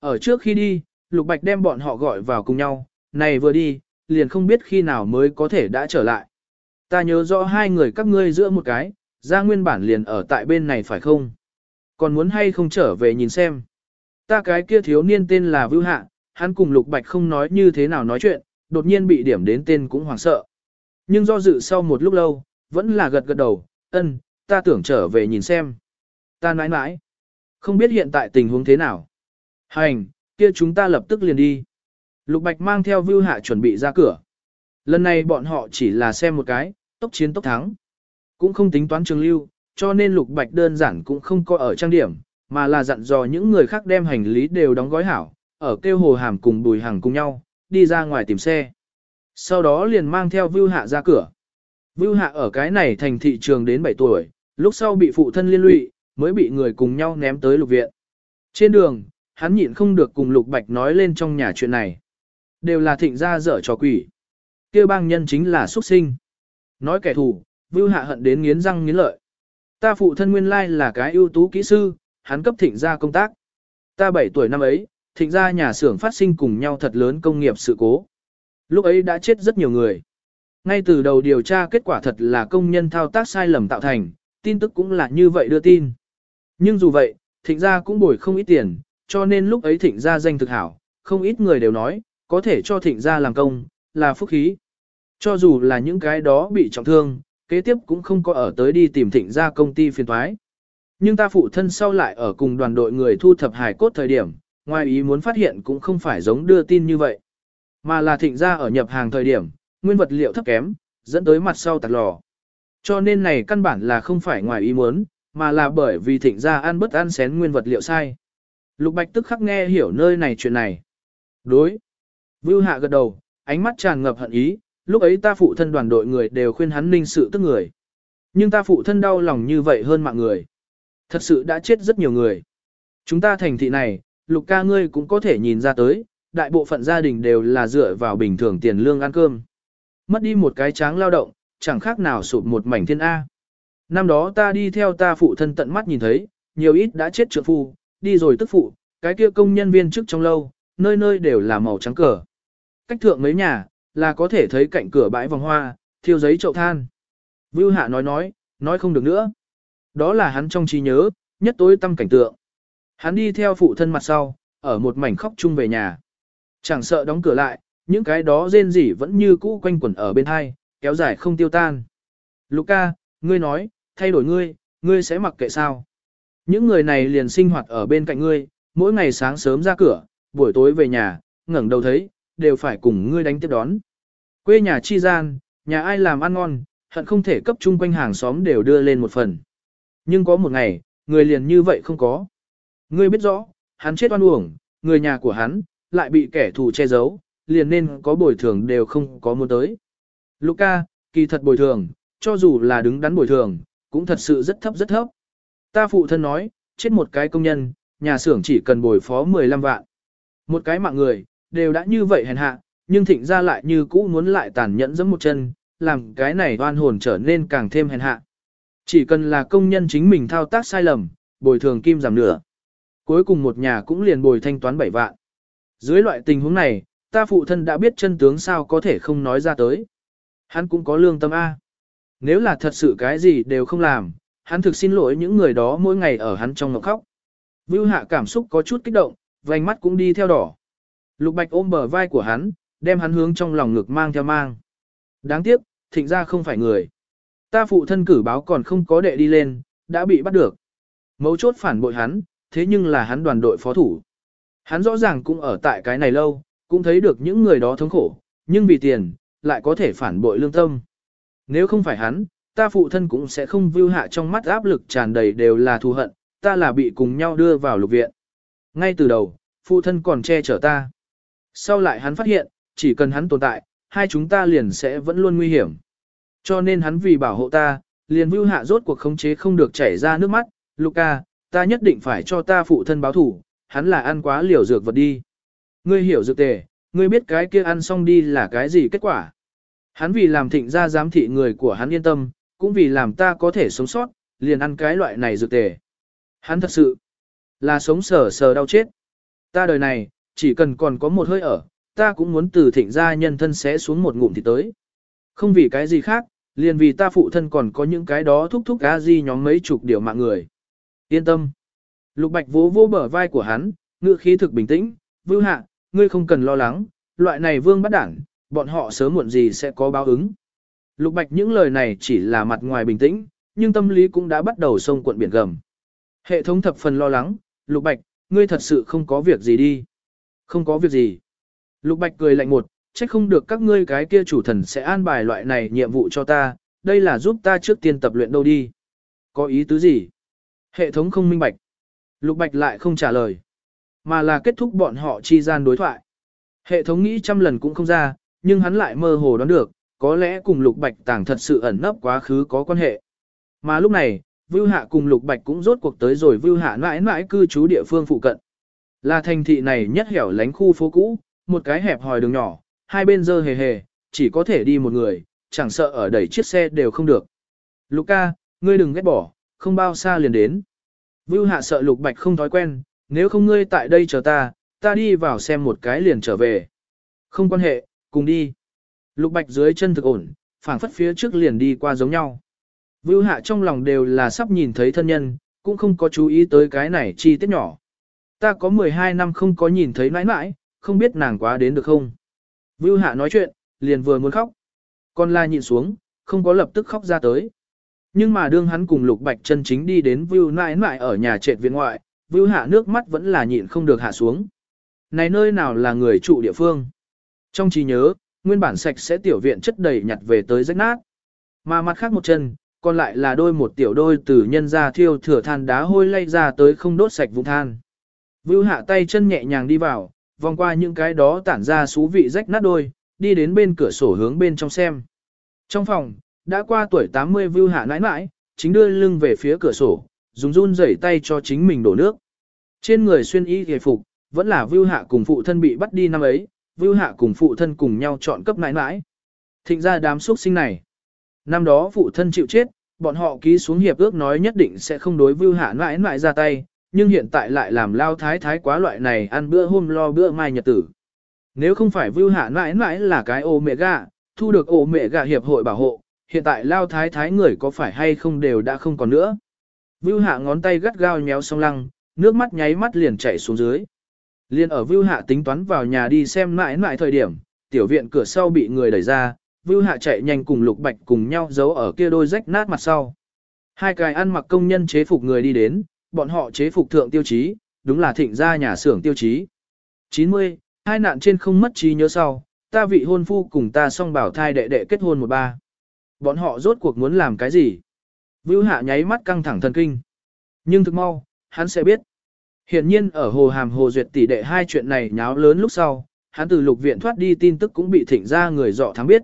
Ở trước khi đi, Lục Bạch đem bọn họ gọi vào cùng nhau, này vừa đi, liền không biết khi nào mới có thể đã trở lại. Ta nhớ rõ hai người các ngươi giữa một cái, ra nguyên bản liền ở tại bên này phải không? Còn muốn hay không trở về nhìn xem? Ta cái kia thiếu niên tên là Vưu Hạ, hắn cùng Lục Bạch không nói như thế nào nói chuyện, đột nhiên bị điểm đến tên cũng hoảng sợ. Nhưng do dự sau một lúc lâu, vẫn là gật gật đầu, ân, ta tưởng trở về nhìn xem. Ta nãi nãi, không biết hiện tại tình huống thế nào. Hành, kia chúng ta lập tức liền đi. Lục Bạch mang theo Vưu Hạ chuẩn bị ra cửa. Lần này bọn họ chỉ là xem một cái, tốc chiến tốc thắng. Cũng không tính toán trường lưu, cho nên Lục Bạch đơn giản cũng không có ở trang điểm, mà là dặn dò những người khác đem hành lý đều đóng gói hảo, ở kêu hồ hàm cùng bùi hàng cùng nhau, đi ra ngoài tìm xe. Sau đó liền mang theo Vưu Hạ ra cửa. Vưu Hạ ở cái này thành thị trường đến 7 tuổi, lúc sau bị phụ thân liên lụy, mới bị người cùng nhau ném tới lục viện. Trên đường, hắn nhịn không được cùng Lục Bạch nói lên trong nhà chuyện này. Đều là thịnh gia dở trò quỷ. kia bang nhân chính là xuất sinh. Nói kẻ thù, Vưu Hạ hận đến nghiến răng nghiến lợi. Ta phụ thân nguyên lai là cái ưu tú kỹ sư, hắn cấp thịnh gia công tác. Ta 7 tuổi năm ấy, thịnh gia nhà xưởng phát sinh cùng nhau thật lớn công nghiệp sự cố. Lúc ấy đã chết rất nhiều người. Ngay từ đầu điều tra kết quả thật là công nhân thao tác sai lầm tạo thành, tin tức cũng là như vậy đưa tin. Nhưng dù vậy, thịnh gia cũng bồi không ít tiền, cho nên lúc ấy thịnh gia danh thực hảo, không ít người đều nói, có thể cho thịnh gia làm công, là phúc khí. Cho dù là những cái đó bị trọng thương, kế tiếp cũng không có ở tới đi tìm thịnh gia công ty phiền thoái. Nhưng ta phụ thân sau lại ở cùng đoàn đội người thu thập hài cốt thời điểm, ngoài ý muốn phát hiện cũng không phải giống đưa tin như vậy. Mà là thịnh gia ở nhập hàng thời điểm, nguyên vật liệu thấp kém, dẫn tới mặt sau tạc lò. Cho nên này căn bản là không phải ngoài ý muốn, mà là bởi vì thịnh gia ăn bất ăn xén nguyên vật liệu sai. Lục Bạch tức khắc nghe hiểu nơi này chuyện này. Đối. Vưu Hạ gật đầu, ánh mắt tràn ngập hận ý, lúc ấy ta phụ thân đoàn đội người đều khuyên hắn ninh sự tức người. Nhưng ta phụ thân đau lòng như vậy hơn mạng người. Thật sự đã chết rất nhiều người. Chúng ta thành thị này, lục ca ngươi cũng có thể nhìn ra tới, đại bộ phận gia đình đều là dựa vào bình thường tiền lương ăn cơm. Mất đi một cái tráng lao động, chẳng khác nào sụp một mảnh thiên A. Năm đó ta đi theo ta phụ thân tận mắt nhìn thấy, nhiều ít đã chết trượng phu, đi rồi tức phụ, cái kia công nhân viên trước trong lâu, nơi nơi đều là màu trắng cờ. Cách thượng mấy nhà, là có thể thấy cạnh cửa bãi vòng hoa, thiêu giấy chậu than. Vưu Hạ nói nói, nói không được nữa. Đó là hắn trong trí nhớ, nhất tối tâm cảnh tượng. Hắn đi theo phụ thân mặt sau, ở một mảnh khóc chung về nhà. Chẳng sợ đóng cửa lại, những cái đó rên rỉ vẫn như cũ quanh quẩn ở bên hai, kéo dài không tiêu tan. Luca, ngươi nói, thay đổi ngươi, ngươi sẽ mặc kệ sao? Những người này liền sinh hoạt ở bên cạnh ngươi, mỗi ngày sáng sớm ra cửa, buổi tối về nhà, ngẩng đầu thấy, đều phải cùng ngươi đánh tiếp đón. Quê nhà chi gian, nhà ai làm ăn ngon, hận không thể cấp chung quanh hàng xóm đều đưa lên một phần. Nhưng có một ngày, người liền như vậy không có. Ngươi biết rõ, hắn chết oan uổng, người nhà của hắn, lại bị kẻ thù che giấu, liền nên có bồi thường đều không có muốn tới. Luca, kỳ thật bồi thường, cho dù là đứng đắn bồi thường, cũng thật sự rất thấp rất thấp. Ta phụ thân nói, chết một cái công nhân, nhà xưởng chỉ cần bồi phó 15 vạn. Một cái mạng người, đều đã như vậy hèn hạ, nhưng thịnh ra lại như cũ muốn lại tàn nhẫn giẫm một chân, làm cái này oan hồn trở nên càng thêm hèn hạ. Chỉ cần là công nhân chính mình thao tác sai lầm, bồi thường kim giảm nửa. Cuối cùng một nhà cũng liền bồi thanh toán 7 vạn. Dưới loại tình huống này, ta phụ thân đã biết chân tướng sao có thể không nói ra tới. Hắn cũng có lương tâm A. Nếu là thật sự cái gì đều không làm, hắn thực xin lỗi những người đó mỗi ngày ở hắn trong ngọc khóc. Vưu hạ cảm xúc có chút kích động, vành mắt cũng đi theo đỏ. Lục bạch ôm bờ vai của hắn, đem hắn hướng trong lòng ngực mang theo mang. Đáng tiếc, thịnh ra không phải người. Ta phụ thân cử báo còn không có đệ đi lên, đã bị bắt được. Mấu chốt phản bội hắn, thế nhưng là hắn đoàn đội phó thủ. Hắn rõ ràng cũng ở tại cái này lâu, cũng thấy được những người đó thống khổ, nhưng vì tiền, lại có thể phản bội lương tâm. Nếu không phải hắn, ta phụ thân cũng sẽ không vưu hạ trong mắt áp lực tràn đầy đều là thù hận, ta là bị cùng nhau đưa vào lục viện. Ngay từ đầu, phụ thân còn che chở ta. Sau lại hắn phát hiện, chỉ cần hắn tồn tại, hai chúng ta liền sẽ vẫn luôn nguy hiểm. Cho nên hắn vì bảo hộ ta, liền vưu hạ rốt cuộc khống chế không được chảy ra nước mắt, Luca, ta nhất định phải cho ta phụ thân báo thủ, hắn là ăn quá liều dược vật đi. Ngươi hiểu dược tề, ngươi biết cái kia ăn xong đi là cái gì kết quả. Hắn vì làm thịnh ra giám thị người của hắn yên tâm, cũng vì làm ta có thể sống sót, liền ăn cái loại này dược tề. Hắn thật sự là sống sờ sờ đau chết. Ta đời này, chỉ cần còn có một hơi ở, ta cũng muốn từ thịnh gia nhân thân sẽ xuống một ngụm thì tới. Không vì cái gì khác, liền vì ta phụ thân còn có những cái đó thúc thúc cá di nhóm mấy chục điều mạng người. Yên tâm. Lục Bạch vỗ vỗ bờ vai của hắn, ngựa khí thực bình tĩnh, vưu hạ, ngươi không cần lo lắng, loại này vương bắt đảng, bọn họ sớm muộn gì sẽ có báo ứng. Lục Bạch những lời này chỉ là mặt ngoài bình tĩnh, nhưng tâm lý cũng đã bắt đầu sông cuộn biển gầm. Hệ thống thập phần lo lắng, Lục Bạch, ngươi thật sự không có việc gì đi. Không có việc gì. Lục Bạch cười lạnh một, chắc không được các ngươi cái kia chủ thần sẽ an bài loại này nhiệm vụ cho ta, đây là giúp ta trước tiên tập luyện đâu đi. Có ý tứ gì? Hệ thống không minh bạch. Lục Bạch lại không trả lời, mà là kết thúc bọn họ chi gian đối thoại. Hệ thống nghĩ trăm lần cũng không ra, nhưng hắn lại mơ hồ đoán được, có lẽ cùng Lục Bạch tàng thật sự ẩn nấp quá khứ có quan hệ. Mà lúc này, Vưu Hạ cùng Lục Bạch cũng rốt cuộc tới rồi Vưu Hạ mãi mãi cư trú địa phương phụ cận. Là thành thị này nhất hẻo lánh khu phố cũ, một cái hẹp hòi đường nhỏ, hai bên dơ hề hề, chỉ có thể đi một người, chẳng sợ ở đẩy chiếc xe đều không được. Luca, ngươi đừng ghét bỏ, không bao xa liền đến. Vưu Hạ sợ Lục Bạch không thói quen, nếu không ngươi tại đây chờ ta, ta đi vào xem một cái liền trở về. Không quan hệ, cùng đi. Lục Bạch dưới chân thực ổn, phảng phất phía trước liền đi qua giống nhau. Vưu Hạ trong lòng đều là sắp nhìn thấy thân nhân, cũng không có chú ý tới cái này chi tiết nhỏ. Ta có 12 năm không có nhìn thấy nãi nãi, không biết nàng quá đến được không. Vưu Hạ nói chuyện, liền vừa muốn khóc. Con la nhịn xuống, không có lập tức khóc ra tới. Nhưng mà đương hắn cùng Lục Bạch chân chính đi đến Vưu nãi nãi ở nhà trệt viện ngoại, Vưu Hạ nước mắt vẫn là nhịn không được hạ xuống. Này nơi nào là người trụ địa phương? Trong trí nhớ, nguyên bản sạch sẽ tiểu viện chất đầy nhặt về tới rách nát. Mà mặt khác một chân, còn lại là đôi một tiểu đôi từ nhân ra thiêu thừa than đá hôi lay ra tới không đốt sạch vùng than. Vưu hạ tay chân nhẹ nhàng đi vào, vòng qua những cái đó tản ra xú vị rách nát đôi, đi đến bên cửa sổ hướng bên trong xem. Trong phòng, đã qua tuổi 80 Vưu hạ nãi nãi, chính đưa lưng về phía cửa sổ, dùng run rẩy tay cho chính mình đổ nước. Trên người xuyên y hề phục, vẫn là Vưu hạ cùng phụ thân bị bắt đi năm ấy, Vưu hạ cùng phụ thân cùng nhau chọn cấp nãi nãi. Thịnh ra đám xuất sinh này. Năm đó phụ thân chịu chết, bọn họ ký xuống hiệp ước nói nhất định sẽ không đối Vưu Hạ nãi nãi ra tay, nhưng hiện tại lại làm lao thái thái quá loại này ăn bữa hôm lo bữa mai nhật tử. Nếu không phải Vưu Hạ nãi nãi là cái ô mẹ gà, thu được ô mẹ gà hiệp hội bảo hộ, hiện tại lao thái thái người có phải hay không đều đã không còn nữa. Vưu Hạ ngón tay gắt gao nhéo song lăng, nước mắt nháy mắt liền chảy xuống dưới. Liên ở Vưu Hạ tính toán vào nhà đi xem mãi mãi thời điểm, tiểu viện cửa sau bị người đẩy ra, Vưu Hạ chạy nhanh cùng Lục Bạch cùng nhau giấu ở kia đôi rách nát mặt sau. Hai cái ăn mặc công nhân chế phục người đi đến, bọn họ chế phục thượng tiêu chí, đúng là thịnh gia nhà xưởng tiêu chí. 90. Hai nạn trên không mất trí nhớ sau, ta vị hôn phu cùng ta song bảo thai đệ đệ kết hôn một ba. Bọn họ rốt cuộc muốn làm cái gì? Vưu Hạ nháy mắt căng thẳng thần kinh. Nhưng thực mau, hắn sẽ biết. Hiện nhiên ở Hồ Hàm Hồ Duyệt tỷ đệ hai chuyện này nháo lớn lúc sau, hắn từ lục viện thoát đi tin tức cũng bị thịnh ra người dọ thắng biết.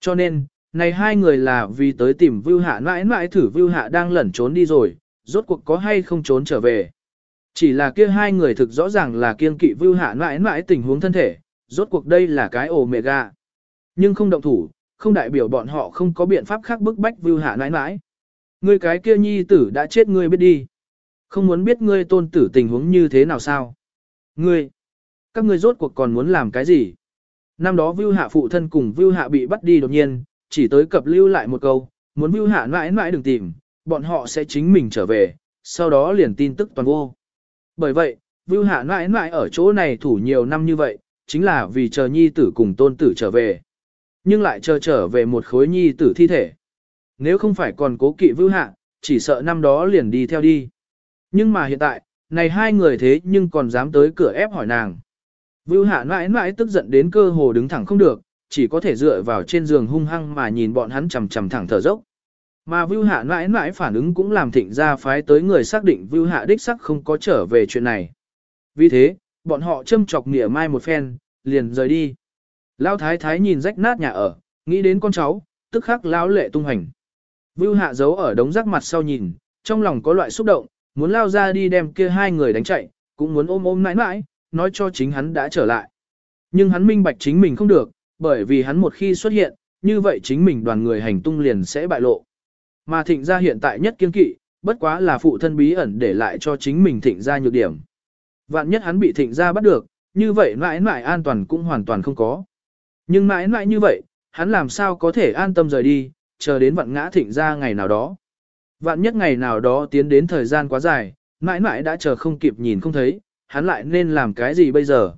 Cho nên, này hai người là vì tới tìm Vưu Hạ mãi mãi thử Vưu Hạ đang lẩn trốn đi rồi, rốt cuộc có hay không trốn trở về. Chỉ là kia hai người thực rõ ràng là kiên kỵ Vưu Hạ mãi mãi tình huống thân thể, rốt cuộc đây là cái ổ mẹ gà. Nhưng không động thủ, không đại biểu bọn họ không có biện pháp khác bức bách Vưu Hạ mãi mãi. người cái kia nhi tử đã chết ngươi biết đi. Không muốn biết ngươi tôn tử tình huống như thế nào sao. Ngươi, các ngươi rốt cuộc còn muốn làm cái gì? Năm đó Vưu Hạ phụ thân cùng Vưu Hạ bị bắt đi đột nhiên, chỉ tới cập lưu lại một câu, muốn Vưu Hạ mãi mãi đừng tìm, bọn họ sẽ chính mình trở về, sau đó liền tin tức toàn vô. Bởi vậy, Vưu Hạ mãi mãi ở chỗ này thủ nhiều năm như vậy, chính là vì chờ nhi tử cùng tôn tử trở về. Nhưng lại chờ trở về một khối nhi tử thi thể. Nếu không phải còn cố kỵ Vưu Hạ, chỉ sợ năm đó liền đi theo đi. Nhưng mà hiện tại, này hai người thế nhưng còn dám tới cửa ép hỏi nàng. Vưu hạ mãi mãi tức giận đến cơ hồ đứng thẳng không được, chỉ có thể dựa vào trên giường hung hăng mà nhìn bọn hắn chầm chầm thẳng thở dốc. Mà Vưu Hạ mãi mãi phản ứng cũng làm thịnh gia phái tới người xác định Vưu Hạ đích sắc không có trở về chuyện này. Vì thế, bọn họ châm chọc nghĩa mai một phen, liền rời đi. Lão thái thái nhìn rách nát nhà ở, nghĩ đến con cháu, tức khắc lão lệ tung hành. Vưu Hạ giấu ở đống rác mặt sau nhìn, trong lòng có loại xúc động, muốn lao ra đi đem kia hai người đánh chạy, cũng muốn ôm ôm mãi mãi, nói cho chính hắn đã trở lại. Nhưng hắn minh bạch chính mình không được, bởi vì hắn một khi xuất hiện, như vậy chính mình đoàn người hành tung liền sẽ bại lộ. Mà thịnh gia hiện tại nhất kiên kỵ, bất quá là phụ thân bí ẩn để lại cho chính mình thịnh gia nhược điểm. Vạn nhất hắn bị thịnh gia bắt được, như vậy mãi mãi an toàn cũng hoàn toàn không có. Nhưng mãi mãi như vậy, hắn làm sao có thể an tâm rời đi, chờ đến vạn ngã thịnh gia ngày nào đó. Vạn nhất ngày nào đó tiến đến thời gian quá dài, mãi mãi đã chờ không kịp nhìn không thấy, hắn lại nên làm cái gì bây giờ.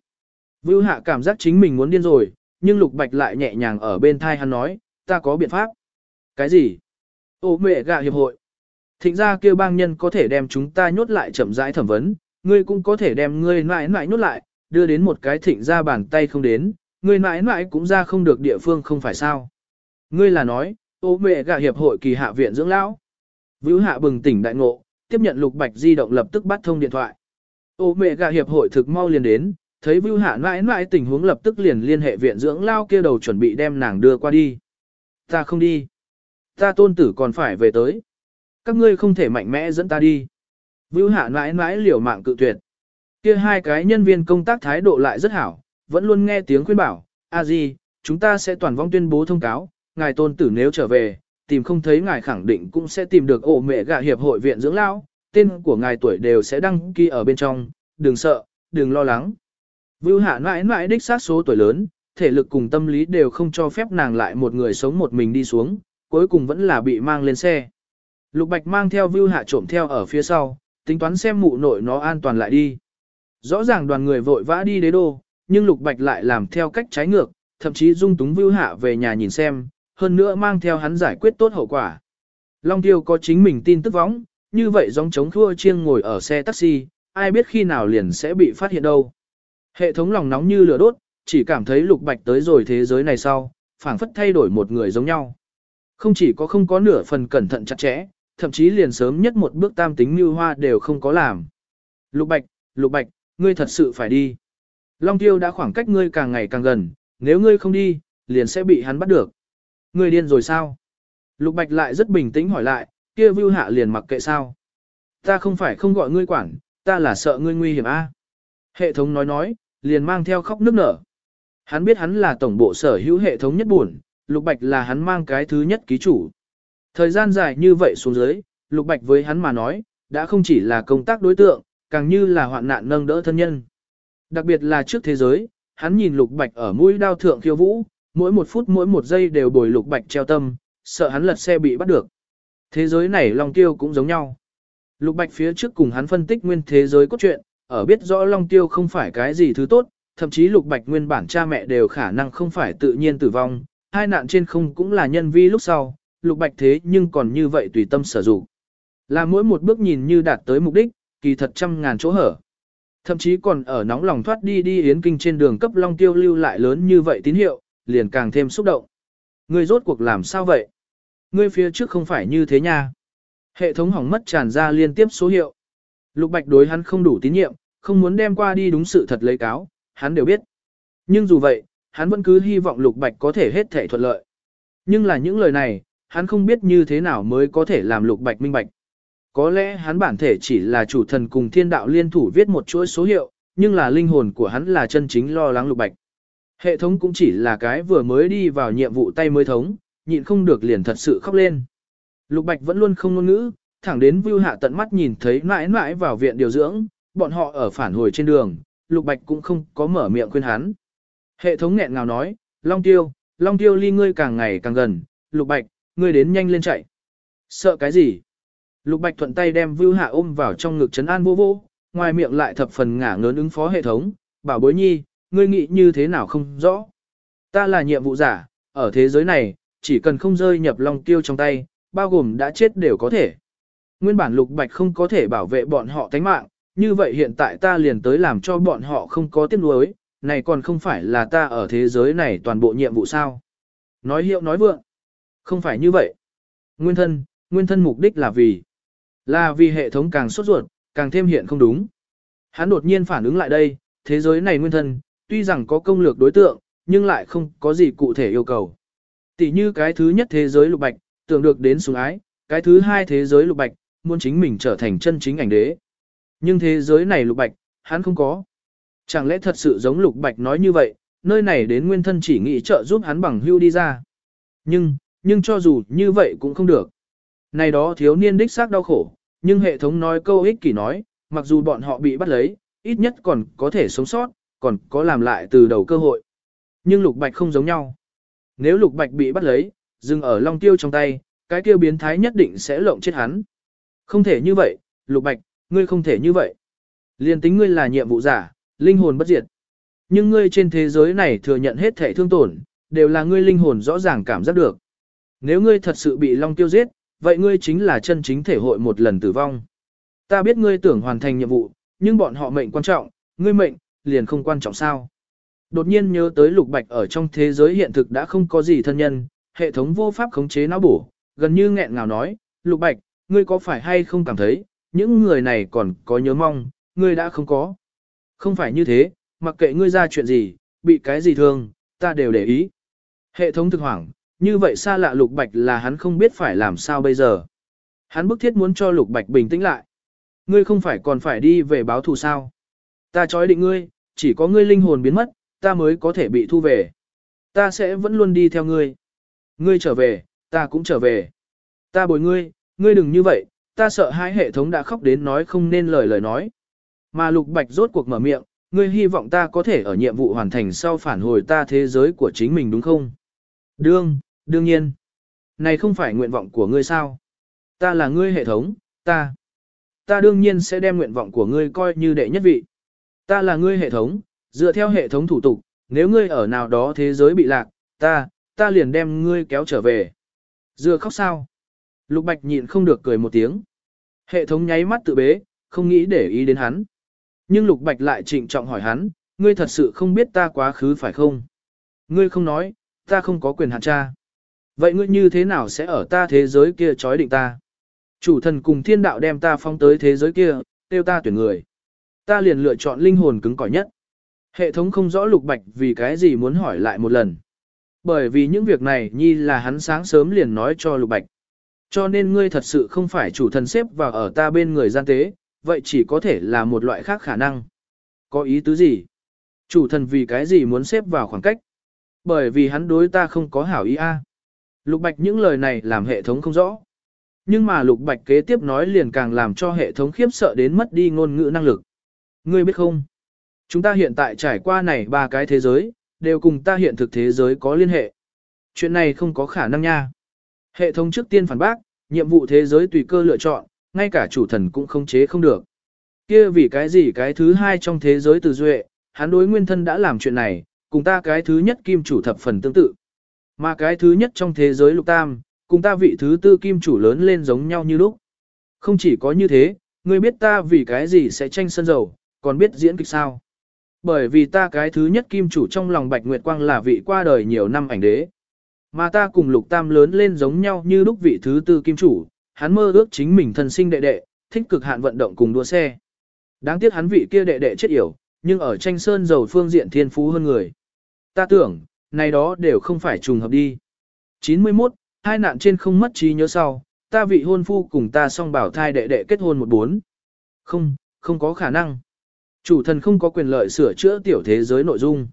Vưu hạ cảm giác chính mình muốn điên rồi, nhưng lục bạch lại nhẹ nhàng ở bên thai hắn nói, ta có biện pháp. Cái gì? Ô mẹ gạ hiệp hội. Thịnh ra kêu bang nhân có thể đem chúng ta nhốt lại chậm rãi thẩm vấn, ngươi cũng có thể đem ngươi mãi mãi nhốt lại, đưa đến một cái thịnh ra bàn tay không đến, ngươi mãi mãi cũng ra không được địa phương không phải sao. Ngươi là nói, ô mẹ gạ hiệp hội kỳ hạ viện dưỡng lão. Vưu hạ bừng tỉnh đại ngộ, tiếp nhận lục bạch di động lập tức bắt thông điện thoại. Ô mẹ gạ hiệp hội thực mau liền đến, thấy Vưu hạ mãi mãi tình huống lập tức liền liên hệ viện dưỡng lao kia đầu chuẩn bị đem nàng đưa qua đi. Ta không đi. Ta tôn tử còn phải về tới. Các ngươi không thể mạnh mẽ dẫn ta đi. Vưu hạ mãi mãi liều mạng cự tuyệt. Kia hai cái nhân viên công tác thái độ lại rất hảo, vẫn luôn nghe tiếng khuyên bảo, a di, chúng ta sẽ toàn vong tuyên bố thông cáo, ngài tôn tử nếu trở về, tìm không thấy ngài khẳng định cũng sẽ tìm được ổ mẹ gạ hiệp hội viện dưỡng lão, tên của ngài tuổi đều sẽ đăng ký ở bên trong, đừng sợ, đừng lo lắng. Vưu hạ mãi mãi đích sát số tuổi lớn, thể lực cùng tâm lý đều không cho phép nàng lại một người sống một mình đi xuống, cuối cùng vẫn là bị mang lên xe. Lục Bạch mang theo Vưu hạ trộm theo ở phía sau, tính toán xem mụ nội nó an toàn lại đi. Rõ ràng đoàn người vội vã đi đế đô, nhưng Lục Bạch lại làm theo cách trái ngược, thậm chí dung túng Vưu hạ về nhà nhìn xem, hơn nữa mang theo hắn giải quyết tốt hậu quả. Long Tiêu có chính mình tin tức võng, như vậy giống chống thua chiêng ngồi ở xe taxi, ai biết khi nào liền sẽ bị phát hiện đâu. Hệ thống lòng nóng như lửa đốt, chỉ cảm thấy lục bạch tới rồi thế giới này sau, phảng phất thay đổi một người giống nhau. Không chỉ có không có nửa phần cẩn thận chặt chẽ, thậm chí liền sớm nhất một bước tam tính như hoa đều không có làm. Lục bạch, lục bạch, ngươi thật sự phải đi. Long tiêu đã khoảng cách ngươi càng ngày càng gần, nếu ngươi không đi, liền sẽ bị hắn bắt được. Ngươi điên rồi sao? Lục bạch lại rất bình tĩnh hỏi lại, kia vưu hạ liền mặc kệ sao? Ta không phải không gọi ngươi quản, ta là sợ ngươi nguy hiểm a. Hệ thống nói nói, liền mang theo khóc nước nở. Hắn biết hắn là tổng bộ sở hữu hệ thống nhất buồn, Lục Bạch là hắn mang cái thứ nhất ký chủ. Thời gian dài như vậy xuống dưới, Lục Bạch với hắn mà nói, đã không chỉ là công tác đối tượng, càng như là hoạn nạn nâng đỡ thân nhân. Đặc biệt là trước thế giới, hắn nhìn Lục Bạch ở mũi đao thượng khiêu vũ, mỗi một phút mỗi một giây đều bồi Lục Bạch treo tâm, sợ hắn lật xe bị bắt được. Thế giới này Long Tiêu cũng giống nhau. Lục Bạch phía trước cùng hắn phân tích nguyên thế giới cốt truyện, ở biết rõ Long Tiêu không phải cái gì thứ tốt, thậm chí Lục Bạch nguyên bản cha mẹ đều khả năng không phải tự nhiên tử vong, hai nạn trên không cũng là nhân vi lúc sau, Lục Bạch thế nhưng còn như vậy tùy tâm sở dụng. Là mỗi một bước nhìn như đạt tới mục đích, kỳ thật trăm ngàn chỗ hở. Thậm chí còn ở nóng lòng thoát đi đi yến kinh trên đường cấp Long Tiêu lưu lại lớn như vậy tín hiệu, liền càng thêm xúc động. Ngươi rốt cuộc làm sao vậy? Ngươi phía trước không phải như thế nha. Hệ thống hỏng mất tràn ra liên tiếp số hiệu. Lục Bạch đối hắn không đủ tín nhiệm, không muốn đem qua đi đúng sự thật lấy cáo, hắn đều biết. Nhưng dù vậy, hắn vẫn cứ hy vọng Lục Bạch có thể hết thể thuận lợi. Nhưng là những lời này, hắn không biết như thế nào mới có thể làm Lục Bạch minh bạch. Có lẽ hắn bản thể chỉ là chủ thần cùng thiên đạo liên thủ viết một chuỗi số hiệu, nhưng là linh hồn của hắn là chân chính lo lắng Lục Bạch. Hệ thống cũng chỉ là cái vừa mới đi vào nhiệm vụ tay mới thống, nhịn không được liền thật sự khóc lên. Lục Bạch vẫn luôn không ngôn ngữ, thẳng đến Vưu Hạ tận mắt nhìn thấy mãi mãi vào viện điều dưỡng, bọn họ ở phản hồi trên đường, Lục Bạch cũng không có mở miệng khuyên hắn. Hệ thống nghẹn ngào nói, Long Tiêu, Long Tiêu ly ngươi càng ngày càng gần, Lục Bạch, ngươi đến nhanh lên chạy. Sợ cái gì? Lục Bạch thuận tay đem Vưu Hạ ôm vào trong ngực trấn an vô vô, ngoài miệng lại thập phần ngả ngớn ứng phó hệ thống, bảo bối nhi, ngươi nghĩ như thế nào không rõ. Ta là nhiệm vụ giả, ở thế giới này, chỉ cần không rơi nhập Long Tiêu trong tay, bao gồm đã chết đều có thể. Nguyên bản Lục Bạch không có thể bảo vệ bọn họ tánh mạng, như vậy hiện tại ta liền tới làm cho bọn họ không có tiếc nuối, này còn không phải là ta ở thế giới này toàn bộ nhiệm vụ sao. Nói hiệu nói vượng. Không phải như vậy. Nguyên thân, nguyên thân mục đích là vì. Là vì hệ thống càng sốt ruột, càng thêm hiện không đúng. Hắn đột nhiên phản ứng lại đây, thế giới này nguyên thân, tuy rằng có công lược đối tượng, nhưng lại không có gì cụ thể yêu cầu. Tỷ như cái thứ nhất thế giới lục bạch, tưởng được đến sủng ái, cái thứ hai thế giới lục bạch, muốn chính mình trở thành chân chính ảnh đế. Nhưng thế giới này lục bạch, hắn không có. Chẳng lẽ thật sự giống lục bạch nói như vậy, nơi này đến nguyên thân chỉ nghĩ trợ giúp hắn bằng hưu đi ra. Nhưng, nhưng cho dù như vậy cũng không được. Này đó thiếu niên đích xác đau khổ, nhưng hệ thống nói câu ích kỷ nói, mặc dù bọn họ bị bắt lấy, ít nhất còn có thể sống sót, còn có làm lại từ đầu cơ hội. Nhưng Lục Bạch không giống nhau. Nếu Lục Bạch bị bắt lấy, dừng ở Long Tiêu trong tay, cái kia biến thái nhất định sẽ lộng chết hắn. Không thể như vậy, Lục Bạch, ngươi không thể như vậy. Liên tính ngươi là nhiệm vụ giả, linh hồn bất diệt. Nhưng ngươi trên thế giới này thừa nhận hết thể thương tổn, đều là ngươi linh hồn rõ ràng cảm giác được. Nếu ngươi thật sự bị Long Tiêu giết, vậy ngươi chính là chân chính thể hội một lần tử vong. Ta biết ngươi tưởng hoàn thành nhiệm vụ, nhưng bọn họ mệnh quan trọng, ngươi mệnh, liền không quan trọng sao. Đột nhiên nhớ tới lục bạch ở trong thế giới hiện thực đã không có gì thân nhân, hệ thống vô pháp khống chế não bổ, gần như nghẹn ngào nói, lục bạch, ngươi có phải hay không cảm thấy, những người này còn có nhớ mong, ngươi đã không có. Không phải như thế, mặc kệ ngươi ra chuyện gì, bị cái gì thương, ta đều để ý. Hệ thống thực hoảng, như vậy xa lạ lục bạch là hắn không biết phải làm sao bây giờ. Hắn bức thiết muốn cho lục bạch bình tĩnh lại. Ngươi không phải còn phải đi về báo thù sao. Ta chói định ngươi, chỉ có ngươi linh hồn biến mất, ta mới có thể bị thu về. Ta sẽ vẫn luôn đi theo ngươi. Ngươi trở về, ta cũng trở về. Ta bồi ngươi, ngươi đừng như vậy, ta sợ hai hệ thống đã khóc đến nói không nên lời lời nói. Mà lục bạch rốt cuộc mở miệng, ngươi hy vọng ta có thể ở nhiệm vụ hoàn thành sau phản hồi ta thế giới của chính mình đúng không? Đương, đương nhiên. Này không phải nguyện vọng của ngươi sao? Ta là ngươi hệ thống, ta. Ta đương nhiên sẽ đem nguyện vọng của ngươi coi như đệ nhất vị. Ta là ngươi hệ thống, dựa theo hệ thống thủ tục, nếu ngươi ở nào đó thế giới bị lạc, ta, ta liền đem ngươi kéo trở về. Dựa khóc sao? Lục Bạch nhịn không được cười một tiếng. Hệ thống nháy mắt tự bế, không nghĩ để ý đến hắn. Nhưng Lục Bạch lại trịnh trọng hỏi hắn, ngươi thật sự không biết ta quá khứ phải không? Ngươi không nói, ta không có quyền hạn tra. Vậy ngươi như thế nào sẽ ở ta thế giới kia trói định ta? Chủ thần cùng thiên đạo đem ta phong tới thế giới kia, tiêu ta tuyển người. Ta liền lựa chọn linh hồn cứng cỏi nhất. Hệ thống không rõ lục bạch vì cái gì muốn hỏi lại một lần. Bởi vì những việc này nhi là hắn sáng sớm liền nói cho lục bạch. Cho nên ngươi thật sự không phải chủ thần xếp vào ở ta bên người gian tế, vậy chỉ có thể là một loại khác khả năng. Có ý tứ gì? Chủ thần vì cái gì muốn xếp vào khoảng cách? Bởi vì hắn đối ta không có hảo ý a. Lục bạch những lời này làm hệ thống không rõ. Nhưng mà lục bạch kế tiếp nói liền càng làm cho hệ thống khiếp sợ đến mất đi ngôn ngữ năng lực. Ngươi biết không? Chúng ta hiện tại trải qua này ba cái thế giới, đều cùng ta hiện thực thế giới có liên hệ. Chuyện này không có khả năng nha. Hệ thống trước tiên phản bác, nhiệm vụ thế giới tùy cơ lựa chọn, ngay cả chủ thần cũng không chế không được. Kia vì cái gì cái thứ hai trong thế giới từ duệ, hắn đối nguyên thân đã làm chuyện này, cùng ta cái thứ nhất kim chủ thập phần tương tự. Mà cái thứ nhất trong thế giới lục tam, cùng ta vị thứ tư kim chủ lớn lên giống nhau như lúc. Không chỉ có như thế, ngươi biết ta vì cái gì sẽ tranh sân dầu, còn biết diễn kịch sao. Bởi vì ta cái thứ nhất kim chủ trong lòng Bạch Nguyệt Quang là vị qua đời nhiều năm ảnh đế. Mà ta cùng lục tam lớn lên giống nhau như lúc vị thứ tư kim chủ, hắn mơ ước chính mình thân sinh đệ đệ, thích cực hạn vận động cùng đua xe. Đáng tiếc hắn vị kia đệ đệ chết yểu, nhưng ở tranh sơn dầu phương diện thiên phú hơn người. Ta tưởng, này đó đều không phải trùng hợp đi. 91, hai nạn trên không mất trí nhớ sau, ta vị hôn phu cùng ta song bảo thai đệ đệ kết hôn một bốn. Không, không có khả năng. Chủ thần không có quyền lợi sửa chữa tiểu thế giới nội dung.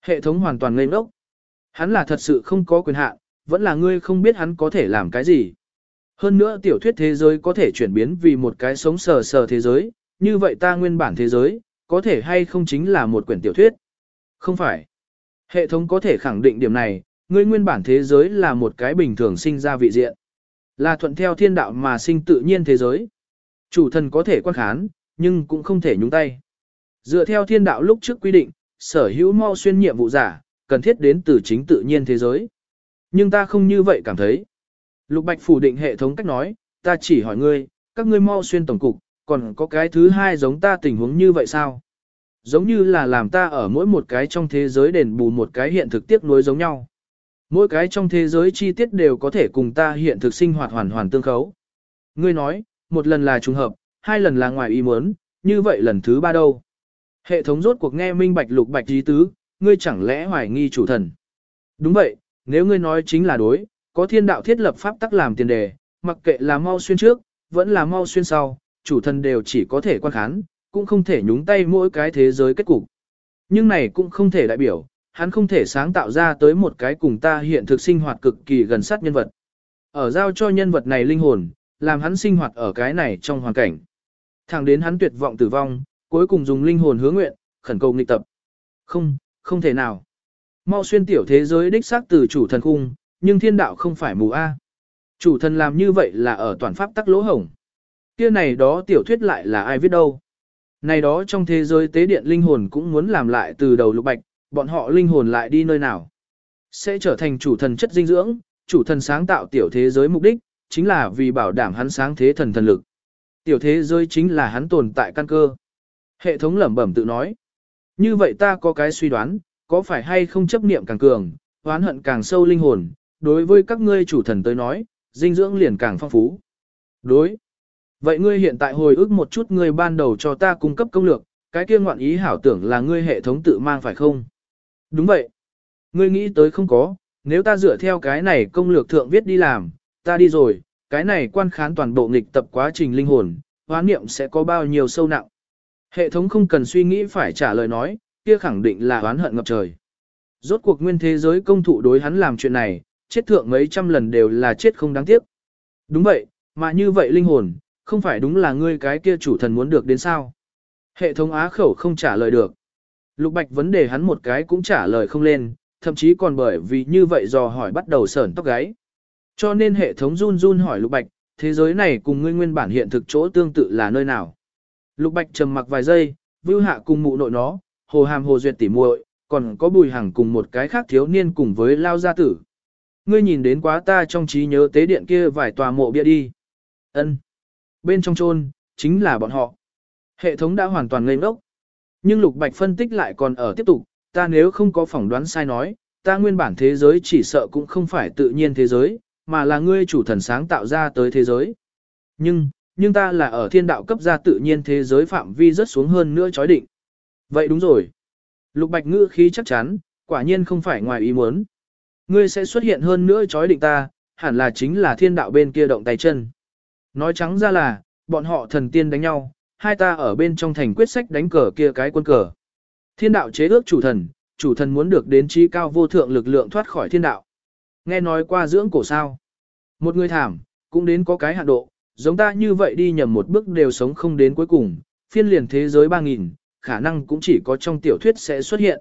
Hệ thống hoàn toàn ngây ngốc. Hắn là thật sự không có quyền hạn, vẫn là ngươi không biết hắn có thể làm cái gì. Hơn nữa tiểu thuyết thế giới có thể chuyển biến vì một cái sống sờ sờ thế giới, như vậy ta nguyên bản thế giới, có thể hay không chính là một quyển tiểu thuyết. Không phải. Hệ thống có thể khẳng định điểm này, ngươi nguyên bản thế giới là một cái bình thường sinh ra vị diện. Là thuận theo thiên đạo mà sinh tự nhiên thế giới. Chủ thần có thể quan khán, nhưng cũng không thể nhúng tay. Dựa theo thiên đạo lúc trước quy định, sở hữu mau xuyên nhiệm vụ giả, cần thiết đến từ chính tự nhiên thế giới. Nhưng ta không như vậy cảm thấy. Lục Bạch phủ định hệ thống cách nói, ta chỉ hỏi ngươi, các ngươi mau xuyên tổng cục, còn có cái thứ hai giống ta tình huống như vậy sao? Giống như là làm ta ở mỗi một cái trong thế giới đền bù một cái hiện thực tiếp nối giống nhau. Mỗi cái trong thế giới chi tiết đều có thể cùng ta hiện thực sinh hoạt hoàn hoàn tương khấu. Ngươi nói, một lần là trùng hợp, hai lần là ngoài ý muốn, như vậy lần thứ ba đâu? Hệ thống rốt cuộc nghe minh bạch lục bạch trí tứ, ngươi chẳng lẽ hoài nghi chủ thần? Đúng vậy, nếu ngươi nói chính là đối, có thiên đạo thiết lập pháp tắc làm tiền đề, mặc kệ là mau xuyên trước, vẫn là mau xuyên sau, chủ thần đều chỉ có thể quan khán, cũng không thể nhúng tay mỗi cái thế giới kết cục. Nhưng này cũng không thể đại biểu, hắn không thể sáng tạo ra tới một cái cùng ta hiện thực sinh hoạt cực kỳ gần sát nhân vật. Ở giao cho nhân vật này linh hồn, làm hắn sinh hoạt ở cái này trong hoàn cảnh. Thẳng đến hắn tuyệt vọng tử vong, Cuối cùng dùng linh hồn hứa nguyện, khẩn cầu nghịch tập. Không, không thể nào. Mau xuyên tiểu thế giới đích xác từ chủ thần khung, nhưng thiên đạo không phải mù A. Chủ thần làm như vậy là ở toàn pháp tắc lỗ hổng. Kia này đó tiểu thuyết lại là ai viết đâu. Này đó trong thế giới tế điện linh hồn cũng muốn làm lại từ đầu lục bạch, bọn họ linh hồn lại đi nơi nào. Sẽ trở thành chủ thần chất dinh dưỡng, chủ thần sáng tạo tiểu thế giới mục đích, chính là vì bảo đảm hắn sáng thế thần thần lực. Tiểu thế giới chính là hắn tồn tại căn cơ. Hệ thống lẩm bẩm tự nói. Như vậy ta có cái suy đoán, có phải hay không chấp niệm càng cường, oán hận càng sâu linh hồn, đối với các ngươi chủ thần tới nói, dinh dưỡng liền càng phong phú. Đối. Vậy ngươi hiện tại hồi ức một chút ngươi ban đầu cho ta cung cấp công lược, cái kia ngoạn ý hảo tưởng là ngươi hệ thống tự mang phải không? Đúng vậy. Ngươi nghĩ tới không có, nếu ta dựa theo cái này công lược thượng viết đi làm, ta đi rồi, cái này quan khán toàn bộ nghịch tập quá trình linh hồn, hóa niệm sẽ có bao nhiêu sâu nặng. Hệ thống không cần suy nghĩ phải trả lời nói, kia khẳng định là oán hận ngập trời. Rốt cuộc nguyên thế giới công thụ đối hắn làm chuyện này, chết thượng mấy trăm lần đều là chết không đáng tiếc. Đúng vậy, mà như vậy linh hồn, không phải đúng là ngươi cái kia chủ thần muốn được đến sao. Hệ thống á khẩu không trả lời được. Lục Bạch vấn đề hắn một cái cũng trả lời không lên, thậm chí còn bởi vì như vậy dò hỏi bắt đầu sởn tóc gáy. Cho nên hệ thống run run hỏi Lục Bạch, thế giới này cùng ngươi nguyên bản hiện thực chỗ tương tự là nơi nào? Lục Bạch trầm mặc vài giây, vưu hạ cùng mụ nội nó, hồ hàm hồ duyệt tỉ muội, còn có bùi Hằng cùng một cái khác thiếu niên cùng với lao gia tử. Ngươi nhìn đến quá ta trong trí nhớ tế điện kia vài tòa mộ bia đi. Ân. Bên trong chôn chính là bọn họ. Hệ thống đã hoàn toàn ngây ngốc. Nhưng Lục Bạch phân tích lại còn ở tiếp tục, ta nếu không có phỏng đoán sai nói, ta nguyên bản thế giới chỉ sợ cũng không phải tự nhiên thế giới, mà là ngươi chủ thần sáng tạo ra tới thế giới. Nhưng, nhưng ta là ở thiên đạo cấp ra tự nhiên thế giới phạm vi rất xuống hơn nữa chói định. Vậy đúng rồi. Lục Bạch ngữ khí chắc chắn, quả nhiên không phải ngoài ý muốn. Ngươi sẽ xuất hiện hơn nữa chói định ta, hẳn là chính là thiên đạo bên kia động tay chân. Nói trắng ra là, bọn họ thần tiên đánh nhau, hai ta ở bên trong thành quyết sách đánh cờ kia cái quân cờ. Thiên đạo chế ước chủ thần, chủ thần muốn được đến trí cao vô thượng lực lượng thoát khỏi thiên đạo. Nghe nói qua dưỡng cổ sao. Một người thảm, cũng đến có cái hạn độ, giống ta như vậy đi nhầm một bước đều sống không đến cuối cùng, phiên liền thế giới 3.000, khả năng cũng chỉ có trong tiểu thuyết sẽ xuất hiện.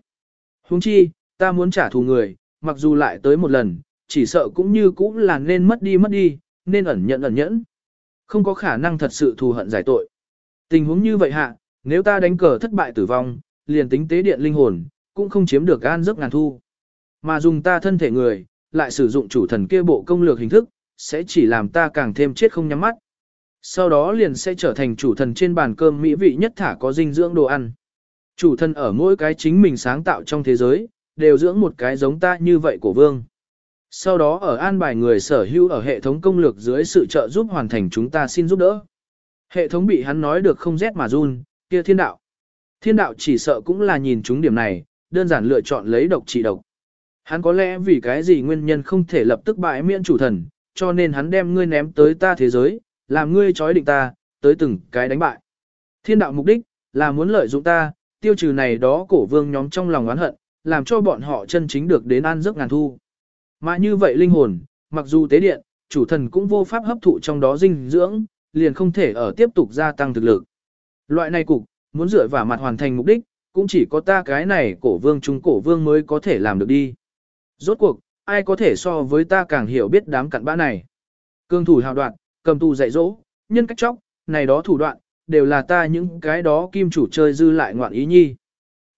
Huống chi, ta muốn trả thù người, mặc dù lại tới một lần, chỉ sợ cũng như cũng là nên mất đi mất đi, nên ẩn nhận ẩn nhẫn. Không có khả năng thật sự thù hận giải tội. Tình huống như vậy hạ, nếu ta đánh cờ thất bại tử vong, liền tính tế điện linh hồn, cũng không chiếm được an giấc ngàn thu. Mà dùng ta thân thể người, lại sử dụng chủ thần kia bộ công lược hình thức, sẽ chỉ làm ta càng thêm chết không nhắm mắt. Sau đó liền sẽ trở thành chủ thần trên bàn cơm mỹ vị nhất thả có dinh dưỡng đồ ăn. Chủ thần ở mỗi cái chính mình sáng tạo trong thế giới, đều dưỡng một cái giống ta như vậy của vương. Sau đó ở an bài người sở hữu ở hệ thống công lược dưới sự trợ giúp hoàn thành chúng ta xin giúp đỡ. Hệ thống bị hắn nói được không rét mà run, kia thiên đạo. Thiên đạo chỉ sợ cũng là nhìn chúng điểm này, đơn giản lựa chọn lấy độc trị độc. Hắn có lẽ vì cái gì nguyên nhân không thể lập tức bại miễn chủ thần, cho nên hắn đem ngươi ném tới ta thế giới, làm ngươi trói định ta, tới từng cái đánh bại. Thiên đạo mục đích, là muốn lợi dụng ta, tiêu trừ này đó cổ vương nhóm trong lòng oán hận, làm cho bọn họ chân chính được đến an giấc ngàn thu. Mà như vậy linh hồn, mặc dù tế điện, chủ thần cũng vô pháp hấp thụ trong đó dinh dưỡng, liền không thể ở tiếp tục gia tăng thực lực. Loại này cục, muốn dựa vào mặt hoàn thành mục đích, cũng chỉ có ta cái này cổ vương trung cổ vương mới có thể làm được đi. Rốt cuộc, ai có thể so với ta càng hiểu biết đám cặn bã này. Cương thủ hào đoạn, cầm tù dạy dỗ, nhân cách chóc, này đó thủ đoạn, đều là ta những cái đó kim chủ chơi dư lại ngoạn ý nhi.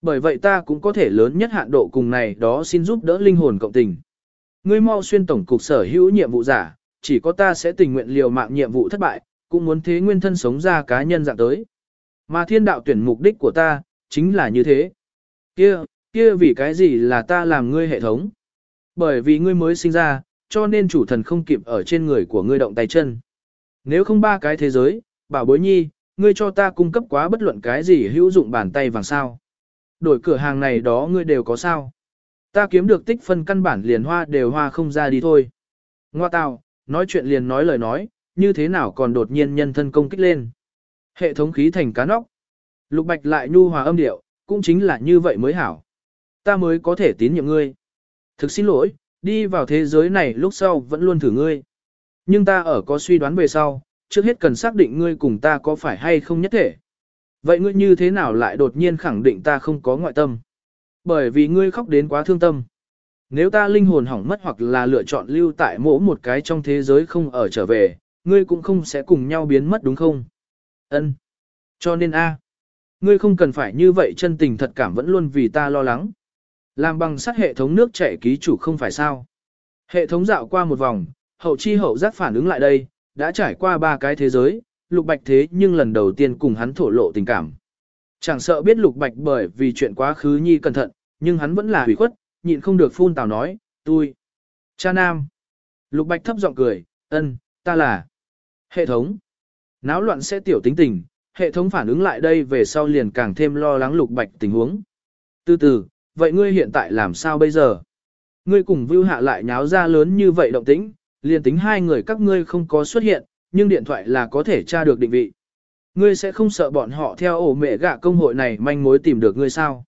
Bởi vậy ta cũng có thể lớn nhất hạn độ cùng này đó xin giúp đỡ linh hồn cộng tình. Ngươi mau xuyên tổng cục sở hữu nhiệm vụ giả, chỉ có ta sẽ tình nguyện liều mạng nhiệm vụ thất bại, cũng muốn thế nguyên thân sống ra cá nhân dạng tới. Mà thiên đạo tuyển mục đích của ta, chính là như thế. Kia, kia vì cái gì là ta làm ngươi hệ thống? Bởi vì ngươi mới sinh ra, cho nên chủ thần không kịp ở trên người của ngươi động tay chân. Nếu không ba cái thế giới, bảo bối nhi, ngươi cho ta cung cấp quá bất luận cái gì hữu dụng bàn tay vàng sao. Đổi cửa hàng này đó ngươi đều có sao. Ta kiếm được tích phân căn bản liền hoa đều hoa không ra đi thôi. Ngoa tào, nói chuyện liền nói lời nói, như thế nào còn đột nhiên nhân thân công kích lên. Hệ thống khí thành cá nóc. Lục bạch lại nhu hòa âm điệu, cũng chính là như vậy mới hảo. Ta mới có thể tín nhiệm ngươi. Thực xin lỗi, đi vào thế giới này lúc sau vẫn luôn thử ngươi. Nhưng ta ở có suy đoán về sau, trước hết cần xác định ngươi cùng ta có phải hay không nhất thể. Vậy ngươi như thế nào lại đột nhiên khẳng định ta không có ngoại tâm? Bởi vì ngươi khóc đến quá thương tâm. Nếu ta linh hồn hỏng mất hoặc là lựa chọn lưu tại mỗi một cái trong thế giới không ở trở về, ngươi cũng không sẽ cùng nhau biến mất đúng không? Ân. Cho nên a, ngươi không cần phải như vậy chân tình thật cảm vẫn luôn vì ta lo lắng. Làm bằng sắt hệ thống nước chảy ký chủ không phải sao. Hệ thống dạo qua một vòng, hậu chi hậu giác phản ứng lại đây, đã trải qua ba cái thế giới, lục bạch thế nhưng lần đầu tiên cùng hắn thổ lộ tình cảm. Chẳng sợ biết lục bạch bởi vì chuyện quá khứ nhi cẩn thận, nhưng hắn vẫn là hủy khuất, nhịn không được phun tào nói, tôi. Cha nam. Lục bạch thấp giọng cười, ân, ta là. Hệ thống. Náo loạn sẽ tiểu tính tình, hệ thống phản ứng lại đây về sau liền càng thêm lo lắng lục bạch tình huống. Từ từ, vậy ngươi hiện tại làm sao bây giờ? Ngươi cùng Vưu Hạ lại nháo ra lớn như vậy động tĩnh, liền tính hai người các ngươi không có xuất hiện, nhưng điện thoại là có thể tra được định vị. Ngươi sẽ không sợ bọn họ theo ổ mẹ gạ công hội này manh mối tìm được ngươi sao?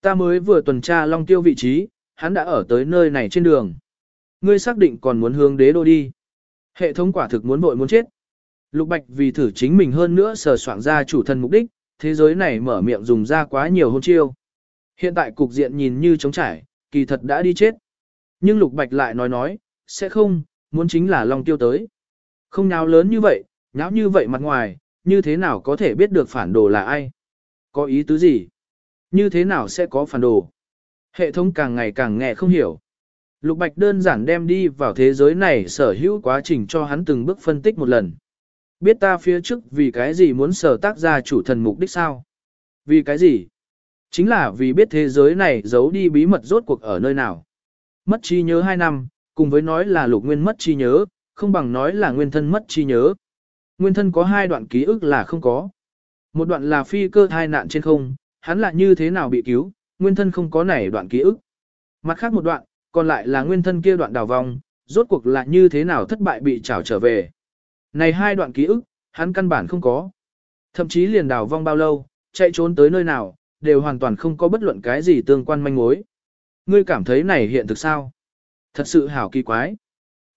Ta mới vừa tuần tra Long Tiêu vị trí, hắn đã ở tới nơi này trên đường. Ngươi xác định còn muốn hướng đế đô đi. Hệ thống quả thực muốn vội muốn chết. Lục Bạch vì thử chính mình hơn nữa sờ soạn ra chủ thần mục đích, thế giới này mở miệng dùng ra quá nhiều hôn chiêu. Hiện tại cục diện nhìn như trống trải, kỳ thật đã đi chết. Nhưng Lục Bạch lại nói nói, sẽ không, muốn chính là Long Tiêu tới. Không nháo lớn như vậy, nháo như vậy mặt ngoài, như thế nào có thể biết được phản đồ là ai? Có ý tứ gì? Như thế nào sẽ có phản đồ? Hệ thống càng ngày càng nghe không hiểu. Lục Bạch đơn giản đem đi vào thế giới này sở hữu quá trình cho hắn từng bước phân tích một lần. Biết ta phía trước vì cái gì muốn sở tác ra chủ thần mục đích sao? Vì cái gì? Chính là vì biết thế giới này giấu đi bí mật rốt cuộc ở nơi nào. Mất trí nhớ 2 năm, cùng với nói là lục nguyên mất trí nhớ, không bằng nói là nguyên thân mất trí nhớ. Nguyên thân có hai đoạn ký ức là không có. Một đoạn là phi cơ thai nạn trên không, hắn là như thế nào bị cứu, nguyên thân không có nảy đoạn ký ức. Mặt khác một đoạn, còn lại là nguyên thân kia đoạn đào vong, rốt cuộc là như thế nào thất bại bị trảo trở về. Này hai đoạn ký ức, hắn căn bản không có. Thậm chí liền đào vong bao lâu, chạy trốn tới nơi nào, đều hoàn toàn không có bất luận cái gì tương quan manh mối. Ngươi cảm thấy này hiện thực sao? Thật sự hảo kỳ quái.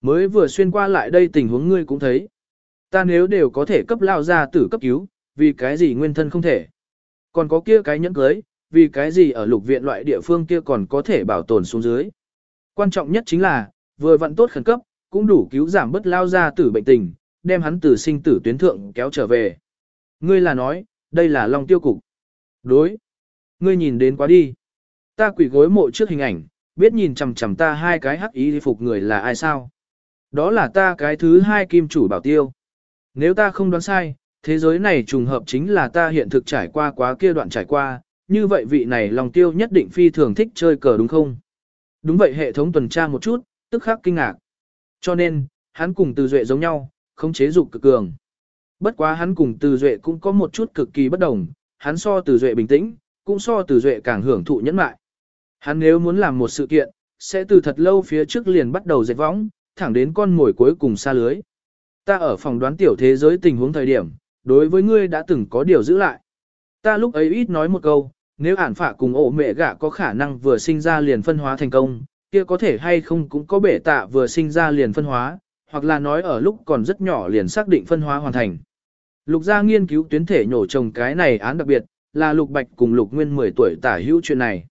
Mới vừa xuyên qua lại đây tình huống ngươi cũng thấy. Ta nếu đều có thể cấp lao ra tử cấp cứu, vì cái gì nguyên thân không thể. Còn có kia cái nhẫn cưới, vì cái gì ở lục viện loại địa phương kia còn có thể bảo tồn xuống dưới. Quan trọng nhất chính là, vừa vận tốt khẩn cấp, cũng đủ cứu giảm bất lao ra tử bệnh tình, đem hắn từ sinh tử tuyến thượng kéo trở về. Ngươi là nói, đây là long tiêu cục. Đối. Ngươi nhìn đến quá đi. Ta quỷ gối mộ trước hình ảnh, biết nhìn chằm chằm ta hai cái hắc ý phục người là ai sao. Đó là ta cái thứ hai kim chủ bảo tiêu. Nếu ta không đoán sai, thế giới này trùng hợp chính là ta hiện thực trải qua quá kia đoạn trải qua, như vậy vị này lòng tiêu nhất định phi thường thích chơi cờ đúng không? Đúng vậy hệ thống tuần tra một chút, tức khắc kinh ngạc. Cho nên, hắn cùng từ duệ giống nhau, không chế dục cực cường. Bất quá hắn cùng từ duệ cũng có một chút cực kỳ bất đồng, hắn so từ duệ bình tĩnh, cũng so từ duệ càng hưởng thụ nhẫn mại. Hắn nếu muốn làm một sự kiện, sẽ từ thật lâu phía trước liền bắt đầu dệt võng, thẳng đến con mồi cuối cùng xa lưới. Ta ở phòng đoán tiểu thế giới tình huống thời điểm, đối với ngươi đã từng có điều giữ lại. Ta lúc ấy ít nói một câu, nếu ản phạ cùng ổ mẹ gạ có khả năng vừa sinh ra liền phân hóa thành công, kia có thể hay không cũng có bể tạ vừa sinh ra liền phân hóa, hoặc là nói ở lúc còn rất nhỏ liền xác định phân hóa hoàn thành. Lục gia nghiên cứu tuyến thể nhổ trồng cái này án đặc biệt, là lục bạch cùng lục nguyên 10 tuổi tả hữu chuyện này.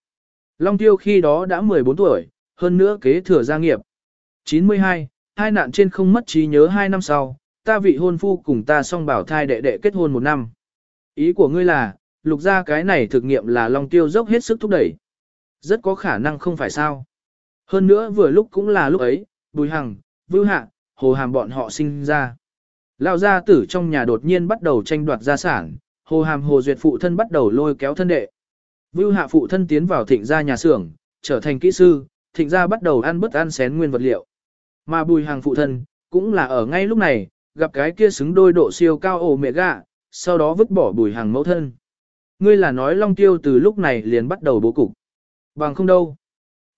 Long tiêu khi đó đã 14 tuổi, hơn nữa kế thừa gia nghiệp. 92, hai nạn trên không mất trí nhớ hai năm sau, ta vị hôn phu cùng ta song bảo thai đệ đệ kết hôn một năm. Ý của ngươi là, lục ra cái này thực nghiệm là Long tiêu dốc hết sức thúc đẩy. Rất có khả năng không phải sao. Hơn nữa vừa lúc cũng là lúc ấy, Bùi Hằng, Vưu Hạ, Hồ Hàm bọn họ sinh ra. Lão gia tử trong nhà đột nhiên bắt đầu tranh đoạt gia sản, Hồ Hàm Hồ Duyệt phụ thân bắt đầu lôi kéo thân đệ. Vưu Hạ phụ thân tiến vào thịnh gia nhà xưởng, trở thành kỹ sư, thịnh gia bắt đầu ăn bất ăn xén nguyên vật liệu. Mà Bùi Hàng phụ thân, cũng là ở ngay lúc này, gặp cái kia xứng đôi độ siêu cao ổ mẹ gạ, sau đó vứt bỏ Bùi Hàng mẫu thân. Ngươi là nói Long Tiêu từ lúc này liền bắt đầu bố cục. Bằng không đâu.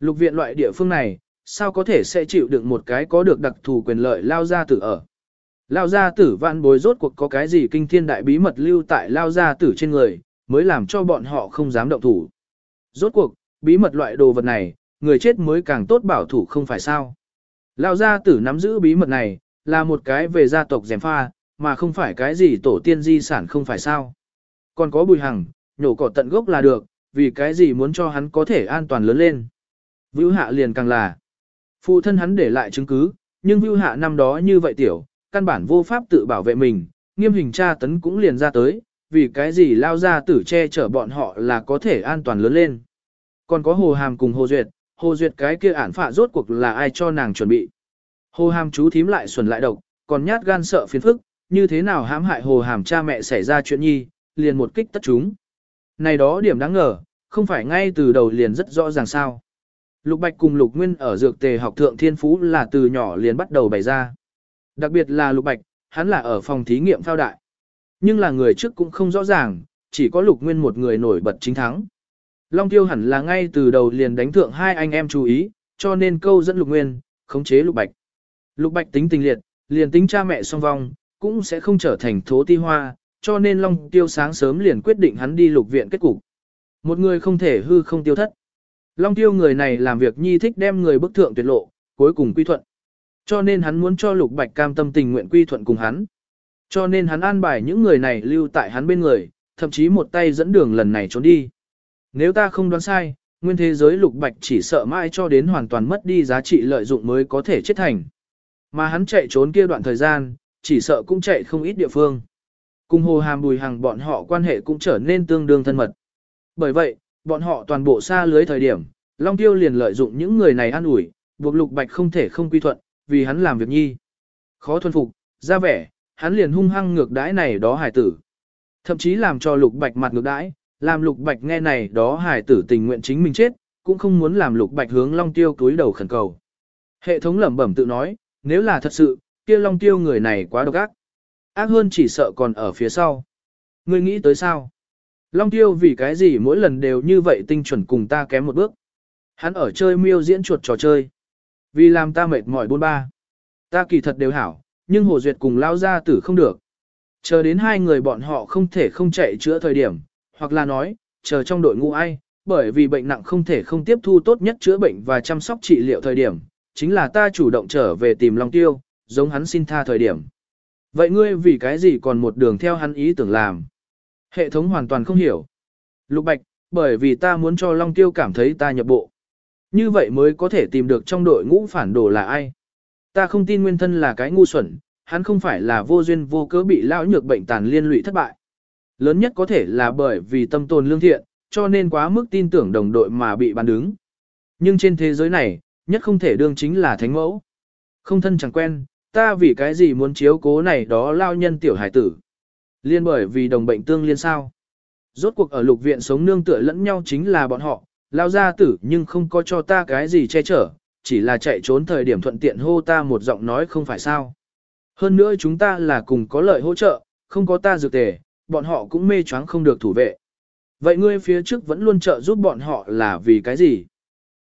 Lục viện loại địa phương này, sao có thể sẽ chịu đựng một cái có được đặc thù quyền lợi lao gia tử ở. Lao gia tử vạn bối rốt cuộc có cái gì kinh thiên đại bí mật lưu tại lao gia tử trên người, mới làm cho bọn họ không dám động thủ. Rốt cuộc, bí mật loại đồ vật này, người chết mới càng tốt bảo thủ không phải sao. Lao gia tử nắm giữ bí mật này, là một cái về gia tộc dèm pha, mà không phải cái gì tổ tiên di sản không phải sao. Còn có bùi hằng, nhổ cỏ tận gốc là được, vì cái gì muốn cho hắn có thể an toàn lớn lên. Vưu hạ liền càng là. Phụ thân hắn để lại chứng cứ, nhưng Vưu hạ năm đó như vậy tiểu, căn bản vô pháp tự bảo vệ mình, nghiêm hình tra tấn cũng liền ra tới, vì cái gì lao ra tử che chở bọn họ là có thể an toàn lớn lên. Còn có Hồ Hàm cùng Hồ Duyệt, Hồ Duyệt cái kia ản phạ rốt cuộc là ai cho nàng chuẩn bị. Hồ Hàm chú thím lại xuẩn lại độc, còn nhát gan sợ phiền phức, như thế nào hãm hại Hồ Hàm cha mẹ xảy ra chuyện nhi, liền một kích tất chúng. Này đó điểm đáng ngờ, không phải ngay từ đầu liền rất rõ ràng sao. Lục Bạch cùng Lục Nguyên ở dược tề học thượng thiên phú là từ nhỏ liền bắt đầu bày ra. Đặc biệt là Lục Bạch, hắn là ở phòng thí nghiệm phao đại. Nhưng là người trước cũng không rõ ràng, chỉ có Lục Nguyên một người nổi bật chính thắng. Long Tiêu hẳn là ngay từ đầu liền đánh thượng hai anh em chú ý, cho nên câu dẫn Lục Nguyên, khống chế Lục Bạch. Lục Bạch tính tình liệt, liền tính cha mẹ song vong, cũng sẽ không trở thành thố ti hoa, cho nên Long Tiêu sáng sớm liền quyết định hắn đi lục viện kết cục. Một người không thể hư không tiêu thất. Long Tiêu người này làm việc nhi thích đem người bức thượng tuyệt lộ, cuối cùng quy thuận. Cho nên hắn muốn cho Lục Bạch cam tâm tình nguyện quy thuận cùng hắn. Cho nên hắn an bài những người này lưu tại hắn bên người, thậm chí một tay dẫn đường lần này trốn đi. Nếu ta không đoán sai, nguyên thế giới Lục Bạch chỉ sợ mãi cho đến hoàn toàn mất đi giá trị lợi dụng mới có thể chết thành. Mà hắn chạy trốn kia đoạn thời gian, chỉ sợ cũng chạy không ít địa phương. Cùng hồ hàm bùi hàng bọn họ quan hệ cũng trở nên tương đương thân mật. Bởi vậy, bọn họ toàn bộ xa lưới thời điểm, Long Tiêu liền lợi dụng những người này an ủi, buộc Lục Bạch không thể không quy thuận, vì hắn làm việc nhi. Khó thuần phục, ra vẻ, hắn liền hung hăng ngược đãi này đó hải tử. Thậm chí làm cho Lục Bạch mặt ngược đãi, làm Lục Bạch nghe này đó hải tử tình nguyện chính mình chết, cũng không muốn làm Lục Bạch hướng Long Tiêu túi đầu khẩn cầu. Hệ thống lẩm bẩm tự nói, nếu là thật sự, kia Long Tiêu người này quá độc ác. Ác hơn chỉ sợ còn ở phía sau. Ngươi nghĩ tới sao? Long Tiêu vì cái gì mỗi lần đều như vậy tinh chuẩn cùng ta kém một bước. Hắn ở chơi miêu diễn chuột trò chơi. Vì làm ta mệt mỏi bôn ba. Ta kỳ thật đều hảo, nhưng Hồ Duyệt cùng lao ra tử không được. Chờ đến hai người bọn họ không thể không chạy chữa thời điểm, hoặc là nói, chờ trong đội ngũ ai, bởi vì bệnh nặng không thể không tiếp thu tốt nhất chữa bệnh và chăm sóc trị liệu thời điểm, chính là ta chủ động trở về tìm Long Tiêu, giống hắn xin tha thời điểm. Vậy ngươi vì cái gì còn một đường theo hắn ý tưởng làm? Hệ thống hoàn toàn không hiểu. Lục Bạch, bởi vì ta muốn cho Long Tiêu cảm thấy ta nhập bộ. Như vậy mới có thể tìm được trong đội ngũ phản đồ là ai. Ta không tin nguyên thân là cái ngu xuẩn, hắn không phải là vô duyên vô cớ bị lão nhược bệnh tàn liên lụy thất bại. Lớn nhất có thể là bởi vì tâm tồn lương thiện, cho nên quá mức tin tưởng đồng đội mà bị bán đứng. Nhưng trên thế giới này, nhất không thể đương chính là thánh mẫu. Không thân chẳng quen, ta vì cái gì muốn chiếu cố này đó lao nhân tiểu hải tử. Liên bởi vì đồng bệnh tương liên sao. Rốt cuộc ở lục viện sống nương tựa lẫn nhau chính là bọn họ, lao ra tử nhưng không có cho ta cái gì che chở, chỉ là chạy trốn thời điểm thuận tiện hô ta một giọng nói không phải sao. Hơn nữa chúng ta là cùng có lợi hỗ trợ, không có ta dược tề, bọn họ cũng mê choáng không được thủ vệ. Vậy ngươi phía trước vẫn luôn trợ giúp bọn họ là vì cái gì?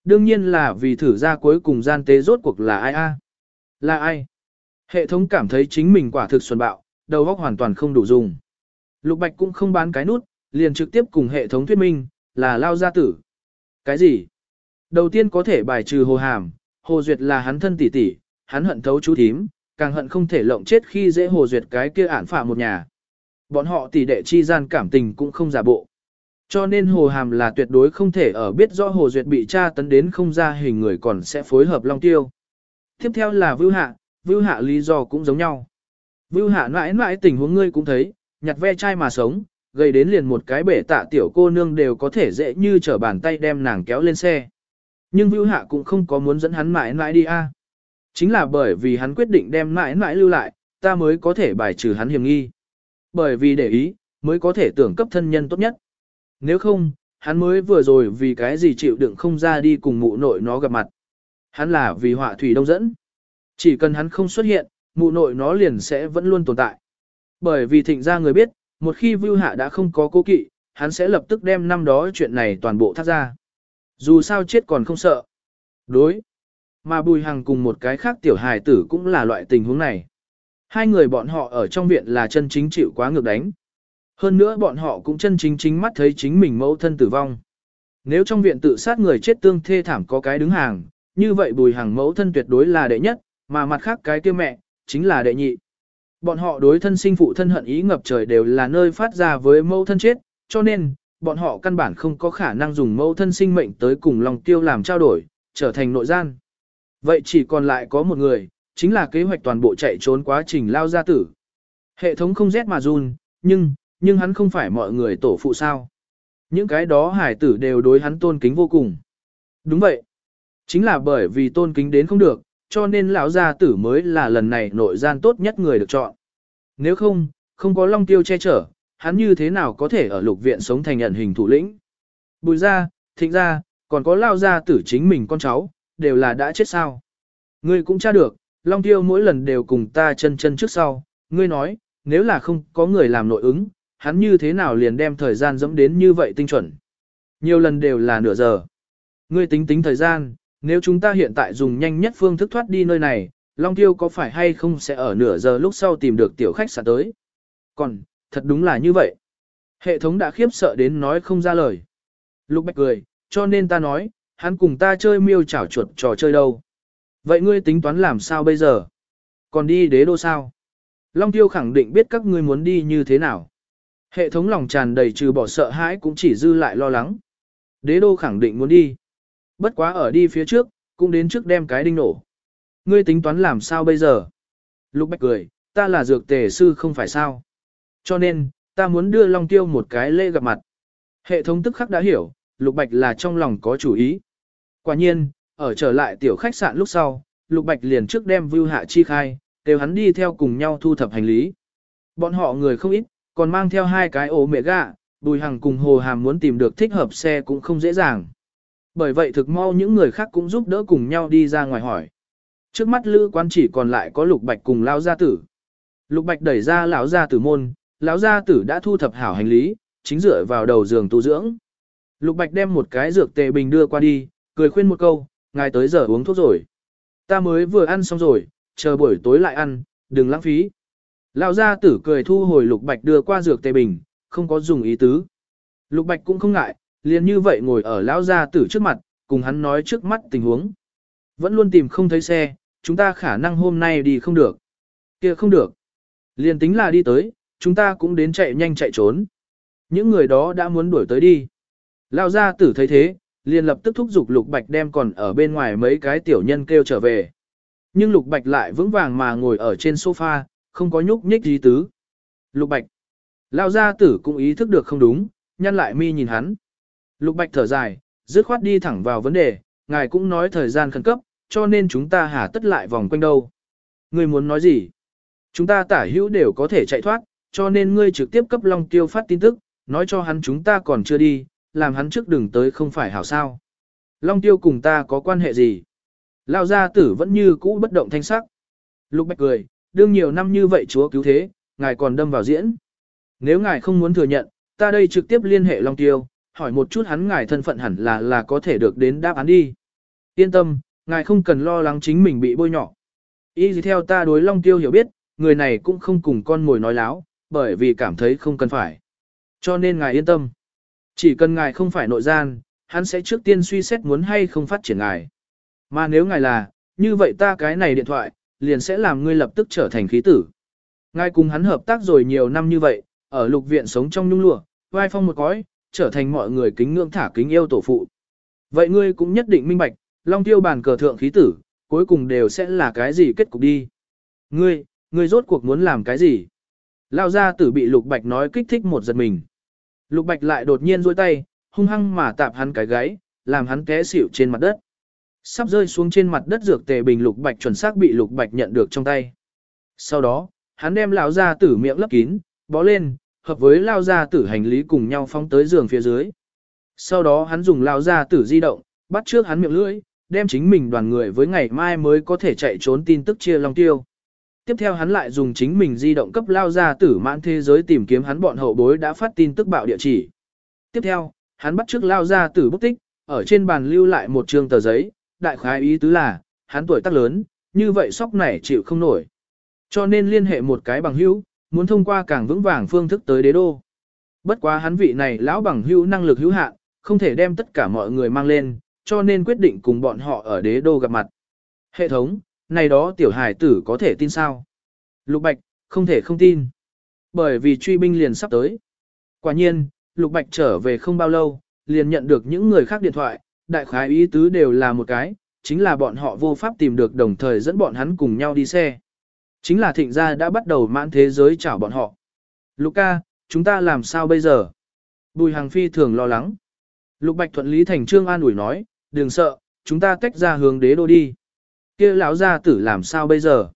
Đương nhiên là vì thử ra cuối cùng gian tế rốt cuộc là ai a? Là ai? Hệ thống cảm thấy chính mình quả thực xuân bạo, đầu óc hoàn toàn không đủ dùng. Lục Bạch cũng không bán cái nút, liền trực tiếp cùng hệ thống thuyết minh, là lao gia tử. Cái gì? Đầu tiên có thể bài trừ hồ hàm, hồ duyệt là hắn thân tỷ tỷ, hắn hận thấu chú thím, càng hận không thể lộng chết khi dễ hồ duyệt cái kia ản phạm một nhà. Bọn họ tỷ đệ chi gian cảm tình cũng không giả bộ. Cho nên hồ hàm là tuyệt đối không thể ở biết rõ hồ duyệt bị tra tấn đến không ra hình người còn sẽ phối hợp long tiêu. Tiếp theo là vưu hạ, vưu hạ lý do cũng giống nhau. Vưu hạ mãi mãi tình huống ngươi cũng thấy, nhặt ve chai mà sống, gây đến liền một cái bể tạ tiểu cô nương đều có thể dễ như trở bàn tay đem nàng kéo lên xe. Nhưng Vưu Hạ cũng không có muốn dẫn hắn mãi mãi đi a. Chính là bởi vì hắn quyết định đem mãi mãi lưu lại, ta mới có thể bài trừ hắn hiểm nghi. Bởi vì để ý, mới có thể tưởng cấp thân nhân tốt nhất. Nếu không, hắn mới vừa rồi vì cái gì chịu đựng không ra đi cùng mụ nội nó gặp mặt. Hắn là vì họa thủy đông dẫn. Chỉ cần hắn không xuất hiện, mụ nội nó liền sẽ vẫn luôn tồn tại. Bởi vì thịnh ra người biết, một khi Vưu Hạ đã không có cố kỵ, hắn sẽ lập tức đem năm đó chuyện này toàn bộ thắt ra. Dù sao chết còn không sợ. Đối. Mà Bùi Hằng cùng một cái khác tiểu hài tử cũng là loại tình huống này. Hai người bọn họ ở trong viện là chân chính chịu quá ngược đánh. Hơn nữa bọn họ cũng chân chính chính mắt thấy chính mình mẫu thân tử vong. Nếu trong viện tự sát người chết tương thê thảm có cái đứng hàng, như vậy Bùi Hằng mẫu thân tuyệt đối là đệ nhất, mà mặt khác cái kia mẹ, chính là đệ nhị. Bọn họ đối thân sinh phụ thân hận ý ngập trời đều là nơi phát ra với mẫu thân chết, cho nên, bọn họ căn bản không có khả năng dùng mẫu thân sinh mệnh tới cùng lòng tiêu làm trao đổi, trở thành nội gian. Vậy chỉ còn lại có một người, chính là kế hoạch toàn bộ chạy trốn quá trình lao gia tử. Hệ thống không rét mà run, nhưng, nhưng hắn không phải mọi người tổ phụ sao. Những cái đó hải tử đều đối hắn tôn kính vô cùng. Đúng vậy. Chính là bởi vì tôn kính đến không được, cho nên lão gia tử mới là lần này nội gian tốt nhất người được chọn. Nếu không, không có long tiêu che chở, hắn như thế nào có thể ở lục viện sống thành nhận hình thủ lĩnh. Bùi gia, thịnh gia, còn có lao gia tử chính mình con cháu, đều là đã chết sao. Ngươi cũng tra được, long tiêu mỗi lần đều cùng ta chân chân trước sau, ngươi nói, nếu là không có người làm nội ứng, hắn như thế nào liền đem thời gian dẫm đến như vậy tinh chuẩn. Nhiều lần đều là nửa giờ. Ngươi tính tính thời gian, nếu chúng ta hiện tại dùng nhanh nhất phương thức thoát đi nơi này, Long Tiêu có phải hay không sẽ ở nửa giờ lúc sau tìm được tiểu khách sạn tới. Còn, thật đúng là như vậy. Hệ thống đã khiếp sợ đến nói không ra lời. Lục Bạch cười, cho nên ta nói, hắn cùng ta chơi miêu chảo chuột trò chơi đâu. Vậy ngươi tính toán làm sao bây giờ? Còn đi đế đô sao? Long Tiêu khẳng định biết các ngươi muốn đi như thế nào. Hệ thống lòng tràn đầy trừ bỏ sợ hãi cũng chỉ dư lại lo lắng. Đế đô khẳng định muốn đi. Bất quá ở đi phía trước, cũng đến trước đem cái đinh nổ. Ngươi tính toán làm sao bây giờ? Lục Bạch cười, ta là dược tề sư không phải sao. Cho nên, ta muốn đưa Long Tiêu một cái lễ gặp mặt. Hệ thống tức khắc đã hiểu, Lục Bạch là trong lòng có chủ ý. Quả nhiên, ở trở lại tiểu khách sạn lúc sau, Lục Bạch liền trước đem Vưu Hạ Chi khai, đều hắn đi theo cùng nhau thu thập hành lý. Bọn họ người không ít, còn mang theo hai cái ổ mẹ gạ, Bùi Hằng cùng Hồ Hàm muốn tìm được thích hợp xe cũng không dễ dàng. Bởi vậy thực mau những người khác cũng giúp đỡ cùng nhau đi ra ngoài hỏi. Trước mắt lữ quán chỉ còn lại có Lục Bạch cùng Lão gia tử. Lục Bạch đẩy ra lão gia tử môn, lão gia tử đã thu thập hảo hành lý, chính dựa vào đầu giường tu dưỡng. Lục Bạch đem một cái dược tề bình đưa qua đi, cười khuyên một câu, ngài tới giờ uống thuốc rồi. Ta mới vừa ăn xong rồi, chờ buổi tối lại ăn, đừng lãng phí. Lão gia tử cười thu hồi Lục Bạch đưa qua dược tề bình, không có dùng ý tứ. Lục Bạch cũng không ngại, liền như vậy ngồi ở lão gia tử trước mặt, cùng hắn nói trước mắt tình huống. Vẫn luôn tìm không thấy xe, chúng ta khả năng hôm nay đi không được. kia không được. Liền tính là đi tới, chúng ta cũng đến chạy nhanh chạy trốn. Những người đó đã muốn đuổi tới đi. Lão gia tử thấy thế, liền lập tức thúc giục Lục Bạch đem còn ở bên ngoài mấy cái tiểu nhân kêu trở về. Nhưng Lục Bạch lại vững vàng mà ngồi ở trên sofa, không có nhúc nhích gì tứ. Lục Bạch. Lão gia tử cũng ý thức được không đúng, nhăn lại mi nhìn hắn. Lục Bạch thở dài, dứt khoát đi thẳng vào vấn đề, ngài cũng nói thời gian khẩn cấp, cho nên chúng ta hà tất lại vòng quanh đâu. Ngươi muốn nói gì? Chúng ta tả hữu đều có thể chạy thoát, cho nên ngươi trực tiếp cấp Long Tiêu phát tin tức, nói cho hắn chúng ta còn chưa đi, làm hắn trước đừng tới không phải hảo sao. Long Tiêu cùng ta có quan hệ gì? Lão gia tử vẫn như cũ bất động thanh sắc. Lục Bạch cười, đương nhiều năm như vậy chúa cứu thế, ngài còn đâm vào diễn. Nếu ngài không muốn thừa nhận, ta đây trực tiếp liên hệ Long Tiêu, hỏi một chút hắn ngài thân phận hẳn là là có thể được đến đáp án đi. Yên tâm, ngài không cần lo lắng chính mình bị bôi nhọ. Ý gì theo ta đối Long Tiêu hiểu biết, người này cũng không cùng con mồi nói láo, bởi vì cảm thấy không cần phải. Cho nên ngài yên tâm. Chỉ cần ngài không phải nội gian, hắn sẽ trước tiên suy xét muốn hay không phát triển ngài. Mà nếu ngài là, như vậy ta cái này điện thoại, liền sẽ làm ngươi lập tức trở thành khí tử. Ngài cùng hắn hợp tác rồi nhiều năm như vậy, ở lục viện sống trong nhung lụa, vai phong một cõi, trở thành mọi người kính ngưỡng thả kính yêu tổ phụ. Vậy ngươi cũng nhất định minh bạch, long tiêu bàn cờ thượng khí tử, cuối cùng đều sẽ là cái gì kết cục đi. Ngươi, ngươi rốt cuộc muốn làm cái gì? Lao ra tử bị lục bạch nói kích thích một giật mình. Lục bạch lại đột nhiên duỗi tay, hung hăng mà tạp hắn cái gáy, làm hắn té xỉu trên mặt đất. Sắp rơi xuống trên mặt đất dược tề bình lục bạch chuẩn xác bị lục bạch nhận được trong tay. Sau đó, hắn đem lão ra tử miệng lấp kín, bó lên, hợp với lao ra tử hành lý cùng nhau phóng tới giường phía dưới. Sau đó hắn dùng lao ra tử di động, bắt trước hắn miệng lưỡi, đem chính mình đoàn người với ngày mai mới có thể chạy trốn tin tức chia long tiêu. Tiếp theo hắn lại dùng chính mình di động cấp lao ra tử mãn thế giới tìm kiếm hắn bọn hậu bối đã phát tin tức bạo địa chỉ. Tiếp theo, hắn bắt trước lao ra tử bút tích, ở trên bàn lưu lại một trường tờ giấy, đại khái ý tứ là, hắn tuổi tác lớn, như vậy sóc này chịu không nổi. Cho nên liên hệ một cái bằng hữu, muốn thông qua càng vững vàng phương thức tới đế đô. Bất quá hắn vị này lão bằng hữu năng lực hữu hạn, không thể đem tất cả mọi người mang lên, cho nên quyết định cùng bọn họ ở đế đô gặp mặt. Hệ thống, này đó tiểu hải tử có thể tin sao? Lục Bạch, không thể không tin. Bởi vì truy binh liền sắp tới. Quả nhiên, Lục Bạch trở về không bao lâu, liền nhận được những người khác điện thoại, đại khái ý tứ đều là một cái, chính là bọn họ vô pháp tìm được đồng thời dẫn bọn hắn cùng nhau đi xe. Chính là thịnh gia đã bắt đầu mãn thế giới chảo bọn họ. Luca, chúng ta làm sao bây giờ? Bùi Hằng Phi thường lo lắng. Lục Bạch thuận lý thành trương an ủi nói, đừng sợ, chúng ta tách ra hướng đế đô đi. kia lão gia tử làm sao bây giờ?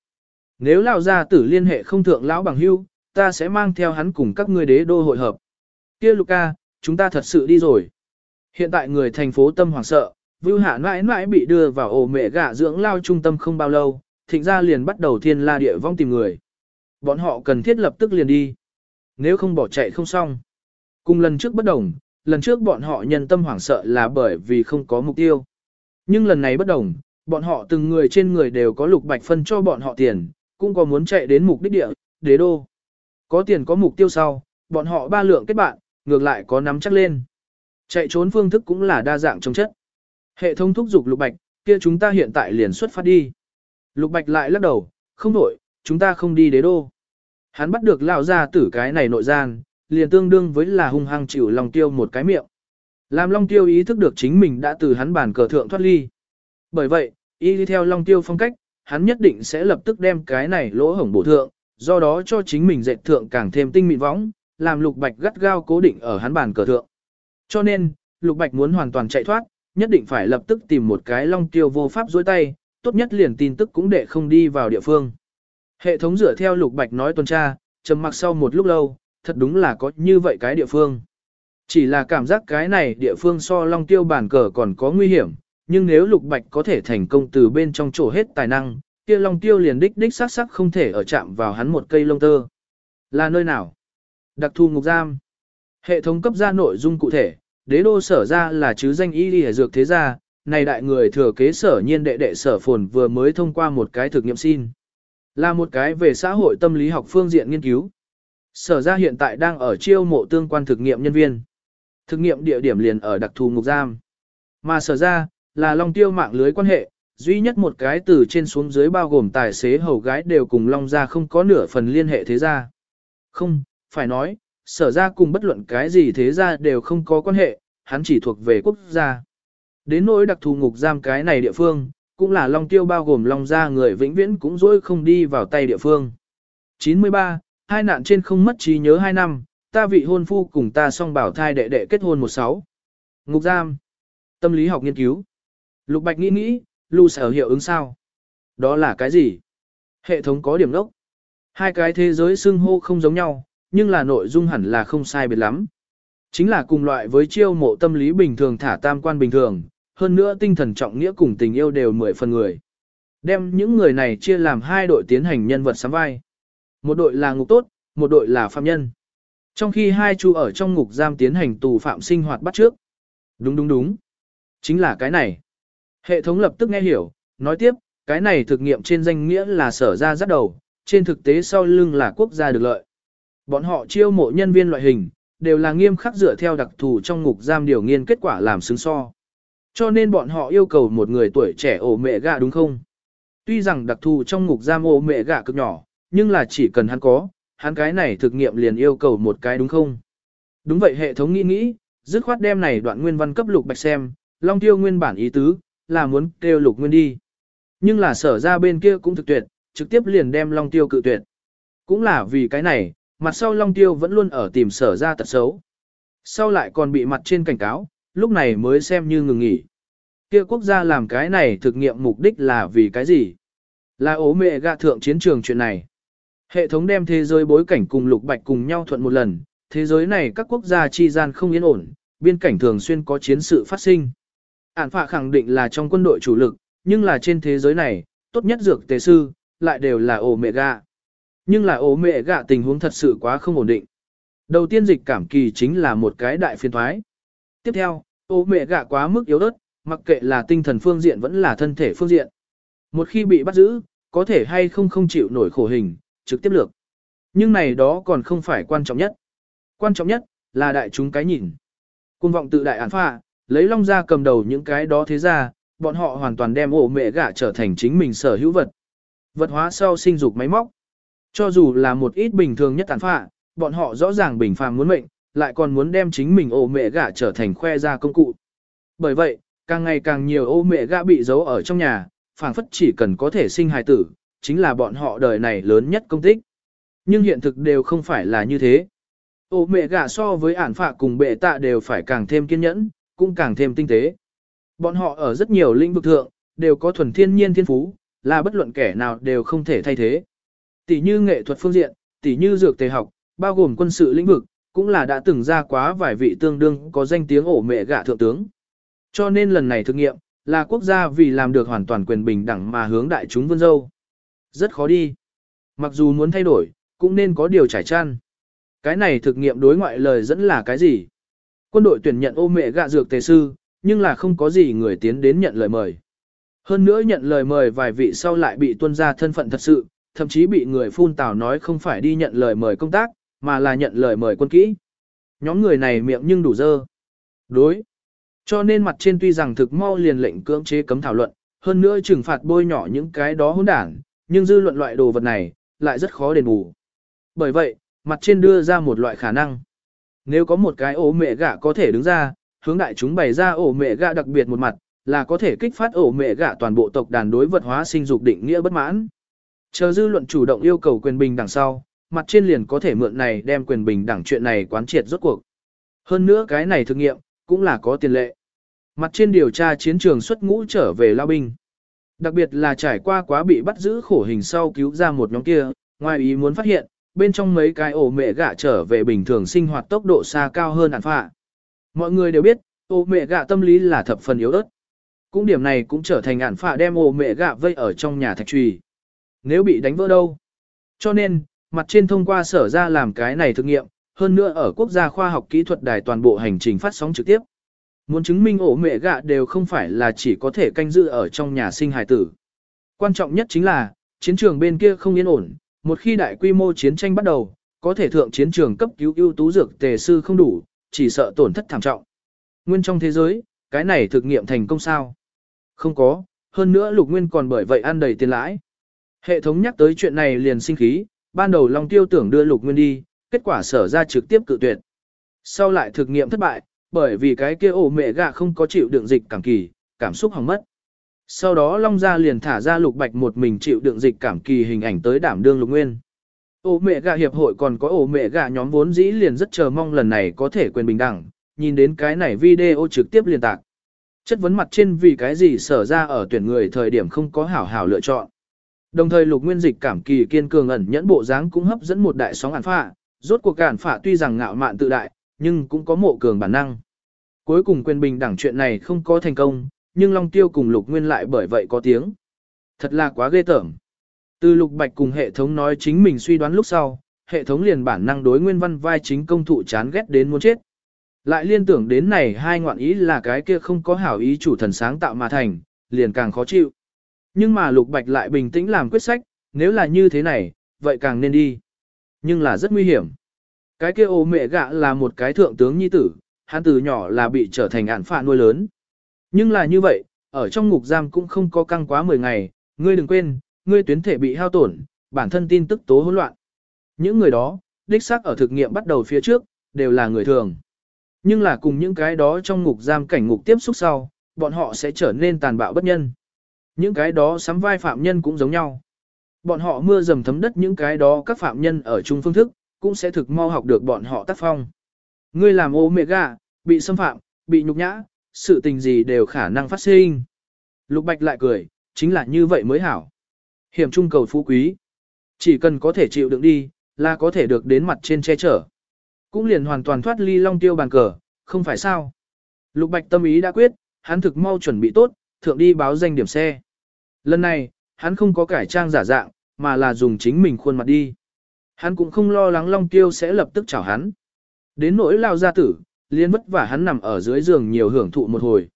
Nếu lão gia tử liên hệ không thượng lão bằng hưu, ta sẽ mang theo hắn cùng các ngươi đế đô hội hợp. kia Luca, chúng ta thật sự đi rồi. Hiện tại người thành phố tâm hoảng sợ, Vưu Hạ mãi mãi bị đưa vào ổ mẹ gạ dưỡng lao trung tâm không bao lâu, thịnh gia liền bắt đầu thiên la địa vong tìm người. Bọn họ cần thiết lập tức liền đi. Nếu không bỏ chạy không xong. Cùng lần trước bất đồng, lần trước bọn họ nhân tâm hoảng sợ là bởi vì không có mục tiêu. Nhưng lần này bất đồng, bọn họ từng người trên người đều có lục bạch phân cho bọn họ tiền, cũng có muốn chạy đến mục đích địa, đế đô. Có tiền có mục tiêu sau, bọn họ ba lượng kết bạn, ngược lại có nắm chắc lên. Chạy trốn phương thức cũng là đa dạng trong chất. Hệ thống thúc giục lục bạch, kia chúng ta hiện tại liền xuất phát đi. Lục bạch lại lắc đầu, không đổi, chúng ta không đi đế đô. Hắn bắt được lão gia tử cái này nội gian, liền tương đương với là hung hăng chịu Long Tiêu một cái miệng. Làm Long Tiêu ý thức được chính mình đã từ hắn bản cờ thượng thoát ly. Bởi vậy, y đi theo Long Tiêu phong cách, hắn nhất định sẽ lập tức đem cái này lỗ hổng bổ thượng, do đó cho chính mình dệt thượng càng thêm tinh mịn võng, làm Lục Bạch gắt gao cố định ở hắn bản cờ thượng. Cho nên, Lục Bạch muốn hoàn toàn chạy thoát, nhất định phải lập tức tìm một cái Long Tiêu vô pháp dối tay, tốt nhất liền tin tức cũng để không đi vào địa phương. Hệ thống dựa theo Lục Bạch nói tuần tra, trầm mặc sau một lúc lâu, thật đúng là có như vậy cái địa phương. Chỉ là cảm giác cái này địa phương so long tiêu bản cờ còn có nguy hiểm, nhưng nếu lục bạch có thể thành công từ bên trong chỗ hết tài năng, kia long tiêu liền đích đích sắc sắc không thể ở chạm vào hắn một cây lông tơ. Là nơi nào? Đặc thù ngục giam. Hệ thống cấp ra nội dung cụ thể, đế đô sở ra là chứ danh y đi dược thế gia, này đại người thừa kế sở nhiên đệ đệ sở phồn vừa mới thông qua một cái thực nghiệm xin. Là một cái về xã hội tâm lý học phương diện nghiên cứu. Sở ra hiện tại đang ở chiêu mộ tương quan thực nghiệm nhân viên. Thực nghiệm địa điểm liền ở đặc thù ngục giam. Mà sở ra, là Long Tiêu mạng lưới quan hệ, duy nhất một cái từ trên xuống dưới bao gồm tài xế hầu gái đều cùng Long gia không có nửa phần liên hệ thế gia. Không, phải nói, sở ra cùng bất luận cái gì thế gia đều không có quan hệ, hắn chỉ thuộc về quốc gia. Đến nỗi đặc thù ngục giam cái này địa phương, cũng là Long Tiêu bao gồm Long gia người vĩnh viễn cũng dối không đi vào tay địa phương. 93, hai nạn trên không mất trí nhớ hai năm, ta vị hôn phu cùng ta song bảo thai đệ đệ kết hôn một sáu. Ngục giam. Tâm lý học nghiên cứu. Lục Bạch nghĩ nghĩ, lưu sở hiệu ứng sao? Đó là cái gì? Hệ thống có điểm lốc Hai cái thế giới xưng hô không giống nhau, nhưng là nội dung hẳn là không sai biệt lắm. Chính là cùng loại với chiêu mộ tâm lý bình thường thả tam quan bình thường, hơn nữa tinh thần trọng nghĩa cùng tình yêu đều mười phần người. Đem những người này chia làm hai đội tiến hành nhân vật sắm vai. Một đội là ngục tốt, một đội là phạm nhân. Trong khi hai chu ở trong ngục giam tiến hành tù phạm sinh hoạt bắt trước. Đúng đúng đúng. Chính là cái này. Hệ thống lập tức nghe hiểu, nói tiếp, cái này thực nghiệm trên danh nghĩa là sở ra dắt đầu, trên thực tế sau lưng là quốc gia được lợi. Bọn họ chiêu mộ nhân viên loại hình, đều là nghiêm khắc dựa theo đặc thù trong ngục giam điều nghiên kết quả làm xứng so. Cho nên bọn họ yêu cầu một người tuổi trẻ ổ mẹ gạ đúng không? Tuy rằng đặc thù trong ngục giam ổ mẹ gạ cực nhỏ, nhưng là chỉ cần hắn có, hắn cái này thực nghiệm liền yêu cầu một cái đúng không? Đúng vậy hệ thống nghĩ nghĩ, dứt khoát đem này đoạn nguyên văn cấp lục bạch xem, long tiêu nguyên bản ý tứ, là muốn kêu lục nguyên đi. Nhưng là sở ra bên kia cũng thực tuyệt, trực tiếp liền đem long tiêu cự tuyệt. Cũng là vì cái này, mặt sau long tiêu vẫn luôn ở tìm sở ra tật xấu. Sau lại còn bị mặt trên cảnh cáo, lúc này mới xem như ngừng nghỉ. Kia quốc gia làm cái này thực nghiệm mục đích là vì cái gì? Là ố mẹ gạ thượng chiến trường chuyện này. Hệ thống đem thế giới bối cảnh cùng lục bạch cùng nhau thuận một lần, thế giới này các quốc gia chi gian không yên ổn, biên cảnh thường xuyên có chiến sự phát sinh. Ản phạ khẳng định là trong quân đội chủ lực, nhưng là trên thế giới này, tốt nhất dược tế sư, lại đều là ổ mẹ gạ. Nhưng là ổ mẹ gạ tình huống thật sự quá không ổn định. Đầu tiên dịch cảm kỳ chính là một cái đại phiên thoái. Tiếp theo, ổ mẹ gạ quá mức yếu ớt, mặc kệ là tinh thần phương diện vẫn là thân thể phương diện. Một khi bị bắt giữ, có thể hay không không chịu nổi khổ hình, trực tiếp lược. Nhưng này đó còn không phải quan trọng nhất. Quan trọng nhất, là đại chúng cái nhìn. côn vọng tự đại án phạ, lấy long ra cầm đầu những cái đó thế ra, bọn họ hoàn toàn đem ổ mẹ gạ trở thành chính mình sở hữu vật. Vật hóa sau sinh dục máy móc. Cho dù là một ít bình thường nhất tàn phạ, bọn họ rõ ràng bình phàm muốn mệnh, lại còn muốn đem chính mình ô mẹ gạ trở thành khoe ra công cụ. Bởi vậy, càng ngày càng nhiều ô mẹ gã bị giấu ở trong nhà, phảng phất chỉ cần có thể sinh hài tử, chính là bọn họ đời này lớn nhất công tích. Nhưng hiện thực đều không phải là như thế. Ô mẹ gạ so với ản phạ cùng bệ tạ đều phải càng thêm kiên nhẫn, cũng càng thêm tinh tế. Bọn họ ở rất nhiều lĩnh vực thượng, đều có thuần thiên nhiên thiên phú, là bất luận kẻ nào đều không thể thay thế. Tỷ như nghệ thuật phương diện, tỷ như dược tề học, bao gồm quân sự lĩnh vực, cũng là đã từng ra quá vài vị tương đương có danh tiếng ổ mẹ gạ thượng tướng. Cho nên lần này thực nghiệm, là quốc gia vì làm được hoàn toàn quyền bình đẳng mà hướng đại chúng vươn dâu. Rất khó đi. Mặc dù muốn thay đổi, cũng nên có điều trải chăn. Cái này thực nghiệm đối ngoại lời dẫn là cái gì? Quân đội tuyển nhận ô mẹ gạ dược tề sư, nhưng là không có gì người tiến đến nhận lời mời. Hơn nữa nhận lời mời vài vị sau lại bị tuân ra thân phận thật sự, thậm chí bị người phun tào nói không phải đi nhận lời mời công tác, mà là nhận lời mời quân kỹ. Nhóm người này miệng nhưng đủ dơ. Đối. Cho nên mặt trên tuy rằng thực mau liền lệnh cưỡng chế cấm thảo luận, hơn nữa trừng phạt bôi nhỏ những cái đó hỗn đảng, nhưng dư luận loại đồ vật này, lại rất khó đền bù. Bởi vậy, mặt trên đưa ra một loại khả năng. Nếu có một cái ổ mẹ gạ có thể đứng ra, hướng đại chúng bày ra ổ mẹ gạ đặc biệt một mặt, là có thể kích phát ổ mẹ gạ toàn bộ tộc đàn đối vật hóa sinh dục định nghĩa bất mãn. Chờ dư luận chủ động yêu cầu quyền bình đằng sau, mặt trên liền có thể mượn này đem quyền bình đẳng chuyện này quán triệt rốt cuộc. Hơn nữa cái này thực nghiệm, cũng là có tiền lệ. Mặt trên điều tra chiến trường xuất ngũ trở về lao binh. Đặc biệt là trải qua quá bị bắt giữ khổ hình sau cứu ra một nhóm kia, ngoài ý muốn phát hiện, bên trong mấy cái ổ mẹ gạ trở về bình thường sinh hoạt tốc độ xa cao hơn ản phạ. Mọi người đều biết, ổ mẹ gạ tâm lý là thập phần yếu ớt. Cũng điểm này cũng trở thành ản phạ đem ổ mẹ gạ vây ở trong nhà thạch trùy. Nếu bị đánh vỡ đâu? Cho nên, mặt trên thông qua sở ra làm cái này thực nghiệm, hơn nữa ở quốc gia khoa học kỹ thuật đài toàn bộ hành trình phát sóng trực tiếp. Muốn chứng minh ổ mẹ gạ đều không phải là chỉ có thể canh giữ ở trong nhà sinh hài tử. Quan trọng nhất chính là, chiến trường bên kia không yên ổn, một khi đại quy mô chiến tranh bắt đầu, có thể thượng chiến trường cấp cứu ưu tú dược tề sư không đủ, chỉ sợ tổn thất thảm trọng. Nguyên trong thế giới, cái này thực nghiệm thành công sao? Không có, hơn nữa lục nguyên còn bởi vậy ăn đầy tiền lãi. Hệ thống nhắc tới chuyện này liền sinh khí, ban đầu Long Tiêu tưởng đưa lục nguyên đi, kết quả sở ra trực tiếp cự tuyệt. Sau lại thực nghiệm thất bại, bởi vì cái kia ổ mẹ gạ không có chịu đựng dịch cảm kỳ, cảm xúc hỏng mất. Sau đó Long Gia liền thả ra lục bạch một mình chịu đựng dịch cảm kỳ hình ảnh tới đảm đương lục nguyên. Ổ mẹ gạ hiệp hội còn có ổ mẹ gạ nhóm vốn dĩ liền rất chờ mong lần này có thể quyền bình đẳng, nhìn đến cái này video trực tiếp liên tạc. Chất vấn mặt trên vì cái gì sở ra ở tuyển người thời điểm không có hảo hảo lựa chọn. Đồng thời lục nguyên dịch cảm kỳ kiên cường ẩn nhẫn bộ dáng cũng hấp dẫn một đại sóng ản phạ, rốt cuộc cản phạ tuy rằng ngạo mạn tự đại, nhưng cũng có mộ cường bản năng. Cuối cùng quyền bình đẳng chuyện này không có thành công, nhưng Long Tiêu cùng Lục Nguyên lại bởi vậy có tiếng. Thật là quá ghê tởm. Từ Lục Bạch cùng hệ thống nói chính mình suy đoán lúc sau, hệ thống liền bản năng đối Nguyên Văn vai chính công thụ chán ghét đến muốn chết. Lại liên tưởng đến này hai ngoạn ý là cái kia không có hảo ý chủ thần sáng tạo mà thành, liền càng khó chịu. Nhưng mà Lục Bạch lại bình tĩnh làm quyết sách, nếu là như thế này, vậy càng nên đi. Nhưng là rất nguy hiểm. Cái kia ô mẹ gạ là một cái thượng tướng nhi tử, hắn từ nhỏ là bị trở thành ản phạ nuôi lớn. Nhưng là như vậy, ở trong ngục giam cũng không có căng quá 10 ngày, ngươi đừng quên, ngươi tuyến thể bị hao tổn, bản thân tin tức tố hỗn loạn. Những người đó, đích xác ở thực nghiệm bắt đầu phía trước, đều là người thường. Nhưng là cùng những cái đó trong ngục giam cảnh ngục tiếp xúc sau, bọn họ sẽ trở nên tàn bạo bất nhân. Những cái đó sắm vai phạm nhân cũng giống nhau. Bọn họ mưa dầm thấm đất những cái đó các phạm nhân ở chung phương thức, cũng sẽ thực mau học được bọn họ tác phong. Ngươi làm ô mẹ gà, bị xâm phạm, bị nhục nhã, sự tình gì đều khả năng phát sinh. Lục Bạch lại cười, chính là như vậy mới hảo. Hiểm trung cầu phú quý. Chỉ cần có thể chịu đựng đi, là có thể được đến mặt trên che chở. Cũng liền hoàn toàn thoát ly long tiêu bàn cờ, không phải sao. Lục Bạch tâm ý đã quyết, hắn thực mau chuẩn bị tốt, thượng đi báo danh điểm xe. Lần này, hắn không có cải trang giả dạng, mà là dùng chính mình khuôn mặt đi. Hắn cũng không lo lắng Long Tiêu sẽ lập tức chào hắn. Đến nỗi lao gia tử, liên vất vả hắn nằm ở dưới giường nhiều hưởng thụ một hồi.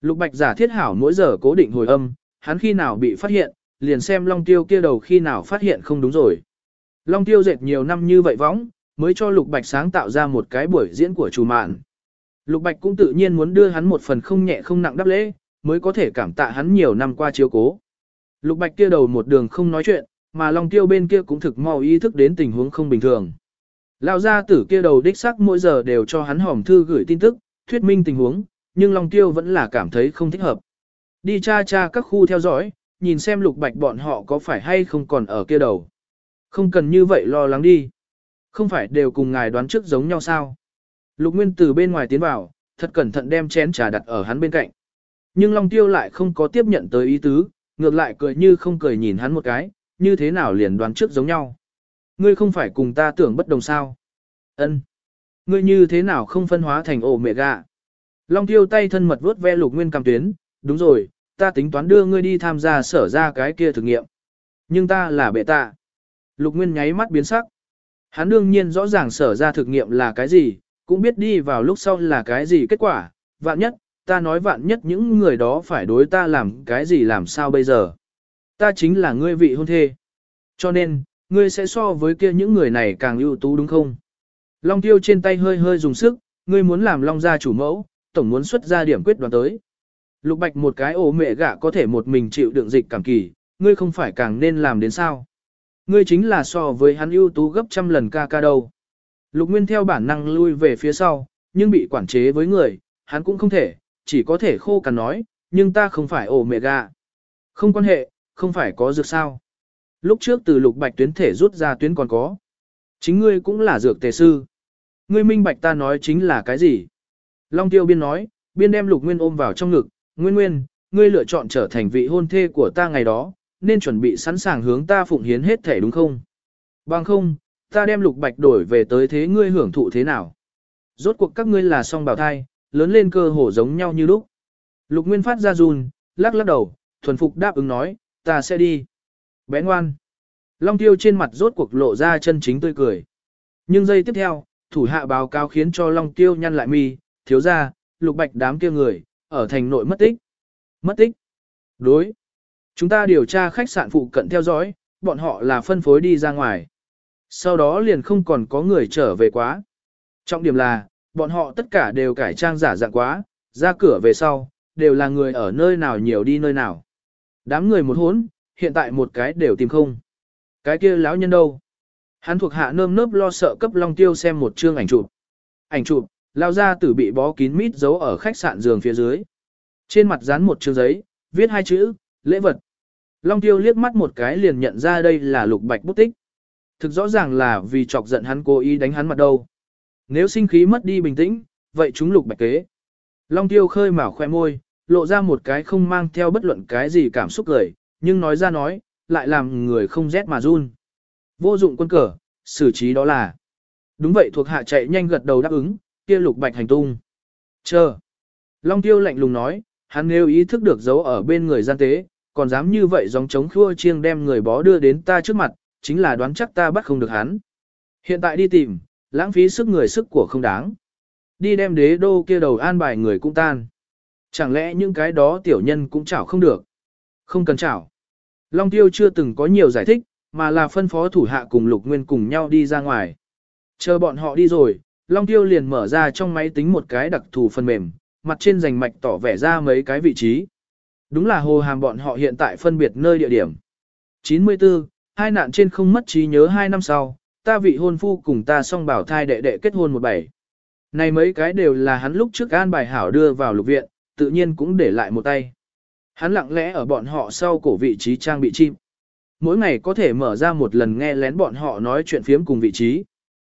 Lục Bạch giả thiết hảo mỗi giờ cố định hồi âm, hắn khi nào bị phát hiện, liền xem Long Tiêu kia đầu khi nào phát hiện không đúng rồi. Long Tiêu dệt nhiều năm như vậy võng, mới cho Lục Bạch sáng tạo ra một cái buổi diễn của chủ mạn. Lục Bạch cũng tự nhiên muốn đưa hắn một phần không nhẹ không nặng đáp lễ, mới có thể cảm tạ hắn nhiều năm qua chiếu cố. Lục Bạch kia đầu một đường không nói chuyện, mà Long Tiêu bên kia cũng thực mau ý thức đến tình huống không bình thường. Lão gia tử kia đầu đích xác mỗi giờ đều cho hắn hòm thư gửi tin tức, thuyết minh tình huống, nhưng Long Tiêu vẫn là cảm thấy không thích hợp. Đi tra tra các khu theo dõi, nhìn xem lục bạch bọn họ có phải hay không còn ở kia đầu. Không cần như vậy lo lắng đi. Không phải đều cùng ngài đoán trước giống nhau sao. Lục Nguyên từ bên ngoài tiến vào, thật cẩn thận đem chén trà đặt ở hắn bên cạnh. Nhưng Long Tiêu lại không có tiếp nhận tới ý tứ, ngược lại cười như không cười nhìn hắn một cái, như thế nào liền đoán trước giống nhau. Ngươi không phải cùng ta tưởng bất đồng sao. Ân, Ngươi như thế nào không phân hóa thành ổ mẹ gạ. Long Tiêu tay thân mật vuốt ve Lục Nguyên cầm tuyến, đúng rồi, ta tính toán đưa ngươi đi tham gia sở ra cái kia thử nghiệm. Nhưng ta là bệ tạ. Lục Nguyên nháy mắt biến sắc. Hắn đương nhiên rõ ràng sở ra thực nghiệm là cái gì, cũng biết đi vào lúc sau là cái gì kết quả, vạn nhất, ta nói vạn nhất những người đó phải đối ta làm cái gì làm sao bây giờ. Ta chính là ngươi vị hôn thê. Cho nên, ngươi sẽ so với kia những người này càng ưu tú đúng không? Long tiêu trên tay hơi hơi dùng sức, ngươi muốn làm long gia chủ mẫu, tổng muốn xuất ra điểm quyết đoán tới. Lục bạch một cái ổ mẹ gạ có thể một mình chịu đựng dịch cảm kỳ, ngươi không phải càng nên làm đến sao. Ngươi chính là so với hắn ưu tú gấp trăm lần ca ca đâu. Lục Nguyên theo bản năng lui về phía sau, nhưng bị quản chế với người, hắn cũng không thể, chỉ có thể khô cằn nói, nhưng ta không phải ổ mẹ gà Không quan hệ, không phải có dược sao. Lúc trước từ lục bạch tuyến thể rút ra tuyến còn có. Chính ngươi cũng là dược tề sư. Ngươi minh bạch ta nói chính là cái gì? Long tiêu biên nói, biên đem lục nguyên ôm vào trong ngực, nguyên nguyên, ngươi lựa chọn trở thành vị hôn thê của ta ngày đó, nên chuẩn bị sẵn sàng hướng ta phụng hiến hết thể đúng không? Bằng không, ta đem lục bạch đổi về tới thế ngươi hưởng thụ thế nào? Rốt cuộc các ngươi là song bào thai, lớn lên cơ hồ giống nhau như lúc. Lục Nguyên phát ra run, lắc lắc đầu, thuần phục đáp ứng nói, ta sẽ đi. Bé ngoan. Long tiêu trên mặt rốt cuộc lộ ra chân chính tươi cười. Nhưng giây tiếp theo, thủ hạ báo cáo khiến cho Long tiêu nhăn lại mi, thiếu ra, lục bạch đám kia người, ở thành nội mất tích. Mất tích. Đối. Chúng ta điều tra khách sạn phụ cận theo dõi, bọn họ là phân phối đi ra ngoài. Sau đó liền không còn có người trở về quá. Trọng điểm là, bọn họ tất cả đều cải trang giả dạng quá, ra cửa về sau, đều là người ở nơi nào nhiều đi nơi nào. Đám người một hốn, hiện tại một cái đều tìm không. Cái kia lão nhân đâu? Hắn thuộc hạ nơm nớp lo sợ cấp Long Tiêu xem một chương ảnh chụp. Ảnh chụp, lao ra tử bị bó kín mít giấu ở khách sạn giường phía dưới. Trên mặt dán một chương giấy, viết hai chữ, lễ vật. Long Tiêu liếc mắt một cái liền nhận ra đây là lục bạch bút tích. Thực rõ ràng là vì chọc giận hắn cố ý đánh hắn mặt đâu. Nếu sinh khí mất đi bình tĩnh, vậy chúng lục bạch kế. Long Tiêu khơi mào khoe môi, lộ ra một cái không mang theo bất luận cái gì cảm xúc cười, nhưng nói ra nói, lại làm người không rét mà run. Vô dụng quân cờ, xử trí đó là. Đúng vậy thuộc hạ chạy nhanh gật đầu đáp ứng, kia lục bạch hành tung. Chờ. Long tiêu lạnh lùng nói, hắn nếu ý thức được giấu ở bên người gian tế, còn dám như vậy dòng chống khua chiêng đem người bó đưa đến ta trước mặt, chính là đoán chắc ta bắt không được hắn. Hiện tại đi tìm, lãng phí sức người sức của không đáng. Đi đem đế đô kia đầu an bài người cũng tan. Chẳng lẽ những cái đó tiểu nhân cũng chảo không được? Không cần chảo. Long Tiêu chưa từng có nhiều giải thích, mà là phân phó thủ hạ cùng Lục Nguyên cùng nhau đi ra ngoài. Chờ bọn họ đi rồi, Long Tiêu liền mở ra trong máy tính một cái đặc thù phần mềm, mặt trên rành mạch tỏ vẻ ra mấy cái vị trí. Đúng là hồ hàm bọn họ hiện tại phân biệt nơi địa điểm. 94, hai nạn trên không mất trí nhớ hai năm sau, ta vị hôn phu cùng ta song bảo thai đệ đệ kết hôn một bảy. Này mấy cái đều là hắn lúc trước an bài hảo đưa vào lục viện, tự nhiên cũng để lại một tay. Hắn lặng lẽ ở bọn họ sau cổ vị trí trang bị chim. Mỗi ngày có thể mở ra một lần nghe lén bọn họ nói chuyện phiếm cùng vị trí.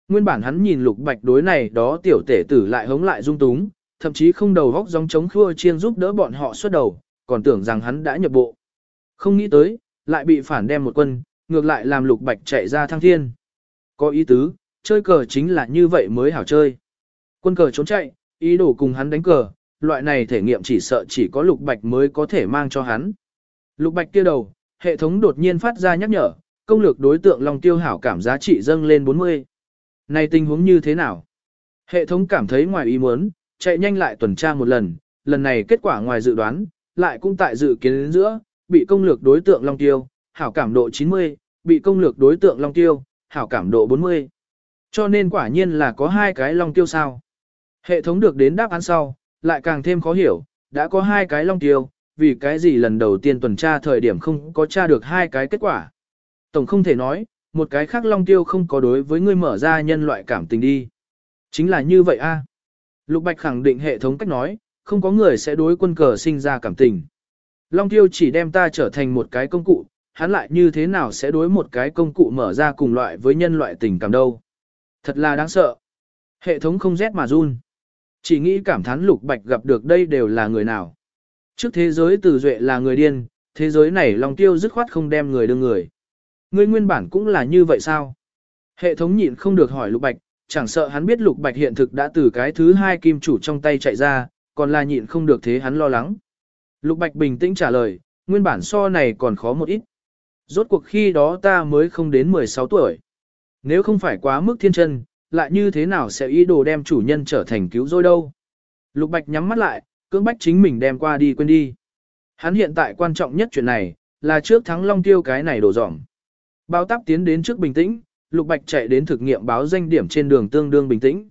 Nguyên bản hắn nhìn lục bạch đối này đó tiểu tể tử lại hống lại dung túng, thậm chí không đầu góc giống chống khua chiên giúp đỡ bọn họ xuất đầu, còn tưởng rằng hắn đã nhập bộ. Không nghĩ tới, lại bị phản đem một quân, ngược lại làm lục bạch chạy ra thăng thiên. Có ý tứ, chơi cờ chính là như vậy mới hảo chơi. Quân cờ trốn chạy, ý đồ cùng hắn đánh cờ, loại này thể nghiệm chỉ sợ chỉ có lục bạch mới có thể mang cho hắn. Lục bạch kia đầu, hệ thống đột nhiên phát ra nhắc nhở, công lược đối tượng lòng tiêu hảo cảm giá trị dâng lên 40. Này tình huống như thế nào? Hệ thống cảm thấy ngoài ý muốn, chạy nhanh lại tuần tra một lần, lần này kết quả ngoài dự đoán, lại cũng tại dự kiến đến giữa, bị công lược đối tượng long tiêu, hảo cảm độ 90, bị công lược đối tượng long tiêu, hảo cảm độ 40. Cho nên quả nhiên là có hai cái long tiêu sao. Hệ thống được đến đáp án sau, lại càng thêm khó hiểu, đã có hai cái long tiêu, vì cái gì lần đầu tiên tuần tra thời điểm không có tra được hai cái kết quả. Tổng không thể nói, một cái khác long tiêu không có đối với ngươi mở ra nhân loại cảm tình đi. Chính là như vậy a. Lục Bạch khẳng định hệ thống cách nói, không có người sẽ đối quân cờ sinh ra cảm tình. Long tiêu chỉ đem ta trở thành một cái công cụ, hắn lại như thế nào sẽ đối một cái công cụ mở ra cùng loại với nhân loại tình cảm đâu. Thật là đáng sợ. Hệ thống không rét mà run. Chỉ nghĩ cảm thán lục bạch gặp được đây đều là người nào. Trước thế giới từ duệ là người điên, thế giới này lòng tiêu dứt khoát không đem người đương người. Ngươi nguyên bản cũng là như vậy sao? Hệ thống nhịn không được hỏi lục bạch, chẳng sợ hắn biết lục bạch hiện thực đã từ cái thứ hai kim chủ trong tay chạy ra, còn là nhịn không được thế hắn lo lắng. Lục bạch bình tĩnh trả lời, nguyên bản so này còn khó một ít. Rốt cuộc khi đó ta mới không đến 16 tuổi. Nếu không phải quá mức thiên chân, lại như thế nào sẽ ý đồ đem chủ nhân trở thành cứu rỗi đâu. Lục Bạch nhắm mắt lại, cưỡng bách chính mình đem qua đi quên đi. Hắn hiện tại quan trọng nhất chuyện này, là trước thắng long tiêu cái này đổ dỏng. Báo táp tiến đến trước bình tĩnh, Lục Bạch chạy đến thực nghiệm báo danh điểm trên đường tương đương bình tĩnh.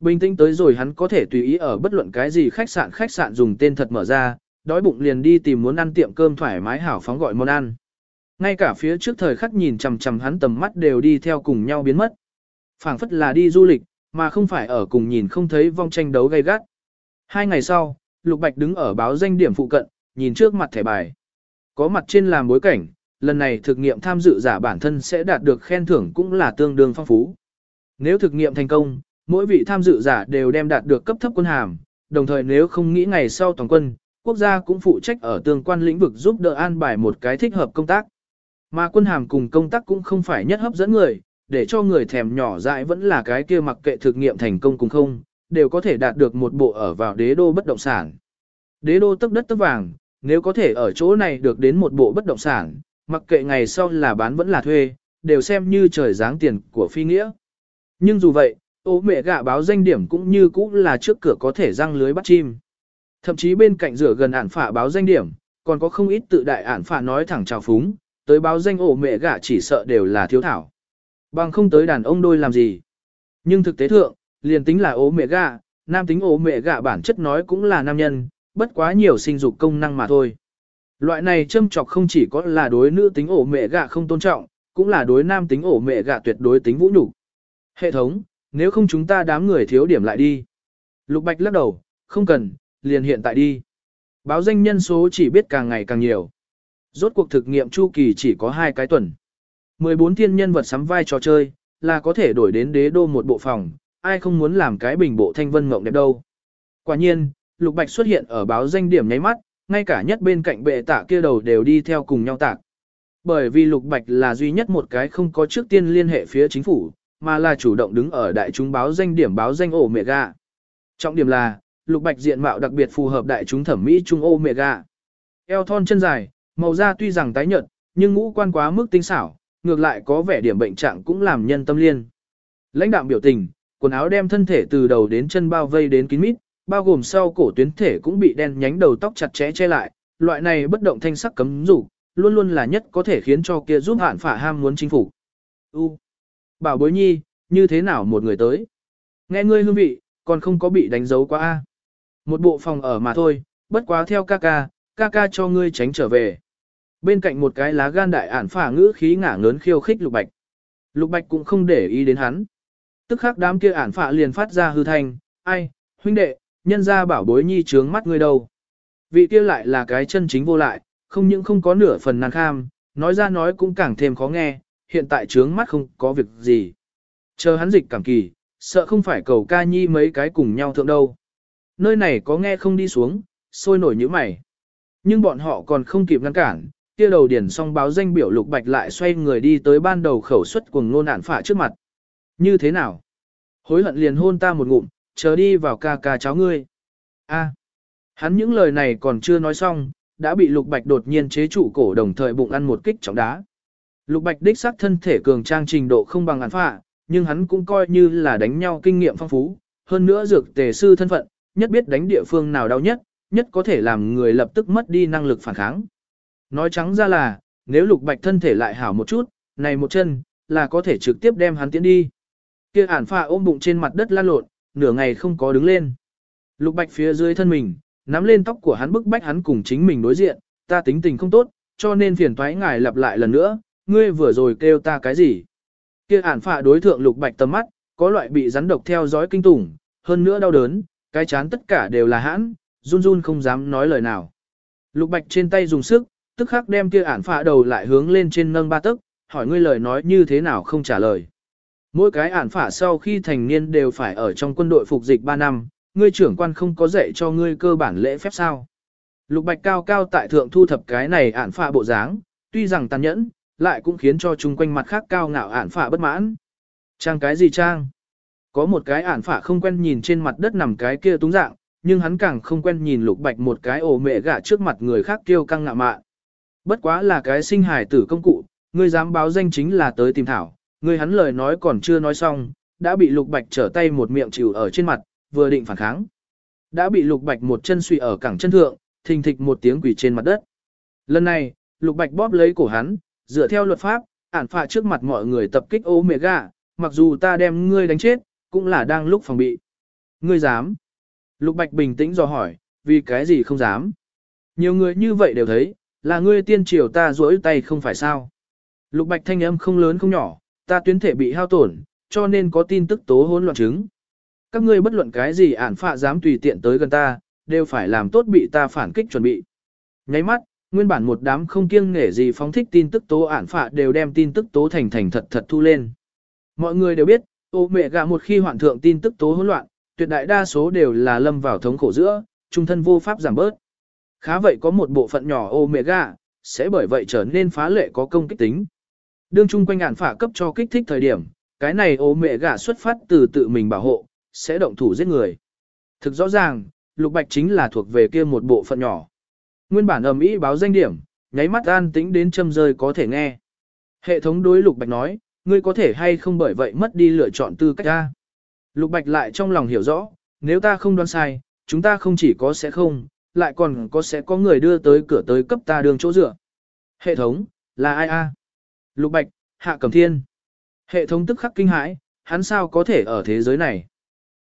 Bình tĩnh tới rồi hắn có thể tùy ý ở bất luận cái gì khách sạn khách sạn dùng tên thật mở ra, đói bụng liền đi tìm muốn ăn tiệm cơm thoải mái hảo phóng gọi món ăn. Ngay cả phía trước thời khắc nhìn chằm chằm hắn tầm mắt đều đi theo cùng nhau biến mất. phảng phất là đi du lịch, mà không phải ở cùng nhìn không thấy vong tranh đấu gay gắt. Hai ngày sau, Lục Bạch đứng ở báo danh điểm phụ cận, nhìn trước mặt thẻ bài. Có mặt trên làm bối cảnh, lần này thực nghiệm tham dự giả bản thân sẽ đạt được khen thưởng cũng là tương đương phong phú. Nếu thực nghiệm thành công, mỗi vị tham dự giả đều đem đạt được cấp thấp quân hàm, đồng thời nếu không nghĩ ngày sau toàn quân, quốc gia cũng phụ trách ở tương quan lĩnh vực giúp đỡ an bài một cái thích hợp công tác. Mà quân hàm cùng công tác cũng không phải nhất hấp dẫn người, để cho người thèm nhỏ dại vẫn là cái kia mặc kệ thực nghiệm thành công cùng không, đều có thể đạt được một bộ ở vào đế đô bất động sản. Đế đô tức đất tức vàng, nếu có thể ở chỗ này được đến một bộ bất động sản, mặc kệ ngày sau là bán vẫn là thuê, đều xem như trời giáng tiền của phi nghĩa. Nhưng dù vậy, ố mẹ gạ báo danh điểm cũng như cũ là trước cửa có thể răng lưới bắt chim. Thậm chí bên cạnh rửa gần ản phả báo danh điểm, còn có không ít tự đại ản phả nói thẳng chào phúng, tới báo danh ổ mẹ gạ chỉ sợ đều là thiếu thảo. Bằng không tới đàn ông đôi làm gì. Nhưng thực tế thượng, liền tính là ổ mẹ gạ, nam tính ổ mẹ gạ bản chất nói cũng là nam nhân, bất quá nhiều sinh dục công năng mà thôi. Loại này châm chọc không chỉ có là đối nữ tính ổ mẹ gạ không tôn trọng, cũng là đối nam tính ổ mẹ gạ tuyệt đối tính vũ nhục. Hệ thống, nếu không chúng ta đám người thiếu điểm lại đi. Lục Bạch lắc đầu, không cần, liền hiện tại đi. Báo danh nhân số chỉ biết càng ngày càng nhiều. Rốt cuộc thực nghiệm chu kỳ chỉ có hai cái tuần. 14 thiên nhân vật sắm vai trò chơi, là có thể đổi đến đế đô một bộ phòng, ai không muốn làm cái bình bộ thanh vân mộng đẹp đâu. Quả nhiên, Lục Bạch xuất hiện ở báo danh điểm nháy mắt, ngay cả nhất bên cạnh bệ tạ kia đầu đều đi theo cùng nhau tạc. Bởi vì Lục Bạch là duy nhất một cái không có trước tiên liên hệ phía chính phủ, mà là chủ động đứng ở đại chúng báo danh điểm báo danh ổ mẹ gà. Trọng điểm là, Lục Bạch diện mạo đặc biệt phù hợp đại chúng thẩm mỹ trung ô mẹ gà. Eo thon chân dài, Màu da tuy rằng tái nhợt, nhưng ngũ quan quá mức tinh xảo, ngược lại có vẻ điểm bệnh trạng cũng làm nhân tâm liên. Lãnh đạm biểu tình, quần áo đem thân thể từ đầu đến chân bao vây đến kín mít, bao gồm sau cổ tuyến thể cũng bị đen nhánh đầu tóc chặt chẽ che lại, loại này bất động thanh sắc cấm rủ, luôn luôn là nhất có thể khiến cho kia giúp hạn phả ham muốn chính phủ. U. Bảo bối nhi, như thế nào một người tới? Nghe ngươi hương vị, còn không có bị đánh dấu quá a. Một bộ phòng ở mà thôi, bất quá theo ca ca, ca ca cho ngươi tránh trở về. Bên cạnh một cái lá gan đại ản phả ngữ khí ngả ngớn khiêu khích Lục Bạch. Lục Bạch cũng không để ý đến hắn. Tức khắc đám kia ản phả liền phát ra hư thanh, ai, huynh đệ, nhân ra bảo bối nhi trướng mắt ngươi đâu. Vị kia lại là cái chân chính vô lại, không những không có nửa phần năng kham, nói ra nói cũng càng thêm khó nghe, hiện tại trướng mắt không có việc gì. Chờ hắn dịch cảm kỳ, sợ không phải cầu ca nhi mấy cái cùng nhau thượng đâu. Nơi này có nghe không đi xuống, sôi nổi như mày. Nhưng bọn họ còn không kịp ngăn cản, kia đầu điển xong báo danh biểu lục bạch lại xoay người đi tới ban đầu khẩu suất cuồng nôn ản phả trước mặt. Như thế nào? Hối hận liền hôn ta một ngụm, chờ đi vào ca ca cháu ngươi. A. hắn những lời này còn chưa nói xong, đã bị lục bạch đột nhiên chế trụ cổ đồng thời bụng ăn một kích trọng đá. Lục bạch đích xác thân thể cường trang trình độ không bằng ản phả, nhưng hắn cũng coi như là đánh nhau kinh nghiệm phong phú, hơn nữa dược tề sư thân phận, nhất biết đánh địa phương nào đau nhất, nhất có thể làm người lập tức mất đi năng lực phản kháng. Nói trắng ra là, nếu lục bạch thân thể lại hảo một chút, này một chân, là có thể trực tiếp đem hắn tiến đi. Kia ản phà ôm bụng trên mặt đất lan lộn, nửa ngày không có đứng lên. Lục bạch phía dưới thân mình, nắm lên tóc của hắn bức bách hắn cùng chính mình đối diện, ta tính tình không tốt, cho nên phiền toái ngài lặp lại lần nữa, ngươi vừa rồi kêu ta cái gì? Kia ản phạ đối thượng lục bạch tầm mắt, có loại bị rắn độc theo dõi kinh tủng, hơn nữa đau đớn, cái chán tất cả đều là hãn, run run không dám nói lời nào. Lục bạch trên tay dùng sức, tức khắc đem kia ản phạ đầu lại hướng lên trên nâng ba tức, hỏi ngươi lời nói như thế nào không trả lời. Mỗi cái ản phả sau khi thành niên đều phải ở trong quân đội phục dịch 3 năm, ngươi trưởng quan không có dạy cho ngươi cơ bản lễ phép sao. Lục bạch cao cao tại thượng thu thập cái này ản phả bộ dáng, tuy rằng tàn nhẫn, lại cũng khiến cho chung quanh mặt khác cao ngạo ản phả bất mãn. Trang cái gì trang? Có một cái ản phả không quen nhìn trên mặt đất nằm cái kia túng dạng, nhưng hắn càng không quen nhìn lục bạch một cái ổ mẹ gạ trước mặt người khác kêu căng ngạo mạn. Bất quá là cái sinh hài tử công cụ, ngươi dám báo danh chính là tới tìm thảo, ngươi hắn lời nói còn chưa nói xong, đã bị lục bạch trở tay một miệng chịu ở trên mặt, vừa định phản kháng. Đã bị lục bạch một chân suy ở cẳng chân thượng, thình thịch một tiếng quỷ trên mặt đất. Lần này, lục bạch bóp lấy cổ hắn, dựa theo luật pháp, ản phạ trước mặt mọi người tập kích ô mẹ gà, mặc dù ta đem ngươi đánh chết, cũng là đang lúc phòng bị. Ngươi dám? Lục bạch bình tĩnh dò hỏi, vì cái gì không dám? Nhiều người như vậy đều thấy, là ngươi tiên triều ta rỗi tay không phải sao? Lục bạch thanh âm không lớn không nhỏ, ta tuyến thể bị hao tổn, cho nên có tin tức tố hỗn loạn chứng. Các ngươi bất luận cái gì ản phạ dám tùy tiện tới gần ta, đều phải làm tốt bị ta phản kích chuẩn bị. Nháy mắt, nguyên bản một đám không kiêng nể gì phóng thích tin tức tố ản phạ đều đem tin tức tố thành thành thật thật thu lên. Mọi người đều biết, ô mẹ gạ một khi hoạn thượng tin tức tố hỗn loạn, tuyệt đại đa số đều là lâm vào thống khổ giữa, trung thân vô pháp giảm bớt. Khá vậy có một bộ phận nhỏ omega, sẽ bởi vậy trở nên phá lệ có công kích tính. Đương chung quanh ản phả cấp cho kích thích thời điểm, cái này omega xuất phát từ tự mình bảo hộ, sẽ động thủ giết người. Thực rõ ràng, lục bạch chính là thuộc về kia một bộ phận nhỏ. Nguyên bản ầm ĩ báo danh điểm, nháy mắt an tĩnh đến châm rơi có thể nghe. Hệ thống đối lục bạch nói, ngươi có thể hay không bởi vậy mất đi lựa chọn tư cách ra. Lục bạch lại trong lòng hiểu rõ, nếu ta không đoán sai, chúng ta không chỉ có sẽ không, lại còn có sẽ có người đưa tới cửa tới cấp ta đường chỗ dựa. Hệ thống, là ai a? Lục Bạch, Hạ Cẩm Thiên. Hệ thống tức khắc kinh hãi, hắn sao có thể ở thế giới này?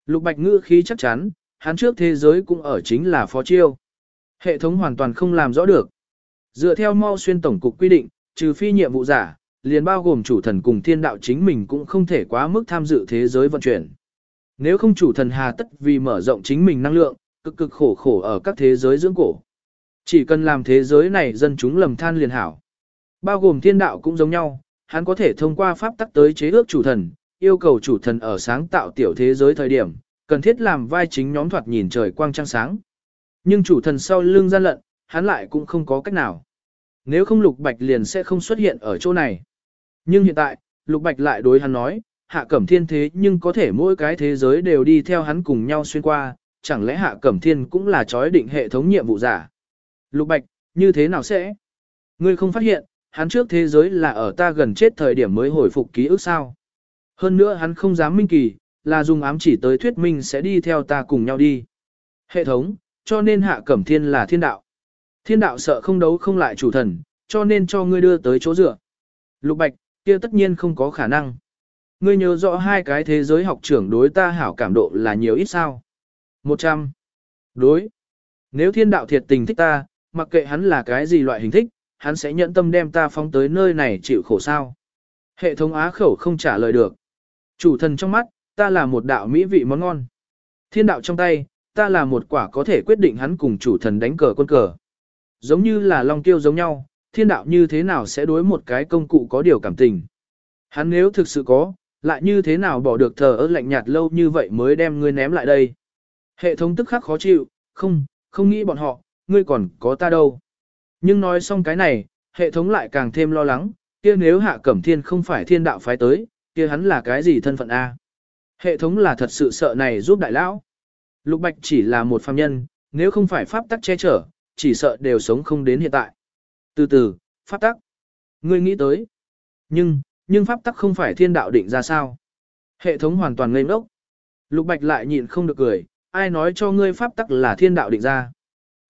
Lục Bạch ngữ khí chắc chắn, hắn trước thế giới cũng ở chính là phó chiêu. Hệ thống hoàn toàn không làm rõ được. Dựa theo mau xuyên tổng cục quy định, trừ phi nhiệm vụ giả, liền bao gồm chủ thần cùng thiên đạo chính mình cũng không thể quá mức tham dự thế giới vận chuyển. Nếu không chủ thần hà tất vì mở rộng chính mình năng lượng, cực cực khổ khổ ở các thế giới dưỡng cổ. Chỉ cần làm thế giới này dân chúng lầm than liền hảo. Bao gồm thiên đạo cũng giống nhau, hắn có thể thông qua pháp tắc tới chế ước chủ thần, yêu cầu chủ thần ở sáng tạo tiểu thế giới thời điểm, cần thiết làm vai chính nhóm thoạt nhìn trời quang trăng sáng. Nhưng chủ thần sau lưng gian lận, hắn lại cũng không có cách nào. Nếu không lục bạch liền sẽ không xuất hiện ở chỗ này. Nhưng hiện tại, lục bạch lại đối hắn nói, hạ cẩm thiên thế nhưng có thể mỗi cái thế giới đều đi theo hắn cùng nhau xuyên qua, chẳng lẽ hạ cẩm thiên cũng là chói định hệ thống nhiệm vụ giả. Lục bạch, như thế nào sẽ? Ngươi không phát hiện, hắn trước thế giới là ở ta gần chết thời điểm mới hồi phục ký ức sao. Hơn nữa hắn không dám minh kỳ, là dùng ám chỉ tới thuyết minh sẽ đi theo ta cùng nhau đi. Hệ thống, cho nên hạ cẩm thiên là thiên đạo. Thiên đạo sợ không đấu không lại chủ thần, cho nên cho ngươi đưa tới chỗ dựa. Lục bạch, kia tất nhiên không có khả năng. Ngươi nhớ rõ hai cái thế giới học trưởng đối ta hảo cảm độ là nhiều ít sao. 100. Đối. Nếu thiên đạo thiệt tình thích ta, mặc kệ hắn là cái gì loại hình thích, hắn sẽ nhận tâm đem ta phóng tới nơi này chịu khổ sao. Hệ thống á khẩu không trả lời được. Chủ thần trong mắt, ta là một đạo mỹ vị món ngon. Thiên đạo trong tay, ta là một quả có thể quyết định hắn cùng chủ thần đánh cờ quân cờ. Giống như là long tiêu giống nhau, thiên đạo như thế nào sẽ đối một cái công cụ có điều cảm tình. Hắn nếu thực sự có, lại như thế nào bỏ được thờ ơ lạnh nhạt lâu như vậy mới đem ngươi ném lại đây. Hệ thống tức khắc khó chịu, không, không nghĩ bọn họ, ngươi còn có ta đâu. Nhưng nói xong cái này, hệ thống lại càng thêm lo lắng, kia nếu hạ cẩm thiên không phải thiên đạo phái tới, kia hắn là cái gì thân phận A. Hệ thống là thật sự sợ này giúp đại lão. Lục Bạch chỉ là một phàm nhân, nếu không phải pháp tắc che chở, chỉ sợ đều sống không đến hiện tại. Từ từ, pháp tắc. Ngươi nghĩ tới. Nhưng, nhưng pháp tắc không phải thiên đạo định ra sao. Hệ thống hoàn toàn ngây ngốc. Lục Bạch lại nhịn không được cười, ai nói cho ngươi pháp tắc là thiên đạo định ra.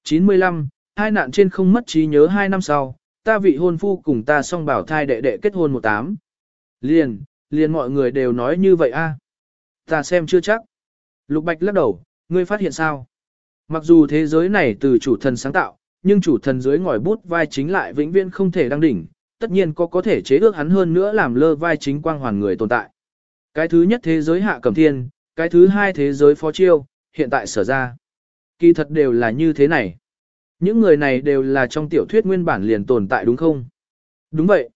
95, hai nạn trên không mất trí nhớ hai năm sau, ta vị hôn phu cùng ta song bảo thai đệ đệ kết hôn một tám. Liền, liền mọi người đều nói như vậy a. Ta xem chưa chắc. Lục Bạch lắc đầu, ngươi phát hiện sao? Mặc dù thế giới này từ chủ thần sáng tạo, nhưng chủ thần dưới ngòi bút vai chính lại vĩnh viễn không thể đăng đỉnh, tất nhiên có có thể chế ước hắn hơn nữa làm lơ vai chính quang hoàn người tồn tại. Cái thứ nhất thế giới hạ cẩm thiên, cái thứ hai thế giới phó chiêu, hiện tại sở ra. Kỳ thật đều là như thế này. Những người này đều là trong tiểu thuyết nguyên bản liền tồn tại đúng không? Đúng vậy.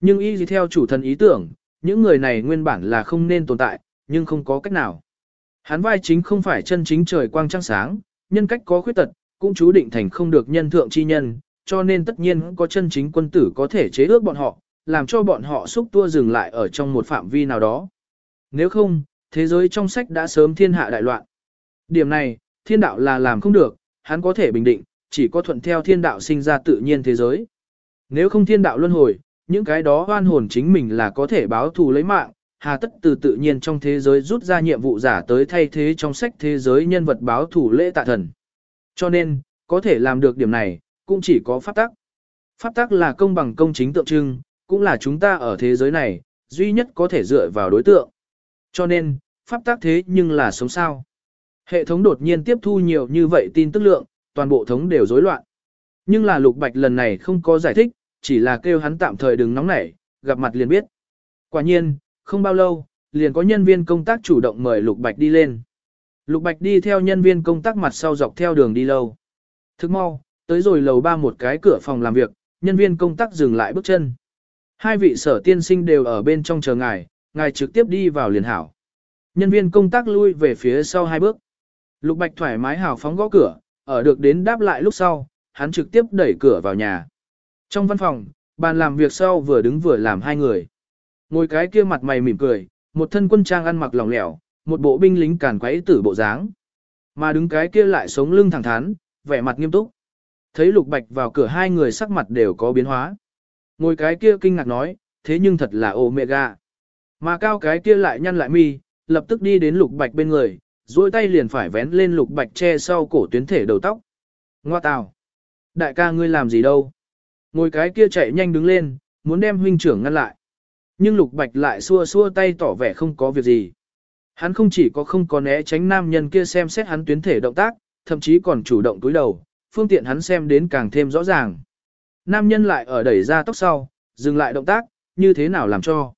Nhưng y gì theo chủ thần ý tưởng, những người này nguyên bản là không nên tồn tại, nhưng không có cách nào. Hắn vai chính không phải chân chính trời quang trăng sáng, nhân cách có khuyết tật, cũng chú định thành không được nhân thượng chi nhân, cho nên tất nhiên có chân chính quân tử có thể chế ước bọn họ, làm cho bọn họ xúc tua dừng lại ở trong một phạm vi nào đó. Nếu không, thế giới trong sách đã sớm thiên hạ đại loạn. Điểm này, thiên đạo là làm không được, hắn có thể bình định, chỉ có thuận theo thiên đạo sinh ra tự nhiên thế giới. Nếu không thiên đạo luân hồi, những cái đó oan hồn chính mình là có thể báo thù lấy mạng, hà tất từ tự nhiên trong thế giới rút ra nhiệm vụ giả tới thay thế trong sách thế giới nhân vật báo thù lễ tạ thần. Cho nên, có thể làm được điểm này, cũng chỉ có pháp tắc. Pháp tắc là công bằng công chính tượng trưng, cũng là chúng ta ở thế giới này, duy nhất có thể dựa vào đối tượng. Cho nên, pháp tắc thế nhưng là sống sao. Hệ thống đột nhiên tiếp thu nhiều như vậy tin tức lượng, toàn bộ thống đều rối loạn. Nhưng là lục bạch lần này không có giải thích, chỉ là kêu hắn tạm thời đừng nóng nảy, gặp mặt liền biết. Quả nhiên, không bao lâu, liền có nhân viên công tác chủ động mời lục bạch đi lên. Lục bạch đi theo nhân viên công tác mặt sau dọc theo đường đi lâu. Thức mau, tới rồi lầu ba một cái cửa phòng làm việc, nhân viên công tác dừng lại bước chân. Hai vị sở tiên sinh đều ở bên trong chờ ngài, ngài trực tiếp đi vào liền hảo. Nhân viên công tác lui về phía sau hai bước. Lục Bạch thoải mái hào phóng gõ cửa, ở được đến đáp lại lúc sau, hắn trực tiếp đẩy cửa vào nhà. Trong văn phòng, bàn làm việc sau vừa đứng vừa làm hai người. Ngồi cái kia mặt mày mỉm cười, một thân quân trang ăn mặc lỏng lẻo, một bộ binh lính càn quấy tử bộ dáng. Mà đứng cái kia lại sống lưng thẳng thắn, vẻ mặt nghiêm túc. Thấy Lục Bạch vào cửa hai người sắc mặt đều có biến hóa. Ngồi cái kia kinh ngạc nói, thế nhưng thật là Omega. Mà cao cái kia lại nhăn lại mi, lập tức đi đến Lục Bạch bên người, duỗi tay liền phải vén lên Lục Bạch che sau cổ tuyến thể đầu tóc. Ngoa tào! Đại ca ngươi làm gì đâu? Ngồi cái kia chạy nhanh đứng lên, muốn đem huynh trưởng ngăn lại. Nhưng Lục Bạch lại xua xua tay tỏ vẻ không có việc gì. Hắn không chỉ có không có né tránh nam nhân kia xem xét hắn tuyến thể động tác, thậm chí còn chủ động túi đầu, phương tiện hắn xem đến càng thêm rõ ràng. Nam nhân lại ở đẩy ra tóc sau, dừng lại động tác, như thế nào làm cho.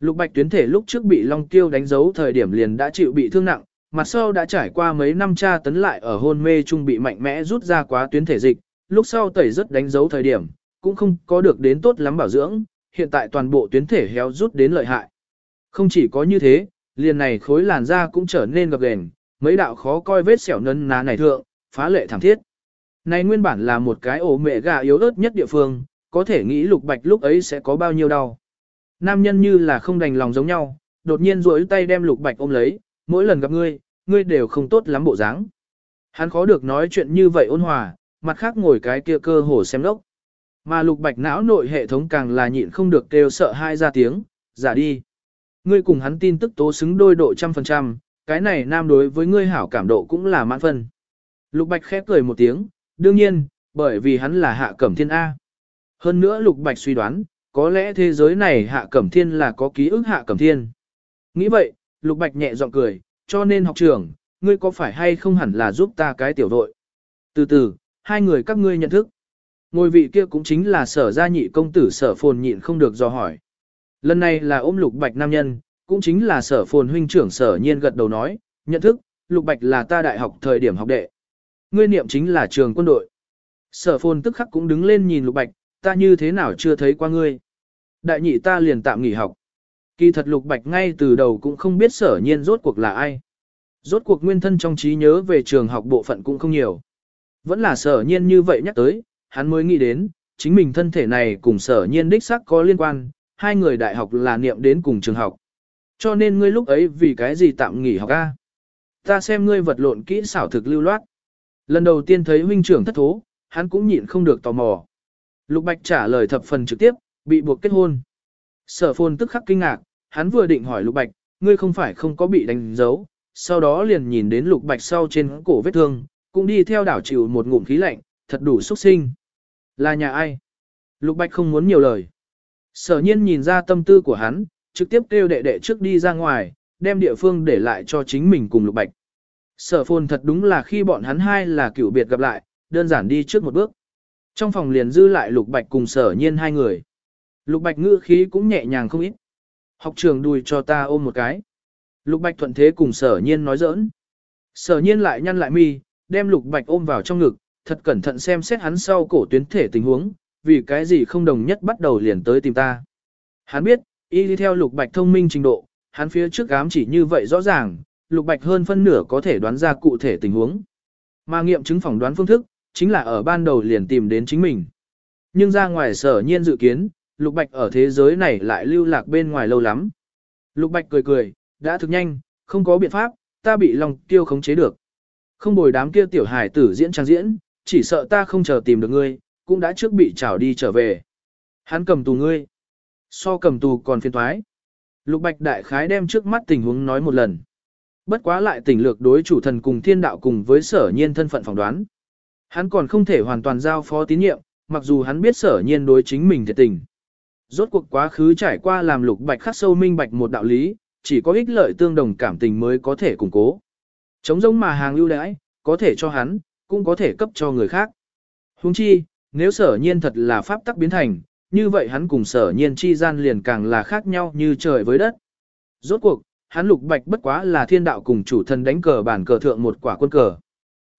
Lục bạch tuyến thể lúc trước bị Long Tiêu đánh dấu thời điểm liền đã chịu bị thương nặng, mặt sau đã trải qua mấy năm tra tấn lại ở hôn mê trung bị mạnh mẽ rút ra quá tuyến thể dịch, lúc sau tẩy rất đánh dấu thời điểm, cũng không có được đến tốt lắm bảo dưỡng, hiện tại toàn bộ tuyến thể héo rút đến lợi hại. Không chỉ có như thế, liền này khối làn da cũng trở nên gập ghềnh, mấy đạo khó coi vết sẹo nấn ná này thượng, phá lệ thảm thiết. Này nguyên bản là một cái ổ mẹ gà yếu ớt nhất địa phương, có thể nghĩ lục bạch lúc ấy sẽ có bao nhiêu đau. Nam nhân như là không đành lòng giống nhau, đột nhiên duỗi tay đem lục bạch ôm lấy, mỗi lần gặp ngươi, ngươi đều không tốt lắm bộ dáng. Hắn khó được nói chuyện như vậy ôn hòa, mặt khác ngồi cái kia cơ hồ xem lốc. Mà lục bạch não nội hệ thống càng là nhịn không được kêu sợ hai ra tiếng, giả đi. Ngươi cùng hắn tin tức tố xứng đôi độ trăm phần trăm, cái này nam đối với ngươi hảo cảm độ cũng là mãn phân. Lục bạch khép cười một tiếng, đương nhiên, bởi vì hắn là hạ cẩm thiên A. Hơn nữa lục bạch suy đoán, có lẽ thế giới này hạ cẩm thiên là có ký ức hạ cẩm thiên. Nghĩ vậy, lục bạch nhẹ giọng cười, cho nên học trưởng, ngươi có phải hay không hẳn là giúp ta cái tiểu đội. Từ từ, hai người các ngươi nhận thức. Ngôi vị kia cũng chính là sở gia nhị công tử sở phồn nhịn không được do hỏi. Lần này là ôm lục bạch nam nhân, cũng chính là sở phồn huynh trưởng sở nhiên gật đầu nói, nhận thức, lục bạch là ta đại học thời điểm học đệ. Ngươi niệm chính là trường quân đội. Sở phồn tức khắc cũng đứng lên nhìn lục bạch, ta như thế nào chưa thấy qua ngươi. Đại nhị ta liền tạm nghỉ học. Kỳ thật lục bạch ngay từ đầu cũng không biết sở nhiên rốt cuộc là ai. Rốt cuộc nguyên thân trong trí nhớ về trường học bộ phận cũng không nhiều. Vẫn là sở nhiên như vậy nhắc tới, hắn mới nghĩ đến, chính mình thân thể này cùng sở nhiên đích xác có liên quan, hai người đại học là niệm đến cùng trường học. Cho nên ngươi lúc ấy vì cái gì tạm nghỉ học a? Ta xem ngươi vật lộn kỹ xảo thực lưu loát. Lần đầu tiên thấy huynh trưởng thất thố, hắn cũng nhịn không được tò mò. Lục Bạch trả lời thập phần trực tiếp, bị buộc kết hôn. Sở phôn tức khắc kinh ngạc, hắn vừa định hỏi Lục Bạch, ngươi không phải không có bị đánh dấu, sau đó liền nhìn đến Lục Bạch sau trên cổ vết thương, cũng đi theo đảo chịu một ngụm khí lạnh, thật đủ xuất sinh. Là nhà ai? Lục Bạch không muốn nhiều lời. Sở nhiên nhìn ra tâm tư của hắn, trực tiếp kêu đệ đệ trước đi ra ngoài, đem địa phương để lại cho chính mình cùng Lục Bạch. Sở phồn thật đúng là khi bọn hắn hai là cựu biệt gặp lại, đơn giản đi trước một bước. Trong phòng liền dư lại Lục Bạch cùng sở nhiên hai người. Lục Bạch ngữ khí cũng nhẹ nhàng không ít. Học trường đùi cho ta ôm một cái. Lục Bạch thuận thế cùng sở nhiên nói giỡn. Sở nhiên lại nhăn lại mi, đem Lục Bạch ôm vào trong ngực, thật cẩn thận xem xét hắn sau cổ tuyến thể tình huống, vì cái gì không đồng nhất bắt đầu liền tới tìm ta. Hắn biết, y đi theo Lục Bạch thông minh trình độ, hắn phía trước ám chỉ như vậy rõ ràng, Lục Bạch hơn phân nửa có thể đoán ra cụ thể tình huống. Mà nghiệm chứng phỏng đoán phương thức, chính là ở ban đầu liền tìm đến chính mình. Nhưng ra ngoài sở nhiên dự kiến, Lục Bạch ở thế giới này lại lưu lạc bên ngoài lâu lắm. Lục Bạch cười cười, đã thực nhanh, không có biện pháp, ta bị lòng tiêu khống chế được. Không bồi đám kia tiểu hải tử diễn trang diễn, chỉ sợ ta không chờ tìm được ngươi, cũng đã trước bị trảo đi trở về. Hắn cầm tù ngươi. So cầm tù còn phiền thoái. Lục Bạch đại khái đem trước mắt tình huống nói một lần. Bất quá lại tình lược đối chủ thần cùng thiên đạo cùng với sở nhiên thân phận phỏng đoán. Hắn còn không thể hoàn toàn giao phó tín nhiệm, mặc dù hắn biết sở nhiên đối chính mình thiệt tình. Rốt cuộc quá khứ trải qua làm lục bạch khắc sâu minh bạch một đạo lý, chỉ có ích lợi tương đồng cảm tình mới có thể củng cố. Chống giống mà hàng ưu đãi, có thể cho hắn, cũng có thể cấp cho người khác. Huống chi, nếu sở nhiên thật là pháp tắc biến thành, như vậy hắn cùng sở nhiên chi gian liền càng là khác nhau như trời với đất. Rốt cuộc, hắn lục bạch bất quá là thiên đạo cùng chủ thân đánh cờ bản cờ thượng một quả quân cờ.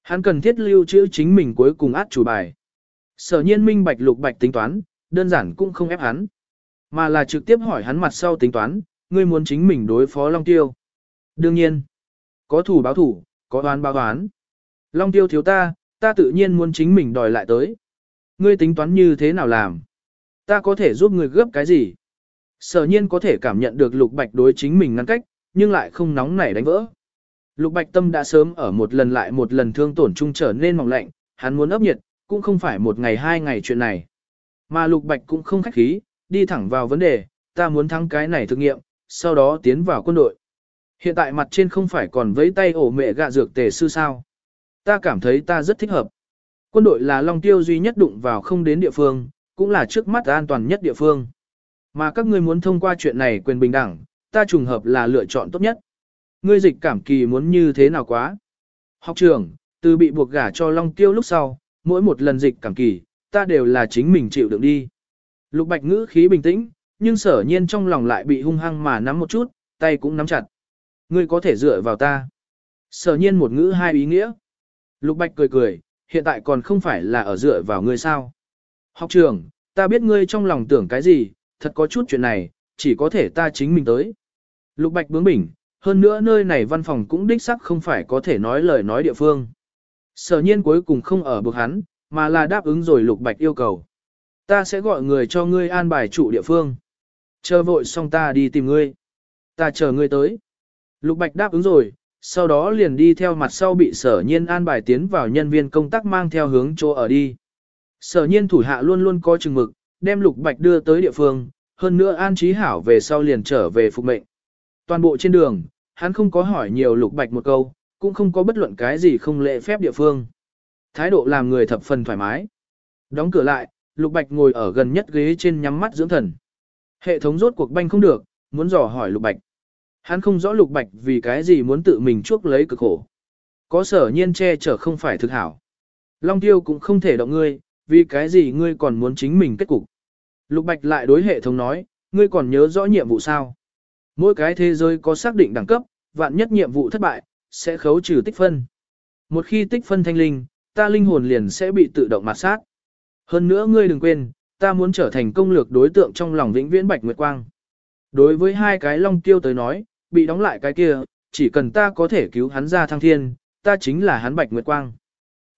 Hắn cần thiết lưu trữ chính mình cuối cùng át chủ bài. Sở nhiên minh bạch lục bạch tính toán, đơn giản cũng không ép hắn. Mà là trực tiếp hỏi hắn mặt sau tính toán, ngươi muốn chính mình đối phó Long Tiêu. Đương nhiên, có thủ báo thủ, có đoán báo đoán. Long Tiêu thiếu ta, ta tự nhiên muốn chính mình đòi lại tới. Ngươi tính toán như thế nào làm? Ta có thể giúp ngươi gấp cái gì? Sở nhiên có thể cảm nhận được lục bạch đối chính mình ngăn cách, nhưng lại không nóng nảy đánh vỡ. Lục bạch tâm đã sớm ở một lần lại một lần thương tổn trung trở nên mỏng lạnh, hắn muốn ấp nhiệt, cũng không phải một ngày hai ngày chuyện này. Mà lục bạch cũng không khách khí, đi thẳng vào vấn đề, ta muốn thắng cái này thực nghiệm, sau đó tiến vào quân đội. Hiện tại mặt trên không phải còn vẫy tay ổ mẹ gạ dược tề sư sao. Ta cảm thấy ta rất thích hợp. Quân đội là long tiêu duy nhất đụng vào không đến địa phương, cũng là trước mắt an toàn nhất địa phương. Mà các ngươi muốn thông qua chuyện này quyền bình đẳng, ta trùng hợp là lựa chọn tốt nhất. Ngươi dịch cảm kỳ muốn như thế nào quá? Học trưởng, từ bị buộc gả cho Long Tiêu lúc sau, mỗi một lần dịch cảm kỳ, ta đều là chính mình chịu đựng đi. Lục Bạch ngữ khí bình tĩnh, nhưng sở nhiên trong lòng lại bị hung hăng mà nắm một chút, tay cũng nắm chặt. Ngươi có thể dựa vào ta. Sở nhiên một ngữ hai ý nghĩa. Lục Bạch cười cười, hiện tại còn không phải là ở dựa vào ngươi sao. Học trưởng, ta biết ngươi trong lòng tưởng cái gì, thật có chút chuyện này, chỉ có thể ta chính mình tới. Lục Bạch bướng bỉnh, hơn nữa nơi này văn phòng cũng đích sắc không phải có thể nói lời nói địa phương. Sở nhiên cuối cùng không ở bực hắn, mà là đáp ứng rồi Lục Bạch yêu cầu. Ta sẽ gọi người cho ngươi an bài trụ địa phương. Chờ vội xong ta đi tìm ngươi. Ta chờ ngươi tới. Lục Bạch đáp ứng rồi, sau đó liền đi theo mặt sau bị sở nhiên an bài tiến vào nhân viên công tác mang theo hướng chỗ ở đi. Sở nhiên thủ hạ luôn luôn có chừng mực, đem Lục Bạch đưa tới địa phương, hơn nữa an trí hảo về sau liền trở về phục mệnh. Toàn bộ trên đường, hắn không có hỏi nhiều Lục Bạch một câu, cũng không có bất luận cái gì không lệ phép địa phương. Thái độ làm người thập phần thoải mái. Đóng cửa lại, Lục Bạch ngồi ở gần nhất ghế trên nhắm mắt dưỡng thần. Hệ thống rốt cuộc banh không được, muốn dò hỏi Lục Bạch. Hắn không rõ Lục Bạch vì cái gì muốn tự mình chuốc lấy cực khổ. Có sở nhiên che chở không phải thực hảo. Long tiêu cũng không thể động ngươi, vì cái gì ngươi còn muốn chính mình kết cục. Lục Bạch lại đối hệ thống nói, ngươi còn nhớ rõ nhiệm vụ sao? Mỗi cái thế giới có xác định đẳng cấp, vạn nhất nhiệm vụ thất bại, sẽ khấu trừ tích phân. Một khi tích phân thanh linh, ta linh hồn liền sẽ bị tự động mạt sát. Hơn nữa ngươi đừng quên, ta muốn trở thành công lược đối tượng trong lòng vĩnh viễn bạch nguyệt quang. Đối với hai cái long tiêu tới nói, bị đóng lại cái kia, chỉ cần ta có thể cứu hắn ra thăng thiên, ta chính là hắn bạch nguyệt quang.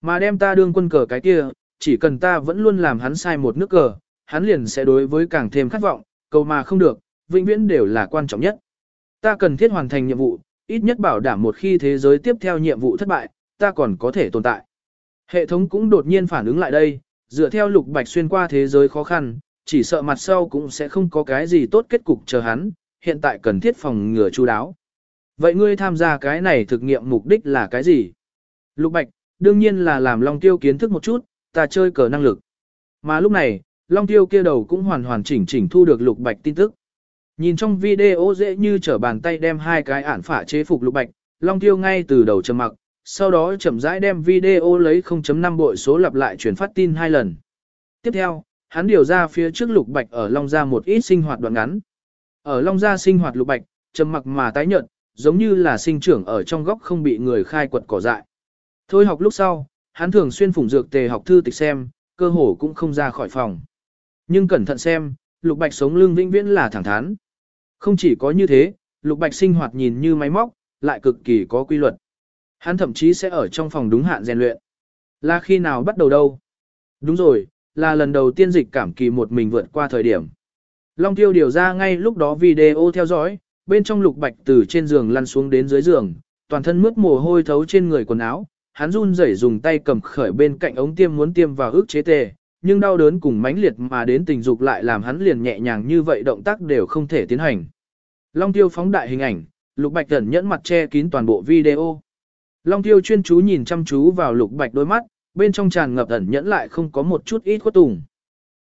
Mà đem ta đương quân cờ cái kia, chỉ cần ta vẫn luôn làm hắn sai một nước cờ, hắn liền sẽ đối với càng thêm khát vọng, cầu mà không được, vĩnh viễn đều là quan trọng nhất. Ta cần thiết hoàn thành nhiệm vụ, ít nhất bảo đảm một khi thế giới tiếp theo nhiệm vụ thất bại, ta còn có thể tồn tại. Hệ thống cũng đột nhiên phản ứng lại đây, dựa theo lục bạch xuyên qua thế giới khó khăn, chỉ sợ mặt sau cũng sẽ không có cái gì tốt kết cục chờ hắn, hiện tại cần thiết phòng ngừa chú đáo. Vậy ngươi tham gia cái này thực nghiệm mục đích là cái gì? Lục bạch, đương nhiên là làm Long Tiêu kiến thức một chút, ta chơi cờ năng lực. Mà lúc này, Long Tiêu kia đầu cũng hoàn hoàn chỉnh chỉnh thu được lục bạch tin tức. Nhìn trong video dễ như trở bàn tay đem hai cái ản phả chế phục lục bạch, Long Tiêu ngay từ đầu trầm mặc, sau đó chậm rãi đem video lấy 0.5 bội số lặp lại truyền phát tin hai lần. Tiếp theo, hắn điều ra phía trước lục bạch ở Long Gia một ít sinh hoạt đoạn ngắn. Ở Long Gia sinh hoạt lục bạch, trầm mặc mà tái nhợt, giống như là sinh trưởng ở trong góc không bị người khai quật cỏ dại. Thôi học lúc sau, hắn thường xuyên phủng dược tề học thư tịch xem, cơ hồ cũng không ra khỏi phòng. Nhưng cẩn thận xem, lục bạch sống lưng vĩnh viễn là thẳng thắn. Không chỉ có như thế, lục bạch sinh hoạt nhìn như máy móc, lại cực kỳ có quy luật. Hắn thậm chí sẽ ở trong phòng đúng hạn rèn luyện. Là khi nào bắt đầu đâu? Đúng rồi, là lần đầu tiên dịch cảm kỳ một mình vượt qua thời điểm. Long tiêu điều ra ngay lúc đó video theo dõi, bên trong lục bạch từ trên giường lăn xuống đến dưới giường, toàn thân mướt mồ hôi thấu trên người quần áo, hắn run rẩy dùng tay cầm khởi bên cạnh ống tiêm muốn tiêm vào ức chế tề, nhưng đau đớn cùng mãnh liệt mà đến tình dục lại làm hắn liền nhẹ nhàng như vậy động tác đều không thể tiến hành. Long tiêu phóng đại hình ảnh, lục bạch tẩn nhẫn mặt che kín toàn bộ video. Long tiêu chuyên chú nhìn chăm chú vào lục bạch đôi mắt, bên trong tràn ngập ẩn nhẫn lại không có một chút ít khuất tùng.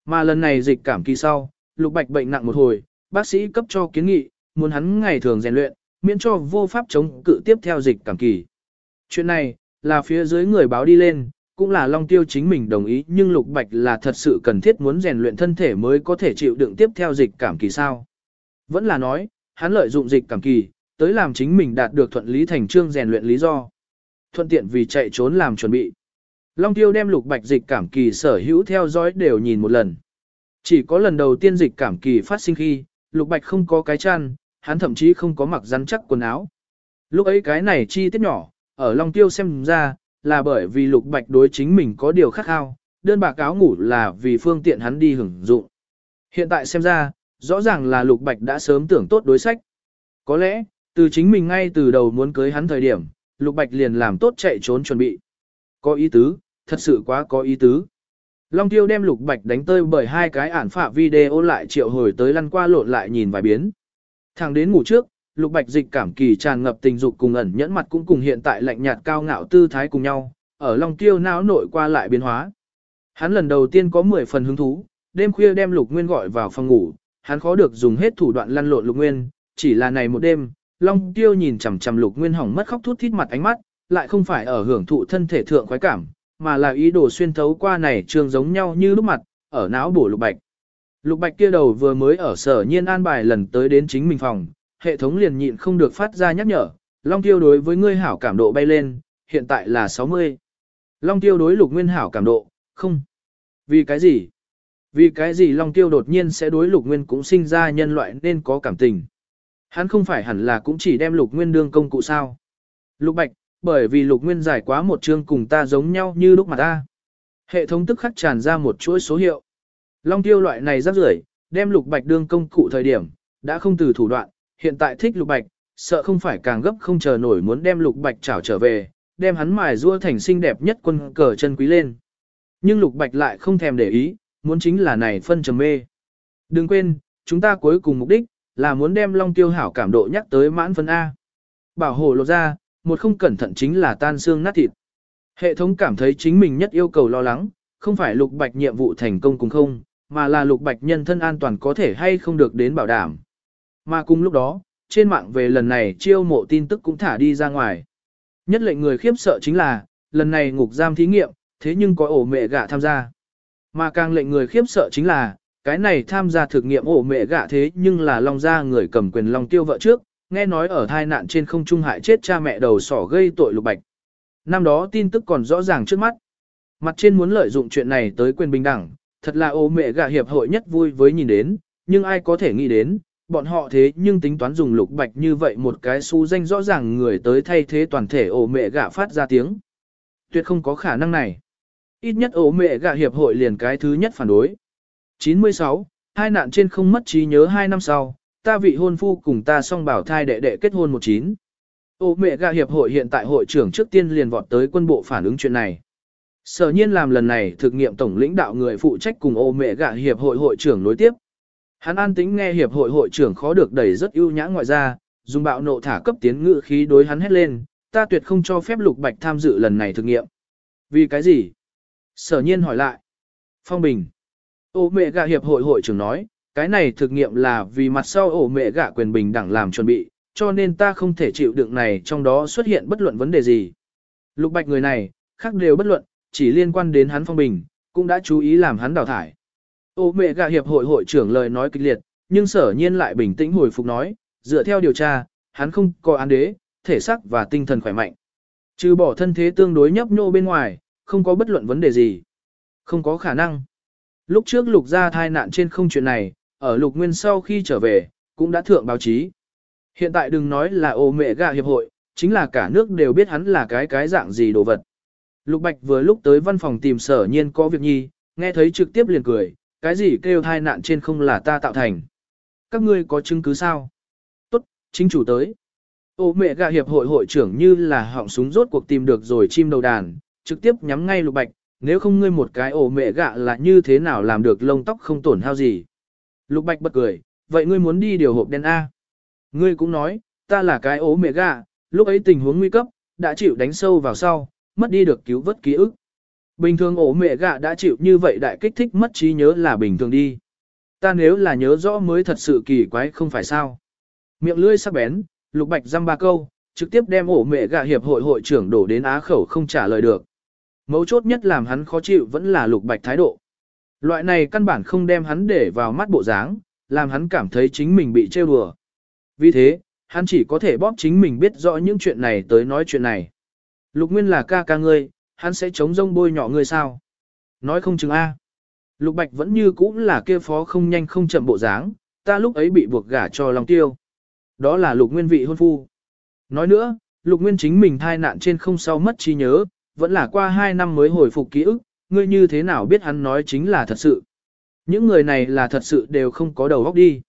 Mà lần này dịch cảm kỳ sau, lục bạch bệnh nặng một hồi, bác sĩ cấp cho kiến nghị, muốn hắn ngày thường rèn luyện, miễn cho vô pháp chống cự tiếp theo dịch cảm kỳ. Chuyện này, là phía dưới người báo đi lên, cũng là Long Tiêu chính mình đồng ý nhưng Lục Bạch là thật sự cần thiết muốn rèn luyện thân thể mới có thể chịu đựng tiếp theo dịch cảm kỳ sao. Vẫn là nói, hắn lợi dụng dịch cảm kỳ, tới làm chính mình đạt được thuận lý thành trương rèn luyện lý do. Thuận tiện vì chạy trốn làm chuẩn bị. Long Tiêu đem Lục Bạch dịch cảm kỳ sở hữu theo dõi đều nhìn một lần. Chỉ có lần đầu tiên dịch cảm kỳ phát sinh khi, Lục Bạch không có cái chăn, hắn thậm chí không có mặc rắn chắc quần áo. Lúc ấy cái này chi tiết nhỏ, ở Long Tiêu xem ra, là bởi vì Lục Bạch đối chính mình có điều khắc khao, đơn bạc áo ngủ là vì phương tiện hắn đi hưởng dụng. Hiện tại xem ra, rõ ràng là Lục Bạch đã sớm tưởng tốt đối sách. Có lẽ, từ chính mình ngay từ đầu muốn cưới hắn thời điểm, Lục Bạch liền làm tốt chạy trốn chuẩn bị. Có ý tứ, thật sự quá có ý tứ. Long Tiêu đem Lục Bạch đánh tơi bởi hai cái ản phạ video lại triệu hồi tới lăn qua lộn lại nhìn vài biến. Thằng đến ngủ trước, Lục Bạch dịch cảm kỳ tràn ngập tình dục cùng ẩn nhẫn mặt cũng cùng hiện tại lạnh nhạt cao ngạo tư thái cùng nhau, ở Long Tiêu não nội qua lại biến hóa. Hắn lần đầu tiên có 10 phần hứng thú, đêm khuya đem Lục Nguyên gọi vào phòng ngủ, hắn khó được dùng hết thủ đoạn lăn lộn Lục Nguyên, chỉ là này một đêm, Long Tiêu nhìn chằm chằm Lục Nguyên hỏng mất khóc thút thít mặt ánh mắt, lại không phải ở hưởng thụ thân thể thượng khoái cảm, mà là ý đồ xuyên thấu qua này trường giống nhau như lúc mặt, ở não bổ Lục Bạch. Lục Bạch kia đầu vừa mới ở sở nhiên an bài lần tới đến chính mình phòng, hệ thống liền nhịn không được phát ra nhắc nhở, Long Tiêu đối với ngươi hảo cảm độ bay lên, hiện tại là 60. Long Tiêu đối Lục Nguyên hảo cảm độ, không. Vì cái gì? Vì cái gì Long Tiêu đột nhiên sẽ đối Lục Nguyên cũng sinh ra nhân loại nên có cảm tình. Hắn không phải hẳn là cũng chỉ đem Lục Nguyên đương công cụ sao. Lục Bạch, bởi vì Lục Nguyên giải quá một chương cùng ta giống nhau như lúc mà ta. Hệ thống tức khắc tràn ra một chuỗi số hiệu. Long Tiêu loại này rắc rưởi, đem Lục Bạch đương công cụ thời điểm, đã không từ thủ đoạn, hiện tại thích Lục Bạch, sợ không phải càng gấp không chờ nổi muốn đem Lục Bạch trảo trở về, đem hắn mài rua thành xinh đẹp nhất quân cờ chân quý lên. Nhưng Lục Bạch lại không thèm để ý, muốn chính là này phân trầm mê. Đừng quên, chúng ta cuối cùng mục đích, là muốn đem Long Tiêu hảo cảm độ nhắc tới mãn phân A. Bảo hộ lộ ra, một không cẩn thận chính là tan xương nát thịt. Hệ thống cảm thấy chính mình nhất yêu cầu lo lắng, không phải Lục Bạch nhiệm vụ thành công cùng không, mà là Lục Bạch nhân thân an toàn có thể hay không được đến bảo đảm. Mà cùng lúc đó, trên mạng về lần này chiêu mộ tin tức cũng thả đi ra ngoài. Nhất lệnh người khiếp sợ chính là, lần này ngục giam thí nghiệm, thế nhưng có ổ mẹ gạ tham gia. Mà càng lệnh người khiếp sợ chính là, cái này tham gia thực nghiệm ổ mẹ gạ thế nhưng là long gia người cầm quyền long tiêu vợ trước, nghe nói ở thai nạn trên không trung hại chết cha mẹ đầu sỏ gây tội lục bạch. Năm đó tin tức còn rõ ràng trước mắt. Mặt trên muốn lợi dụng chuyện này tới quyền bình đẳng, thật là ổ mẹ gạ hiệp hội nhất vui với nhìn đến, nhưng ai có thể nghĩ đến, bọn họ thế nhưng tính toán dùng lục bạch như vậy một cái xu danh rõ ràng người tới thay thế toàn thể ổ mẹ gạ phát ra tiếng. Tuyệt không có khả năng này. Ít nhất ổ mẹ gạ hiệp hội liền cái thứ nhất phản đối. 96. Hai nạn trên không mất trí nhớ hai năm sau, ta vị hôn phu cùng ta song bảo thai đệ đệ kết hôn 19. Ô mẹ gạ hiệp hội hiện tại hội trưởng trước tiên liền vọt tới quân bộ phản ứng chuyện này. Sở nhiên làm lần này thực nghiệm tổng lãnh đạo người phụ trách cùng ô mẹ gạ hiệp hội hội trưởng nối tiếp, Hắn an tính nghe hiệp hội hội trưởng khó được đẩy rất ưu nhã ngoại ra, dùng bạo nộ thả cấp tiến ngự khí đối hắn hét lên, ta tuyệt không cho phép lục bạch tham dự lần này thực nghiệm. Vì cái gì? Sở nhiên hỏi lại. Phong Bình. Ô mẹ gạ hiệp hội hội trưởng nói, cái này thực nghiệm là vì mặt sau ổ mẹ gạ quyền bình đẳng làm chuẩn bị, cho nên ta không thể chịu đựng này trong đó xuất hiện bất luận vấn đề gì. Lục bạch người này, khác đều bất luận, chỉ liên quan đến hắn phong bình, cũng đã chú ý làm hắn đào thải. Ô mẹ gạ hiệp hội hội trưởng lời nói kịch liệt, nhưng sở nhiên lại bình tĩnh hồi phục nói, dựa theo điều tra, hắn không có án đế, thể xác và tinh thần khỏe mạnh. Trừ bỏ thân thế tương đối nhấp nhô bên ngoài, không có bất luận vấn đề gì. Không có khả năng. Lúc trước lục ra thai nạn trên không chuyện này, ở lục nguyên sau khi trở về, cũng đã thượng báo chí. Hiện tại đừng nói là ô mẹ gạ hiệp hội, chính là cả nước đều biết hắn là cái cái dạng gì đồ vật. Lục Bạch vừa lúc tới văn phòng tìm sở nhiên có việc nhi, nghe thấy trực tiếp liền cười, cái gì kêu thai nạn trên không là ta tạo thành. Các ngươi có chứng cứ sao? Tốt, chính chủ tới. Ô mẹ gạ hiệp hội hội trưởng như là họng súng rốt cuộc tìm được rồi chim đầu đàn, trực tiếp nhắm ngay lục bạch, nếu không ngươi một cái ổ mẹ gạ là như thế nào làm được lông tóc không tổn hao gì. Lục bạch bật cười, vậy ngươi muốn đi điều hộp đen A. Ngươi cũng nói, ta là cái ổ mẹ gạ, lúc ấy tình huống nguy cấp, đã chịu đánh sâu vào sau, mất đi được cứu vớt ký ức. Bình thường ổ mẹ gạ đã chịu như vậy đại kích thích mất trí nhớ là bình thường đi. Ta nếu là nhớ rõ mới thật sự kỳ quái không phải sao. Miệng lưỡi sắc bén, lục bạch dăm ba câu, trực tiếp đem ổ mẹ gạ hiệp hội hội trưởng đổ đến á khẩu không trả lời được. Mấu chốt nhất làm hắn khó chịu vẫn là lục bạch thái độ. Loại này căn bản không đem hắn để vào mắt bộ dáng, làm hắn cảm thấy chính mình bị trêu đùa. Vì thế, hắn chỉ có thể bóp chính mình biết rõ những chuyện này tới nói chuyện này. Lục Nguyên là ca ca ngươi, hắn sẽ chống rông bôi nhỏ ngươi sao? Nói không chừng A. Lục Bạch vẫn như cũ là kia phó không nhanh không chậm bộ dáng, ta lúc ấy bị buộc gả cho lòng tiêu. Đó là Lục Nguyên vị hôn phu. Nói nữa, Lục Nguyên chính mình thai nạn trên không sau mất trí nhớ, vẫn là qua 2 năm mới hồi phục ký ức, ngươi như thế nào biết hắn nói chính là thật sự. Những người này là thật sự đều không có đầu óc đi.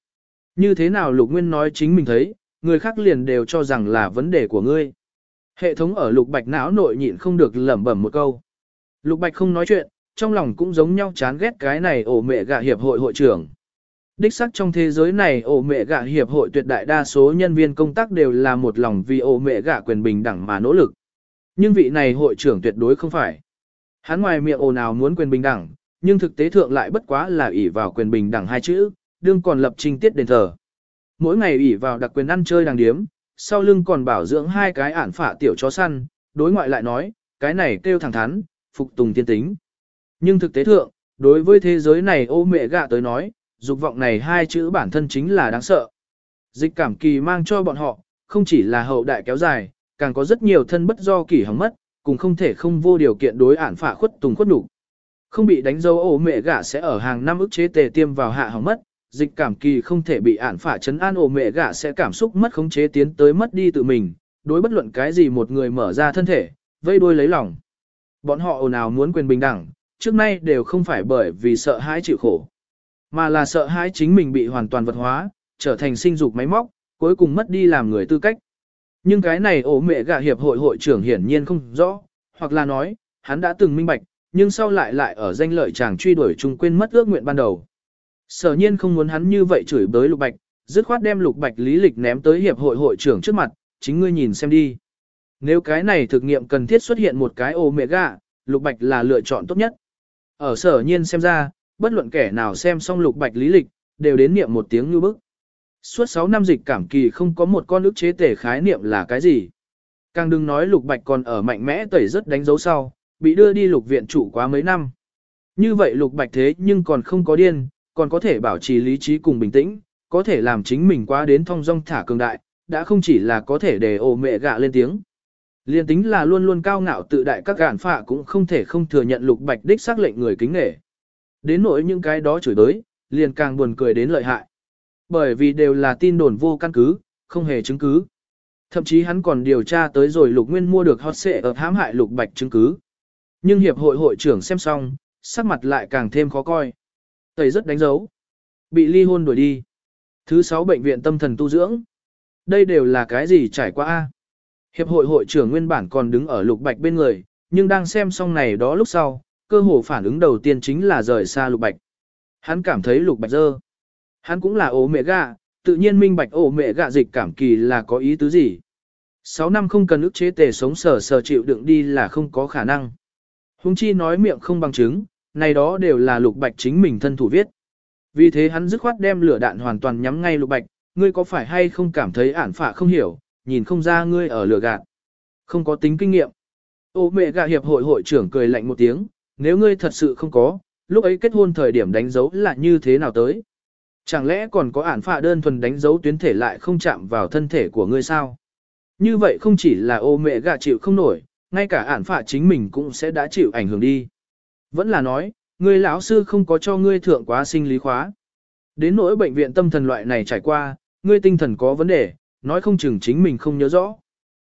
Như thế nào Lục Nguyên nói chính mình thấy, người khác liền đều cho rằng là vấn đề của ngươi. Hệ thống ở Lục Bạch não nội nhịn không được lẩm bẩm một câu. Lục Bạch không nói chuyện, trong lòng cũng giống nhau chán ghét cái này ổ mẹ gạ hiệp hội hội trưởng. Đích sắc trong thế giới này ổ mẹ gạ hiệp hội tuyệt đại đa số nhân viên công tác đều là một lòng vì ổ mẹ gạ quyền bình đẳng mà nỗ lực. Nhưng vị này hội trưởng tuyệt đối không phải. Hắn ngoài miệng ồn ào muốn quyền bình đẳng, nhưng thực tế thượng lại bất quá là ỷ vào quyền bình đẳng hai chữ, đương còn lập trình tiết đền thờ. Mỗi ngày ỷ vào đặc quyền ăn chơi đàng điếm, sau lưng còn bảo dưỡng hai cái ản phả tiểu chó săn, đối ngoại lại nói, cái này kêu thẳng thắn, phục tùng tiên tính. Nhưng thực tế thượng, đối với thế giới này ô mẹ gạ tới nói, dục vọng này hai chữ bản thân chính là đáng sợ. Dịch cảm kỳ mang cho bọn họ, không chỉ là hậu đại kéo dài, càng có rất nhiều thân bất do kỳ hỏng mất, cùng không thể không vô điều kiện đối ản phả khuất tùng khuất đủ. Không bị đánh dấu ổ mẹ gả sẽ ở hàng năm ức chế tề tiêm vào hạ hỏng mất, dịch cảm kỳ không thể bị ản phả chấn an ổ mẹ gả sẽ cảm xúc mất khống chế tiến tới mất đi tự mình, đối bất luận cái gì một người mở ra thân thể, vây đuôi lấy lòng. Bọn họ ồn ào muốn quyền bình đẳng, trước nay đều không phải bởi vì sợ hãi chịu khổ, mà là sợ hãi chính mình bị hoàn toàn vật hóa, trở thành sinh dục máy móc, cuối cùng mất đi làm người tư cách. Nhưng cái này ổ mẹ gạ hiệp hội hội trưởng hiển nhiên không rõ, hoặc là nói, hắn đã từng minh bạch, nhưng sau lại lại ở danh lợi chàng truy đuổi chung quên mất ước nguyện ban đầu. Sở nhiên không muốn hắn như vậy chửi bới lục bạch, dứt khoát đem lục bạch lý lịch ném tới hiệp hội hội trưởng trước mặt, chính ngươi nhìn xem đi. Nếu cái này thực nghiệm cần thiết xuất hiện một cái ổ mẹ gạ, lục bạch là lựa chọn tốt nhất. Ở sở nhiên xem ra, bất luận kẻ nào xem xong lục bạch lý lịch, đều đến niệm một tiếng như bức. Suốt 6 năm dịch cảm kỳ không có một con ức chế tể khái niệm là cái gì. Càng đừng nói lục bạch còn ở mạnh mẽ tẩy rất đánh dấu sau, bị đưa đi lục viện chủ quá mấy năm. Như vậy lục bạch thế nhưng còn không có điên, còn có thể bảo trì lý trí cùng bình tĩnh, có thể làm chính mình quá đến thong dong thả cường đại, đã không chỉ là có thể để ồ mẹ gạ lên tiếng. Liên tính là luôn luôn cao ngạo tự đại các gạn phạ cũng không thể không thừa nhận lục bạch đích xác lệnh người kính nể. Đến nỗi những cái đó chửi tới, liền càng buồn cười đến lợi hại. Bởi vì đều là tin đồn vô căn cứ, không hề chứng cứ. Thậm chí hắn còn điều tra tới rồi lục nguyên mua được hot xệ ở hãm hại lục bạch chứng cứ. Nhưng hiệp hội hội trưởng xem xong, sắc mặt lại càng thêm khó coi. Tẩy rất đánh dấu. Bị ly hôn đuổi đi. Thứ sáu bệnh viện tâm thần tu dưỡng. Đây đều là cái gì trải qua a? Hiệp hội hội trưởng nguyên bản còn đứng ở lục bạch bên người, nhưng đang xem xong này đó lúc sau, cơ hồ phản ứng đầu tiên chính là rời xa lục bạch. Hắn cảm thấy lục bạch dơ. Hắn cũng là ố mẹ gạ, tự nhiên minh bạch ố mẹ gạ dịch cảm kỳ là có ý tứ gì. Sáu năm không cần ức chế tề sống sờ sờ chịu đựng đi là không có khả năng. Hùng chi nói miệng không bằng chứng, này đó đều là lục bạch chính mình thân thủ viết. Vì thế hắn dứt khoát đem lửa đạn hoàn toàn nhắm ngay lục bạch, ngươi có phải hay không cảm thấy ản phạ không hiểu, nhìn không ra ngươi ở lửa gạt. Không có tính kinh nghiệm. Ô mẹ gạ hiệp hội hội trưởng cười lạnh một tiếng, nếu ngươi thật sự không có, lúc ấy kết hôn thời điểm đánh dấu là như thế nào tới? Chẳng lẽ còn có ản phạ đơn thuần đánh dấu tuyến thể lại không chạm vào thân thể của ngươi sao? Như vậy không chỉ là ô mẹ gà chịu không nổi, ngay cả ản phạ chính mình cũng sẽ đã chịu ảnh hưởng đi. Vẫn là nói, ngươi lão sư không có cho ngươi thượng quá sinh lý khóa. Đến nỗi bệnh viện tâm thần loại này trải qua, ngươi tinh thần có vấn đề, nói không chừng chính mình không nhớ rõ.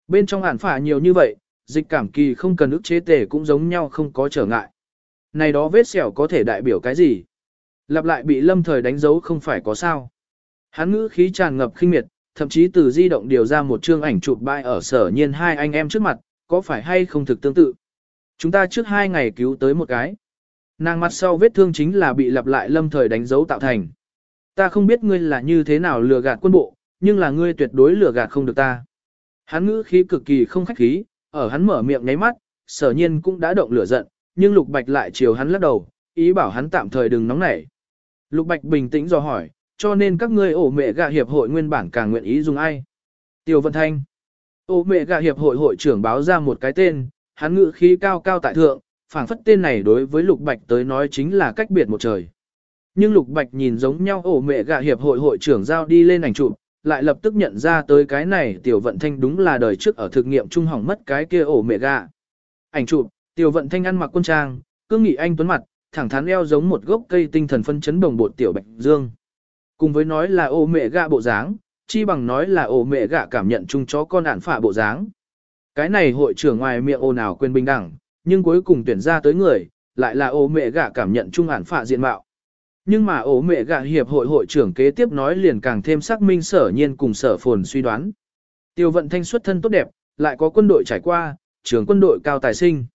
Bên trong ản phả nhiều như vậy, dịch cảm kỳ không cần ức chế tề cũng giống nhau không có trở ngại. Này đó vết sẹo có thể đại biểu cái gì? Lặp lại bị lâm thời đánh dấu không phải có sao. Hắn ngữ khí tràn ngập khinh miệt, thậm chí từ di động điều ra một chương ảnh chụp bại ở sở nhiên hai anh em trước mặt, có phải hay không thực tương tự. Chúng ta trước hai ngày cứu tới một cái. Nàng mặt sau vết thương chính là bị lặp lại lâm thời đánh dấu tạo thành. Ta không biết ngươi là như thế nào lừa gạt quân bộ, nhưng là ngươi tuyệt đối lừa gạt không được ta. Hắn ngữ khí cực kỳ không khách khí, ở hắn mở miệng nháy mắt, sở nhiên cũng đã động lửa giận, nhưng Lục Bạch lại chiều hắn lắc đầu, ý bảo hắn tạm thời đừng nóng nảy. Lục Bạch bình tĩnh dò hỏi, cho nên các ngươi ổ mẹ gạ hiệp hội nguyên bản càng nguyện ý dùng ai? Tiêu Vân Thanh. Ổ mẹ gạ hiệp hội hội trưởng báo ra một cái tên, hắn ngự khí cao cao tại thượng, phảng phất tên này đối với Lục Bạch tới nói chính là cách biệt một trời. Nhưng Lục Bạch nhìn giống nhau ổ mẹ gạ hiệp hội hội trưởng giao đi lên ảnh chụp, lại lập tức nhận ra tới cái này tiểu vận thanh đúng là đời trước ở thực nghiệm trung hỏng mất cái kia ổ mẹ gạ. Ảnh chụp, tiểu vận thanh ăn mặc quân trang, cương nghị anh tuấn mặt, thẳng thắn eo giống một gốc cây tinh thần phân chấn đồng bột tiểu bạch dương. Cùng với nói là ô mẹ gạ bộ dáng, chi bằng nói là ô mẹ gạ cảm nhận chung chó con ản phả bộ dáng. Cái này hội trưởng ngoài miệng ồn ào quên bình đẳng, nhưng cuối cùng tuyển ra tới người, lại là ô mẹ gạ cảm nhận chung ản phả diện mạo. Nhưng mà ổ mẹ gạ hiệp hội hội trưởng kế tiếp nói liền càng thêm xác minh sở nhiên cùng sở phồn suy đoán. Tiêu vận thanh xuất thân tốt đẹp, lại có quân đội trải qua, trưởng quân đội cao tài sinh.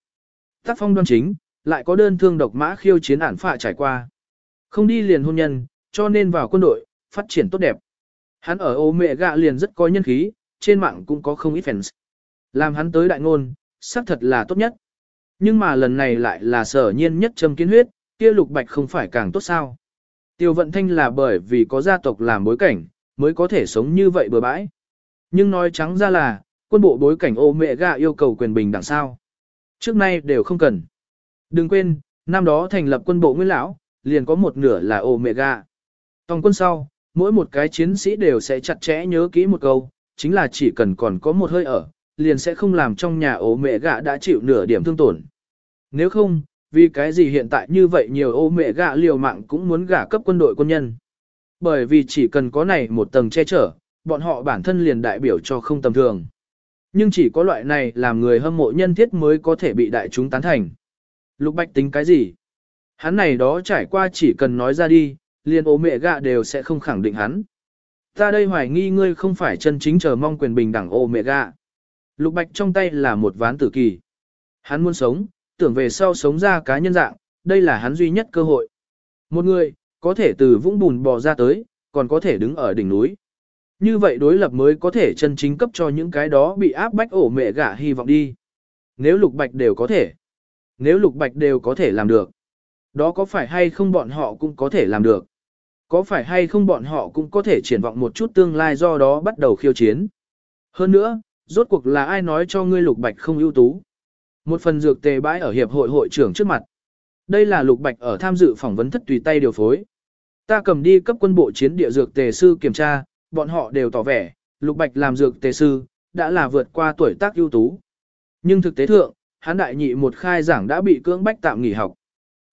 Tác phong đoan chính, lại có đơn thương độc mã khiêu chiến ản phạ trải qua. Không đi liền hôn nhân, cho nên vào quân đội, phát triển tốt đẹp. Hắn ở ô mẹ gạ liền rất có nhân khí, trên mạng cũng có không ít fans. Làm hắn tới đại ngôn, xác thật là tốt nhất. Nhưng mà lần này lại là sở nhiên nhất châm kiến huyết, kia lục bạch không phải càng tốt sao. Tiêu vận thanh là bởi vì có gia tộc làm bối cảnh, mới có thể sống như vậy bừa bãi. Nhưng nói trắng ra là, quân bộ bối cảnh ô mẹ Gạ yêu cầu quyền bình đẳng sao. Trước nay đều không cần. Đừng quên, năm đó thành lập quân bộ nguyên lão, liền có một nửa là Omega. mẹ. Tòng quân sau, mỗi một cái chiến sĩ đều sẽ chặt chẽ nhớ kỹ một câu, chính là chỉ cần còn có một hơi ở, liền sẽ không làm trong nhà Omega mẹ gạ đã chịu nửa điểm thương tổn. Nếu không, vì cái gì hiện tại như vậy nhiều Omega mẹ gạ liều mạng cũng muốn gả cấp quân đội quân nhân. Bởi vì chỉ cần có này một tầng che chở, bọn họ bản thân liền đại biểu cho không tầm thường. Nhưng chỉ có loại này làm người hâm mộ nhân thiết mới có thể bị đại chúng tán thành. Lục Bạch tính cái gì? Hắn này đó trải qua chỉ cần nói ra đi, liền ố mẹ gạ đều sẽ không khẳng định hắn. Ta đây hoài nghi ngươi không phải chân chính chờ mong quyền bình đẳng ô mẹ gạ. Lục Bạch trong tay là một ván tử kỳ. Hắn muốn sống, tưởng về sau sống ra cá nhân dạng, đây là hắn duy nhất cơ hội. Một người, có thể từ vũng bùn bò ra tới, còn có thể đứng ở đỉnh núi. Như vậy đối lập mới có thể chân chính cấp cho những cái đó bị áp bách ổ mẹ gạ hy vọng đi. Nếu lục bạch đều có thể. Nếu lục bạch đều có thể làm được. Đó có phải hay không bọn họ cũng có thể làm được. Có phải hay không bọn họ cũng có thể triển vọng một chút tương lai do đó bắt đầu khiêu chiến. Hơn nữa, rốt cuộc là ai nói cho ngươi lục bạch không ưu tú. Một phần dược tề bãi ở hiệp hội hội trưởng trước mặt. Đây là lục bạch ở tham dự phỏng vấn thất tùy tay điều phối. Ta cầm đi cấp quân bộ chiến địa dược tề sư kiểm tra, bọn họ đều tỏ vẻ, lục bạch làm dược tề sư, đã là vượt qua tuổi tác ưu tú. Nhưng thực tế thượng, hắn đại nhị một khai giảng đã bị cưỡng bách tạm nghỉ học.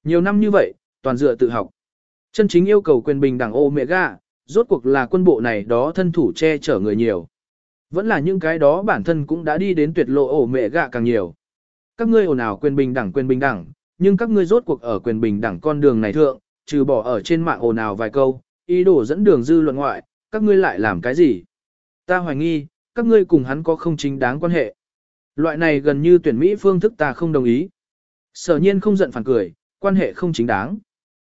Nhiều năm như vậy, toàn dựa tự học. Chân chính yêu cầu quyền bình đẳng ô mẹ gà, rốt cuộc là quân bộ này đó thân thủ che chở người nhiều. Vẫn là những cái đó bản thân cũng đã đi đến tuyệt lộ ổ mẹ gạ càng nhiều. Các ngươi ồn ào quyền bình đẳng quyền bình đẳng, nhưng các ngươi rốt cuộc ở quyền bình đẳng con đường này thượng, trừ bỏ ở trên mạng ồn ào vài câu, ý đồ dẫn đường dư luận ngoại, các ngươi lại làm cái gì? Ta hoài nghi, các ngươi cùng hắn có không chính đáng quan hệ. Loại này gần như tuyển Mỹ phương thức ta không đồng ý. Sở nhiên không giận phản cười, quan hệ không chính đáng.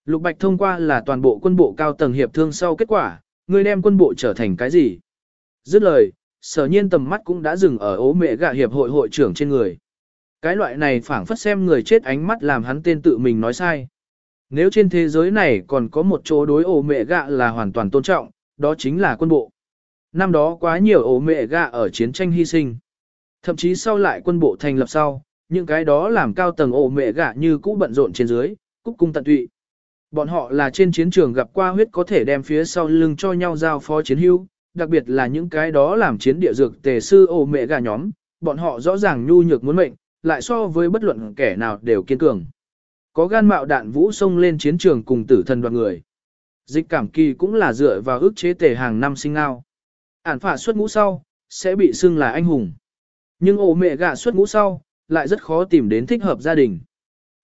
Lục Bạch thông qua là toàn bộ quân bộ cao tầng hiệp thương sau kết quả, người đem quân bộ trở thành cái gì? Dứt lời, sở nhiên tầm mắt cũng đã dừng ở ố mẹ gạ hiệp hội hội trưởng trên người. Cái loại này phảng phất xem người chết ánh mắt làm hắn tên tự mình nói sai. Nếu trên thế giới này còn có một chỗ đối ổ mẹ gạ là hoàn toàn tôn trọng, đó chính là quân bộ. Năm đó quá nhiều ổ mẹ gạ ở chiến tranh hy sinh. Thậm chí sau lại quân bộ thành lập sau, những cái đó làm cao tầng ổ mẹ gạ như cũ bận rộn trên dưới, cúc cung tận tụy. Bọn họ là trên chiến trường gặp qua huyết có thể đem phía sau lưng cho nhau giao phó chiến hữu, đặc biệt là những cái đó làm chiến địa dược tề sư ổ mẹ gà nhóm, bọn họ rõ ràng nhu nhược muốn mệnh, lại so với bất luận kẻ nào đều kiên cường. Có gan mạo đạn vũ xông lên chiến trường cùng tử thần đoàn người. Dịch cảm kỳ cũng là dựa vào ước chế tề hàng năm sinh ngao. Ản phả xuất ngũ sau, sẽ bị xưng là anh hùng. Nhưng ổ mẹ gạ xuất ngũ sau, lại rất khó tìm đến thích hợp gia đình.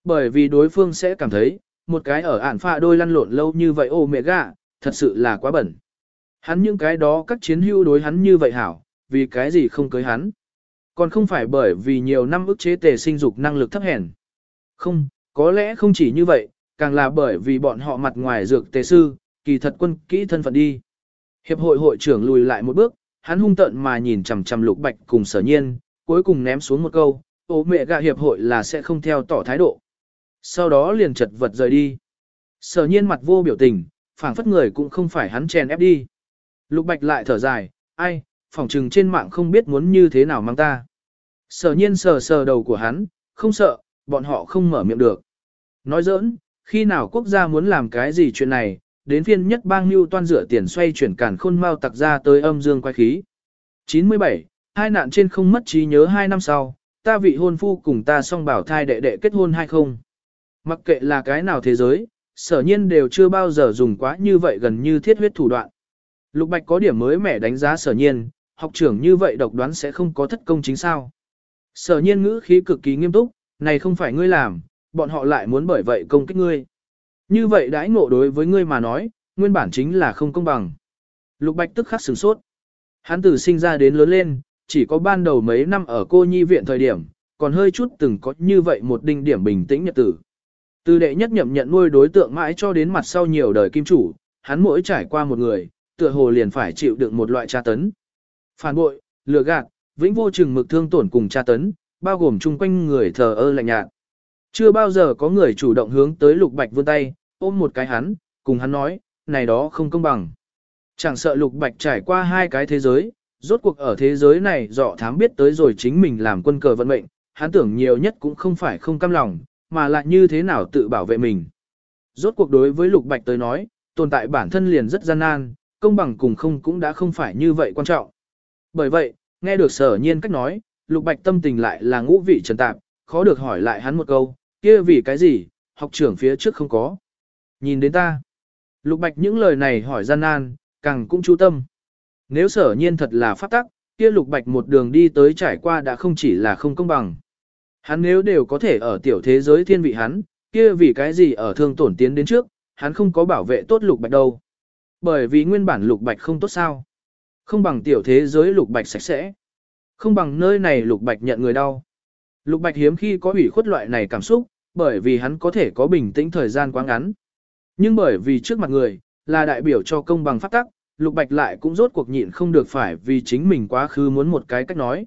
Bởi vì đối phương sẽ cảm thấy, một cái ở ản phạ đôi lăn lộn lâu như vậy ổ mẹ gạ, thật sự là quá bẩn. Hắn những cái đó các chiến hữu đối hắn như vậy hảo, vì cái gì không cưới hắn. Còn không phải bởi vì nhiều năm ức chế tề sinh dục năng lực thấp hèn. Không, có lẽ không chỉ như vậy, càng là bởi vì bọn họ mặt ngoài dược tề sư, kỳ thật quân kỹ thân phận đi. Hiệp hội hội trưởng lùi lại một bước, hắn hung tận mà nhìn chằm chằm lục bạch cùng sở nhiên, cuối cùng ném xuống một câu, ố mẹ gạ hiệp hội là sẽ không theo tỏ thái độ. Sau đó liền chật vật rời đi. Sở nhiên mặt vô biểu tình, phảng phất người cũng không phải hắn chèn ép đi. Lục bạch lại thở dài, ai, phỏng trừng trên mạng không biết muốn như thế nào mang ta. Sở nhiên sờ sờ đầu của hắn, không sợ, bọn họ không mở miệng được. Nói giỡn, khi nào quốc gia muốn làm cái gì chuyện này, đến phiên nhất bang mưu toan rửa tiền xoay chuyển cản khôn mau tặc ra tới âm dương quay khí. 97. Hai nạn trên không mất trí nhớ hai năm sau, ta vị hôn phu cùng ta song bảo thai đệ đệ kết hôn hay không. Mặc kệ là cái nào thế giới, sở nhiên đều chưa bao giờ dùng quá như vậy gần như thiết huyết thủ đoạn. Lục Bạch có điểm mới mẻ đánh giá sở nhiên, học trưởng như vậy độc đoán sẽ không có thất công chính sao. Sở nhiên ngữ khí cực kỳ nghiêm túc, này không phải ngươi làm, bọn họ lại muốn bởi vậy công kích ngươi. Như vậy đãi ngộ đối với ngươi mà nói, nguyên bản chính là không công bằng. Lục Bạch tức khắc sửng sốt. Hắn từ sinh ra đến lớn lên, chỉ có ban đầu mấy năm ở cô nhi viện thời điểm, còn hơi chút từng có như vậy một đinh điểm bình tĩnh nhật tử. Từ đệ nhất nhậm nhận nuôi đối tượng mãi cho đến mặt sau nhiều đời kim chủ, hắn mỗi trải qua một người, tựa hồ liền phải chịu đựng một loại tra tấn. Phản bội, lừa gạt, vĩnh vô chừng mực thương tổn cùng tra tấn, bao gồm chung quanh người thờ ơ lạnh nhạt. Chưa bao giờ có người chủ động hướng tới Lục Bạch vươn tay, ôm một cái hắn, cùng hắn nói, này đó không công bằng. Chẳng sợ Lục Bạch trải qua hai cái thế giới, rốt cuộc ở thế giới này dọ thám biết tới rồi chính mình làm quân cờ vận mệnh, hắn tưởng nhiều nhất cũng không phải không cam lòng, mà lại như thế nào tự bảo vệ mình. Rốt cuộc đối với Lục Bạch tới nói, tồn tại bản thân liền rất gian nan, công bằng cùng không cũng đã không phải như vậy quan trọng. Bởi vậy, nghe được sở nhiên cách nói, Lục Bạch tâm tình lại là ngũ vị trần tạp, khó được hỏi lại hắn một câu, kia vì cái gì, học trưởng phía trước không có. Nhìn đến ta. Lục Bạch những lời này hỏi gian nan, càng cũng chú tâm. Nếu sở nhiên thật là pháp tắc, kia Lục Bạch một đường đi tới trải qua đã không chỉ là không công bằng. Hắn nếu đều có thể ở tiểu thế giới thiên vị hắn, kia vì cái gì ở thương tổn tiến đến trước, hắn không có bảo vệ tốt Lục Bạch đâu. Bởi vì nguyên bản Lục Bạch không tốt sao. Không bằng tiểu thế giới Lục Bạch sạch sẽ. Không bằng nơi này Lục Bạch nhận người đau. Lục Bạch hiếm khi có ủy khuất loại này cảm xúc, bởi vì hắn có thể có bình tĩnh thời gian quá ngắn. Nhưng bởi vì trước mặt người, là đại biểu cho công bằng pháp tắc, Lục Bạch lại cũng rốt cuộc nhịn không được phải vì chính mình quá khứ muốn một cái cách nói.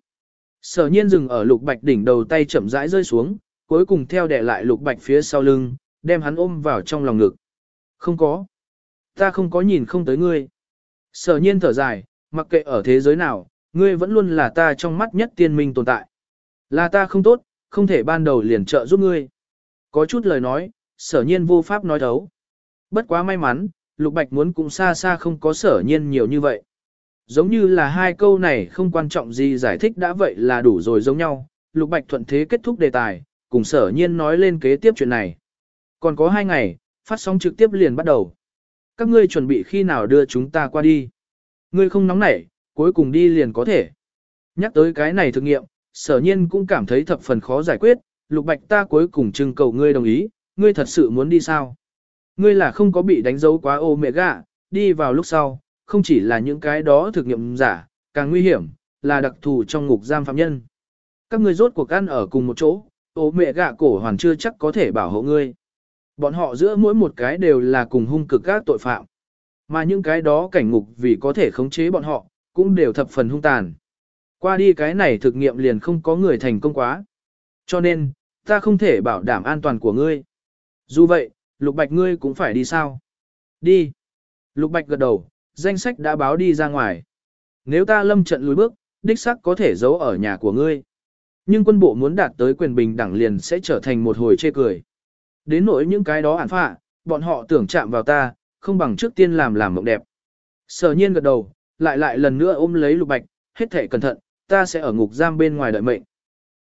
Sở nhiên dừng ở Lục Bạch đỉnh đầu tay chậm rãi rơi xuống, cuối cùng theo đè lại Lục Bạch phía sau lưng, đem hắn ôm vào trong lòng ngực. Không có. Ta không có nhìn không tới ngươi. Sở nhiên thở dài, mặc kệ ở thế giới nào, ngươi vẫn luôn là ta trong mắt nhất tiên minh tồn tại. Là ta không tốt, không thể ban đầu liền trợ giúp ngươi. Có chút lời nói, sở nhiên vô pháp nói thấu. Bất quá may mắn, Lục Bạch muốn cũng xa xa không có sở nhiên nhiều như vậy. Giống như là hai câu này không quan trọng gì giải thích đã vậy là đủ rồi giống nhau, Lục Bạch thuận thế kết thúc đề tài, cùng sở nhiên nói lên kế tiếp chuyện này. Còn có hai ngày, phát sóng trực tiếp liền bắt đầu. Các ngươi chuẩn bị khi nào đưa chúng ta qua đi. Ngươi không nóng nảy, cuối cùng đi liền có thể. Nhắc tới cái này thực nghiệm, sở nhiên cũng cảm thấy thập phần khó giải quyết, lục bạch ta cuối cùng trưng cầu ngươi đồng ý, ngươi thật sự muốn đi sao? Ngươi là không có bị đánh dấu quá ô mẹ gạ, đi vào lúc sau, không chỉ là những cái đó thực nghiệm giả, càng nguy hiểm, là đặc thù trong ngục giam phạm nhân. Các ngươi rốt cuộc ăn ở cùng một chỗ, ô mẹ gạ cổ hoàn chưa chắc có thể bảo hộ ngươi. Bọn họ giữa mỗi một cái đều là cùng hung cực các tội phạm. Mà những cái đó cảnh ngục vì có thể khống chế bọn họ, cũng đều thập phần hung tàn. Qua đi cái này thực nghiệm liền không có người thành công quá. Cho nên, ta không thể bảo đảm an toàn của ngươi. Dù vậy, Lục Bạch ngươi cũng phải đi sao? Đi. Lục Bạch gật đầu, danh sách đã báo đi ra ngoài. Nếu ta lâm trận lùi bước, đích xác có thể giấu ở nhà của ngươi. Nhưng quân bộ muốn đạt tới quyền bình đẳng liền sẽ trở thành một hồi chê cười. Đến nỗi những cái đó ản phạ, bọn họ tưởng chạm vào ta, không bằng trước tiên làm làm mộng đẹp. Sở nhiên gật đầu, lại lại lần nữa ôm lấy lục bạch, hết thể cẩn thận, ta sẽ ở ngục giam bên ngoài đợi mệnh.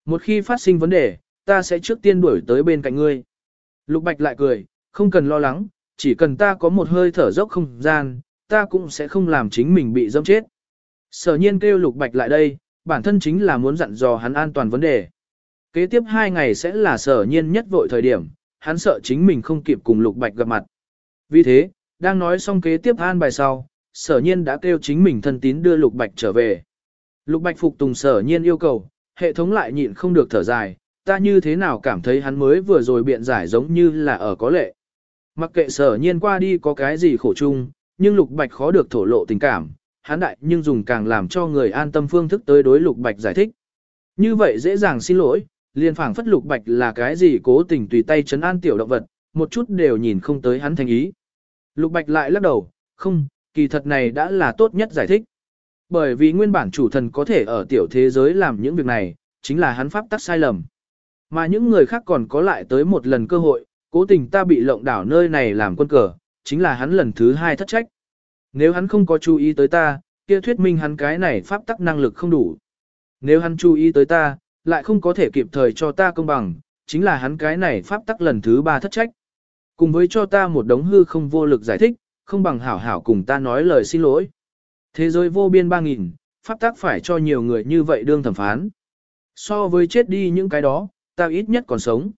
Một khi phát sinh vấn đề, ta sẽ trước tiên đuổi tới bên cạnh ngươi. Lục bạch lại cười, không cần lo lắng, chỉ cần ta có một hơi thở dốc không gian, ta cũng sẽ không làm chính mình bị dâm chết. Sở nhiên kêu lục bạch lại đây, bản thân chính là muốn dặn dò hắn an toàn vấn đề. Kế tiếp hai ngày sẽ là sở nhiên nhất vội thời điểm, hắn sợ chính mình không kịp cùng lục bạch gặp mặt. Vì thế, đang nói xong kế tiếp an bài sau, sở nhiên đã kêu chính mình thân tín đưa lục bạch trở về. Lục bạch phục tùng sở nhiên yêu cầu, hệ thống lại nhịn không được thở dài, ta như thế nào cảm thấy hắn mới vừa rồi biện giải giống như là ở có lệ. Mặc kệ sở nhiên qua đi có cái gì khổ chung, nhưng lục bạch khó được thổ lộ tình cảm, hán đại nhưng dùng càng làm cho người an tâm phương thức tới đối lục bạch giải thích. Như vậy dễ dàng xin lỗi, liền phảng phất lục bạch là cái gì cố tình tùy tay chấn an tiểu động vật, một chút đều nhìn không tới hắn thành ý. Lục bạch lại lắc đầu, không, kỳ thật này đã là tốt nhất giải thích. Bởi vì nguyên bản chủ thần có thể ở tiểu thế giới làm những việc này, chính là hắn pháp tắc sai lầm. Mà những người khác còn có lại tới một lần cơ hội, cố tình ta bị lộng đảo nơi này làm quân cờ, chính là hắn lần thứ hai thất trách. Nếu hắn không có chú ý tới ta, kia thuyết minh hắn cái này pháp tắc năng lực không đủ. Nếu hắn chú ý tới ta, lại không có thể kịp thời cho ta công bằng, chính là hắn cái này pháp tắc lần thứ ba thất trách. Cùng với cho ta một đống hư không vô lực giải thích, không bằng hảo hảo cùng ta nói lời xin lỗi. Thế giới vô biên ba nghìn, pháp tắc phải cho nhiều người như vậy đương thẩm phán. So với chết đi những cái đó, ta ít nhất còn sống.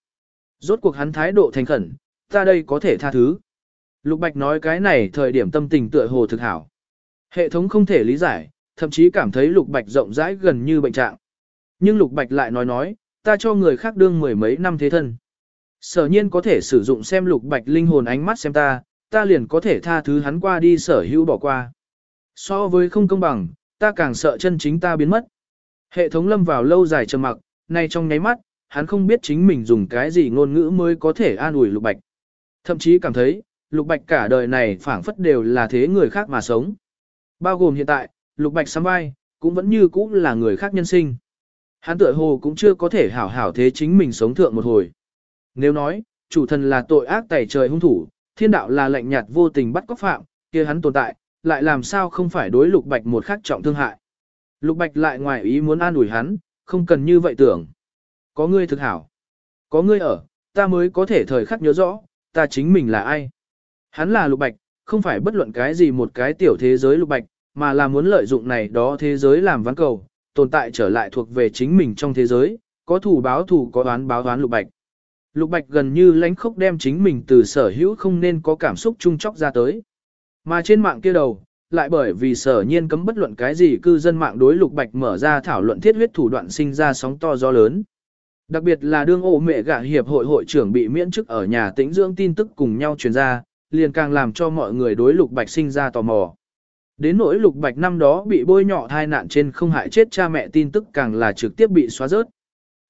Rốt cuộc hắn thái độ thành khẩn, ta đây có thể tha thứ. Lục Bạch nói cái này thời điểm tâm tình tựa hồ thực hảo. Hệ thống không thể lý giải, thậm chí cảm thấy Lục Bạch rộng rãi gần như bệnh trạng. Nhưng Lục Bạch lại nói nói, ta cho người khác đương mười mấy năm thế thân. Sở nhiên có thể sử dụng xem Lục Bạch linh hồn ánh mắt xem ta, ta liền có thể tha thứ hắn qua đi sở hữu bỏ qua. So với không công bằng, ta càng sợ chân chính ta biến mất. Hệ thống lâm vào lâu dài trầm mặc, nay trong nháy mắt, hắn không biết chính mình dùng cái gì ngôn ngữ mới có thể an ủi Lục Bạch. Thậm chí cảm thấy, Lục Bạch cả đời này phảng phất đều là thế người khác mà sống. Bao gồm hiện tại, Lục Bạch sắm vai, cũng vẫn như cũ là người khác nhân sinh. Hắn tựa hồ cũng chưa có thể hảo hảo thế chính mình sống thượng một hồi. Nếu nói, chủ thần là tội ác tẩy trời hung thủ, thiên đạo là lạnh nhạt vô tình bắt cóc phạm, kia hắn tồn tại, lại làm sao không phải đối Lục Bạch một khắc trọng thương hại. Lục Bạch lại ngoài ý muốn an ủi hắn, không cần như vậy tưởng. Có ngươi thực hảo. Có ngươi ở, ta mới có thể thời khắc nhớ rõ, ta chính mình là ai. Hắn là lục bạch, không phải bất luận cái gì một cái tiểu thế giới lục bạch, mà là muốn lợi dụng này đó thế giới làm ván cầu, tồn tại trở lại thuộc về chính mình trong thế giới, có thủ báo thủ có đoán báo đoán lục bạch. Lục bạch gần như lánh khốc đem chính mình từ sở hữu không nên có cảm xúc chung chóc ra tới. Mà trên mạng kia đầu, lại bởi vì sở nhiên cấm bất luận cái gì cư dân mạng đối lục bạch mở ra thảo luận thiết huyết thủ đoạn sinh ra sóng to gió lớn. Đặc biệt là đương ổ mẹ gạ hiệp hội hội trưởng bị miễn chức ở nhà tĩnh dưỡng tin tức cùng nhau truyền ra, liền càng làm cho mọi người đối lục bạch sinh ra tò mò. Đến nỗi lục bạch năm đó bị bôi nhọ thai nạn trên không hại chết cha mẹ tin tức càng là trực tiếp bị xóa rớt.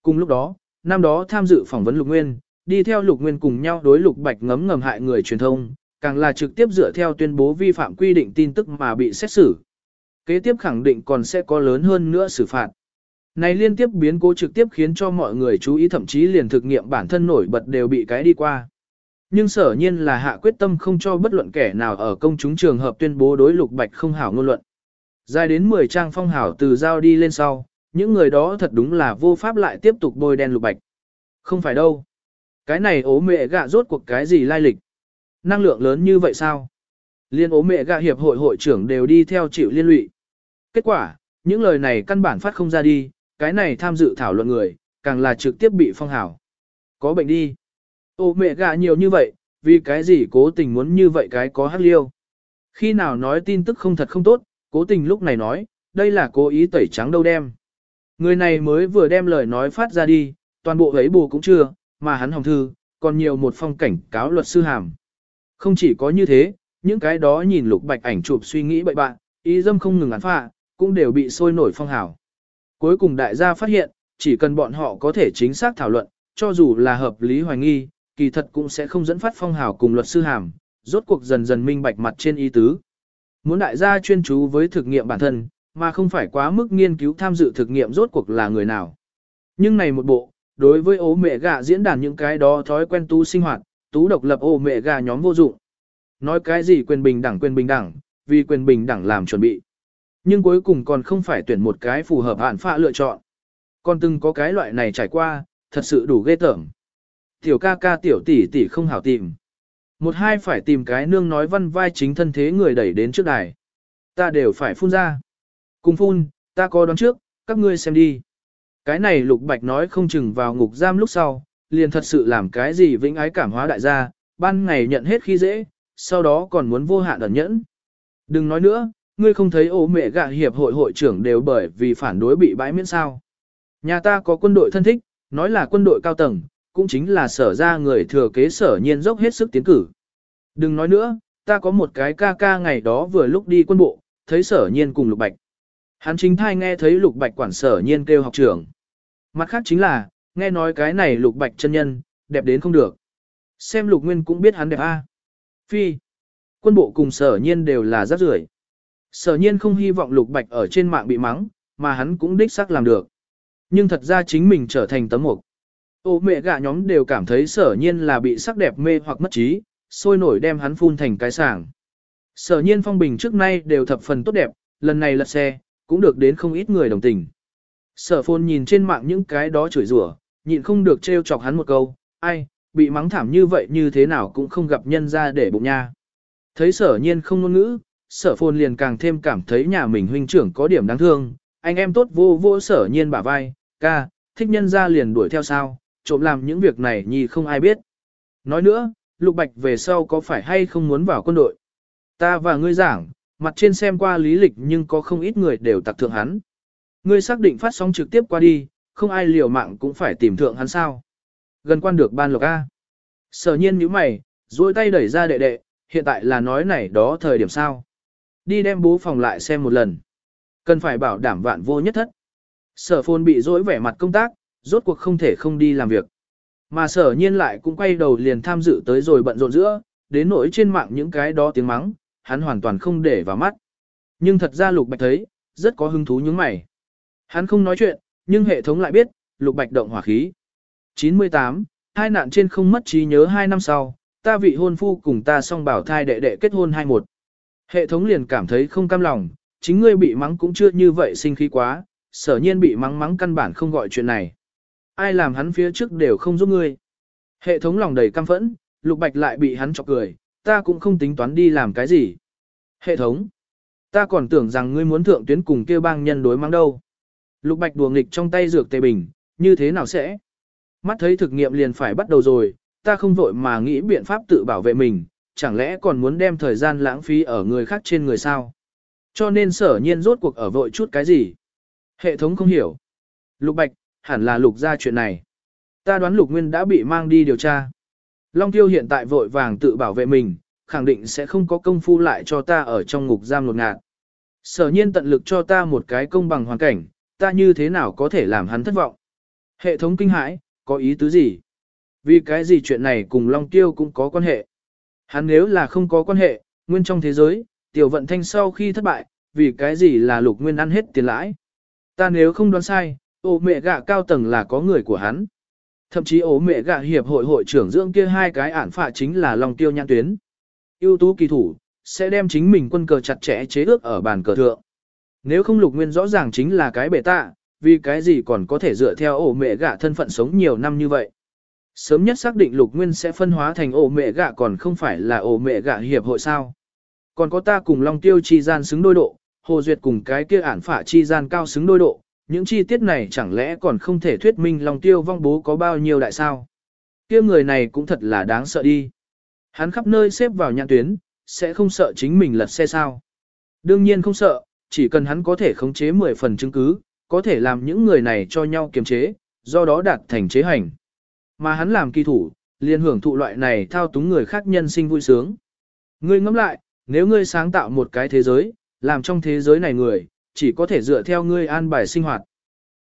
Cùng lúc đó, năm đó tham dự phỏng vấn lục nguyên, đi theo lục nguyên cùng nhau đối lục bạch ngấm ngầm hại người truyền thông, càng là trực tiếp dựa theo tuyên bố vi phạm quy định tin tức mà bị xét xử. Kế tiếp khẳng định còn sẽ có lớn hơn nữa xử phạt. Này liên tiếp biến cố trực tiếp khiến cho mọi người chú ý thậm chí liền thực nghiệm bản thân nổi bật đều bị cái đi qua. Nhưng sở nhiên là hạ quyết tâm không cho bất luận kẻ nào ở công chúng trường hợp tuyên bố đối lục bạch không hảo ngôn luận. Dài đến 10 trang phong hảo từ giao đi lên sau, những người đó thật đúng là vô pháp lại tiếp tục bôi đen lục bạch. Không phải đâu. Cái này ố mẹ gạ rốt cuộc cái gì lai lịch. Năng lượng lớn như vậy sao? Liên ố mẹ gạ hiệp hội hội trưởng đều đi theo chịu liên lụy. Kết quả, những lời này căn bản phát không ra đi, cái này tham dự thảo luận người, càng là trực tiếp bị phong hảo. Có bệnh đi. Ô mẹ gà nhiều như vậy, vì cái gì cố tình muốn như vậy cái có hát liêu. Khi nào nói tin tức không thật không tốt, cố tình lúc này nói, đây là cố ý tẩy trắng đâu đem. Người này mới vừa đem lời nói phát ra đi, toàn bộ ấy bù cũng chưa, mà hắn hồng thư, còn nhiều một phong cảnh cáo luật sư hàm. Không chỉ có như thế, những cái đó nhìn lục bạch ảnh chụp suy nghĩ bậy bạn, ý dâm không ngừng án phạ, cũng đều bị sôi nổi phong hảo. Cuối cùng đại gia phát hiện, chỉ cần bọn họ có thể chính xác thảo luận, cho dù là hợp lý hoài nghi, kỳ thật cũng sẽ không dẫn phát phong hào cùng luật sư hàm, rốt cuộc dần dần minh bạch mặt trên ý tứ. Muốn đại gia chuyên chú với thực nghiệm bản thân, mà không phải quá mức nghiên cứu tham dự thực nghiệm rốt cuộc là người nào. Nhưng này một bộ, đối với ố mẹ gà diễn đàn những cái đó thói quen tu sinh hoạt, tú độc lập ô mẹ gà nhóm vô dụng. Nói cái gì quyền bình đẳng quyền bình đẳng, vì quyền bình đẳng làm chuẩn bị. Nhưng cuối cùng còn không phải tuyển một cái phù hợp hạn phạ lựa chọn. Còn từng có cái loại này trải qua, thật sự đủ ghê tởm. Tiểu ca ca tiểu tỷ tỷ không hảo tìm. Một hai phải tìm cái nương nói văn vai chính thân thế người đẩy đến trước đài. Ta đều phải phun ra. Cùng phun, ta có đoán trước, các ngươi xem đi. Cái này lục bạch nói không chừng vào ngục giam lúc sau, liền thật sự làm cái gì vĩnh ái cảm hóa đại gia, ban ngày nhận hết khi dễ, sau đó còn muốn vô hạn ẩn nhẫn. Đừng nói nữa, ngươi không thấy ố mẹ gạ hiệp hội hội trưởng đều bởi vì phản đối bị bãi miễn sao. Nhà ta có quân đội thân thích, nói là quân đội cao tầng, cũng chính là sở ra người thừa kế sở nhiên dốc hết sức tiến cử. Đừng nói nữa, ta có một cái ca ca ngày đó vừa lúc đi quân bộ, thấy sở nhiên cùng lục bạch. Hắn chính thai nghe thấy lục bạch quản sở nhiên kêu học trưởng. Mặt khác chính là, nghe nói cái này lục bạch chân nhân, đẹp đến không được. Xem lục nguyên cũng biết hắn đẹp a. Phi. Quân bộ cùng sở nhiên đều là rác rưởi. Sở nhiên không hy vọng lục bạch ở trên mạng bị mắng, mà hắn cũng đích xác làm được. Nhưng thật ra chính mình trở thành tấm mục. Ô mẹ gạ nhóm đều cảm thấy sở nhiên là bị sắc đẹp mê hoặc mất trí, sôi nổi đem hắn phun thành cái sàng. Sở nhiên phong bình trước nay đều thập phần tốt đẹp, lần này lật xe, cũng được đến không ít người đồng tình. Sở phôn nhìn trên mạng những cái đó chửi rủa, nhịn không được trêu chọc hắn một câu, ai, bị mắng thảm như vậy như thế nào cũng không gặp nhân ra để bụng nha. Thấy sở nhiên không ngôn ngữ, sở phồn liền càng thêm cảm thấy nhà mình huynh trưởng có điểm đáng thương, anh em tốt vô vô sở nhiên bả vai, ca, thích nhân ra liền đuổi theo sao, trộm làm những việc này nhì không ai biết. Nói nữa, Lục Bạch về sau có phải hay không muốn vào quân đội? Ta và ngươi giảng, mặt trên xem qua lý lịch nhưng có không ít người đều tặc thượng hắn. Ngươi xác định phát sóng trực tiếp qua đi, không ai liều mạng cũng phải tìm thượng hắn sao. Gần quan được ban lộc A. Sở nhiên như mày, duỗi tay đẩy ra đệ đệ, hiện tại là nói này đó thời điểm sao. Đi đem bố phòng lại xem một lần. Cần phải bảo đảm vạn vô nhất thất. Sở phôn bị dỗi vẻ mặt công tác, rốt cuộc không thể không đi làm việc. Mà sở nhiên lại cũng quay đầu liền tham dự tới rồi bận rộn giữa, đến nỗi trên mạng những cái đó tiếng mắng, hắn hoàn toàn không để vào mắt. Nhưng thật ra Lục Bạch thấy, rất có hứng thú những mày. Hắn không nói chuyện, nhưng hệ thống lại biết, Lục Bạch động hỏa khí. 98, hai nạn trên không mất trí nhớ hai năm sau, ta vị hôn phu cùng ta song bảo thai đệ đệ kết hôn 21. Hệ thống liền cảm thấy không cam lòng, chính ngươi bị mắng cũng chưa như vậy sinh khí quá, sở nhiên bị mắng mắng căn bản không gọi chuyện này. Ai làm hắn phía trước đều không giúp ngươi. Hệ thống lòng đầy căm phẫn, lục bạch lại bị hắn chọc cười, ta cũng không tính toán đi làm cái gì. Hệ thống, ta còn tưởng rằng ngươi muốn thượng tuyến cùng kêu bang nhân đối mắng đâu. Lục bạch đùa nghịch trong tay dược tề bình, như thế nào sẽ? Mắt thấy thực nghiệm liền phải bắt đầu rồi, ta không vội mà nghĩ biện pháp tự bảo vệ mình, chẳng lẽ còn muốn đem thời gian lãng phí ở người khác trên người sao? Cho nên sở nhiên rốt cuộc ở vội chút cái gì? Hệ thống không hiểu. Lục Bạch, hẳn là lục ra chuyện này. Ta đoán lục nguyên đã bị mang đi điều tra. Long tiêu hiện tại vội vàng tự bảo vệ mình, khẳng định sẽ không có công phu lại cho ta ở trong ngục giam lột ngạt. Sở nhiên tận lực cho ta một cái công bằng hoàn cảnh, ta như thế nào có thể làm hắn thất vọng. Hệ thống kinh hãi, có ý tứ gì? Vì cái gì chuyện này cùng Long Tiêu cũng có quan hệ. Hắn nếu là không có quan hệ, nguyên trong thế giới, tiểu vận thanh sau khi thất bại, vì cái gì là lục nguyên ăn hết tiền lãi. Ta nếu không đoán sai, ổ mẹ gạ cao tầng là có người của hắn. Thậm chí ổ mẹ gạ hiệp hội hội trưởng dưỡng kia hai cái ản phạ chính là Long Tiêu nhãn tuyến. ưu tú kỳ thủ, sẽ đem chính mình quân cờ chặt chẽ chế ước ở bàn cờ thượng. Nếu không lục nguyên rõ ràng chính là cái bể tạ, vì cái gì còn có thể dựa theo ổ mẹ gạ thân phận sống nhiều năm như vậy. Sớm nhất xác định lục nguyên sẽ phân hóa thành ổ mẹ gạ còn không phải là ổ mẹ gạ hiệp hội sao. Còn có ta cùng Long Tiêu chi gian xứng đôi độ, Hồ Duyệt cùng cái kia ản phả chi gian cao xứng đôi độ, những chi tiết này chẳng lẽ còn không thể thuyết minh Long Tiêu vong bố có bao nhiêu đại sao. Kia người này cũng thật là đáng sợ đi. Hắn khắp nơi xếp vào nhãn tuyến, sẽ không sợ chính mình lật xe sao. Đương nhiên không sợ, chỉ cần hắn có thể khống chế 10 phần chứng cứ, có thể làm những người này cho nhau kiềm chế, do đó đạt thành chế hành. Mà hắn làm kỳ thủ, liền hưởng thụ loại này thao túng người khác nhân sinh vui sướng. Ngươi ngẫm lại, nếu ngươi sáng tạo một cái thế giới, làm trong thế giới này người, chỉ có thể dựa theo ngươi an bài sinh hoạt.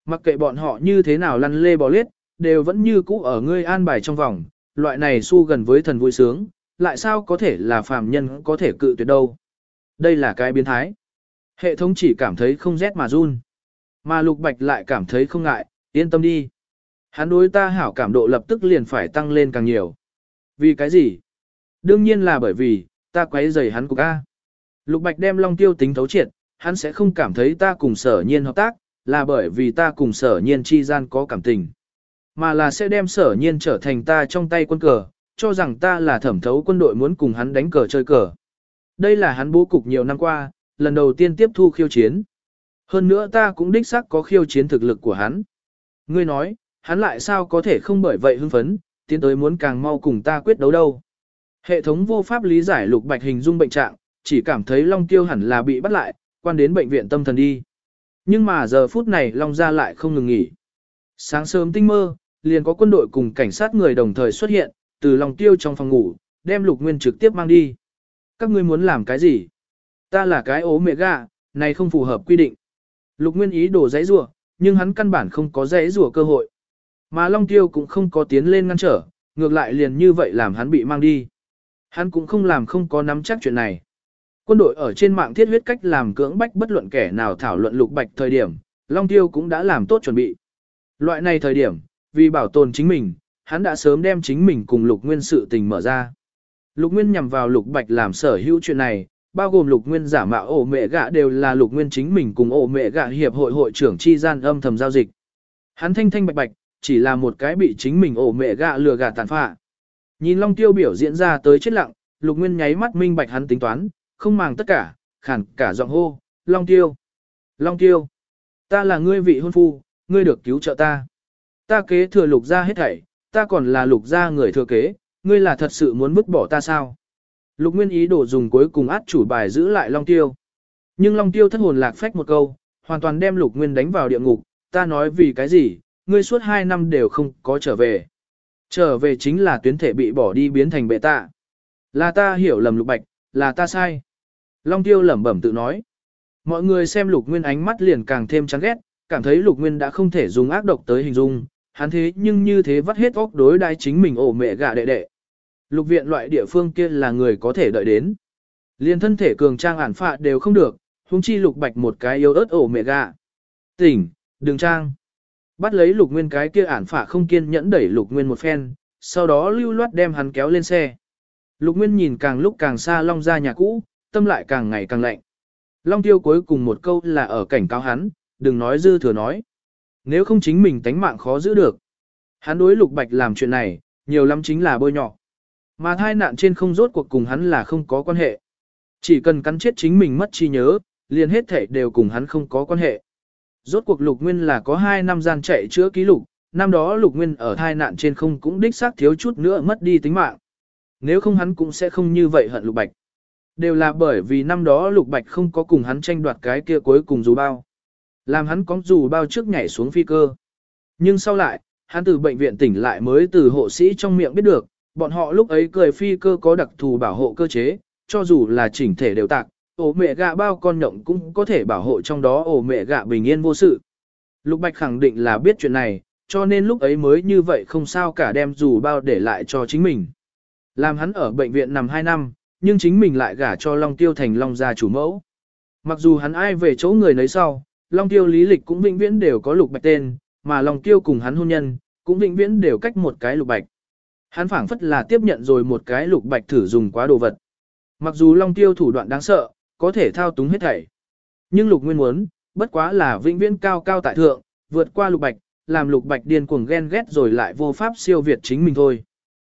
Mặc kệ bọn họ như thế nào lăn lê bò lết, đều vẫn như cũ ở ngươi an bài trong vòng, loại này su gần với thần vui sướng, lại sao có thể là phàm nhân có thể cự tuyệt đâu. Đây là cái biến thái. Hệ thống chỉ cảm thấy không rét mà run. Mà lục bạch lại cảm thấy không ngại, yên tâm đi. Hắn đối ta hảo cảm độ lập tức liền phải tăng lên càng nhiều. Vì cái gì? Đương nhiên là bởi vì, ta quấy rầy hắn cục A. Lục Bạch đem Long Tiêu tính thấu triệt, hắn sẽ không cảm thấy ta cùng sở nhiên hợp tác, là bởi vì ta cùng sở nhiên chi gian có cảm tình. Mà là sẽ đem sở nhiên trở thành ta trong tay quân cờ, cho rằng ta là thẩm thấu quân đội muốn cùng hắn đánh cờ chơi cờ. Đây là hắn bố cục nhiều năm qua, lần đầu tiên tiếp thu khiêu chiến. Hơn nữa ta cũng đích xác có khiêu chiến thực lực của hắn. Ngươi nói, hắn lại sao có thể không bởi vậy hưng phấn, tiến tới muốn càng mau cùng ta quyết đấu đâu. Hệ thống vô pháp lý giải lục bạch hình dung bệnh trạng, chỉ cảm thấy Long Tiêu hẳn là bị bắt lại, quan đến bệnh viện tâm thần đi. Nhưng mà giờ phút này Long gia lại không ngừng nghỉ. Sáng sớm tinh mơ, liền có quân đội cùng cảnh sát người đồng thời xuất hiện, từ Long Tiêu trong phòng ngủ, đem Lục Nguyên trực tiếp mang đi. Các ngươi muốn làm cái gì? Ta là cái ố mẹ gà, này không phù hợp quy định. Lục Nguyên ý đồ giấy rủa, nhưng hắn căn bản không có giấy rủa cơ hội. Mà Long Tiêu cũng không có tiến lên ngăn trở, ngược lại liền như vậy làm hắn bị mang đi. Hắn cũng không làm không có nắm chắc chuyện này. Quân đội ở trên mạng thiết huyết cách làm cưỡng bách bất luận kẻ nào thảo luận lục bạch thời điểm, Long Tiêu cũng đã làm tốt chuẩn bị. Loại này thời điểm, vì bảo tồn chính mình, hắn đã sớm đem chính mình cùng lục nguyên sự tình mở ra. Lục nguyên nhằm vào lục bạch làm sở hữu chuyện này, bao gồm lục nguyên giả mạo ổ mẹ gạ đều là lục nguyên chính mình cùng ổ mẹ gạ hiệp hội hội trưởng chi gian âm thầm giao dịch. Hắn thanh thanh bạch bạch, chỉ là một cái bị chính mình ổ mẹ gạ lừa gạt tàn phạ. Nhìn Long Tiêu biểu diễn ra tới chết lặng, lục nguyên nháy mắt minh bạch hắn tính toán, không màng tất cả, khản cả giọng hô, Long Tiêu. Long Tiêu. Ta là ngươi vị hôn phu, ngươi được cứu trợ ta. Ta kế thừa lục gia hết thảy, ta còn là lục gia người thừa kế, ngươi là thật sự muốn vứt bỏ ta sao? Lục Nguyên ý đồ dùng cuối cùng át chủ bài giữ lại Long Tiêu. Nhưng Long Tiêu thất hồn lạc phách một câu, hoàn toàn đem Lục Nguyên đánh vào địa ngục, ta nói vì cái gì, ngươi suốt hai năm đều không có trở về. Trở về chính là tuyến thể bị bỏ đi biến thành bệ tạ. Là ta hiểu lầm Lục Bạch, là ta sai. Long Tiêu lẩm bẩm tự nói. Mọi người xem Lục Nguyên ánh mắt liền càng thêm chán ghét, cảm thấy Lục Nguyên đã không thể dùng ác độc tới hình dung, hắn thế nhưng như thế vắt hết óc đối đai chính mình ổ mẹ gạ đệ đệ. Lục viện loại địa phương kia là người có thể đợi đến. Liên thân thể cường trang ản phạ đều không được, huống chi lục bạch một cái yếu ớt ổ mẹ gạ. Tỉnh, đừng trang. Bắt lấy lục nguyên cái kia ản phả không kiên nhẫn đẩy lục nguyên một phen, sau đó lưu loát đem hắn kéo lên xe. Lục nguyên nhìn càng lúc càng xa long ra nhà cũ, tâm lại càng ngày càng lạnh. Long tiêu cuối cùng một câu là ở cảnh cáo hắn, đừng nói dư thừa nói. Nếu không chính mình tánh mạng khó giữ được. Hắn đối lục bạch làm chuyện này, nhiều lắm chính là bôi nhọ. Mà thai nạn trên không rốt cuộc cùng hắn là không có quan hệ. Chỉ cần cắn chết chính mình mất trí nhớ, liền hết thể đều cùng hắn không có quan hệ. Rốt cuộc lục nguyên là có 2 năm gian chạy chữa ký lục, năm đó lục nguyên ở thai nạn trên không cũng đích xác thiếu chút nữa mất đi tính mạng. Nếu không hắn cũng sẽ không như vậy hận lục bạch. Đều là bởi vì năm đó lục bạch không có cùng hắn tranh đoạt cái kia cuối cùng dù bao. Làm hắn có dù bao trước nhảy xuống phi cơ. Nhưng sau lại, hắn từ bệnh viện tỉnh lại mới từ hộ sĩ trong miệng biết được, bọn họ lúc ấy cười phi cơ có đặc thù bảo hộ cơ chế, cho dù là chỉnh thể đều tạc, ổ mẹ gạ bao con nhộng cũng có thể bảo hộ trong đó ổ mẹ gạ bình yên vô sự. Lục Bạch khẳng định là biết chuyện này, cho nên lúc ấy mới như vậy không sao cả đem dù bao để lại cho chính mình. Làm hắn ở bệnh viện nằm 2 năm, nhưng chính mình lại gả cho Long Tiêu thành Long gia chủ mẫu. Mặc dù hắn ai về chỗ người nấy sau, Long Tiêu lý lịch cũng vĩnh viễn đều có Lục Bạch tên, mà Long Tiêu cùng hắn hôn nhân, cũng vĩnh viễn đều cách một cái Lục Bạch. Hắn phảng phất là tiếp nhận rồi một cái Lục Bạch thử dùng quá đồ vật. Mặc dù Long Tiêu thủ đoạn đáng sợ, có thể thao túng hết thảy. Nhưng Lục Nguyên muốn, bất quá là vĩnh viễn cao cao tại thượng, vượt qua Lục Bạch, làm Lục Bạch điên cuồng ghen ghét rồi lại vô pháp siêu việt chính mình thôi.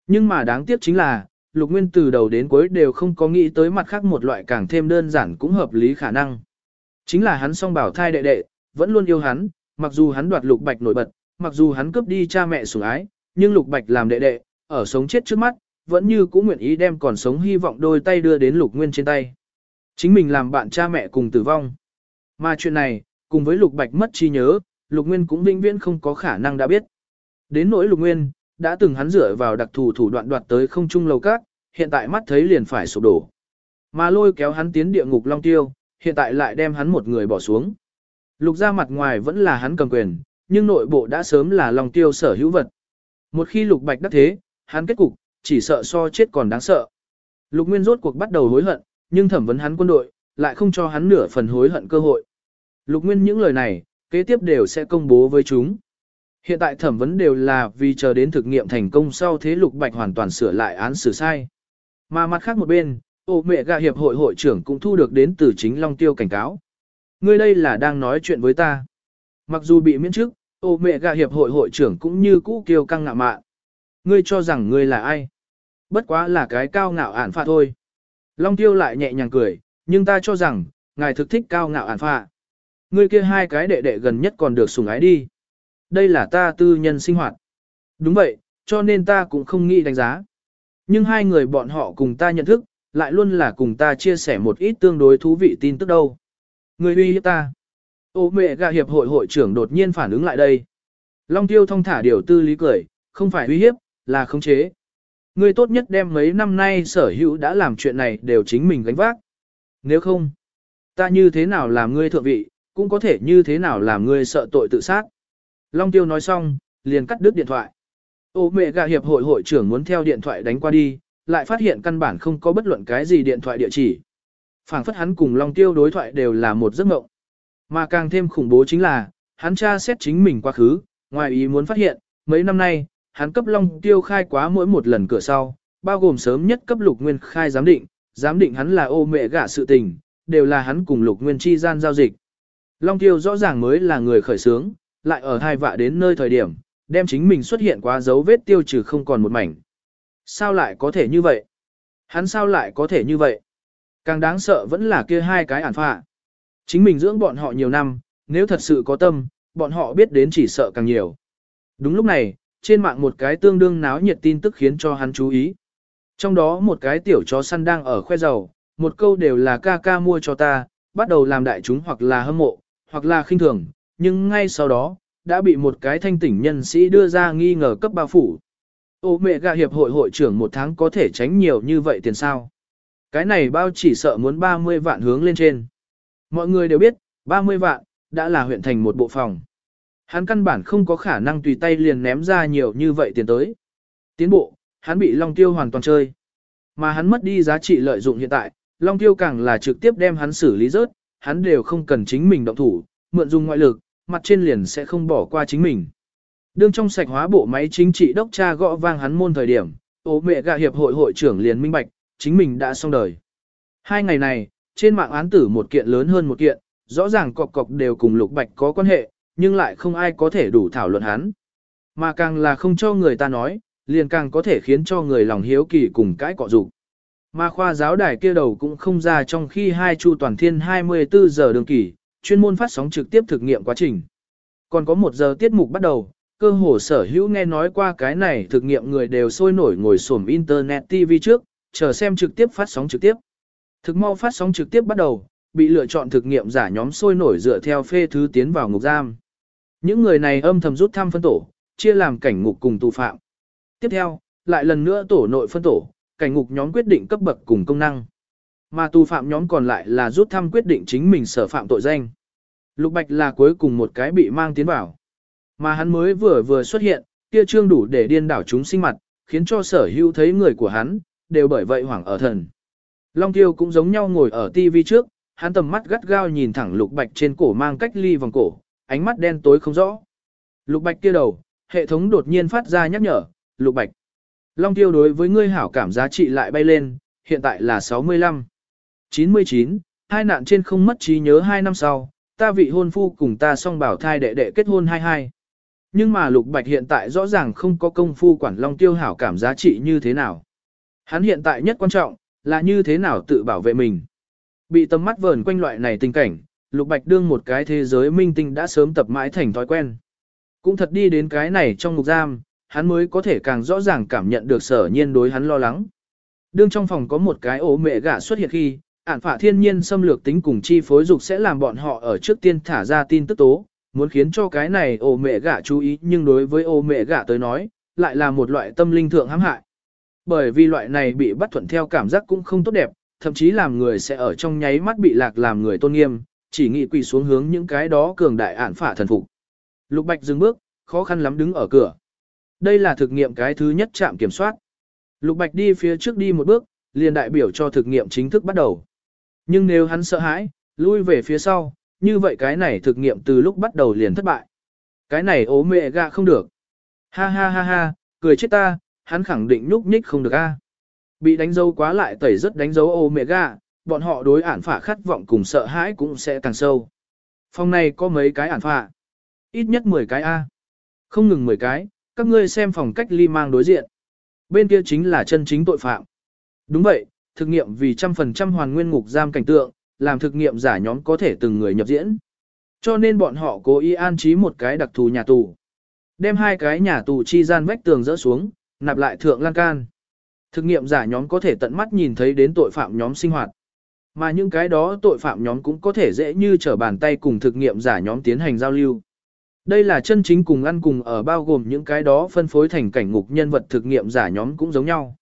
Nhưng mà đáng tiếc chính là, Lục Nguyên từ đầu đến cuối đều không có nghĩ tới mặt khác một loại càng thêm đơn giản cũng hợp lý khả năng. Chính là hắn song bảo thai đệ đệ, vẫn luôn yêu hắn, mặc dù hắn đoạt Lục Bạch nổi bật, mặc dù hắn cướp đi cha mẹ sủng ái, nhưng Lục Bạch làm đệ đệ, ở sống chết trước mắt, vẫn như cũ nguyện ý đem còn sống hy vọng đôi tay đưa đến Lục Nguyên trên tay. Chính mình làm bạn cha mẹ cùng tử vong. Mà chuyện này, cùng với Lục Bạch mất trí nhớ, Lục Nguyên cũng vĩnh viễn không có khả năng đã biết. Đến nỗi Lục Nguyên, đã từng hắn dựa vào đặc thù thủ đoạn đoạt tới không trung lầu các, hiện tại mắt thấy liền phải sụp đổ. Mà lôi kéo hắn tiến địa ngục Long Tiêu, hiện tại lại đem hắn một người bỏ xuống. Lục ra mặt ngoài vẫn là hắn cầm quyền, nhưng nội bộ đã sớm là Long Tiêu sở hữu vật. Một khi Lục Bạch đắc thế, hắn kết cục, chỉ sợ so chết còn đáng sợ. Lục Nguyên rốt cuộc bắt đầu hối hận, nhưng thẩm vấn hắn quân đội, lại không cho hắn nửa phần hối hận cơ hội. Lục Nguyên những lời này, kế tiếp đều sẽ công bố với chúng. Hiện tại thẩm vấn đều là vì chờ đến thực nghiệm thành công sau thế lục bạch hoàn toàn sửa lại án xử sai. Mà mặt khác một bên, ô mẹ gà hiệp hội hội trưởng cũng thu được đến từ chính Long Tiêu cảnh cáo. Ngươi đây là đang nói chuyện với ta. Mặc dù bị miễn chức, ô mẹ gà hiệp hội hội trưởng cũng như cũ kiêu căng ngạo mạn. Ngươi cho rằng ngươi là ai? Bất quá là cái cao ngạo ản phạt thôi. Long Tiêu lại nhẹ nhàng cười, nhưng ta cho rằng, ngài thực thích cao ngạo ản phạ. Ngươi kia hai cái đệ đệ gần nhất còn được sủng ái đi. Đây là ta tư nhân sinh hoạt. Đúng vậy, cho nên ta cũng không nghĩ đánh giá. Nhưng hai người bọn họ cùng ta nhận thức, lại luôn là cùng ta chia sẻ một ít tương đối thú vị tin tức đâu. Người uy hiếp ta. Ô mẹ gà hiệp hội hội trưởng đột nhiên phản ứng lại đây. Long tiêu thông thả điều tư lý cười, không phải uy hiếp, là khống chế. Ngươi tốt nhất đem mấy năm nay sở hữu đã làm chuyện này đều chính mình gánh vác. Nếu không, ta như thế nào làm ngươi thượng vị, cũng có thể như thế nào làm ngươi sợ tội tự sát. Long tiêu nói xong, liền cắt đứt điện thoại. Ô mẹ gà hiệp hội hội trưởng muốn theo điện thoại đánh qua đi, lại phát hiện căn bản không có bất luận cái gì điện thoại địa chỉ. phảng phất hắn cùng Long tiêu đối thoại đều là một giấc mộng. Mà càng thêm khủng bố chính là, hắn tra xét chính mình quá khứ, ngoài ý muốn phát hiện, mấy năm nay, hắn cấp Long tiêu khai quá mỗi một lần cửa sau, bao gồm sớm nhất cấp lục nguyên khai giám định, giám định hắn là ô mẹ gả sự tình, đều là hắn cùng lục nguyên chi gian giao dịch. Long tiêu rõ ràng mới là người khởi sướng, lại ở hai vạ đến nơi thời điểm, đem chính mình xuất hiện quá dấu vết tiêu trừ không còn một mảnh. Sao lại có thể như vậy? Hắn sao lại có thể như vậy? Càng đáng sợ vẫn là kia hai cái ản phạ. Chính mình dưỡng bọn họ nhiều năm, nếu thật sự có tâm, bọn họ biết đến chỉ sợ càng nhiều. Đúng lúc này, trên mạng một cái tương đương náo nhiệt tin tức khiến cho hắn chú ý. Trong đó một cái tiểu chó săn đang ở khoe giàu, một câu đều là ca ca mua cho ta, bắt đầu làm đại chúng hoặc là hâm mộ, hoặc là khinh thường, nhưng ngay sau đó, đã bị một cái thanh tỉnh nhân sĩ đưa ra nghi ngờ cấp bao phủ. Ô mẹ gà hiệp hội hội trưởng một tháng có thể tránh nhiều như vậy tiền sao. Cái này bao chỉ sợ muốn 30 vạn hướng lên trên. Mọi người đều biết, 30 vạn, đã là huyện thành một bộ phòng. Hắn căn bản không có khả năng tùy tay liền ném ra nhiều như vậy tiền tới. Tiến bộ, hắn bị Long Tiêu hoàn toàn chơi. Mà hắn mất đi giá trị lợi dụng hiện tại, Long Tiêu càng là trực tiếp đem hắn xử lý rớt, hắn đều không cần chính mình động thủ, mượn dùng ngoại lực, mặt trên liền sẽ không bỏ qua chính mình. Đương trong sạch hóa bộ máy chính trị đốc cha gõ vang hắn môn thời điểm, ố mẹ gạ hiệp hội hội trưởng liền minh bạch, chính mình đã xong đời. Hai ngày này, trên mạng án tử một kiện lớn hơn một kiện, rõ ràng cọc cọc đều cùng lục bạch có quan hệ, nhưng lại không ai có thể đủ thảo luận hắn. Mà càng là không cho người ta nói, liền càng có thể khiến cho người lòng hiếu kỳ cùng cãi cọ dục. Mà khoa giáo đài kia đầu cũng không ra trong khi hai chu toàn thiên 24 giờ đường kỳ, chuyên môn phát sóng trực tiếp thực nghiệm quá trình. Còn có một giờ tiết mục bắt đầu, cơ hồ sở hữu nghe nói qua cái này thực nghiệm người đều sôi nổi ngồi xổm internet TV trước, chờ xem trực tiếp phát sóng trực tiếp. Thực mau phát sóng trực tiếp bắt đầu, bị lựa chọn thực nghiệm giả nhóm sôi nổi dựa theo phê thứ tiến vào ngục giam. Những người này âm thầm rút thăm phân tổ, chia làm cảnh ngục cùng tù phạm. Tiếp theo, lại lần nữa tổ nội phân tổ, cảnh ngục nhóm quyết định cấp bậc cùng công năng. Mà tù phạm nhóm còn lại là rút thăm quyết định chính mình sở phạm tội danh. Lục Bạch là cuối cùng một cái bị mang tiến vào. Mà hắn mới vừa vừa xuất hiện, kia trương đủ để điên đảo chúng sinh mặt, khiến cho sở hữu thấy người của hắn, đều bởi vậy hoảng ở thần. Long Tiêu cũng giống nhau ngồi ở TV trước, hắn tầm mắt gắt gao nhìn thẳng Lục Bạch trên cổ mang cách ly vòng cổ, ánh mắt đen tối không rõ. Lục Bạch kia đầu, hệ thống đột nhiên phát ra nhắc nhở, Lục Bạch. Long Tiêu đối với ngươi hảo cảm giá trị lại bay lên, hiện tại là 65. 99, hai nạn trên không mất trí nhớ hai năm sau, ta vị hôn phu cùng ta song bảo thai đệ đệ kết hôn 22. Nhưng mà Lục Bạch hiện tại rõ ràng không có công phu quản Long Tiêu hảo cảm giá trị như thế nào. Hắn hiện tại nhất quan trọng, là như thế nào tự bảo vệ mình. Bị tầm mắt vờn quanh loại này tình cảnh, Lục Bạch đương một cái thế giới minh tinh đã sớm tập mãi thành thói quen. Cũng thật đi đến cái này trong ngục giam, hắn mới có thể càng rõ ràng cảm nhận được sở nhiên đối hắn lo lắng. Đương trong phòng có một cái ố mẹ gã xuất hiện khi, ản phả thiên nhiên xâm lược tính cùng chi phối dục sẽ làm bọn họ ở trước tiên thả ra tin tức tố, muốn khiến cho cái này ố mẹ gã chú ý nhưng đối với ố mẹ gã tới nói, lại là một loại tâm linh thượng hãm hại. Bởi vì loại này bị bắt thuận theo cảm giác cũng không tốt đẹp, thậm chí làm người sẽ ở trong nháy mắt bị lạc làm người tôn nghiêm, chỉ nghị quỳ xuống hướng những cái đó cường đại ản phả thần phục. Lục Bạch dừng bước, khó khăn lắm đứng ở cửa. Đây là thực nghiệm cái thứ nhất chạm kiểm soát. Lục Bạch đi phía trước đi một bước, liền đại biểu cho thực nghiệm chính thức bắt đầu. Nhưng nếu hắn sợ hãi, lui về phía sau, như vậy cái này thực nghiệm từ lúc bắt đầu liền thất bại. Cái này ố mẹ gạ không được. Ha ha ha ha, cười chết ta, hắn khẳng định nhúc nhích không được a. Bị đánh dấu quá lại tẩy rất đánh dấu ô mẹ gạ, bọn họ đối ản phả khát vọng cùng sợ hãi cũng sẽ càng sâu. Phòng này có mấy cái ản phả? Ít nhất 10 cái A. Không ngừng 10 cái, các ngươi xem phòng cách ly mang đối diện. Bên kia chính là chân chính tội phạm. Đúng vậy, thực nghiệm vì trăm phần trăm hoàn nguyên ngục giam cảnh tượng, làm thực nghiệm giả nhóm có thể từng người nhập diễn. Cho nên bọn họ cố ý an trí một cái đặc thù nhà tù. Đem hai cái nhà tù chi gian vách tường rỡ xuống, nạp lại thượng lan can. Thực nghiệm giả nhóm có thể tận mắt nhìn thấy đến tội phạm nhóm sinh hoạt. Mà những cái đó tội phạm nhóm cũng có thể dễ như trở bàn tay cùng thực nghiệm giả nhóm tiến hành giao lưu. Đây là chân chính cùng ăn cùng ở bao gồm những cái đó phân phối thành cảnh ngục nhân vật thực nghiệm giả nhóm cũng giống nhau.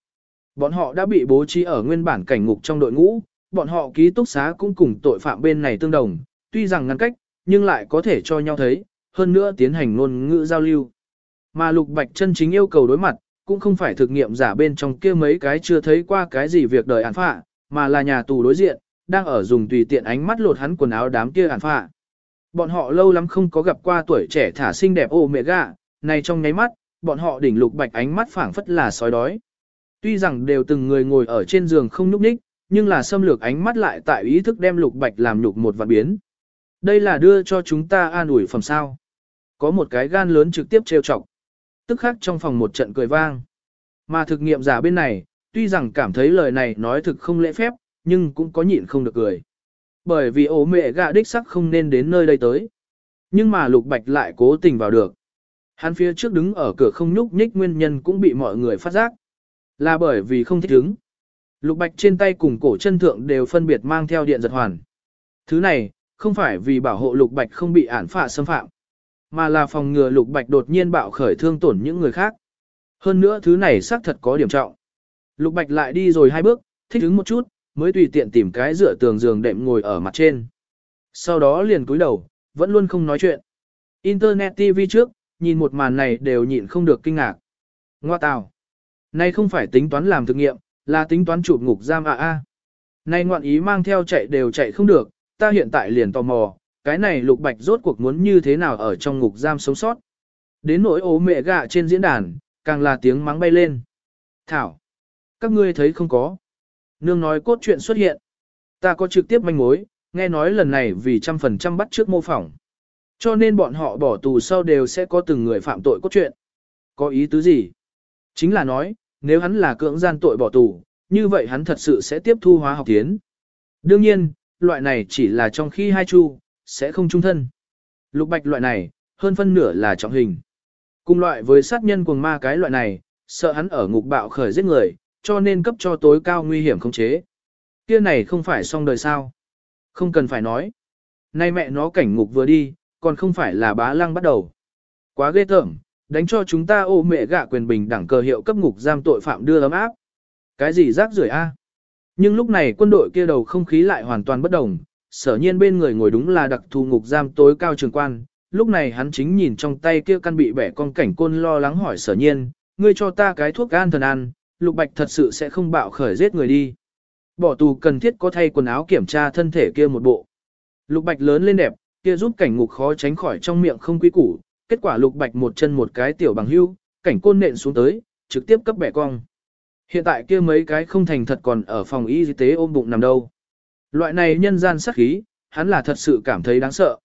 Bọn họ đã bị bố trí ở nguyên bản cảnh ngục trong đội ngũ, bọn họ ký túc xá cũng cùng tội phạm bên này tương đồng, tuy rằng ngăn cách, nhưng lại có thể cho nhau thấy, hơn nữa tiến hành ngôn ngữ giao lưu. Mà Lục Bạch chân chính yêu cầu đối mặt, cũng không phải thực nghiệm giả bên trong kia mấy cái chưa thấy qua cái gì việc đời án phạ, mà là nhà tù đối diện, đang ở dùng tùy tiện ánh mắt lột hắn quần áo đám kia ản phạ. Bọn họ lâu lắm không có gặp qua tuổi trẻ thả xinh đẹp ô mẹ gà, này trong nháy mắt, bọn họ đỉnh lục bạch ánh mắt phảng phất là sói đói. Tuy rằng đều từng người ngồi ở trên giường không nhúc nhích, nhưng là xâm lược ánh mắt lại tại ý thức đem lục bạch làm nhục một vạn biến. Đây là đưa cho chúng ta an ủi phẩm sao. Có một cái gan lớn trực tiếp trêu chọc. Tức khắc trong phòng một trận cười vang. Mà thực nghiệm giả bên này, tuy rằng cảm thấy lời này nói thực không lễ phép, nhưng cũng có nhịn không được cười. Bởi vì ố mẹ gạ đích sắc không nên đến nơi đây tới. Nhưng mà lục bạch lại cố tình vào được. Hắn phía trước đứng ở cửa không nhúc nhích nguyên nhân cũng bị mọi người phát giác. Là bởi vì không thích đứng. Lục bạch trên tay cùng cổ chân thượng đều phân biệt mang theo điện giật hoàn. Thứ này, không phải vì bảo hộ lục bạch không bị ản phạ xâm phạm, mà là phòng ngừa lục bạch đột nhiên bạo khởi thương tổn những người khác. Hơn nữa thứ này xác thật có điểm trọng. Lục bạch lại đi rồi hai bước, thích đứng một chút, mới tùy tiện tìm cái dựa tường giường đệm ngồi ở mặt trên. Sau đó liền cúi đầu, vẫn luôn không nói chuyện. Internet TV trước, nhìn một màn này đều nhịn không được kinh ngạc. Ngoa tào. nay không phải tính toán làm thực nghiệm, là tính toán chụp ngục giam à, à. a. Này ngoạn ý mang theo chạy đều chạy không được, ta hiện tại liền tò mò, cái này lục bạch rốt cuộc muốn như thế nào ở trong ngục giam sống sót. Đến nỗi ố mẹ gạ trên diễn đàn, càng là tiếng mắng bay lên. Thảo. Các ngươi thấy không có. Nương nói cốt truyện xuất hiện. Ta có trực tiếp manh mối, nghe nói lần này vì trăm phần trăm bắt trước mô phỏng. Cho nên bọn họ bỏ tù sau đều sẽ có từng người phạm tội cốt truyện. Có ý tứ gì? Chính là nói, nếu hắn là cưỡng gian tội bỏ tù, như vậy hắn thật sự sẽ tiếp thu hóa học tiến. Đương nhiên, loại này chỉ là trong khi hai chu, sẽ không trung thân. Lục bạch loại này, hơn phân nửa là trọng hình. Cùng loại với sát nhân cuồng ma cái loại này, sợ hắn ở ngục bạo khởi giết người, cho nên cấp cho tối cao nguy hiểm không chế. Kia này không phải xong đời sao. Không cần phải nói. Nay mẹ nó cảnh ngục vừa đi, còn không phải là bá lăng bắt đầu. Quá ghê tởm, đánh cho chúng ta ô mẹ gạ quyền bình đẳng cờ hiệu cấp ngục giam tội phạm đưa ấm áp. Cái gì rác rưởi a? Nhưng lúc này quân đội kia đầu không khí lại hoàn toàn bất đồng, sở nhiên bên người ngồi đúng là đặc thù ngục giam tối cao trường quan. Lúc này hắn chính nhìn trong tay kia căn bị bẻ con cảnh côn lo lắng hỏi sở nhiên, ngươi cho ta cái thuốc an thần ăn, Lục Bạch thật sự sẽ không bạo khởi giết người đi. Bỏ tù cần thiết có thay quần áo kiểm tra thân thể kia một bộ. Lục Bạch lớn lên đẹp, kia giúp cảnh ngục khó tránh khỏi trong miệng không quý củ. Kết quả Lục Bạch một chân một cái tiểu bằng hưu, cảnh côn nện xuống tới, trực tiếp cấp bẻ cong. Hiện tại kia mấy cái không thành thật còn ở phòng y tế ôm bụng nằm đâu. Loại này nhân gian sát khí, hắn là thật sự cảm thấy đáng sợ.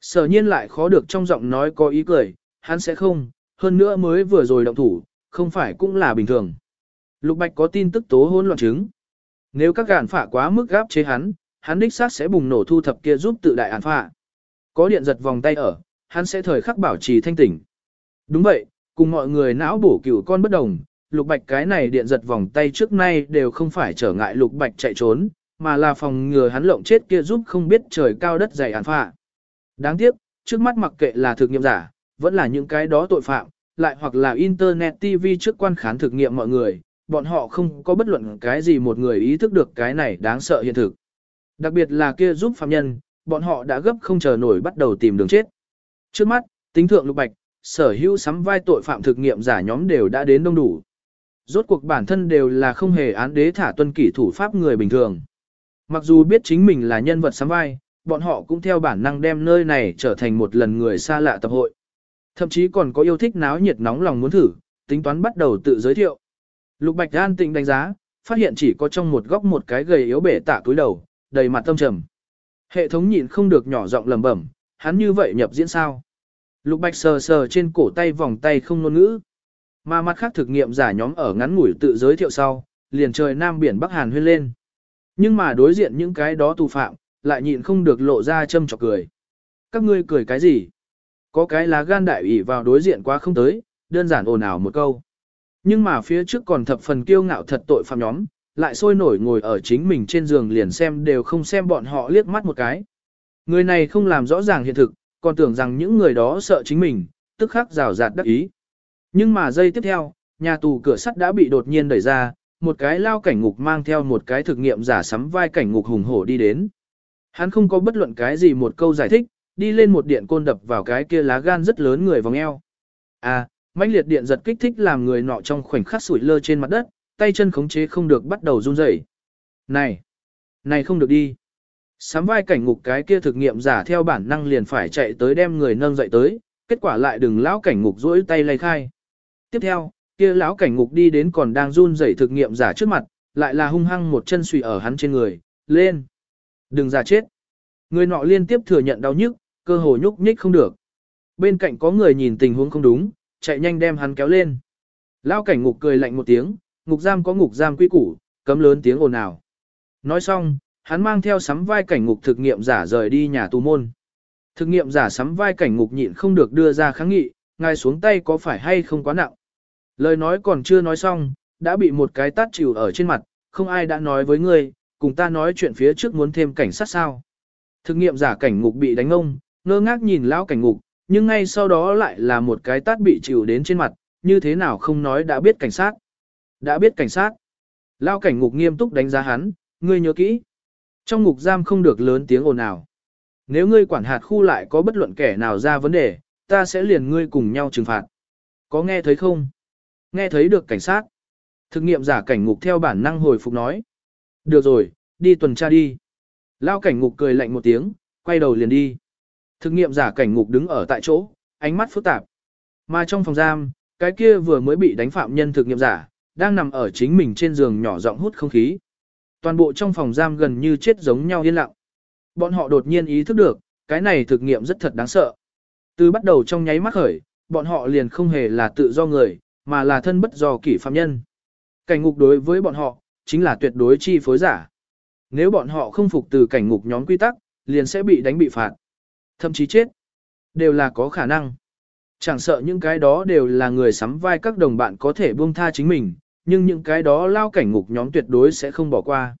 Sở nhiên lại khó được trong giọng nói có ý cười, hắn sẽ không, hơn nữa mới vừa rồi động thủ, không phải cũng là bình thường. Lục Bạch có tin tức tố hỗn loạn chứng. Nếu các gạn phả quá mức gáp chế hắn, hắn đích xác sẽ bùng nổ thu thập kia giúp tự đại án phả. Có điện giật vòng tay ở, hắn sẽ thời khắc bảo trì thanh tỉnh. Đúng vậy, cùng mọi người não bổ cửu con bất đồng, Lục Bạch cái này điện giật vòng tay trước nay đều không phải trở ngại Lục Bạch chạy trốn, mà là phòng ngừa hắn lộng chết kia giúp không biết trời cao đất dày án phạ. Đáng tiếc, trước mắt mặc kệ là thực nghiệm giả, vẫn là những cái đó tội phạm, lại hoặc là Internet TV trước quan khán thực nghiệm mọi người, bọn họ không có bất luận cái gì một người ý thức được cái này đáng sợ hiện thực. Đặc biệt là kia giúp phạm nhân, bọn họ đã gấp không chờ nổi bắt đầu tìm đường chết. Trước mắt, tính thượng lục bạch, sở hữu sắm vai tội phạm thực nghiệm giả nhóm đều đã đến đông đủ. Rốt cuộc bản thân đều là không hề án đế thả tuân kỷ thủ pháp người bình thường. Mặc dù biết chính mình là nhân vật sắm vai, bọn họ cũng theo bản năng đem nơi này trở thành một lần người xa lạ tập hội. Thậm chí còn có yêu thích náo nhiệt nóng lòng muốn thử, tính toán bắt đầu tự giới thiệu. Lục Bạch an tĩnh đánh giá, phát hiện chỉ có trong một góc một cái gầy yếu bể tạ túi đầu, đầy mặt tâm trầm. Hệ thống nhịn không được nhỏ giọng lẩm bẩm, hắn như vậy nhập diễn sao? Lục Bạch sờ sờ trên cổ tay vòng tay không ngôn ngữ. Mà mặt khác thực nghiệm giả nhóm ở ngắn ngủi tự giới thiệu sau, liền trời Nam biển Bắc Hàn huyên lên. Nhưng mà đối diện những cái đó tù phạm, lại nhịn không được lộ ra châm chọc cười. Các ngươi cười cái gì? Có cái lá gan đại ủy vào đối diện quá không tới, đơn giản ồn ào một câu. Nhưng mà phía trước còn thập phần kiêu ngạo thật tội phạm nhóm, lại sôi nổi ngồi ở chính mình trên giường liền xem đều không xem bọn họ liếc mắt một cái. Người này không làm rõ ràng hiện thực, còn tưởng rằng những người đó sợ chính mình, tức khắc rào rạt đắc ý. Nhưng mà giây tiếp theo, nhà tù cửa sắt đã bị đột nhiên đẩy ra, một cái lao cảnh ngục mang theo một cái thực nghiệm giả sắm vai cảnh ngục hùng hổ đi đến. Hắn không có bất luận cái gì một câu giải thích, đi lên một điện côn đập vào cái kia lá gan rất lớn người vòng eo. À, mãnh liệt điện giật kích thích làm người nọ trong khoảnh khắc sủi lơ trên mặt đất, tay chân khống chế không được bắt đầu run rẩy. Này, này không được đi. Sám vai cảnh ngục cái kia thực nghiệm giả theo bản năng liền phải chạy tới đem người nâng dậy tới, kết quả lại đừng lão cảnh ngục duỗi tay lay khai. Tiếp theo, kia lão cảnh ngục đi đến còn đang run rẩy thực nghiệm giả trước mặt, lại là hung hăng một chân suy ở hắn trên người, lên. Đừng giả chết. Người nọ liên tiếp thừa nhận đau nhức, cơ hồ nhúc nhích không được. Bên cạnh có người nhìn tình huống không đúng, chạy nhanh đem hắn kéo lên. Lão cảnh ngục cười lạnh một tiếng, ngục giam có ngục giam quy củ, cấm lớn tiếng ồn ào. Nói xong, hắn mang theo sắm vai cảnh ngục thực nghiệm giả rời đi nhà tù môn. Thực nghiệm giả sắm vai cảnh ngục nhịn không được đưa ra kháng nghị, ngài xuống tay có phải hay không quá nặng. Lời nói còn chưa nói xong, đã bị một cái tát chịu ở trên mặt, không ai đã nói với ngươi, cùng ta nói chuyện phía trước muốn thêm cảnh sát sao. Thực nghiệm giả cảnh ngục bị đánh ông, ngơ ngác nhìn lão cảnh ngục, nhưng ngay sau đó lại là một cái tát bị chịu đến trên mặt, như thế nào không nói đã biết cảnh sát. Đã biết cảnh sát. lao cảnh ngục nghiêm túc đánh giá hắn, ngươi nhớ kỹ. Trong ngục giam không được lớn tiếng ồn ào. Nếu ngươi quản hạt khu lại có bất luận kẻ nào ra vấn đề, ta sẽ liền ngươi cùng nhau trừng phạt. Có nghe thấy không? Nghe thấy được cảnh sát. Thực nghiệm giả cảnh ngục theo bản năng hồi phục nói. Được rồi, đi tuần tra đi. Lao cảnh ngục cười lạnh một tiếng, quay đầu liền đi. Thực nghiệm giả cảnh ngục đứng ở tại chỗ, ánh mắt phức tạp. Mà trong phòng giam, cái kia vừa mới bị đánh phạm nhân thực nghiệm giả, đang nằm ở chính mình trên giường nhỏ giọng hút không khí. Toàn bộ trong phòng giam gần như chết giống nhau yên lặng. Bọn họ đột nhiên ý thức được, cái này thực nghiệm rất thật đáng sợ. Từ bắt đầu trong nháy mắt khởi, bọn họ liền không hề là tự do người, mà là thân bất do kỷ phạm nhân. Cảnh ngục đối với bọn họ, chính là tuyệt đối chi phối giả. Nếu bọn họ không phục từ cảnh ngục nhóm quy tắc, liền sẽ bị đánh bị phạt. Thậm chí chết. Đều là có khả năng. Chẳng sợ những cái đó đều là người sắm vai các đồng bạn có thể buông tha chính mình, nhưng những cái đó lao cảnh ngục nhóm tuyệt đối sẽ không bỏ qua.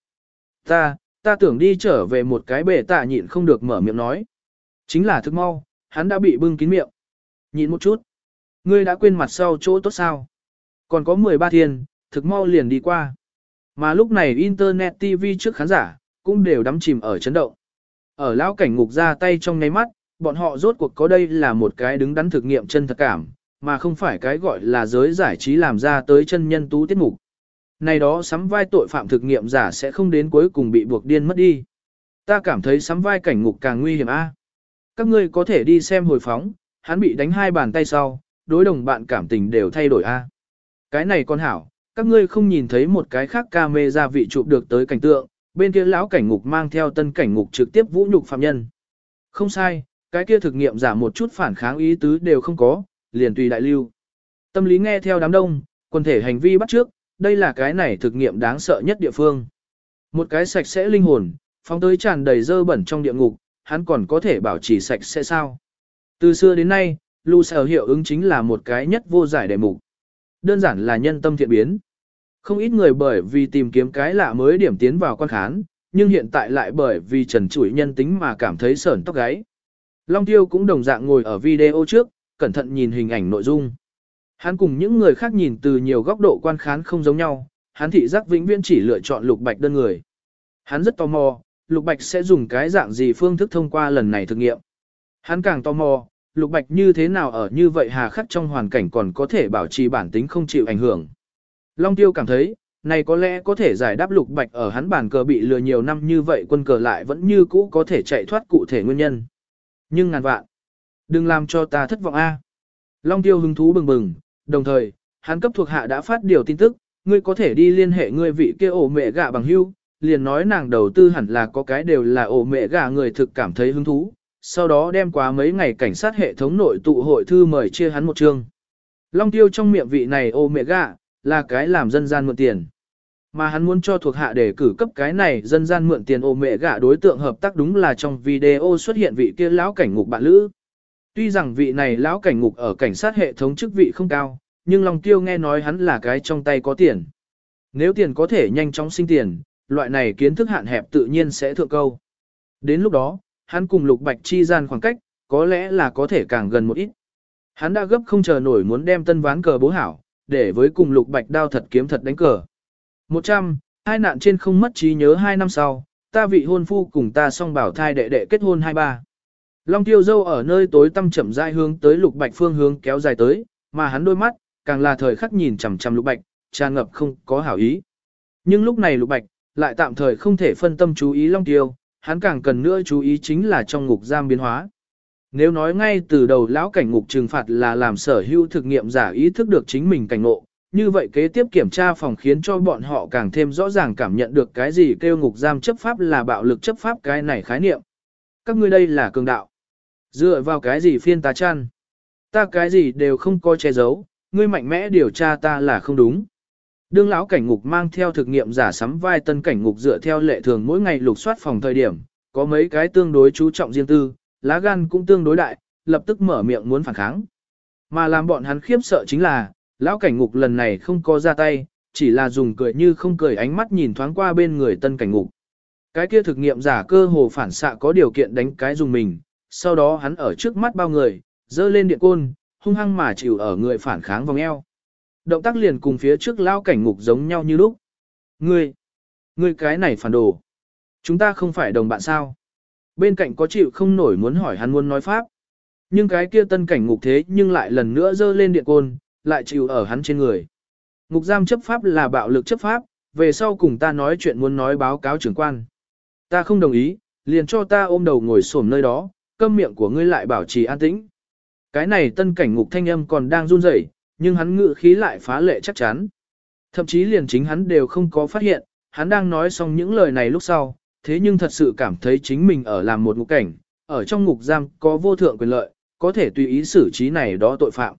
Ta, ta tưởng đi trở về một cái bể tạ nhịn không được mở miệng nói. Chính là thức mau, hắn đã bị bưng kín miệng. Nhịn một chút. Ngươi đã quên mặt sau chỗ tốt sao. Còn có 13 thiên, thực mau liền đi qua. Mà lúc này Internet TV trước khán giả, cũng đều đắm chìm ở chấn động. Ở lão cảnh ngục ra tay trong nháy mắt, bọn họ rốt cuộc có đây là một cái đứng đắn thực nghiệm chân thật cảm, mà không phải cái gọi là giới giải trí làm ra tới chân nhân tú tiết mục. Này đó sắm vai tội phạm thực nghiệm giả sẽ không đến cuối cùng bị buộc điên mất đi. Ta cảm thấy sắm vai cảnh ngục càng nguy hiểm a. Các ngươi có thể đi xem hồi phóng, hắn bị đánh hai bàn tay sau, đối đồng bạn cảm tình đều thay đổi a. Cái này con hảo, các ngươi không nhìn thấy một cái khác ca mê ra vị chụp được tới cảnh tượng, bên kia lão cảnh ngục mang theo tân cảnh ngục trực tiếp vũ nhục phạm nhân. Không sai, cái kia thực nghiệm giả một chút phản kháng ý tứ đều không có, liền tùy đại lưu. Tâm lý nghe theo đám đông, quần thể hành vi bắt trước, đây là cái này thực nghiệm đáng sợ nhất địa phương. Một cái sạch sẽ linh hồn, phóng tới tràn đầy dơ bẩn trong địa ngục, hắn còn có thể bảo trì sạch sẽ sao. Từ xưa đến nay, lưu sở hiệu ứng chính là một cái nhất vô giải đề mục. Đơn giản là nhân tâm thiện biến. Không ít người bởi vì tìm kiếm cái lạ mới điểm tiến vào quan khán, nhưng hiện tại lại bởi vì trần trụi nhân tính mà cảm thấy sởn tóc gáy. Long Tiêu cũng đồng dạng ngồi ở video trước, cẩn thận nhìn hình ảnh nội dung. Hắn cùng những người khác nhìn từ nhiều góc độ quan khán không giống nhau, hắn thị giác vĩnh viễn chỉ lựa chọn lục bạch đơn người. Hắn rất tò mò, lục bạch sẽ dùng cái dạng gì phương thức thông qua lần này thực nghiệm. Hắn càng tò mò, lục bạch như thế nào ở như vậy hà khắc trong hoàn cảnh còn có thể bảo trì bản tính không chịu ảnh hưởng. Long tiêu cảm thấy, này có lẽ có thể giải đáp lục bạch ở hắn bàn cờ bị lừa nhiều năm như vậy quân cờ lại vẫn như cũ có thể chạy thoát cụ thể nguyên nhân. Nhưng ngàn vạn, đừng làm cho ta thất vọng a. Long tiêu hứng thú bừng bừng, đồng thời, hắn cấp thuộc hạ đã phát điều tin tức, ngươi có thể đi liên hệ ngươi vị kia ổ mẹ gạ bằng hưu, liền nói nàng đầu tư hẳn là có cái đều là ổ mẹ gạ người thực cảm thấy hứng thú, sau đó đem qua mấy ngày cảnh sát hệ thống nội tụ hội thư mời chia hắn một chương. Long tiêu trong miệng vị này ổ mẹ gạ, là cái làm dân gian mượn tiền. Mà hắn muốn cho thuộc hạ để cử cấp cái này dân gian mượn tiền ô mẹ gạ đối tượng hợp tác đúng là trong video xuất hiện vị kia lão cảnh ngục bạn lữ. Tuy rằng vị này lão cảnh ngục ở cảnh sát hệ thống chức vị không cao, nhưng Long Tiêu nghe nói hắn là cái trong tay có tiền. Nếu tiền có thể nhanh chóng sinh tiền, loại này kiến thức hạn hẹp tự nhiên sẽ thượng câu. Đến lúc đó, hắn cùng Lục Bạch chi gian khoảng cách, có lẽ là có thể càng gần một ít. Hắn đã gấp không chờ nổi muốn đem tân ván cờ bố hảo, để với cùng Lục Bạch đao thật kiếm thật đánh cờ. 100, hai nạn trên không mất trí nhớ hai năm sau, ta vị hôn phu cùng ta song bảo thai đệ đệ kết hôn 23. Long tiêu dâu ở nơi tối tăm chậm rãi hướng tới Lục Bạch phương hướng kéo dài tới, mà hắn đôi mắt, càng là thời khắc nhìn chằm chằm Lục Bạch, tràn ngập không có hảo ý. Nhưng lúc này Lục Bạch, lại tạm thời không thể phân tâm chú ý Long Tiêu, hắn càng cần nữa chú ý chính là trong ngục giam biến hóa. Nếu nói ngay từ đầu lão cảnh ngục trừng phạt là làm sở hữu thực nghiệm giả ý thức được chính mình cảnh ngộ, như vậy kế tiếp kiểm tra phòng khiến cho bọn họ càng thêm rõ ràng cảm nhận được cái gì kêu ngục giam chấp pháp là bạo lực chấp pháp cái này khái niệm. Các ngươi đây là cường đạo. Dựa vào cái gì phiên ta chăn? Ta cái gì đều không coi che giấu, ngươi mạnh mẽ điều tra ta là không đúng. Đương lão cảnh ngục mang theo thực nghiệm giả sắm vai tân cảnh ngục dựa theo lệ thường mỗi ngày lục soát phòng thời điểm, có mấy cái tương đối chú trọng riêng tư, lá gan cũng tương đối đại, lập tức mở miệng muốn phản kháng. Mà làm bọn hắn khiếp sợ chính là, lão cảnh ngục lần này không có ra tay, chỉ là dùng cười như không cười ánh mắt nhìn thoáng qua bên người tân cảnh ngục. Cái kia thực nghiệm giả cơ hồ phản xạ có điều kiện đánh cái dùng mình, sau đó hắn ở trước mắt bao người, dơ lên điện côn, hung hăng mà chịu ở người phản kháng vòng eo. Động tác liền cùng phía trước lao cảnh ngục giống nhau như lúc. Ngươi, ngươi cái này phản đồ. Chúng ta không phải đồng bạn sao? Bên cạnh có chịu không nổi muốn hỏi hắn muốn nói pháp. Nhưng cái kia tân cảnh ngục thế nhưng lại lần nữa dơ lên điện côn, lại chịu ở hắn trên người. Ngục giam chấp pháp là bạo lực chấp pháp, về sau cùng ta nói chuyện muốn nói báo cáo trưởng quan. Ta không đồng ý, liền cho ta ôm đầu ngồi xổm nơi đó, câm miệng của ngươi lại bảo trì an tĩnh. Cái này tân cảnh ngục thanh âm còn đang run rẩy, nhưng hắn ngự khí lại phá lệ chắc chắn. Thậm chí liền chính hắn đều không có phát hiện, hắn đang nói xong những lời này lúc sau, thế nhưng thật sự cảm thấy chính mình ở làm một ngục cảnh, ở trong ngục giam có vô thượng quyền lợi, có thể tùy ý xử trí này đó tội phạm.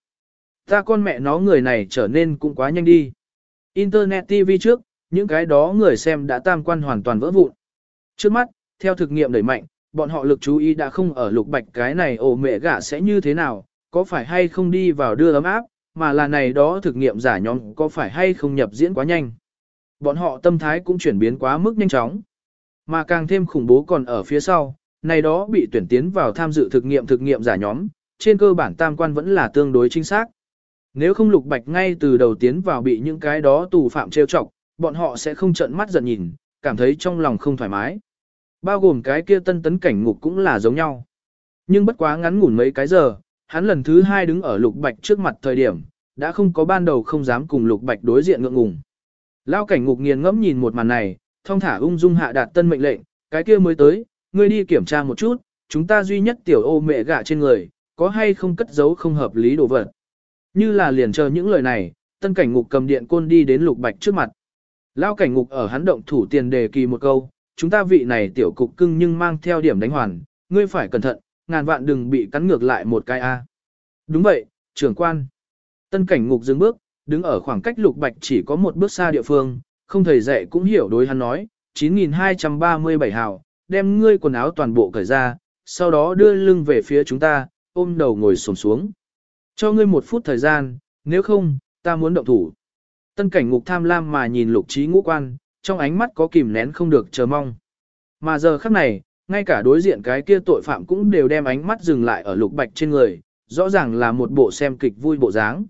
Ta con mẹ nó người này trở nên cũng quá nhanh đi. Internet TV trước, những cái đó người xem đã tam quan hoàn toàn vỡ vụn. Trước mắt, theo thực nghiệm đẩy mạnh, bọn họ lực chú ý đã không ở lục bạch cái này ổ mẹ gả sẽ như thế nào, có phải hay không đi vào đưa ấm áp, mà là này đó thực nghiệm giả nhóm có phải hay không nhập diễn quá nhanh. Bọn họ tâm thái cũng chuyển biến quá mức nhanh chóng. Mà càng thêm khủng bố còn ở phía sau, này đó bị tuyển tiến vào tham dự thực nghiệm thực nghiệm giả nhóm, trên cơ bản tam quan vẫn là tương đối chính xác. Nếu không lục bạch ngay từ đầu tiến vào bị những cái đó tù phạm trêu chọc, bọn họ sẽ không trợn mắt giận nhìn, cảm thấy trong lòng không thoải mái. Bao gồm cái kia tân tấn cảnh ngục cũng là giống nhau. Nhưng bất quá ngắn ngủn mấy cái giờ, hắn lần thứ hai đứng ở lục bạch trước mặt thời điểm, đã không có ban đầu không dám cùng lục bạch đối diện ngượng ngùng. Lao cảnh ngục nghiền ngẫm nhìn một màn này, thông thả ung dung hạ đạt tân mệnh lệnh, cái kia mới tới, ngươi đi kiểm tra một chút, chúng ta duy nhất tiểu ô mẹ gạ trên người, có hay không cất giấu không hợp lý đồ vật. Như là liền chờ những lời này, tân cảnh ngục cầm điện côn đi đến lục bạch trước mặt. Lao cảnh ngục ở hắn động thủ tiền đề kỳ một câu, chúng ta vị này tiểu cục cưng nhưng mang theo điểm đánh hoàn, ngươi phải cẩn thận, ngàn vạn đừng bị cắn ngược lại một cái A. Đúng vậy, trưởng quan. Tân cảnh ngục dừng bước, đứng ở khoảng cách lục bạch chỉ có một bước xa địa phương, không thầy dạy cũng hiểu đối hắn nói, 9237 hào, đem ngươi quần áo toàn bộ cởi ra, sau đó đưa lưng về phía chúng ta, ôm đầu ngồi xổm xuống. Cho ngươi một phút thời gian, nếu không, ta muốn động thủ. Tân cảnh ngục tham lam mà nhìn lục trí ngũ quan, trong ánh mắt có kìm nén không được chờ mong. Mà giờ khắc này, ngay cả đối diện cái kia tội phạm cũng đều đem ánh mắt dừng lại ở lục bạch trên người, rõ ràng là một bộ xem kịch vui bộ dáng.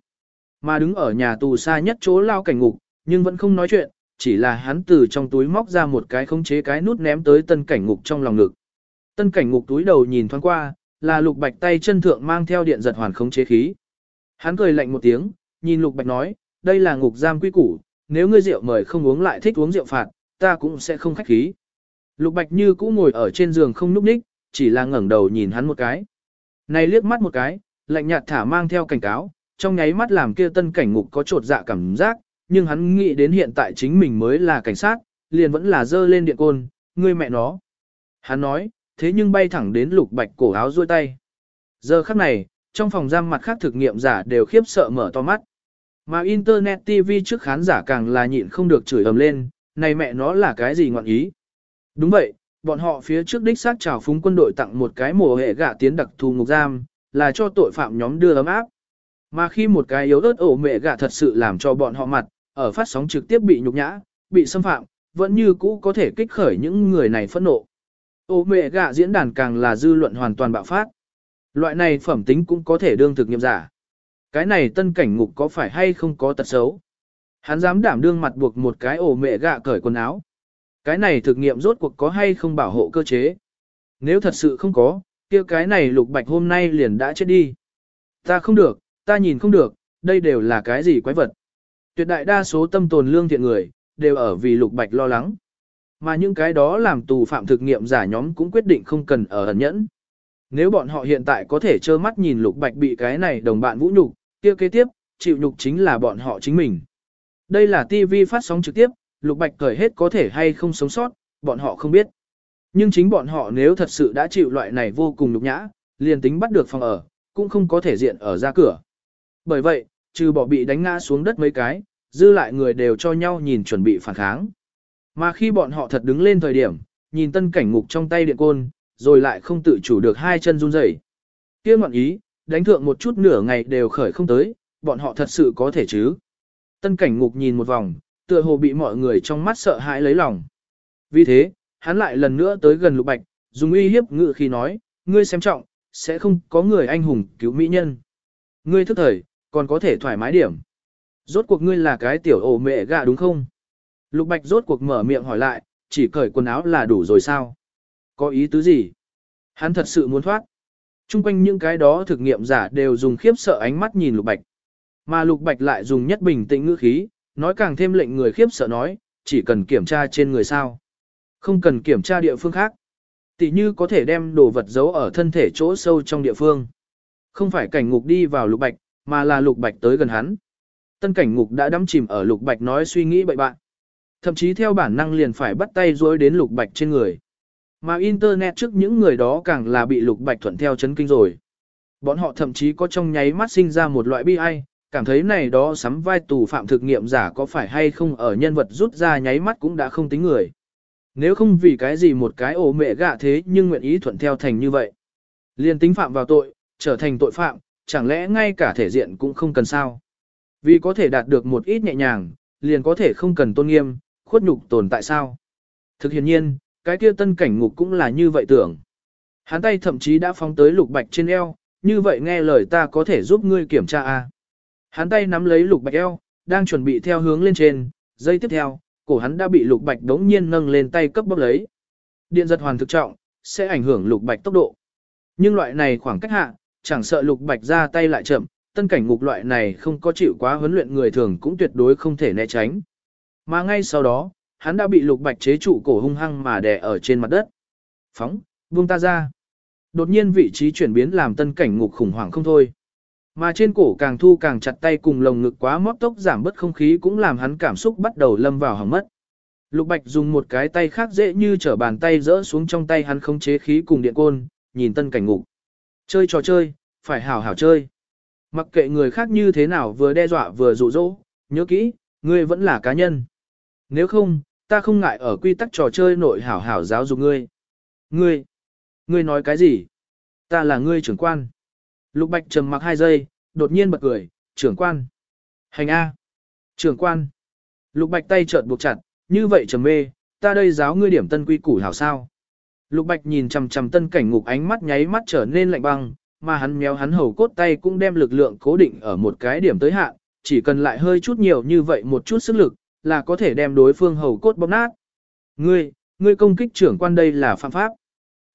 Mà đứng ở nhà tù xa nhất chỗ lao cảnh ngục, nhưng vẫn không nói chuyện, chỉ là hắn từ trong túi móc ra một cái khống chế cái nút ném tới tân cảnh ngục trong lòng ngực. Tân cảnh ngục túi đầu nhìn thoáng qua, là lục bạch tay chân thượng mang theo điện giật hoàn khống chế khí. Hắn cười lạnh một tiếng, nhìn lục bạch nói, đây là ngục giam quy củ, nếu ngươi rượu mời không uống lại thích uống rượu phạt, ta cũng sẽ không khách khí. Lục bạch như cũ ngồi ở trên giường không núp ních, chỉ là ngẩng đầu nhìn hắn một cái. Này liếc mắt một cái, lạnh nhạt thả mang theo cảnh cáo, trong nháy mắt làm kia tân cảnh ngục có trột dạ cảm giác, nhưng hắn nghĩ đến hiện tại chính mình mới là cảnh sát, liền vẫn là dơ lên điện côn, ngươi mẹ nó. Hắn nói, thế nhưng bay thẳng đến lục bạch cổ áo duỗi tay. Giờ khắc này, trong phòng giam mặt khác thực nghiệm giả đều khiếp sợ mở to mắt. Mà Internet TV trước khán giả càng là nhịn không được chửi ầm lên, này mẹ nó là cái gì ngọn ý. Đúng vậy, bọn họ phía trước đích xác trào phúng quân đội tặng một cái mùa hệ gạ tiến đặc thù ngục giam, là cho tội phạm nhóm đưa ấm áp. Mà khi một cái yếu ớt ổ mẹ gạ thật sự làm cho bọn họ mặt, ở phát sóng trực tiếp bị nhục nhã, bị xâm phạm, vẫn như cũ có thể kích khởi những người này phẫn nộ. Ổ mẹ gạ diễn đàn càng là dư luận hoàn toàn bạo phát. Loại này phẩm tính cũng có thể đương thực nghiệm giả. Cái này tân cảnh ngục có phải hay không có tật xấu? Hắn dám đảm đương mặt buộc một cái ổ mẹ gạ cởi quần áo. Cái này thực nghiệm rốt cuộc có hay không bảo hộ cơ chế? Nếu thật sự không có, kia cái này lục bạch hôm nay liền đã chết đi. Ta không được, ta nhìn không được, đây đều là cái gì quái vật. Tuyệt đại đa số tâm tồn lương thiện người, đều ở vì lục bạch lo lắng. Mà những cái đó làm tù phạm thực nghiệm giả nhóm cũng quyết định không cần ở ẩn nhẫn. Nếu bọn họ hiện tại có thể trơ mắt nhìn lục bạch bị cái này đồng bạn vũ nhục, kia kế tiếp, chịu nhục chính là bọn họ chính mình. Đây là TV phát sóng trực tiếp, lục bạch cởi hết có thể hay không sống sót, bọn họ không biết. Nhưng chính bọn họ nếu thật sự đã chịu loại này vô cùng nhục nhã, liền tính bắt được phòng ở, cũng không có thể diện ở ra cửa. Bởi vậy, trừ bỏ bị đánh ngã xuống đất mấy cái, dư lại người đều cho nhau nhìn chuẩn bị phản kháng. Mà khi bọn họ thật đứng lên thời điểm, nhìn tân cảnh ngục trong tay điện côn, rồi lại không tự chủ được hai chân run rẩy. Kia ngọn ý, đánh thượng một chút nửa ngày đều khởi không tới, bọn họ thật sự có thể chứ. Tân cảnh ngục nhìn một vòng, tựa hồ bị mọi người trong mắt sợ hãi lấy lòng. Vì thế, hắn lại lần nữa tới gần lục bạch, dùng uy hiếp ngự khi nói, ngươi xem trọng, sẽ không có người anh hùng cứu mỹ nhân. Ngươi thức thời, còn có thể thoải mái điểm. Rốt cuộc ngươi là cái tiểu ổ mẹ gà đúng không? Lục bạch rốt cuộc mở miệng hỏi lại, chỉ cởi quần áo là đủ rồi sao? Có ý tứ gì? Hắn thật sự muốn thoát. Trung quanh những cái đó thực nghiệm giả đều dùng khiếp sợ ánh mắt nhìn lục bạch. Mà lục bạch lại dùng nhất bình tĩnh ngữ khí, nói càng thêm lệnh người khiếp sợ nói, chỉ cần kiểm tra trên người sao. Không cần kiểm tra địa phương khác. Tỷ như có thể đem đồ vật giấu ở thân thể chỗ sâu trong địa phương. Không phải cảnh ngục đi vào lục bạch, mà là lục bạch tới gần hắn. Tân cảnh ngục đã đắm chìm ở lục bạch nói suy nghĩ bậy bạn. Thậm chí theo bản năng liền phải bắt tay dối đến lục bạch trên người. Mà internet trước những người đó càng là bị lục bạch thuận theo chấn kinh rồi. Bọn họ thậm chí có trong nháy mắt sinh ra một loại bi ai, cảm thấy này đó sắm vai tù phạm thực nghiệm giả có phải hay không ở nhân vật rút ra nháy mắt cũng đã không tính người. Nếu không vì cái gì một cái ổ mẹ gạ thế nhưng nguyện ý thuận theo thành như vậy. Liên tính phạm vào tội, trở thành tội phạm, chẳng lẽ ngay cả thể diện cũng không cần sao. Vì có thể đạt được một ít nhẹ nhàng, liền có thể không cần tôn nghiêm, khuất nhục tồn tại sao. Thực hiện nhiên, cái kia tân cảnh ngục cũng là như vậy tưởng. Hắn tay thậm chí đã phóng tới lục bạch trên eo, như vậy nghe lời ta có thể giúp ngươi kiểm tra a. À? Hắn tay nắm lấy lục bạch eo, đang chuẩn bị theo hướng lên trên, giây tiếp theo, cổ hắn đã bị lục bạch đống nhiên nâng lên tay cấp bóp lấy. Điện giật hoàn thực trọng, sẽ ảnh hưởng lục bạch tốc độ. Nhưng loại này khoảng cách hạ, chẳng sợ lục bạch ra tay lại chậm, tân cảnh ngục loại này không có chịu quá huấn luyện người thường cũng tuyệt đối không thể né tránh. Mà ngay sau đó, hắn đã bị lục bạch chế trụ cổ hung hăng mà đè ở trên mặt đất. Phóng, buông ta ra. Đột nhiên vị trí chuyển biến làm tân cảnh ngục khủng hoảng không thôi. Mà trên cổ càng thu càng chặt tay cùng lồng ngực quá móp tốc giảm bớt không khí cũng làm hắn cảm xúc bắt đầu lâm vào hỏng mất. Lục Bạch dùng một cái tay khác dễ như trở bàn tay rỡ xuống trong tay hắn không chế khí cùng điện côn, nhìn tân cảnh ngục. Chơi trò chơi, phải hảo hảo chơi. Mặc kệ người khác như thế nào vừa đe dọa vừa dụ dỗ, nhớ kỹ, ngươi vẫn là cá nhân. Nếu không, ta không ngại ở quy tắc trò chơi nội hảo hảo giáo dục ngươi. Ngươi, ngươi nói cái gì? Ta là ngươi trưởng quan. Lục Bạch trầm mặc hai giây, đột nhiên bật cười, trưởng quan. Hành A. Trưởng quan. Lục Bạch tay chợt buộc chặt, như vậy trầm mê, ta đây giáo ngươi điểm tân quy củ hảo sao. Lục Bạch nhìn chằm chằm tân cảnh ngục ánh mắt nháy mắt trở nên lạnh băng, mà hắn méo hắn hầu cốt tay cũng đem lực lượng cố định ở một cái điểm tới hạn, chỉ cần lại hơi chút nhiều như vậy một chút sức lực, là có thể đem đối phương hầu cốt bóp nát. Ngươi, ngươi công kích trưởng quan đây là phạm pháp.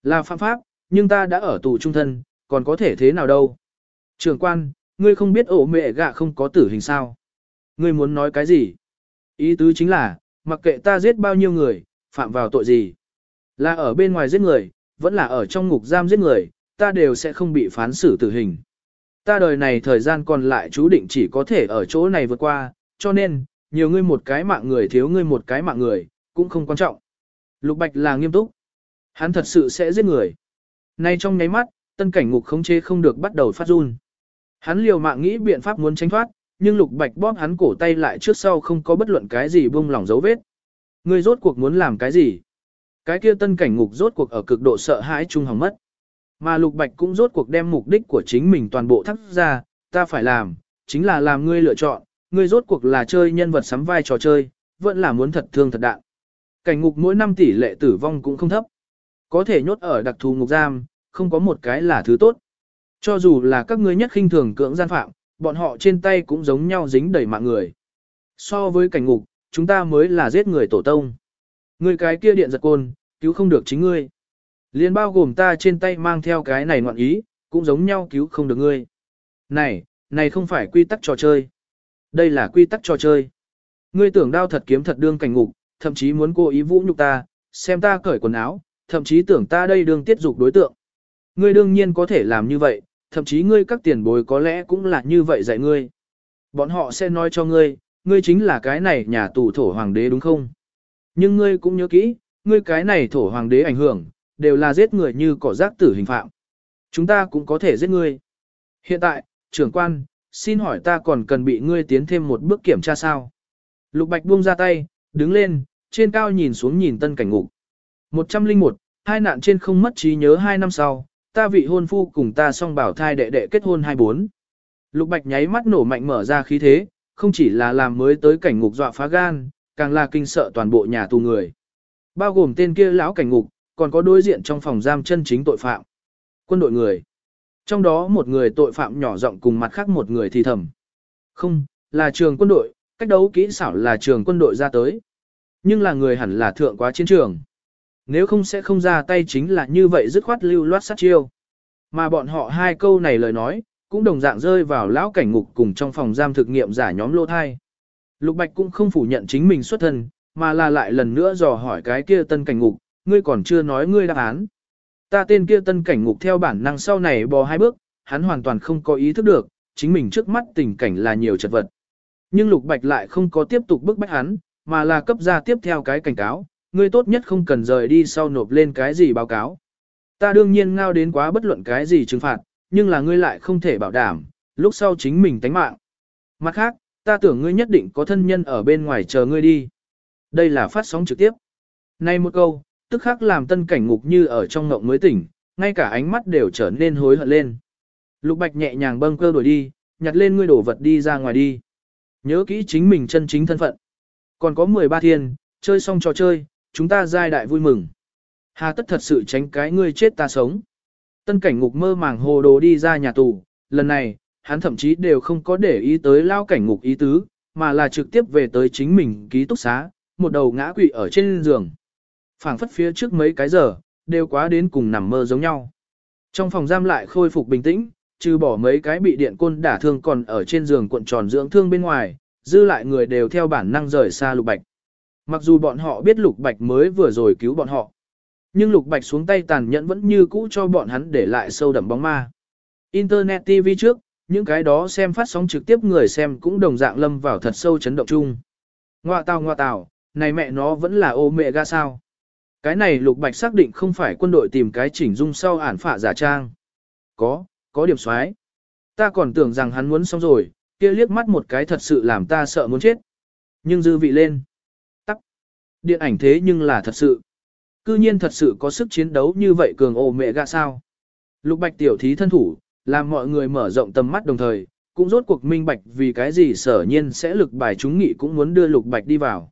Là phạm pháp, nhưng ta đã ở tù trung thân, còn có thể thế nào đâu. Trưởng quan, ngươi không biết ổ mẹ gạ không có tử hình sao. Ngươi muốn nói cái gì? Ý tứ chính là, mặc kệ ta giết bao nhiêu người, phạm vào tội gì. Là ở bên ngoài giết người, vẫn là ở trong ngục giam giết người, ta đều sẽ không bị phán xử tử hình. ta đời này thời gian còn lại chú định chỉ có thể ở chỗ này vượt qua, cho nên, nhiều ngươi một cái mạng người thiếu ngươi một cái mạng người, cũng không quan trọng. Lục Bạch là nghiêm túc. Hắn thật sự sẽ giết người. Nay trong nháy mắt, tân cảnh ngục khống chế không được bắt đầu phát run. Hắn liều mạng nghĩ biện pháp muốn tránh thoát, nhưng Lục Bạch bóp hắn cổ tay lại trước sau không có bất luận cái gì buông lỏng dấu vết. Ngươi rốt cuộc muốn làm cái gì? Cái kia tân cảnh ngục rốt cuộc ở cực độ sợ hãi trung hỏng mất. Mà Lục Bạch cũng rốt cuộc đem mục đích của chính mình toàn bộ thắt ra, ta phải làm, chính là làm ngươi lựa chọn, ngươi rốt cuộc là chơi nhân vật sắm vai trò chơi, vẫn là muốn thật thương thật đạn. Cảnh ngục mỗi năm tỷ lệ tử vong cũng không thấp. Có thể nhốt ở đặc thù ngục giam, không có một cái là thứ tốt. Cho dù là các ngươi nhất khinh thường cưỡng gian phạm, bọn họ trên tay cũng giống nhau dính đầy mạng người. So với cảnh ngục, chúng ta mới là giết người tổ tông. Ngươi cái kia điện giật côn, cứu không được chính ngươi. Liên bao gồm ta trên tay mang theo cái này ngoạn ý, cũng giống nhau cứu không được ngươi. Này, này không phải quy tắc trò chơi. Đây là quy tắc trò chơi. Ngươi tưởng đao thật kiếm thật đương cảnh ngục, thậm chí muốn cố ý vũ nhục ta, xem ta cởi quần áo, thậm chí tưởng ta đây đương tiết dục đối tượng. Ngươi đương nhiên có thể làm như vậy, thậm chí ngươi các tiền bối có lẽ cũng là như vậy dạy ngươi. Bọn họ sẽ nói cho ngươi, ngươi chính là cái này nhà tù thổ hoàng đế đúng không? Nhưng ngươi cũng nhớ kỹ, ngươi cái này thổ hoàng đế ảnh hưởng, đều là giết người như cỏ rác tử hình phạm. Chúng ta cũng có thể giết ngươi. Hiện tại, trưởng quan, xin hỏi ta còn cần bị ngươi tiến thêm một bước kiểm tra sao? Lục Bạch buông ra tay, đứng lên, trên cao nhìn xuống nhìn tân cảnh ngục. 101, hai nạn trên không mất trí nhớ hai năm sau, ta vị hôn phu cùng ta song bảo thai đệ đệ kết hôn 24. Lục Bạch nháy mắt nổ mạnh mở ra khí thế, không chỉ là làm mới tới cảnh ngục dọa phá gan, càng là kinh sợ toàn bộ nhà tù người. Bao gồm tên kia lão cảnh ngục, còn có đối diện trong phòng giam chân chính tội phạm. Quân đội người. Trong đó một người tội phạm nhỏ giọng cùng mặt khác một người thì thầm. Không, là trường quân đội, cách đấu kỹ xảo là trường quân đội ra tới. Nhưng là người hẳn là thượng quá chiến trường. Nếu không sẽ không ra tay chính là như vậy dứt khoát lưu loát sát chiêu. Mà bọn họ hai câu này lời nói, cũng đồng dạng rơi vào lão cảnh ngục cùng trong phòng giam thực nghiệm giả nhóm lô thai. Lục Bạch cũng không phủ nhận chính mình xuất thân, mà là lại lần nữa dò hỏi cái kia tân cảnh ngục, ngươi còn chưa nói ngươi đáp án. Ta tên kia tân cảnh ngục theo bản năng sau này bò hai bước, hắn hoàn toàn không có ý thức được, chính mình trước mắt tình cảnh là nhiều chật vật. Nhưng Lục Bạch lại không có tiếp tục bức bách hắn, mà là cấp ra tiếp theo cái cảnh cáo, ngươi tốt nhất không cần rời đi sau nộp lên cái gì báo cáo. Ta đương nhiên ngao đến quá bất luận cái gì trừng phạt, nhưng là ngươi lại không thể bảo đảm, lúc sau chính mình tánh mạng. Mặt khác, ta tưởng ngươi nhất định có thân nhân ở bên ngoài chờ ngươi đi. Đây là phát sóng trực tiếp. Này một câu, tức khắc làm tân cảnh ngục như ở trong ngộng mới tỉnh, ngay cả ánh mắt đều trở nên hối hận lên. Lục Bạch nhẹ nhàng bâng cơ đổi đi, nhặt lên ngươi đổ vật đi ra ngoài đi. Nhớ kỹ chính mình chân chính thân phận. Còn có 13 thiên, chơi xong trò chơi, chúng ta giai đại vui mừng. Hà tất thật sự tránh cái ngươi chết ta sống. Tân cảnh ngục mơ màng hồ đồ đi ra nhà tù, lần này, hắn thậm chí đều không có để ý tới lao cảnh ngục ý tứ, mà là trực tiếp về tới chính mình ký túc xá, một đầu ngã quỵ ở trên giường. phảng phất phía trước mấy cái giờ, đều quá đến cùng nằm mơ giống nhau. Trong phòng giam lại khôi phục bình tĩnh, trừ bỏ mấy cái bị điện côn đả thương còn ở trên giường cuộn tròn dưỡng thương bên ngoài, dư lại người đều theo bản năng rời xa lục bạch. Mặc dù bọn họ biết lục bạch mới vừa rồi cứu bọn họ, nhưng lục bạch xuống tay tàn nhẫn vẫn như cũ cho bọn hắn để lại sâu đậm bóng ma. Internet TV trước, những cái đó xem phát sóng trực tiếp người xem cũng đồng dạng lâm vào thật sâu chấn động chung. Ngoạ tào ngoạ tào, này mẹ nó vẫn là ô mẹ ga sao. Cái này lục bạch xác định không phải quân đội tìm cái chỉnh dung sau ản phạ giả trang. Có, có điểm xoái. Ta còn tưởng rằng hắn muốn xong rồi, kia liếc mắt một cái thật sự làm ta sợ muốn chết. Nhưng dư vị lên. Tắc. Điện ảnh thế nhưng là thật sự. Cư nhiên thật sự có sức chiến đấu như vậy cường ô mẹ gạ sao. Lục bạch tiểu thí thân thủ, làm mọi người mở rộng tầm mắt đồng thời, cũng rốt cuộc minh bạch vì cái gì sở nhiên sẽ lực bài chúng nghị cũng muốn đưa lục bạch đi vào.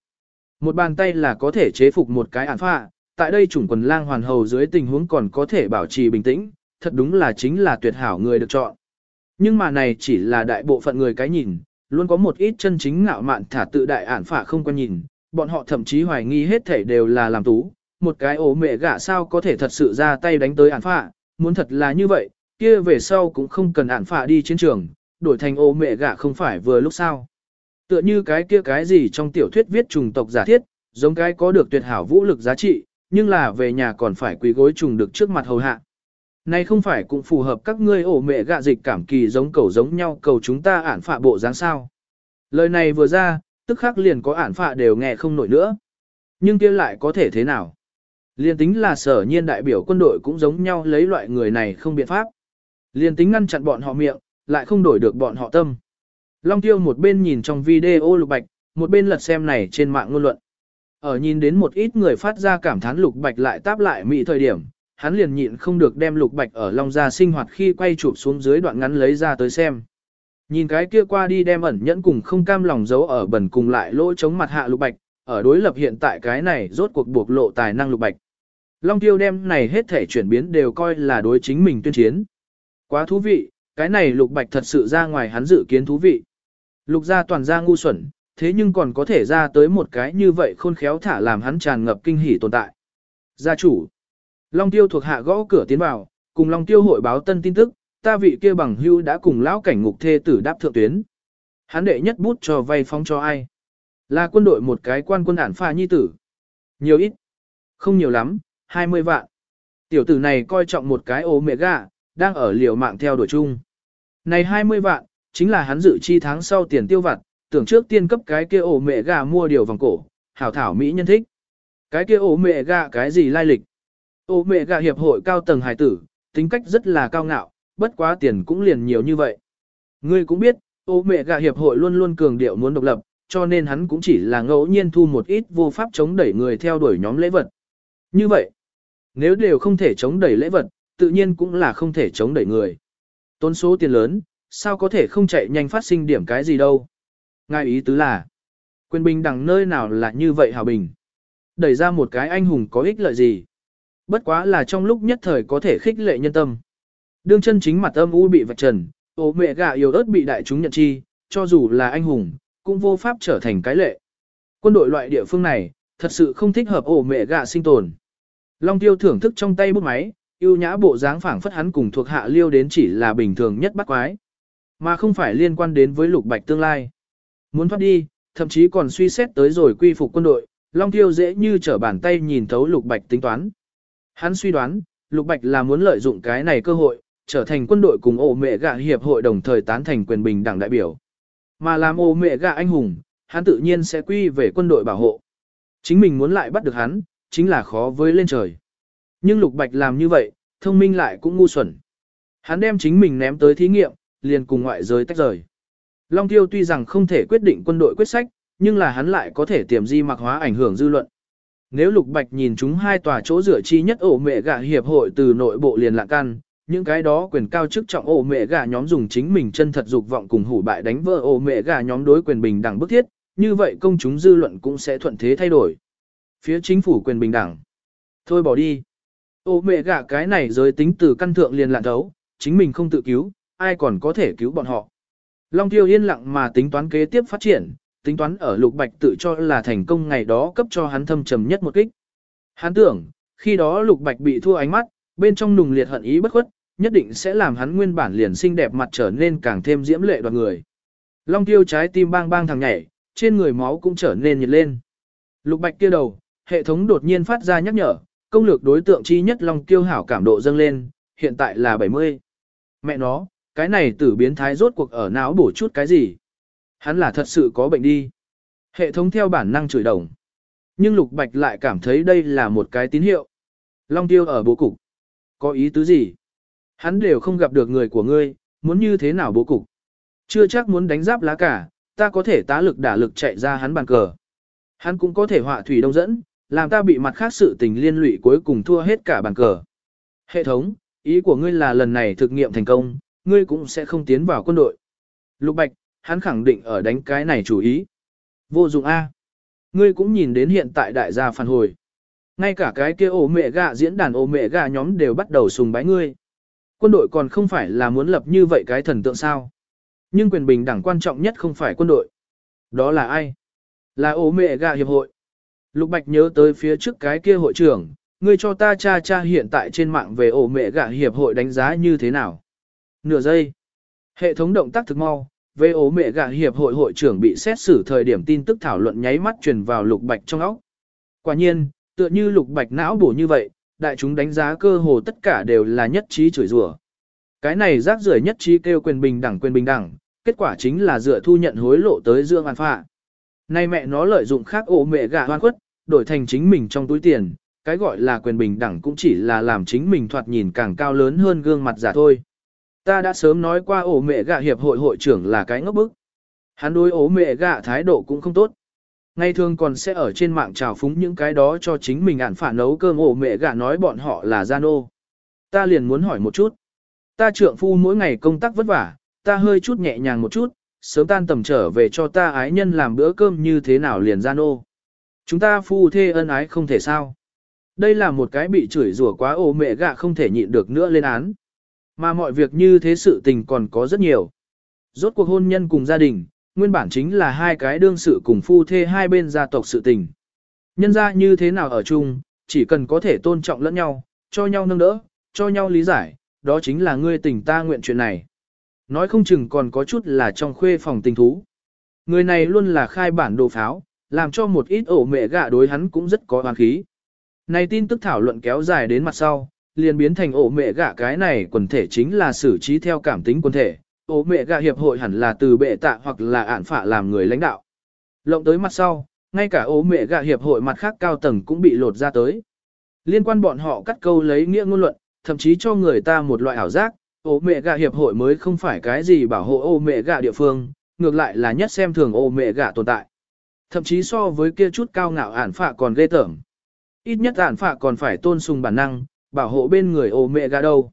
Một bàn tay là có thể chế phục một cái ản phạ, tại đây chủng quần lang hoàn hầu dưới tình huống còn có thể bảo trì bình tĩnh, thật đúng là chính là tuyệt hảo người được chọn. Nhưng mà này chỉ là đại bộ phận người cái nhìn, luôn có một ít chân chính ngạo mạn thả tự đại ản phạ không quan nhìn, bọn họ thậm chí hoài nghi hết thể đều là làm tú, một cái ố mẹ gả sao có thể thật sự ra tay đánh tới ản phạ, muốn thật là như vậy, kia về sau cũng không cần ản phạ đi chiến trường, đổi thành ổ mẹ gạ không phải vừa lúc sao. Tựa như cái kia cái gì trong tiểu thuyết viết trùng tộc giả thiết, giống cái có được tuyệt hảo vũ lực giá trị, nhưng là về nhà còn phải quỳ gối trùng được trước mặt hầu hạ. Này không phải cũng phù hợp các ngươi ổ mẹ gạ dịch cảm kỳ giống cầu giống nhau cầu chúng ta ản phạ bộ dáng sao. Lời này vừa ra, tức khắc liền có ản phạ đều nghe không nổi nữa. Nhưng kia lại có thể thế nào? Liên tính là sở nhiên đại biểu quân đội cũng giống nhau lấy loại người này không biện pháp. Liên tính ngăn chặn bọn họ miệng, lại không đổi được bọn họ tâm. Long tiêu một bên nhìn trong video lục bạch, một bên lật xem này trên mạng ngôn luận. Ở nhìn đến một ít người phát ra cảm thán lục bạch lại táp lại mỹ thời điểm, hắn liền nhịn không được đem lục bạch ở Long Gia sinh hoạt khi quay chụp xuống dưới đoạn ngắn lấy ra tới xem. Nhìn cái kia qua đi đem ẩn nhẫn cùng không cam lòng giấu ở bẩn cùng lại lỗ chống mặt hạ lục bạch, ở đối lập hiện tại cái này rốt cuộc buộc lộ tài năng lục bạch. Long tiêu đem này hết thể chuyển biến đều coi là đối chính mình tuyên chiến. Quá thú vị, cái này lục bạch thật sự ra ngoài hắn dự kiến thú vị. Lục gia toàn gia ngu xuẩn, thế nhưng còn có thể ra tới một cái như vậy khôn khéo thả làm hắn tràn ngập kinh hỉ tồn tại. Gia chủ. Long tiêu thuộc hạ gõ cửa tiến vào, cùng Long tiêu hội báo tân tin tức, ta vị kia bằng hưu đã cùng lão cảnh ngục thê tử đáp thượng tuyến. Hắn đệ nhất bút cho vay phong cho ai? Là quân đội một cái quan quân ản pha nhi tử. Nhiều ít? Không nhiều lắm, 20 vạn. Tiểu tử này coi trọng một cái ố mẹ gà, đang ở liều mạng theo đuổi chung. Này 20 vạn, chính là hắn dự chi tháng sau tiền tiêu vặt, tưởng trước tiên cấp cái kia ổ mẹ gà mua điều vòng cổ, hảo thảo Mỹ nhân thích. Cái kia ổ mẹ gà cái gì lai lịch? Ổ mẹ gà hiệp hội cao tầng hải tử, tính cách rất là cao ngạo, bất quá tiền cũng liền nhiều như vậy. Ngươi cũng biết, ổ mẹ gà hiệp hội luôn luôn cường điệu muốn độc lập, cho nên hắn cũng chỉ là ngẫu nhiên thu một ít vô pháp chống đẩy người theo đuổi nhóm lễ vật. Như vậy, nếu đều không thể chống đẩy lễ vật, tự nhiên cũng là không thể chống đẩy người. Tốn số tiền lớn, sao có thể không chạy nhanh phát sinh điểm cái gì đâu. Ngài ý tứ là, quyền bình đẳng nơi nào là như vậy hào bình. Đẩy ra một cái anh hùng có ích lợi gì. Bất quá là trong lúc nhất thời có thể khích lệ nhân tâm. Đương chân chính mặt âm u bị vạch trần, ố mẹ gà yêu ớt bị đại chúng nhận chi, cho dù là anh hùng, cũng vô pháp trở thành cái lệ. Quân đội loại địa phương này, thật sự không thích hợp ổ mẹ gà sinh tồn. Long tiêu thưởng thức trong tay bút máy, yêu nhã bộ dáng phảng phất hắn cùng thuộc hạ liêu đến chỉ là bình thường nhất bắt quái, mà không phải liên quan đến với lục bạch tương lai. Muốn thoát đi, thậm chí còn suy xét tới rồi quy phục quân đội, Long Tiêu dễ như trở bàn tay nhìn thấu lục bạch tính toán. Hắn suy đoán, lục bạch là muốn lợi dụng cái này cơ hội, trở thành quân đội cùng ổ mẹ gạ hiệp hội đồng thời tán thành quyền bình đảng đại biểu. Mà làm ổ mẹ gạ anh hùng, hắn tự nhiên sẽ quy về quân đội bảo hộ. Chính mình muốn lại bắt được hắn, chính là khó với lên trời. Nhưng Lục Bạch làm như vậy, thông minh lại cũng ngu xuẩn. Hắn đem chính mình ném tới thí nghiệm, liền cùng ngoại giới tách rời. Long Tiêu tuy rằng không thể quyết định quân đội quyết sách, nhưng là hắn lại có thể tiềm di mặc hóa ảnh hưởng dư luận. Nếu Lục Bạch nhìn chúng hai tòa chỗ rửa chi nhất ổ mẹ gà hiệp hội từ nội bộ liền lạng căn, những cái đó quyền cao chức trọng ổ mẹ gà nhóm dùng chính mình chân thật dục vọng cùng hủ bại đánh vỡ ổ mẹ gà nhóm đối quyền bình đẳng bức thiết, như vậy công chúng dư luận cũng sẽ thuận thế thay đổi. Phía chính phủ quyền bình đẳng. Thôi bỏ đi. Ô mẹ gạ cái này giới tính từ căn thượng liền lạn thấu, chính mình không tự cứu, ai còn có thể cứu bọn họ. Long tiêu yên lặng mà tính toán kế tiếp phát triển, tính toán ở lục bạch tự cho là thành công ngày đó cấp cho hắn thâm trầm nhất một kích. Hắn tưởng, khi đó lục bạch bị thua ánh mắt, bên trong nùng liệt hận ý bất khuất, nhất định sẽ làm hắn nguyên bản liền xinh đẹp mặt trở nên càng thêm diễm lệ đoàn người. Long tiêu trái tim bang bang thằng nhảy, trên người máu cũng trở nên nhiệt lên. Lục bạch kia đầu, hệ thống đột nhiên phát ra nhắc nhở, công lược đối tượng chi nhất Long Kiêu hảo cảm độ dâng lên, hiện tại là 70. Mẹ nó, cái này tử biến thái rốt cuộc ở não bổ chút cái gì? Hắn là thật sự có bệnh đi. Hệ thống theo bản năng chửi đồng. Nhưng Lục Bạch lại cảm thấy đây là một cái tín hiệu. Long Tiêu ở bố cục. Có ý tứ gì? Hắn đều không gặp được người của ngươi, muốn như thế nào bố cục? Chưa chắc muốn đánh giáp lá cả, ta có thể tá lực đả lực chạy ra hắn bàn cờ. Hắn cũng có thể họa thủy đông dẫn, làm ta bị mặt khác sự tình liên lụy cuối cùng thua hết cả bàn cờ. Hệ thống, ý của ngươi là lần này thực nghiệm thành công, ngươi cũng sẽ không tiến vào quân đội. Lục Bạch, hắn khẳng định ở đánh cái này chủ ý. Vô dụng A. Ngươi cũng nhìn đến hiện tại đại gia phản hồi. Ngay cả cái kia ổ mẹ gà diễn đàn ổ mẹ gà nhóm đều bắt đầu sùng bái ngươi. Quân đội còn không phải là muốn lập như vậy cái thần tượng sao. Nhưng quyền bình đẳng quan trọng nhất không phải quân đội. Đó là ai? Là ổ mẹ gà hiệp hội. Lục Bạch nhớ tới phía trước cái kia hội trưởng, ngươi cho ta cha cha hiện tại trên mạng về ổ mẹ gạ hiệp hội đánh giá như thế nào. Nửa giây. Hệ thống động tác thực mau, về ổ mẹ gạ hiệp hội hội trưởng bị xét xử thời điểm tin tức thảo luận nháy mắt truyền vào Lục Bạch trong óc. Quả nhiên, tựa như Lục Bạch não bổ như vậy, đại chúng đánh giá cơ hồ tất cả đều là nhất trí chửi rủa. Cái này rác rưởi nhất trí kêu quyền bình đẳng quyền bình đẳng, kết quả chính là dựa thu nhận hối lộ tới dương an phạ. Nay mẹ nó lợi dụng khác ổ mẹ gà hoan khuất, đổi thành chính mình trong túi tiền, cái gọi là quyền bình đẳng cũng chỉ là làm chính mình thoạt nhìn càng cao lớn hơn gương mặt giả thôi. Ta đã sớm nói qua ổ mẹ gạ hiệp hội hội trưởng là cái ngốc bức. Hắn đối ổ mẹ gạ thái độ cũng không tốt. Ngày thường còn sẽ ở trên mạng trào phúng những cái đó cho chính mình ản phản nấu cơm ổ mẹ gạ nói bọn họ là gian ô. Ta liền muốn hỏi một chút. Ta trượng phu mỗi ngày công tác vất vả, ta hơi chút nhẹ nhàng một chút, sớm tan tầm trở về cho ta ái nhân làm bữa cơm như thế nào liền gian ô. Chúng ta phu thê ân ái không thể sao. Đây là một cái bị chửi rủa quá ô mẹ gạ không thể nhịn được nữa lên án. Mà mọi việc như thế sự tình còn có rất nhiều. Rốt cuộc hôn nhân cùng gia đình, nguyên bản chính là hai cái đương sự cùng phu thê hai bên gia tộc sự tình. Nhân ra như thế nào ở chung, chỉ cần có thể tôn trọng lẫn nhau, cho nhau nâng đỡ, cho nhau lý giải, đó chính là ngươi tình ta nguyện chuyện này. Nói không chừng còn có chút là trong khuê phòng tình thú. Người này luôn là khai bản đồ pháo, làm cho một ít ổ mẹ gạ đối hắn cũng rất có oán khí. Này tin tức thảo luận kéo dài đến mặt sau, liền biến thành ổ mẹ gạ cái này quần thể chính là xử trí theo cảm tính quần thể. Ổ mẹ gạ hiệp hội hẳn là từ bệ tạ hoặc là ản phạ làm người lãnh đạo. Lộng tới mặt sau, ngay cả ổ mẹ gạ hiệp hội mặt khác cao tầng cũng bị lột ra tới. Liên quan bọn họ cắt câu lấy nghĩa ngôn luận, thậm chí cho người ta một loại ảo giác, ổ mẹ gạ hiệp hội mới không phải cái gì bảo hộ ổ mẹ gạ địa phương, ngược lại là nhất xem thường ổ mẹ gạ tồn tại. Thậm chí so với kia chút cao ngạo ản phạ còn ghê tởm. Ít nhất ản phạ còn phải tôn sùng bản năng, bảo hộ bên người ô mẹ gà đâu.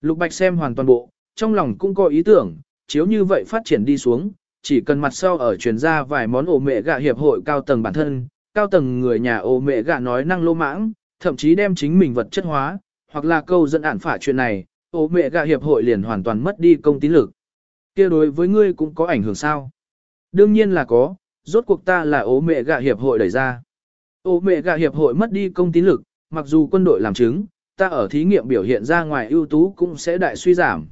Lục Bạch xem hoàn toàn bộ, trong lòng cũng có ý tưởng, chiếu như vậy phát triển đi xuống, chỉ cần mặt sau ở truyền ra vài món ô mẹ gà hiệp hội cao tầng bản thân, cao tầng người nhà ô mẹ gà nói năng lô mãng, thậm chí đem chính mình vật chất hóa, hoặc là câu dẫn ản phả chuyện này, ô mẹ gà hiệp hội liền hoàn toàn mất đi công tín lực. kia đối với ngươi cũng có ảnh hưởng sao? Đương nhiên là có, rốt cuộc ta là ố mẹ gạ hiệp hội đẩy ra. Ố mẹ gạ hiệp hội mất đi công tín lực, mặc dù quân đội làm chứng, ta ở thí nghiệm biểu hiện ra ngoài ưu tú cũng sẽ đại suy giảm.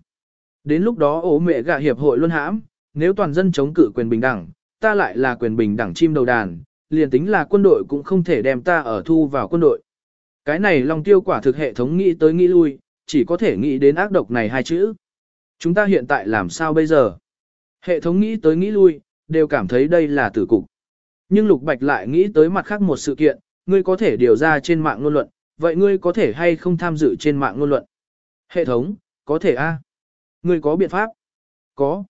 Đến lúc đó ố mẹ gạ hiệp hội luôn hãm, nếu toàn dân chống cự quyền bình đẳng, ta lại là quyền bình đẳng chim đầu đàn, liền tính là quân đội cũng không thể đem ta ở thu vào quân đội. Cái này lòng tiêu quả thực hệ thống nghĩ tới nghĩ lui, chỉ có thể nghĩ đến ác độc này hai chữ. Chúng ta hiện tại làm sao bây giờ? Hệ thống nghĩ tới nghĩ lui, đều cảm thấy đây là tử cục. Nhưng Lục Bạch lại nghĩ tới mặt khác một sự kiện, ngươi có thể điều ra trên mạng ngôn luận, vậy ngươi có thể hay không tham dự trên mạng ngôn luận? Hệ thống, có thể a. Ngươi có biện pháp? Có.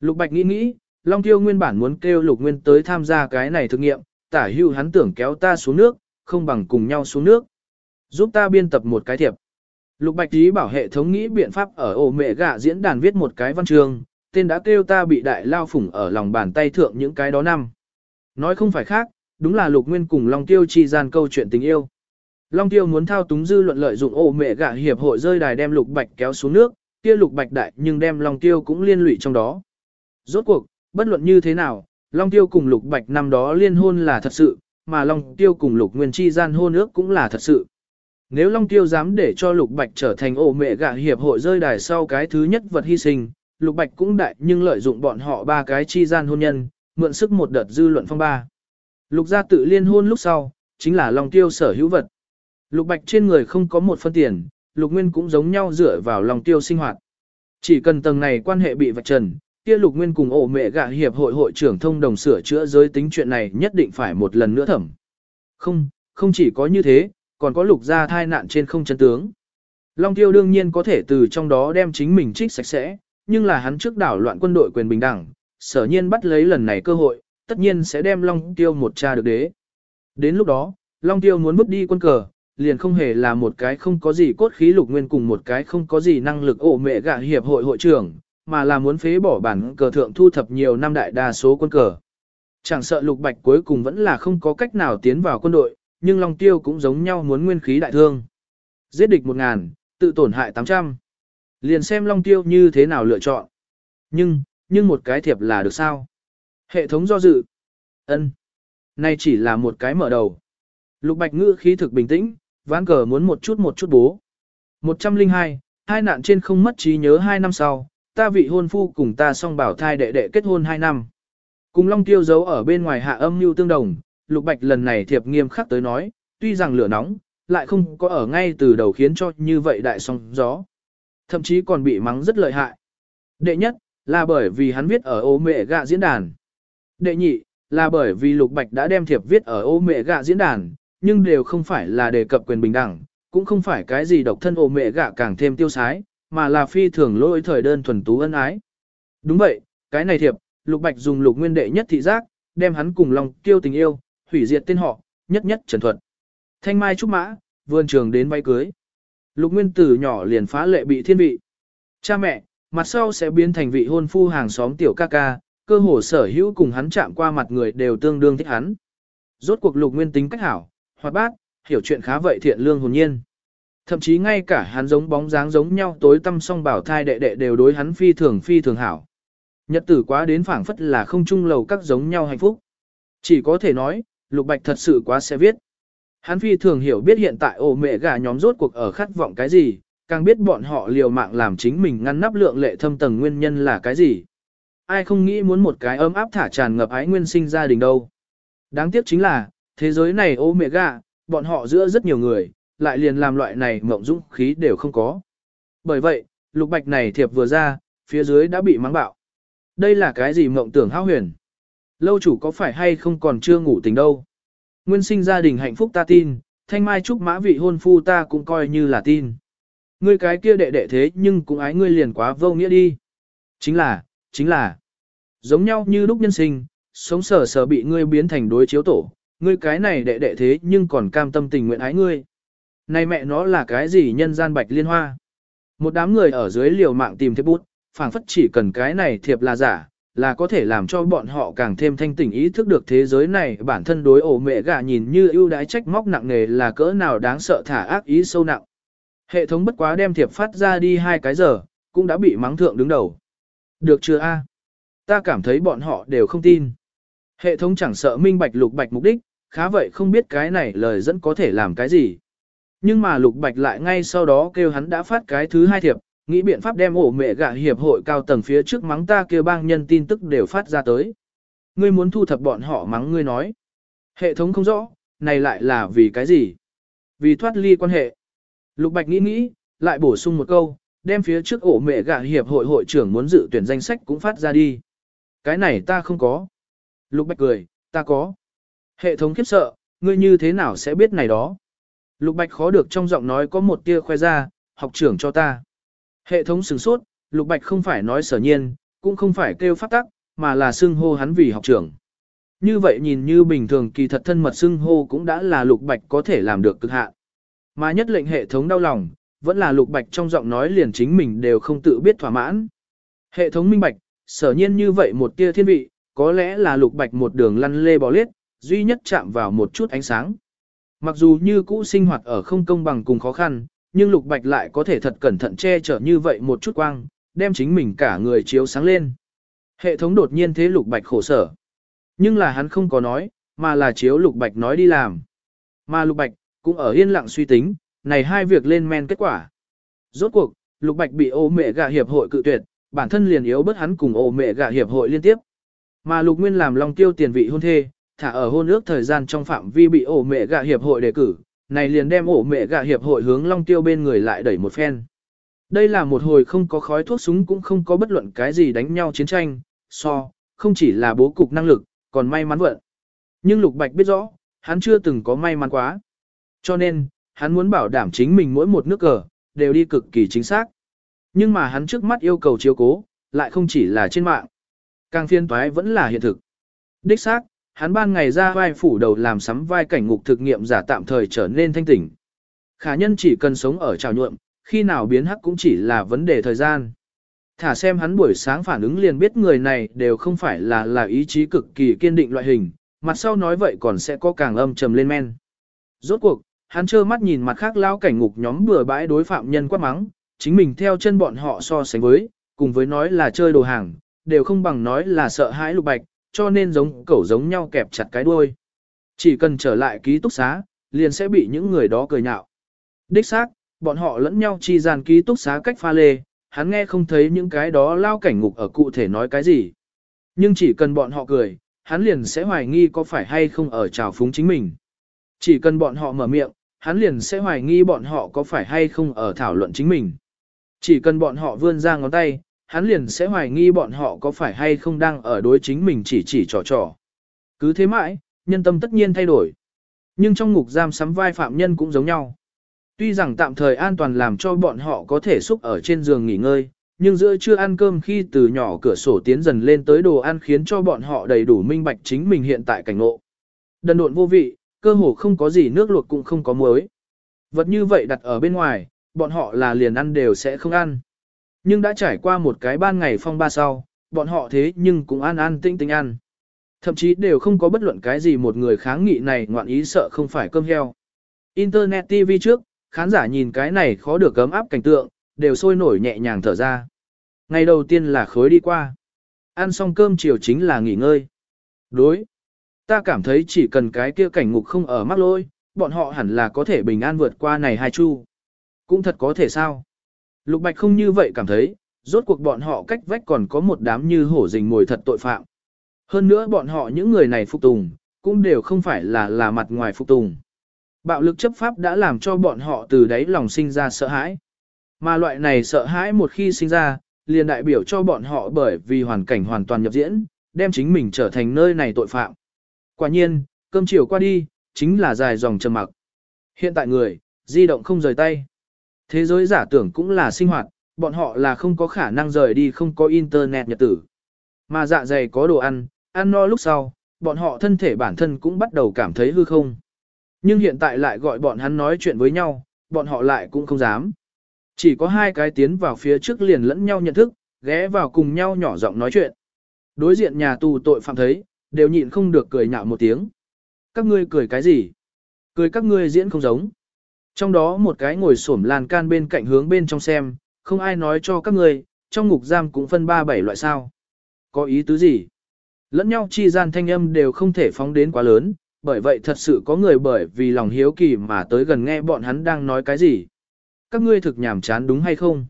Lục Bạch nghĩ nghĩ, Long Tiêu nguyên bản muốn kêu Lục Nguyên tới tham gia cái này thực nghiệm, tả hưu hắn tưởng kéo ta xuống nước, không bằng cùng nhau xuống nước. Giúp ta biên tập một cái thiệp. Lục Bạch Trí bảo hệ thống nghĩ biện pháp ở ổ mẹ gạ diễn đàn viết một cái văn chương, tên đã kêu ta bị đại lao phủng ở lòng bàn tay thượng những cái đó năm. Nói không phải khác, đúng là Lục Nguyên cùng Long Tiêu chi gian câu chuyện tình yêu. Long Tiêu muốn thao túng dư luận lợi dụng ổ mẹ gạ hiệp hội rơi đài đem Lục Bạch kéo xuống nước, kia Lục Bạch đại nhưng đem Long Tiêu cũng liên lụy trong đó. Rốt cuộc, bất luận như thế nào, Long Tiêu cùng Lục Bạch năm đó liên hôn là thật sự, mà Long Tiêu cùng Lục Nguyên chi gian hôn ước cũng là thật sự. Nếu Long Tiêu dám để cho Lục Bạch trở thành ổ mẹ gạ hiệp hội rơi đài sau cái thứ nhất vật hy sinh, Lục Bạch cũng đại nhưng lợi dụng bọn họ ba cái chi gian hôn nhân, mượn sức một đợt dư luận phong ba. Lục gia tự liên hôn lúc sau, chính là Long Tiêu sở hữu vật. Lục Bạch trên người không có một phân tiền, Lục Nguyên cũng giống nhau dựa vào Long Tiêu sinh hoạt. Chỉ cần tầng này quan hệ bị vạch trần, kia Lục Nguyên cùng ổ mẹ gạ hiệp hội hội trưởng thông đồng sửa chữa giới tính chuyện này nhất định phải một lần nữa thẩm. Không, không chỉ có như thế, còn có lục gia thai nạn trên không chân tướng. Long Tiêu đương nhiên có thể từ trong đó đem chính mình trích sạch sẽ, nhưng là hắn trước đảo loạn quân đội quyền bình đẳng, sở nhiên bắt lấy lần này cơ hội, tất nhiên sẽ đem Long Tiêu một cha được đế. Đến lúc đó, Long Tiêu muốn bước đi quân cờ, liền không hề là một cái không có gì cốt khí lục nguyên cùng một cái không có gì năng lực ổ mẹ gạ hiệp hội hội trưởng, mà là muốn phế bỏ bản cờ thượng thu thập nhiều năm đại đa số quân cờ. Chẳng sợ lục bạch cuối cùng vẫn là không có cách nào tiến vào quân đội, nhưng Long Tiêu cũng giống nhau muốn nguyên khí đại thương. Giết địch một ngàn, tự tổn hại tám trăm. Liền xem Long Tiêu như thế nào lựa chọn. Nhưng, nhưng một cái thiệp là được sao? Hệ thống do dự. ân Nay chỉ là một cái mở đầu. Lục Bạch ngữ khí thực bình tĩnh, ván cờ muốn một chút một chút bố. 102, hai nạn trên không mất trí nhớ hai năm sau, ta vị hôn phu cùng ta song bảo thai đệ đệ kết hôn hai năm. Cùng Long Tiêu giấu ở bên ngoài hạ âm mưu tương đồng, Lục Bạch lần này thiệp nghiêm khắc tới nói, tuy rằng lửa nóng, lại không có ở ngay từ đầu khiến cho như vậy đại sóng gió. Thậm chí còn bị mắng rất lợi hại. Đệ nhất, là bởi vì hắn viết ở ô mẹ gạ diễn đàn. Đệ nhị, là bởi vì Lục Bạch đã đem thiệp viết ở ô mẹ gạ diễn đàn, nhưng đều không phải là đề cập quyền bình đẳng, cũng không phải cái gì độc thân ô mẹ gạ càng thêm tiêu sái, mà là phi thường lỗi thời đơn thuần tú ân ái. Đúng vậy, cái này thiệp, Lục Bạch dùng lục nguyên đệ nhất thị giác, đem hắn cùng lòng tiêu tình yêu, hủy diệt tên họ, nhất nhất trần thuật. Thanh mai trúc mã, vườn trường đến bay cưới. Lục nguyên tử nhỏ liền phá lệ bị thiên vị. Cha mẹ, mặt sau sẽ biến thành vị hôn phu hàng xóm tiểu ca ca, cơ hồ sở hữu cùng hắn chạm qua mặt người đều tương đương thích hắn. Rốt cuộc lục nguyên tính cách hảo, hoạt bát, hiểu chuyện khá vậy thiện lương hồn nhiên. Thậm chí ngay cả hắn giống bóng dáng giống nhau tối tâm song bảo thai đệ đệ đều đối hắn phi thường phi thường hảo. Nhật tử quá đến phảng phất là không chung lầu các giống nhau hạnh phúc. Chỉ có thể nói, Lục Bạch thật sự quá sẽ viết. Hắn phi thường hiểu biết hiện tại ổ mẹ gà nhóm rốt cuộc ở khát vọng cái gì, càng biết bọn họ liều mạng làm chính mình ngăn nắp lượng lệ thâm tầng nguyên nhân là cái gì. Ai không nghĩ muốn một cái ấm áp thả tràn ngập ái nguyên sinh gia đình đâu. Đáng tiếc chính là, thế giới này ô mẹ gà, bọn họ giữa rất nhiều người, lại liền làm loại này mộng dũng khí đều không có. Bởi vậy, lục bạch này thiệp vừa ra, phía dưới đã bị mắng bạo. Đây là cái gì mộng tưởng hao huyền? Lâu chủ có phải hay không còn chưa ngủ tỉnh đâu? Nguyên sinh gia đình hạnh phúc ta tin, thanh mai trúc mã vị hôn phu ta cũng coi như là tin. Ngươi cái kia đệ đệ thế nhưng cũng ái ngươi liền quá vô nghĩa đi. Chính là, chính là, giống nhau như lúc nhân sinh, sống sờ sờ bị ngươi biến thành đối chiếu tổ, ngươi cái này đệ đệ thế nhưng còn cam tâm tình nguyện ái ngươi. Này mẹ nó là cái gì nhân gian bạch liên hoa? Một đám người ở dưới liều mạng tìm thiệp bút, phảng phất chỉ cần cái này thiệp là giả, là có thể làm cho bọn họ càng thêm thanh tỉnh ý thức được thế giới này bản thân đối ổ mẹ gà nhìn như ưu đãi trách móc nặng nề là cỡ nào đáng sợ thả ác ý sâu nặng. Hệ thống bất quá đem thiệp phát ra đi hai cái giờ, cũng đã bị mắng thượng đứng đầu. Được chưa a? Ta cảm thấy bọn họ đều không tin. Hệ thống chẳng sợ minh bạch lục bạch mục đích, khá vậy không biết cái này lời dẫn có thể làm cái gì. Nhưng mà lục bạch lại ngay sau đó kêu hắn đã phát cái thứ hai thiệp, nghĩ biện pháp đem ổ mẹ gạ hiệp hội cao tầng phía trước mắng ta kia bang nhân tin tức đều phát ra tới. Ngươi muốn thu thập bọn họ mắng ngươi nói. Hệ thống không rõ, này lại là vì cái gì? Vì thoát ly quan hệ. Lục Bạch nghĩ nghĩ, lại bổ sung một câu, đem phía trước ổ mẹ gạ hiệp hội hội trưởng muốn dự tuyển danh sách cũng phát ra đi. Cái này ta không có. Lục Bạch cười, ta có. Hệ thống khiếp sợ, ngươi như thế nào sẽ biết này đó? Lục Bạch khó được trong giọng nói có một tia khoe ra, học trưởng cho ta. Hệ thống sửng sốt, Lục Bạch không phải nói sở nhiên, cũng không phải kêu phát tắc, mà là xưng hô hắn vì học trưởng. Như vậy nhìn như bình thường kỳ thật thân mật xưng hô cũng đã là Lục Bạch có thể làm được cực hạn. Mà nhất lệnh hệ thống đau lòng, vẫn là Lục Bạch trong giọng nói liền chính mình đều không tự biết thỏa mãn. Hệ thống minh bạch, sở nhiên như vậy một tia thiên vị, có lẽ là Lục Bạch một đường lăn lê bò lết, duy nhất chạm vào một chút ánh sáng. Mặc dù như cũ sinh hoạt ở không công bằng cùng khó khăn, nhưng Lục Bạch lại có thể thật cẩn thận che chở như vậy một chút quang, đem chính mình cả người chiếu sáng lên. Hệ thống đột nhiên thế Lục Bạch khổ sở. Nhưng là hắn không có nói, mà là chiếu Lục Bạch nói đi làm. Mà Lục Bạch, cũng ở yên lặng suy tính, này hai việc lên men kết quả. Rốt cuộc, Lục Bạch bị ô mẹ gạ hiệp hội cự tuyệt, bản thân liền yếu bất hắn cùng ô mẹ gạ hiệp hội liên tiếp. Mà Lục Nguyên làm long tiêu tiền vị hôn thê, thả ở hôn ước thời gian trong phạm vi bị ổ mẹ gạ hiệp hội đề cử, này liền đem ổ mẹ gạ hiệp hội hướng long tiêu bên người lại đẩy một phen. Đây là một hồi không có khói thuốc súng cũng không có bất luận cái gì đánh nhau chiến tranh, so, không chỉ là bố cục năng lực, còn may mắn vận. Nhưng Lục Bạch biết rõ, hắn chưa từng có may mắn quá. Cho nên, hắn muốn bảo đảm chính mình mỗi một nước cờ, đều đi cực kỳ chính xác. Nhưng mà hắn trước mắt yêu cầu chiếu cố, lại không chỉ là trên mạng. Càng phiên toái vẫn là hiện thực. Đích xác, hắn ban ngày ra vai phủ đầu làm sắm vai cảnh ngục thực nghiệm giả tạm thời trở nên thanh tỉnh. Khả nhân chỉ cần sống ở trào nhuộm, khi nào biến hắc cũng chỉ là vấn đề thời gian. Thả xem hắn buổi sáng phản ứng liền biết người này đều không phải là là ý chí cực kỳ kiên định loại hình, mặt sau nói vậy còn sẽ có càng âm trầm lên men. Rốt cuộc, hắn trơ mắt nhìn mặt khác lao cảnh ngục nhóm bừa bãi đối phạm nhân quát mắng, chính mình theo chân bọn họ so sánh với, cùng với nói là chơi đồ hàng, đều không bằng nói là sợ hãi lục bạch, cho nên giống cẩu giống nhau kẹp chặt cái đuôi. Chỉ cần trở lại ký túc xá, liền sẽ bị những người đó cười nhạo. Đích xác, bọn họ lẫn nhau chi gian ký túc xá cách pha lê, hắn nghe không thấy những cái đó lao cảnh ngục ở cụ thể nói cái gì. Nhưng chỉ cần bọn họ cười, hắn liền sẽ hoài nghi có phải hay không ở trào phúng chính mình. Chỉ cần bọn họ mở miệng, hắn liền sẽ hoài nghi bọn họ có phải hay không ở thảo luận chính mình. Chỉ cần bọn họ vươn ra ngón tay, hắn liền sẽ hoài nghi bọn họ có phải hay không đang ở đối chính mình chỉ chỉ trò trò. Cứ thế mãi, nhân tâm tất nhiên thay đổi. Nhưng trong ngục giam sắm vai phạm nhân cũng giống nhau. Tuy rằng tạm thời an toàn làm cho bọn họ có thể xúc ở trên giường nghỉ ngơi, nhưng giữa trưa ăn cơm khi từ nhỏ cửa sổ tiến dần lên tới đồ ăn khiến cho bọn họ đầy đủ minh bạch chính mình hiện tại cảnh ngộ. Đần độn vô vị, cơ hồ không có gì nước luộc cũng không có muối. Vật như vậy đặt ở bên ngoài, bọn họ là liền ăn đều sẽ không ăn. Nhưng đã trải qua một cái ban ngày phong ba sau, bọn họ thế nhưng cũng an an tinh tinh ăn. Thậm chí đều không có bất luận cái gì một người kháng nghị này ngoạn ý sợ không phải cơm heo. Internet TV trước, khán giả nhìn cái này khó được gấm áp cảnh tượng, đều sôi nổi nhẹ nhàng thở ra. Ngày đầu tiên là khối đi qua. Ăn xong cơm chiều chính là nghỉ ngơi. Đối. Ta cảm thấy chỉ cần cái kia cảnh ngục không ở mắc lôi, bọn họ hẳn là có thể bình an vượt qua này hai chu. Cũng thật có thể sao. Lục Bạch không như vậy cảm thấy, rốt cuộc bọn họ cách vách còn có một đám như hổ rình mồi thật tội phạm. Hơn nữa bọn họ những người này phục tùng, cũng đều không phải là là mặt ngoài phục tùng. Bạo lực chấp pháp đã làm cho bọn họ từ đấy lòng sinh ra sợ hãi. Mà loại này sợ hãi một khi sinh ra, liền đại biểu cho bọn họ bởi vì hoàn cảnh hoàn toàn nhập diễn, đem chính mình trở thành nơi này tội phạm. Quả nhiên, cơm chiều qua đi, chính là dài dòng trầm mặc. Hiện tại người, di động không rời tay. Thế giới giả tưởng cũng là sinh hoạt, bọn họ là không có khả năng rời đi không có internet nhật tử. Mà dạ dày có đồ ăn, ăn no lúc sau, bọn họ thân thể bản thân cũng bắt đầu cảm thấy hư không. Nhưng hiện tại lại gọi bọn hắn nói chuyện với nhau, bọn họ lại cũng không dám. Chỉ có hai cái tiến vào phía trước liền lẫn nhau nhận thức, ghé vào cùng nhau nhỏ giọng nói chuyện. Đối diện nhà tù tội phạm thấy, đều nhịn không được cười nhạo một tiếng. Các ngươi cười cái gì? Cười các ngươi diễn không giống. Trong đó một cái ngồi xổm lan can bên cạnh hướng bên trong xem, không ai nói cho các người. trong ngục giam cũng phân ba bảy loại sao. Có ý tứ gì? Lẫn nhau chi gian thanh âm đều không thể phóng đến quá lớn, bởi vậy thật sự có người bởi vì lòng hiếu kỳ mà tới gần nghe bọn hắn đang nói cái gì. Các ngươi thực nhảm chán đúng hay không?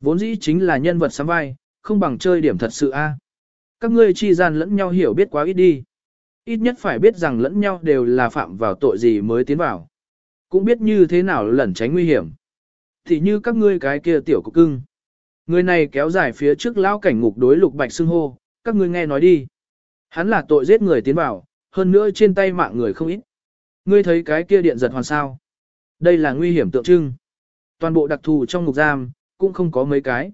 Vốn dĩ chính là nhân vật sắm vai, không bằng chơi điểm thật sự a. À? Các ngươi chi gian lẫn nhau hiểu biết quá ít đi. Ít nhất phải biết rằng lẫn nhau đều là phạm vào tội gì mới tiến vào. Cũng biết như thế nào lẩn tránh nguy hiểm. Thì như các ngươi cái kia tiểu cục cưng. Người này kéo dài phía trước lão cảnh ngục đối lục bạch xưng hô, các ngươi nghe nói đi. Hắn là tội giết người tiến vào, hơn nữa trên tay mạng người không ít. Ngươi thấy cái kia điện giật hoàn sao. Đây là nguy hiểm tượng trưng. Toàn bộ đặc thù trong ngục giam, cũng không có mấy cái.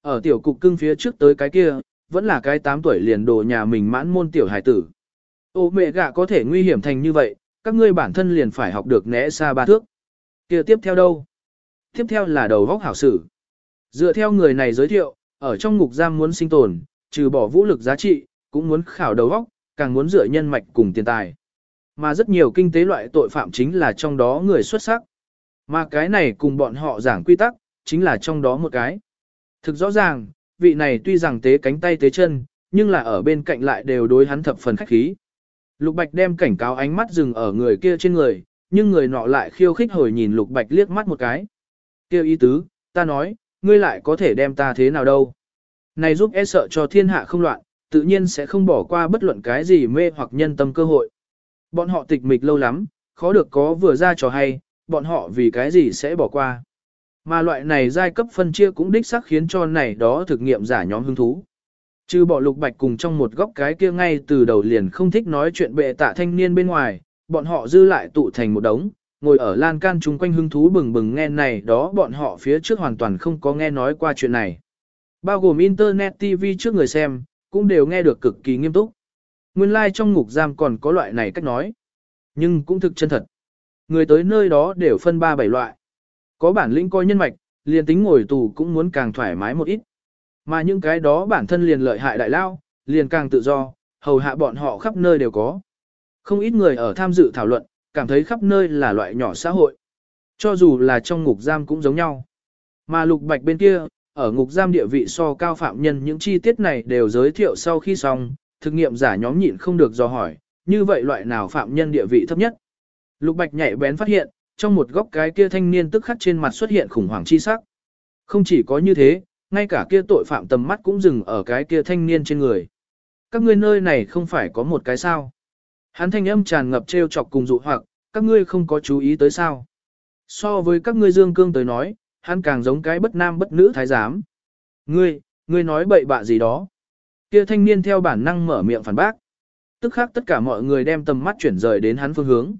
Ở tiểu cục cưng phía trước tới cái kia, vẫn là cái 8 tuổi liền đồ nhà mình mãn môn tiểu hải tử. Ô mẹ gạ có thể nguy hiểm thành như vậy, các ngươi bản thân liền phải học được né xa ba thước. kia tiếp theo đâu? Tiếp theo là đầu vóc hảo sử. Dựa theo người này giới thiệu, ở trong ngục giam muốn sinh tồn, trừ bỏ vũ lực giá trị, cũng muốn khảo đầu vóc, càng muốn dựa nhân mạch cùng tiền tài. Mà rất nhiều kinh tế loại tội phạm chính là trong đó người xuất sắc. Mà cái này cùng bọn họ giảng quy tắc, chính là trong đó một cái. Thực rõ ràng, vị này tuy rằng tế cánh tay tế chân, nhưng là ở bên cạnh lại đều đối hắn thập phần khách khí. Lục Bạch đem cảnh cáo ánh mắt dừng ở người kia trên người, nhưng người nọ lại khiêu khích hồi nhìn Lục Bạch liếc mắt một cái. Kêu ý tứ, ta nói, ngươi lại có thể đem ta thế nào đâu. Này giúp e sợ cho thiên hạ không loạn, tự nhiên sẽ không bỏ qua bất luận cái gì mê hoặc nhân tâm cơ hội. Bọn họ tịch mịch lâu lắm, khó được có vừa ra trò hay, bọn họ vì cái gì sẽ bỏ qua. Mà loại này giai cấp phân chia cũng đích xác khiến cho này đó thực nghiệm giả nhóm hứng thú. Trừ bỏ lục bạch cùng trong một góc cái kia ngay từ đầu liền không thích nói chuyện bệ tạ thanh niên bên ngoài, bọn họ dư lại tụ thành một đống, ngồi ở lan can chung quanh hứng thú bừng bừng nghe này đó bọn họ phía trước hoàn toàn không có nghe nói qua chuyện này. Bao gồm Internet TV trước người xem, cũng đều nghe được cực kỳ nghiêm túc. Nguyên lai like trong ngục giam còn có loại này cách nói. Nhưng cũng thực chân thật. Người tới nơi đó đều phân ba bảy loại. Có bản lĩnh coi nhân mạch, liền tính ngồi tù cũng muốn càng thoải mái một ít. Mà những cái đó bản thân liền lợi hại đại lao, liền càng tự do, hầu hạ bọn họ khắp nơi đều có. Không ít người ở tham dự thảo luận, cảm thấy khắp nơi là loại nhỏ xã hội. Cho dù là trong ngục giam cũng giống nhau. Mà lục bạch bên kia, ở ngục giam địa vị so cao phạm nhân những chi tiết này đều giới thiệu sau khi xong, thực nghiệm giả nhóm nhịn không được do hỏi, như vậy loại nào phạm nhân địa vị thấp nhất. Lục bạch nhạy bén phát hiện, trong một góc cái kia thanh niên tức khắc trên mặt xuất hiện khủng hoảng chi sắc. Không chỉ có như thế, ngay cả kia tội phạm tầm mắt cũng dừng ở cái kia thanh niên trên người. Các ngươi nơi này không phải có một cái sao. Hắn thanh âm tràn ngập trêu chọc cùng dụ hoặc, các ngươi không có chú ý tới sao. So với các ngươi dương cương tới nói, hắn càng giống cái bất nam bất nữ thái giám. Ngươi, ngươi nói bậy bạ gì đó. Kia thanh niên theo bản năng mở miệng phản bác. Tức khác tất cả mọi người đem tầm mắt chuyển rời đến hắn phương hướng.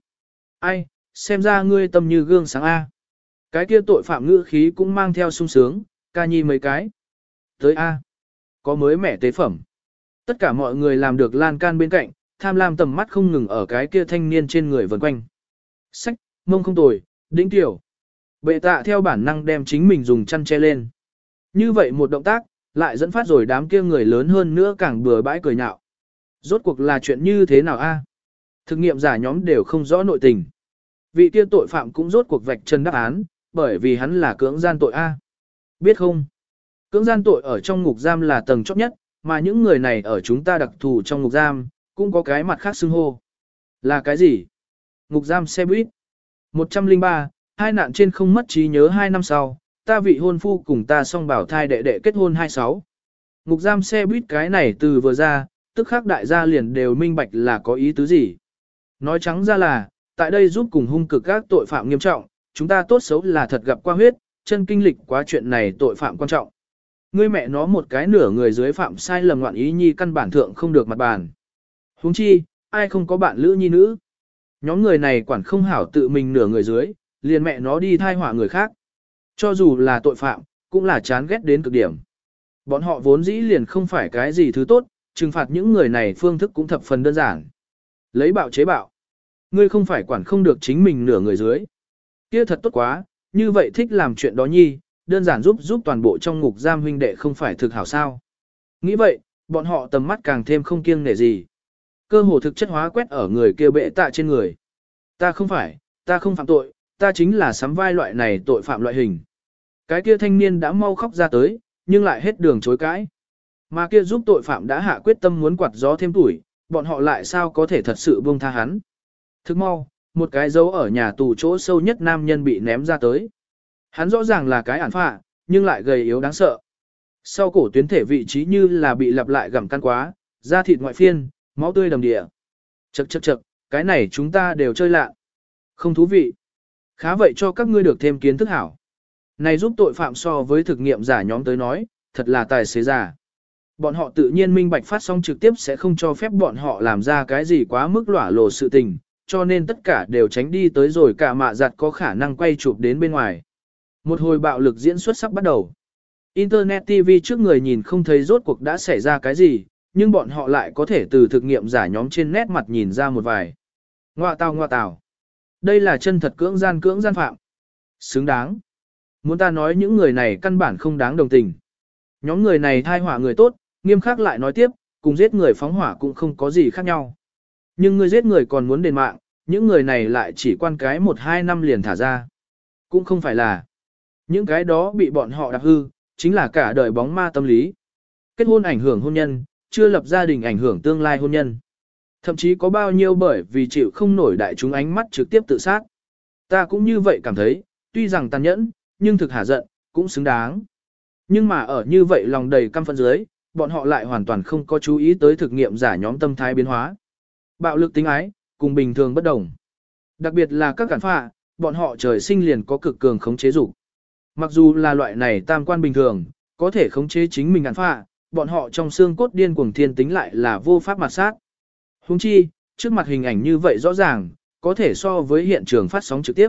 Ai, xem ra ngươi tâm như gương sáng A. Cái kia tội phạm ngữ khí cũng mang theo sung sướng, ca nhi mấy cái. Tới A. Có mới mẻ tế phẩm. Tất cả mọi người làm được lan can bên cạnh, tham lam tầm mắt không ngừng ở cái kia thanh niên trên người vần quanh. Sách, mông không tồi, đỉnh tiểu. Bệ tạ theo bản năng đem chính mình dùng chăn che lên. Như vậy một động tác, lại dẫn phát rồi đám kia người lớn hơn nữa càng bừa bãi cười nhạo. Rốt cuộc là chuyện như thế nào a? Thực nghiệm giả nhóm đều không rõ nội tình. Vị kia tội phạm cũng rốt cuộc vạch chân đáp án, bởi vì hắn là cưỡng gian tội a. Biết không? Cưỡng gian tội ở trong ngục giam là tầng chót nhất, mà những người này ở chúng ta đặc thù trong ngục giam, cũng có cái mặt khác xưng hô. Là cái gì? Ngục giam xe buýt. 103, hai nạn trên không mất trí nhớ hai năm sau, ta vị hôn phu cùng ta song bảo thai đệ đệ kết hôn 26. Ngục giam xe buýt cái này từ vừa ra, tức khắc đại gia liền đều minh bạch là có ý tứ gì. Nói trắng ra là, tại đây giúp cùng hung cực các tội phạm nghiêm trọng, chúng ta tốt xấu là thật gặp qua huyết, chân kinh lịch quá chuyện này tội phạm quan trọng. Ngươi mẹ nó một cái nửa người dưới phạm sai lầm loạn ý nhi căn bản thượng không được mặt bàn. huống chi, ai không có bạn lữ nhi nữ. Nhóm người này quản không hảo tự mình nửa người dưới, liền mẹ nó đi thai họa người khác. Cho dù là tội phạm, cũng là chán ghét đến cực điểm. Bọn họ vốn dĩ liền không phải cái gì thứ tốt, trừng phạt những người này phương thức cũng thập phần đơn giản. Lấy bạo chế bạo. Ngươi không phải quản không được chính mình nửa người dưới. Kia thật tốt quá, như vậy thích làm chuyện đó nhi, đơn giản giúp giúp toàn bộ trong ngục giam huynh đệ không phải thực hảo sao. Nghĩ vậy, bọn họ tầm mắt càng thêm không kiêng nể gì. Cơ hồ thực chất hóa quét ở người kia bệ tạ trên người. Ta không phải, ta không phạm tội, ta chính là sắm vai loại này tội phạm loại hình. Cái kia thanh niên đã mau khóc ra tới, nhưng lại hết đường chối cãi. Mà kia giúp tội phạm đã hạ quyết tâm muốn quạt gió thêm tuổi, bọn họ lại sao có thể thật sự buông tha hắn. Thức mau, một cái dấu ở nhà tù chỗ sâu nhất nam nhân bị ném ra tới. Hắn rõ ràng là cái ản phạ, nhưng lại gầy yếu đáng sợ. Sau cổ tuyến thể vị trí như là bị lặp lại gặm căn quá, da thịt ngoại phiên, máu tươi đầm địa. Chậc chậc chậc, cái này chúng ta đều chơi lạ. Không thú vị. Khá vậy cho các ngươi được thêm kiến thức hảo. Này giúp tội phạm so với thực nghiệm giả nhóm tới nói, thật là tài xế giả. Bọn họ tự nhiên minh bạch phát sóng trực tiếp sẽ không cho phép bọn họ làm ra cái gì quá mức lỏa lộ sự tình, cho nên tất cả đều tránh đi tới rồi cả mạ giặt có khả năng quay chụp đến bên ngoài. Một hồi bạo lực diễn xuất sắp bắt đầu. Internet TV trước người nhìn không thấy rốt cuộc đã xảy ra cái gì, nhưng bọn họ lại có thể từ thực nghiệm giả nhóm trên nét mặt nhìn ra một vài. Ngoạ tào ngoạ tào. Đây là chân thật cưỡng gian cưỡng gian phạm. Xứng đáng. Muốn ta nói những người này căn bản không đáng đồng tình. Nhóm người này thai hỏa người tốt, nghiêm khắc lại nói tiếp, cùng giết người phóng hỏa cũng không có gì khác nhau. Nhưng người giết người còn muốn đền mạng, những người này lại chỉ quan cái một hai năm liền thả ra. Cũng không phải là. Những cái đó bị bọn họ đạp hư, chính là cả đời bóng ma tâm lý. Kết hôn ảnh hưởng hôn nhân, chưa lập gia đình ảnh hưởng tương lai hôn nhân. Thậm chí có bao nhiêu bởi vì chịu không nổi đại chúng ánh mắt trực tiếp tự sát. Ta cũng như vậy cảm thấy, tuy rằng tàn nhẫn, nhưng thực hả giận, cũng xứng đáng. Nhưng mà ở như vậy lòng đầy căm phẫn dưới, bọn họ lại hoàn toàn không có chú ý tới thực nghiệm giả nhóm tâm thái biến hóa. Bạo lực tính ái, cùng bình thường bất đồng. Đặc biệt là các cản phạ, bọn họ trời sinh liền có cực cường khống chế dục. Mặc dù là loại này tam quan bình thường, có thể khống chế chính mình cản phạ, bọn họ trong xương cốt điên cuồng thiên tính lại là vô pháp mặt sát. Huống chi, trước mặt hình ảnh như vậy rõ ràng, có thể so với hiện trường phát sóng trực tiếp.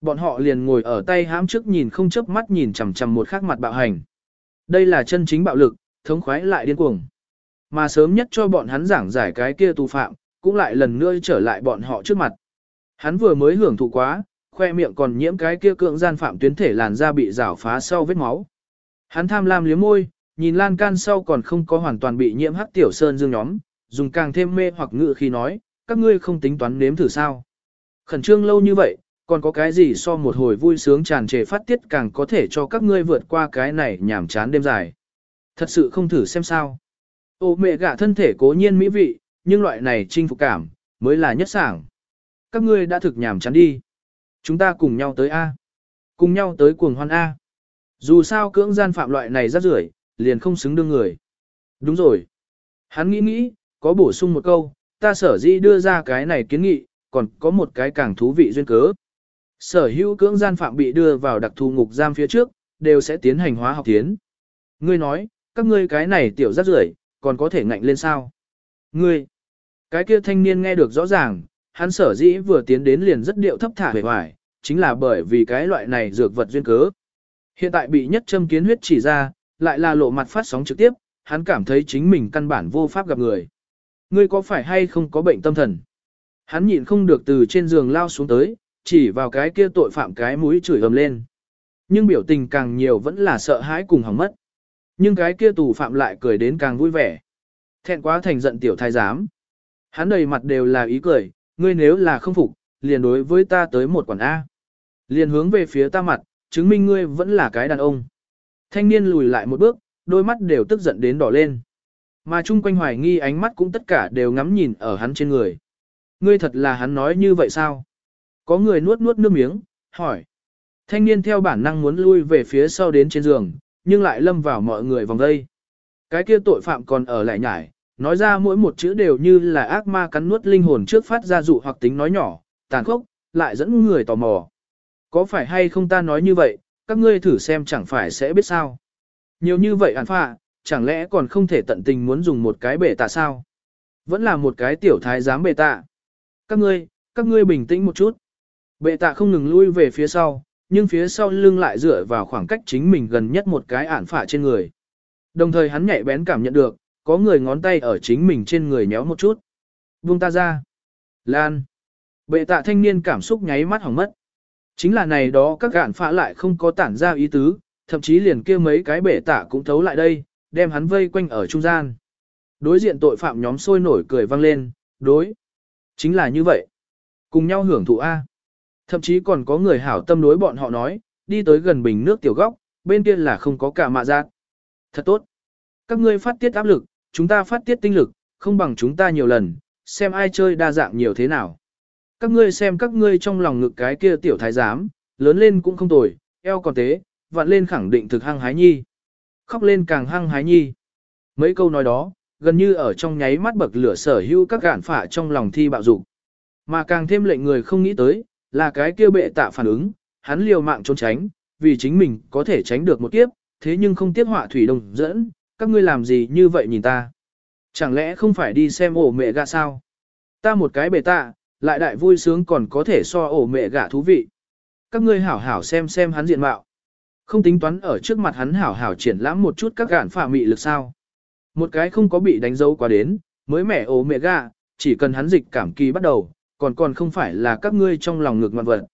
Bọn họ liền ngồi ở tay hãm trước nhìn không chớp mắt nhìn chằm chằm một khắc mặt bạo hành. Đây là chân chính bạo lực, thống khoái lại điên cuồng. Mà sớm nhất cho bọn hắn giảng giải cái kia tù phạm, cũng lại lần nữa trở lại bọn họ trước mặt. Hắn vừa mới hưởng thụ quá, khoe miệng còn nhiễm cái kia cưỡng gian phạm tuyến thể làn da bị rảo phá sau vết máu. Hắn tham lam liếm môi, nhìn lan can sau còn không có hoàn toàn bị nhiễm hắc tiểu sơn dương nhóm, dùng càng thêm mê hoặc ngự khi nói, các ngươi không tính toán nếm thử sao. Khẩn trương lâu như vậy, còn có cái gì so một hồi vui sướng tràn trề phát tiết càng có thể cho các ngươi vượt qua cái này nhảm chán đêm dài. Thật sự không thử xem sao. Ô mẹ gả thân thể cố nhiên mỹ vị, nhưng loại này chinh phục cảm, mới là nhất sảng. Các ngươi đã thực nhảm chán đi. Chúng ta cùng nhau tới A. Cùng nhau tới cuồng hoan A. Dù sao cưỡng gian phạm loại này rất rưởi, liền không xứng đương người. Đúng rồi. Hắn nghĩ nghĩ, có bổ sung một câu, ta sở dĩ đưa ra cái này kiến nghị, còn có một cái càng thú vị duyên cớ. Sở hữu cưỡng gian phạm bị đưa vào đặc thù ngục giam phía trước, đều sẽ tiến hành hóa học tiến. Ngươi nói, các ngươi cái này tiểu rất rưởi, còn có thể ngạnh lên sao? Ngươi, cái kia thanh niên nghe được rõ ràng, hắn sở dĩ vừa tiến đến liền rất điệu thấp thả vẻ hoài, chính là bởi vì cái loại này dược vật duyên cớ. Hiện tại bị nhất châm kiến huyết chỉ ra, lại là lộ mặt phát sóng trực tiếp, hắn cảm thấy chính mình căn bản vô pháp gặp người. Ngươi có phải hay không có bệnh tâm thần? Hắn nhịn không được từ trên giường lao xuống tới, chỉ vào cái kia tội phạm cái mũi chửi ầm lên. Nhưng biểu tình càng nhiều vẫn là sợ hãi cùng hỏng mất. Nhưng cái kia tù phạm lại cười đến càng vui vẻ. Thẹn quá thành giận tiểu thái giám. Hắn đầy mặt đều là ý cười, ngươi nếu là không phục, liền đối với ta tới một quản A. Liền hướng về phía ta mặt, chứng minh ngươi vẫn là cái đàn ông. Thanh niên lùi lại một bước, đôi mắt đều tức giận đến đỏ lên. Mà chung quanh hoài nghi ánh mắt cũng tất cả đều ngắm nhìn ở hắn trên người. Ngươi thật là hắn nói như vậy sao? Có người nuốt nuốt nước miếng, hỏi. Thanh niên theo bản năng muốn lui về phía sau đến trên giường, nhưng lại lâm vào mọi người vòng đây. Cái kia tội phạm còn ở lại nhải, nói ra mỗi một chữ đều như là ác ma cắn nuốt linh hồn trước phát ra dụ hoặc tính nói nhỏ, tàn khốc, lại dẫn người tò mò. Có phải hay không ta nói như vậy, các ngươi thử xem chẳng phải sẽ biết sao. Nhiều như vậy ản phạ, chẳng lẽ còn không thể tận tình muốn dùng một cái bể tạ sao? Vẫn là một cái tiểu thái giám bể tạ. Các ngươi, các ngươi bình tĩnh một chút. Bệ tạ không ngừng lui về phía sau, nhưng phía sau lưng lại dựa vào khoảng cách chính mình gần nhất một cái ản phả trên người. Đồng thời hắn nhạy bén cảm nhận được, có người ngón tay ở chính mình trên người nhéo một chút. Buông ta ra. Lan. Bệ tạ thanh niên cảm xúc nháy mắt hỏng mất. Chính là này đó các gạn phạ lại không có tản ra ý tứ, thậm chí liền kia mấy cái bệ tạ cũng thấu lại đây, đem hắn vây quanh ở trung gian. Đối diện tội phạm nhóm sôi nổi cười vang lên, đối. Chính là như vậy. Cùng nhau hưởng thụ A. Thậm chí còn có người hảo tâm đối bọn họ nói, đi tới gần bình nước tiểu góc, bên kia là không có cả mạ giác. Thật tốt. Các ngươi phát tiết áp lực, chúng ta phát tiết tinh lực, không bằng chúng ta nhiều lần, xem ai chơi đa dạng nhiều thế nào. Các ngươi xem các ngươi trong lòng ngực cái kia tiểu thái giám, lớn lên cũng không tồi, eo còn tế, vặn lên khẳng định thực hăng hái nhi. Khóc lên càng hăng hái nhi. Mấy câu nói đó, gần như ở trong nháy mắt bậc lửa sở hữu các gạn phả trong lòng thi bạo dục Mà càng thêm lệnh người không nghĩ tới, là cái kia bệ tạ phản ứng, hắn liều mạng trốn tránh, vì chính mình có thể tránh được một kiếp, thế nhưng không tiếc họa thủy đồng dẫn, các ngươi làm gì như vậy nhìn ta. Chẳng lẽ không phải đi xem ổ mẹ gạ sao? Ta một cái bệ tạ, lại đại vui sướng còn có thể so ổ mẹ gạ thú vị. Các ngươi hảo hảo xem xem hắn diện mạo. Không tính toán ở trước mặt hắn hảo hảo triển lãm một chút các gạn phả mị lực sao. Một cái không có bị đánh dấu quá đến, mới mẻ ổ mẹ gạ, chỉ cần hắn dịch cảm kỳ bắt đầu, còn còn không phải là các ngươi trong lòng ngược ngoạn vật.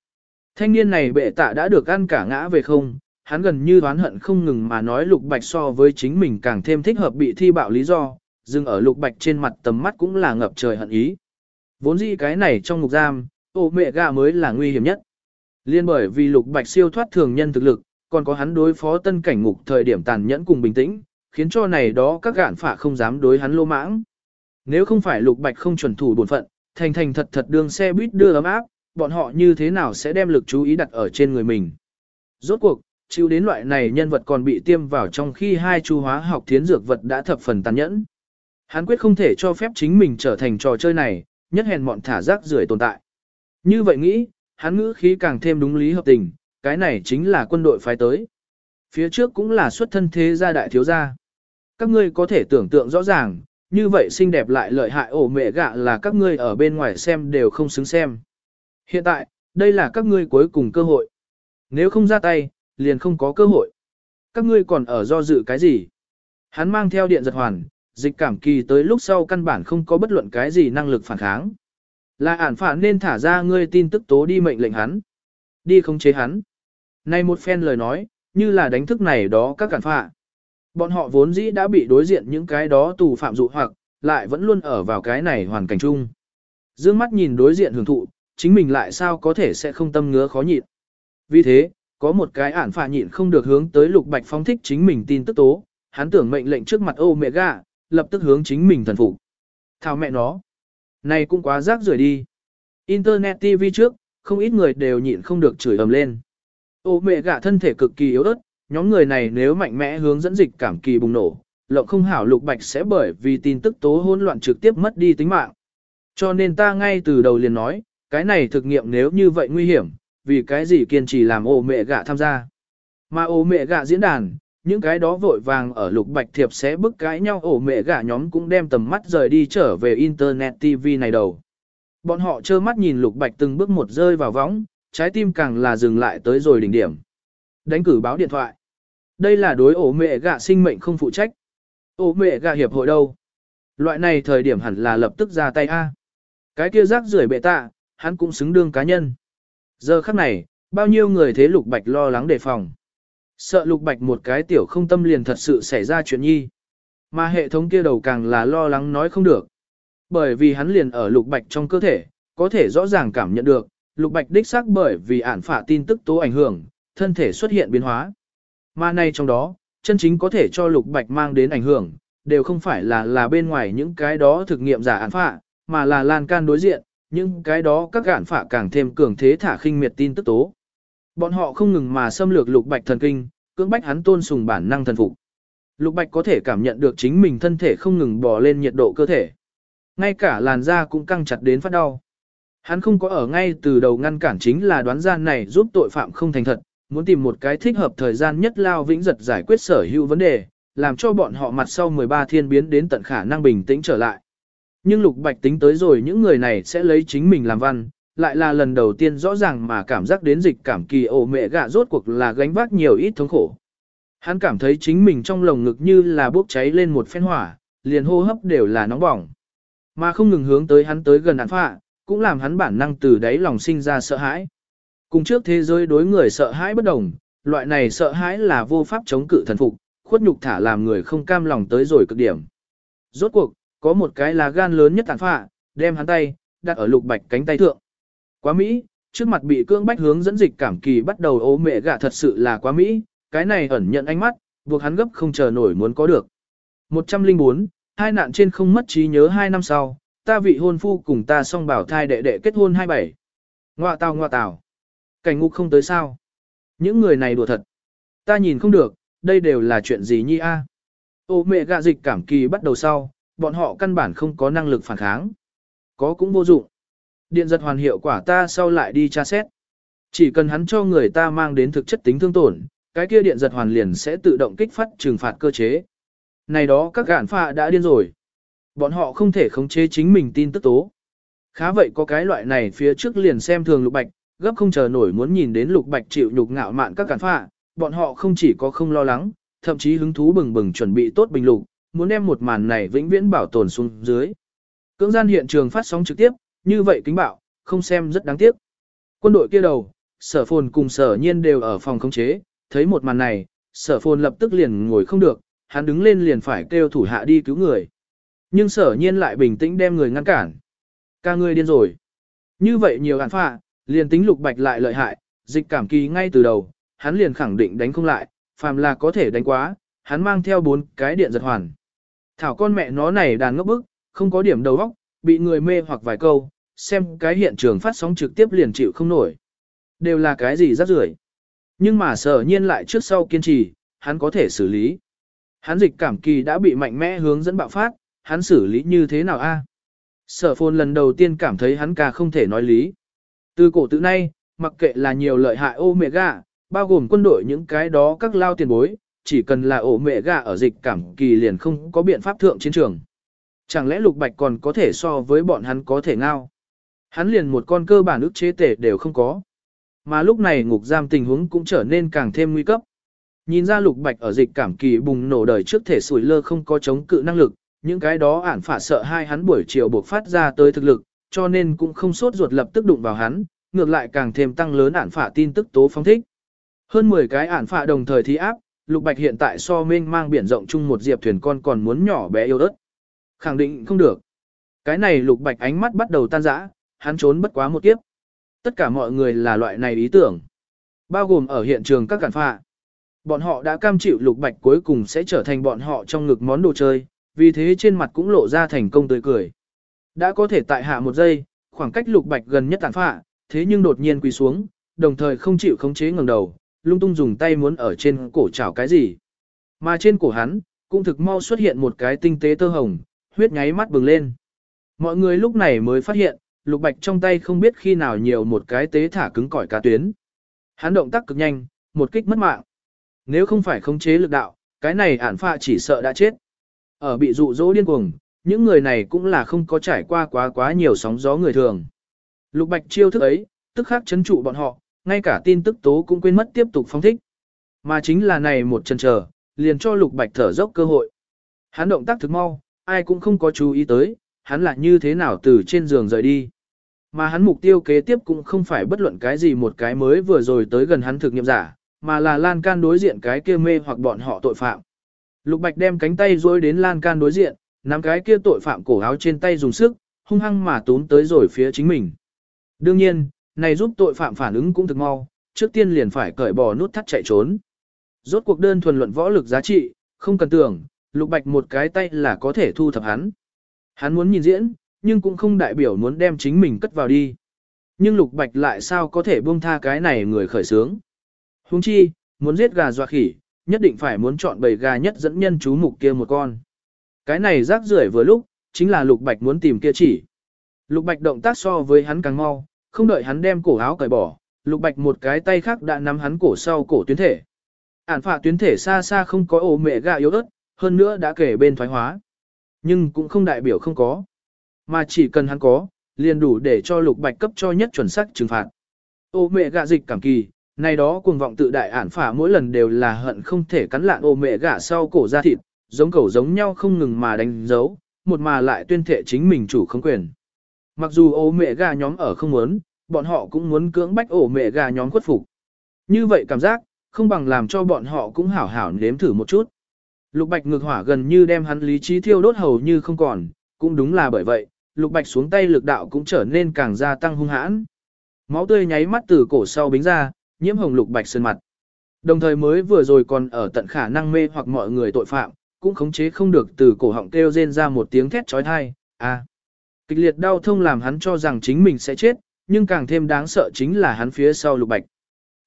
Thanh niên này bệ tạ đã được ăn cả ngã về không, hắn gần như oán hận không ngừng mà nói lục bạch so với chính mình càng thêm thích hợp bị thi bạo lý do, dừng ở lục bạch trên mặt tầm mắt cũng là ngập trời hận ý. Vốn dĩ cái này trong ngục giam, ô mẹ gà mới là nguy hiểm nhất. Liên bởi vì lục bạch siêu thoát thường nhân thực lực, còn có hắn đối phó tân cảnh ngục thời điểm tàn nhẫn cùng bình tĩnh, khiến cho này đó các gạn phả không dám đối hắn lô mãng. Nếu không phải lục bạch không chuẩn thủ bổn phận, thành thành thật thật đường xe buýt đưa ấm áp, bọn họ như thế nào sẽ đem lực chú ý đặt ở trên người mình. Rốt cuộc, chịu đến loại này nhân vật còn bị tiêm vào trong khi hai chu hóa học thiến dược vật đã thập phần tàn nhẫn. Hắn quyết không thể cho phép chính mình trở thành trò chơi này, nhất hèn mọn thả rác rưởi tồn tại. Như vậy nghĩ, hắn ngữ khí càng thêm đúng lý hợp tình, cái này chính là quân đội phái tới. Phía trước cũng là xuất thân thế gia đại thiếu gia. Các ngươi có thể tưởng tượng rõ ràng, như vậy xinh đẹp lại lợi hại ổ mẹ gạ là các ngươi ở bên ngoài xem đều không xứng xem. Hiện tại, đây là các ngươi cuối cùng cơ hội. Nếu không ra tay, liền không có cơ hội. Các ngươi còn ở do dự cái gì? Hắn mang theo điện giật hoàn, dịch cảm kỳ tới lúc sau căn bản không có bất luận cái gì năng lực phản kháng. Là ản phản nên thả ra ngươi tin tức tố đi mệnh lệnh hắn. Đi không chế hắn. Này một phen lời nói, như là đánh thức này đó các cản phạ. Bọn họ vốn dĩ đã bị đối diện những cái đó tù phạm dụ hoặc, lại vẫn luôn ở vào cái này hoàn cảnh chung. Dương mắt nhìn đối diện hưởng thụ, chính mình lại sao có thể sẽ không tâm ngứa khó nhịn. Vì thế, có một cái ản phà nhịn không được hướng tới lục bạch phóng thích chính mình tin tức tố, hắn tưởng mệnh lệnh trước mặt ô mẹ gà, lập tức hướng chính mình thần phục. Thảo mẹ nó. Này cũng quá rác rưởi đi. Internet TV trước, không ít người đều nhịn không được chửi ầm lên. Ô mẹ gà thân thể cực kỳ yếu ớt, nhóm người này nếu mạnh mẽ hướng dẫn dịch cảm kỳ bùng nổ, lộng không hảo lục bạch sẽ bởi vì tin tức tố hỗn loạn trực tiếp mất đi tính mạng. Cho nên ta ngay từ đầu liền nói, Cái này thực nghiệm nếu như vậy nguy hiểm, vì cái gì kiên trì làm ổ mẹ gạ tham gia. Mà ổ mẹ gạ diễn đàn, những cái đó vội vàng ở lục bạch thiệp sẽ bức cãi nhau ổ mẹ gạ nhóm cũng đem tầm mắt rời đi trở về Internet TV này đầu. Bọn họ trơ mắt nhìn lục bạch từng bước một rơi vào võng, trái tim càng là dừng lại tới rồi đỉnh điểm. Đánh cử báo điện thoại. Đây là đối ổ mẹ gạ sinh mệnh không phụ trách. Ổ mẹ gạ hiệp hội đâu? Loại này thời điểm hẳn là lập tức ra tay A. Cái kia rác rưởi bệ tạ, hắn cũng xứng đương cá nhân. Giờ khắc này, bao nhiêu người thế lục bạch lo lắng đề phòng. Sợ lục bạch một cái tiểu không tâm liền thật sự xảy ra chuyện nhi. Mà hệ thống kia đầu càng là lo lắng nói không được. Bởi vì hắn liền ở lục bạch trong cơ thể, có thể rõ ràng cảm nhận được, lục bạch đích xác bởi vì ản phả tin tức tố ảnh hưởng, thân thể xuất hiện biến hóa. Mà nay trong đó, chân chính có thể cho lục bạch mang đến ảnh hưởng, đều không phải là là bên ngoài những cái đó thực nghiệm giả ản phả, mà là lan can đối diện, những cái đó các gạn phạ càng thêm cường thế thả khinh miệt tin tức tố. Bọn họ không ngừng mà xâm lược lục bạch thần kinh, cưỡng bách hắn tôn sùng bản năng thần phục. Lục bạch có thể cảm nhận được chính mình thân thể không ngừng bò lên nhiệt độ cơ thể. Ngay cả làn da cũng căng chặt đến phát đau. Hắn không có ở ngay từ đầu ngăn cản chính là đoán gian này giúp tội phạm không thành thật, muốn tìm một cái thích hợp thời gian nhất lao vĩnh giật giải quyết sở hữu vấn đề, làm cho bọn họ mặt sau 13 thiên biến đến tận khả năng bình tĩnh trở lại. Nhưng Lục Bạch tính tới rồi những người này sẽ lấy chính mình làm văn, lại là lần đầu tiên rõ ràng mà cảm giác đến dịch cảm kỳ ổ mẹ gạ rốt cuộc là gánh vác nhiều ít thống khổ. Hắn cảm thấy chính mình trong lồng ngực như là bốc cháy lên một phen hỏa, liền hô hấp đều là nóng bỏng. Mà không ngừng hướng tới hắn tới gần án phạ, cũng làm hắn bản năng từ đáy lòng sinh ra sợ hãi. Cùng trước thế giới đối người sợ hãi bất đồng, loại này sợ hãi là vô pháp chống cự thần phục, khuất nhục thả làm người không cam lòng tới rồi cực điểm. Rốt cuộc, có một cái là gan lớn nhất tàn phạ, đem hắn tay, đặt ở lục bạch cánh tay thượng. Quá Mỹ, trước mặt bị cương bách hướng dẫn dịch cảm kỳ bắt đầu ố mẹ gạ thật sự là quá Mỹ, cái này ẩn nhận ánh mắt, buộc hắn gấp không chờ nổi muốn có được. 104, hai nạn trên không mất trí nhớ hai năm sau, ta vị hôn phu cùng ta song bảo thai đệ đệ kết hôn 27. Ngoạ tào ngoạ tào. Cảnh ngục không tới sao. Những người này đùa thật. Ta nhìn không được, đây đều là chuyện gì nhi a? Ô mẹ gạ dịch cảm kỳ bắt đầu sau, bọn họ căn bản không có năng lực phản kháng. Có cũng vô dụng. Điện giật hoàn hiệu quả ta sau lại đi tra xét. Chỉ cần hắn cho người ta mang đến thực chất tính thương tổn, cái kia điện giật hoàn liền sẽ tự động kích phát trừng phạt cơ chế. Này đó các gạn phạ đã điên rồi. Bọn họ không thể khống chế chính mình tin tức tố. Khá vậy có cái loại này phía trước liền xem thường lục bạch, gấp không chờ nổi muốn nhìn đến lục bạch chịu nhục ngạo mạn các cản phạ, bọn họ không chỉ có không lo lắng, thậm chí hứng thú bừng bừng chuẩn bị tốt bình lục, muốn đem một màn này vĩnh viễn bảo tồn xuống dưới. Cưỡng gian hiện trường phát sóng trực tiếp, như vậy kính bạo, không xem rất đáng tiếc. Quân đội kia đầu, sở phồn cùng sở nhiên đều ở phòng khống chế, thấy một màn này, sở phồn lập tức liền ngồi không được, hắn đứng lên liền phải kêu thủ hạ đi cứu người. Nhưng sở nhiên lại bình tĩnh đem người ngăn cản. Ca ngươi điên rồi. Như vậy nhiều ản phạ, liền tính lục bạch lại lợi hại, dịch cảm kỳ ngay từ đầu, hắn liền khẳng định đánh không lại, phàm là có thể đánh quá, hắn mang theo bốn cái điện giật hoàn. Thảo con mẹ nó này đàn ngốc bức, không có điểm đầu óc, bị người mê hoặc vài câu, xem cái hiện trường phát sóng trực tiếp liền chịu không nổi. Đều là cái gì rắc rưởi. Nhưng mà sở nhiên lại trước sau kiên trì, hắn có thể xử lý. Hắn dịch cảm kỳ đã bị mạnh mẽ hướng dẫn bạo phát, hắn xử lý như thế nào a? Sở phôn lần đầu tiên cảm thấy hắn ca không thể nói lý. Từ cổ tự nay, mặc kệ là nhiều lợi hại ô mẹ gà, bao gồm quân đội những cái đó các lao tiền bối, chỉ cần là ổ mẹ gà ở dịch cảm kỳ liền không có biện pháp thượng chiến trường. Chẳng lẽ lục bạch còn có thể so với bọn hắn có thể ngao? Hắn liền một con cơ bản ức chế tể đều không có. Mà lúc này ngục giam tình huống cũng trở nên càng thêm nguy cấp. Nhìn ra lục bạch ở dịch cảm kỳ bùng nổ đời trước thể sủi lơ không có chống cự năng lực, những cái đó ản phả sợ hai hắn buổi chiều buộc phát ra tới thực lực, cho nên cũng không sốt ruột lập tức đụng vào hắn, ngược lại càng thêm tăng lớn ản phả tin tức tố phóng thích. Hơn 10 cái ản phả đồng thời thi áp, lục bạch hiện tại so mênh mang biển rộng chung một diệp thuyền con còn muốn nhỏ bé yêu đất. Khẳng định không được. Cái này lục bạch ánh mắt bắt đầu tan rã, hắn trốn bất quá một kiếp. Tất cả mọi người là loại này ý tưởng. Bao gồm ở hiện trường các cản phạ. Bọn họ đã cam chịu lục bạch cuối cùng sẽ trở thành bọn họ trong ngực món đồ chơi, vì thế trên mặt cũng lộ ra thành công tươi cười. Đã có thể tại hạ một giây, khoảng cách lục bạch gần nhất tàn phạ, thế nhưng đột nhiên quỳ xuống, đồng thời không chịu khống chế ngẩng đầu, lung tung dùng tay muốn ở trên cổ chảo cái gì. Mà trên cổ hắn, cũng thực mau xuất hiện một cái tinh tế tơ hồng, huyết nháy mắt bừng lên. Mọi người lúc này mới phát hiện, lục bạch trong tay không biết khi nào nhiều một cái tế thả cứng cỏi cá tuyến. Hắn động tác cực nhanh, một kích mất mạng. Nếu không phải khống chế lực đạo, cái này ản phạ chỉ sợ đã chết. Ở bị dụ dỗ điên cuồng, những người này cũng là không có trải qua quá quá nhiều sóng gió người thường. Lục bạch chiêu thức ấy, tức khắc chấn trụ bọn họ, ngay cả tin tức tố cũng quên mất tiếp tục phong thích. Mà chính là này một chân chờ, liền cho lục bạch thở dốc cơ hội. Hắn động tác thực mau, ai cũng không có chú ý tới, hắn là như thế nào từ trên giường rời đi. Mà hắn mục tiêu kế tiếp cũng không phải bất luận cái gì một cái mới vừa rồi tới gần hắn thực nghiệm giả, mà là lan can đối diện cái kia mê hoặc bọn họ tội phạm. Lục Bạch đem cánh tay duỗi đến lan can đối diện, nắm cái kia tội phạm cổ áo trên tay dùng sức, hung hăng mà tún tới rồi phía chính mình. Đương nhiên, này giúp tội phạm phản ứng cũng thực mau, trước tiên liền phải cởi bỏ nút thắt chạy trốn. Rốt cuộc đơn thuần luận võ lực giá trị, không cần tưởng, Lục Bạch một cái tay là có thể thu thập hắn. Hắn muốn nhìn diễn, nhưng cũng không đại biểu muốn đem chính mình cất vào đi. Nhưng Lục Bạch lại sao có thể buông tha cái này người khởi sướng. Huống chi, muốn giết gà dọa khỉ, nhất định phải muốn chọn bầy gà nhất dẫn nhân chú mục kia một con. Cái này rác rưởi vừa lúc, chính là Lục Bạch muốn tìm kia chỉ. Lục Bạch động tác so với hắn càng mau, không đợi hắn đem cổ áo cởi bỏ, Lục Bạch một cái tay khác đã nắm hắn cổ sau cổ tuyến thể. Ản phạ tuyến thể xa xa không có ổ mẹ gà yếu ớt, hơn nữa đã kể bên thoái hóa. Nhưng cũng không đại biểu không có. Mà chỉ cần hắn có, liền đủ để cho lục bạch cấp cho nhất chuẩn xác trừng phạt. Ô mẹ gạ dịch cảm kỳ, này đó cuồng vọng tự đại ản phả mỗi lần đều là hận không thể cắn lạn ô mẹ gạ sau cổ ra thịt, giống cẩu giống nhau không ngừng mà đánh dấu, một mà lại tuyên thệ chính mình chủ không quyền. Mặc dù ổ mẹ gà nhóm ở không muốn, bọn họ cũng muốn cưỡng bách ổ mẹ gà nhóm khuất phục. Như vậy cảm giác, không bằng làm cho bọn họ cũng hảo hảo nếm thử một chút. Lục Bạch ngược hỏa gần như đem hắn lý trí thiêu đốt hầu như không còn, cũng đúng là bởi vậy, Lục Bạch xuống tay lực đạo cũng trở nên càng gia tăng hung hãn. Máu tươi nháy mắt từ cổ sau bính ra, nhiễm hồng Lục Bạch sơn mặt. Đồng thời mới vừa rồi còn ở tận khả năng mê hoặc mọi người tội phạm, cũng khống chế không được từ cổ họng kêu rên ra một tiếng thét chói tai, a. Kịch liệt đau thông làm hắn cho rằng chính mình sẽ chết, nhưng càng thêm đáng sợ chính là hắn phía sau Lục Bạch.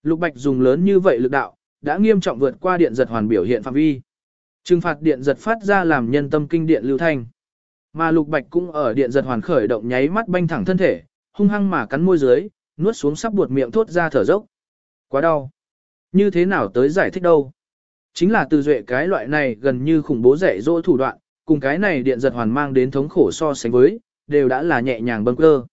Lục Bạch dùng lớn như vậy lực đạo, đã nghiêm trọng vượt qua điện giật hoàn biểu hiện phạm vi. Trừng phạt điện giật phát ra làm nhân tâm kinh điện lưu thanh. Mà Lục Bạch cũng ở điện giật hoàn khởi động nháy mắt banh thẳng thân thể, hung hăng mà cắn môi dưới, nuốt xuống sắp buột miệng thốt ra thở dốc. Quá đau. Như thế nào tới giải thích đâu? Chính là từ duệ cái loại này gần như khủng bố rẻ dỗ thủ đoạn, cùng cái này điện giật hoàn mang đến thống khổ so sánh với, đều đã là nhẹ nhàng bâng cơ.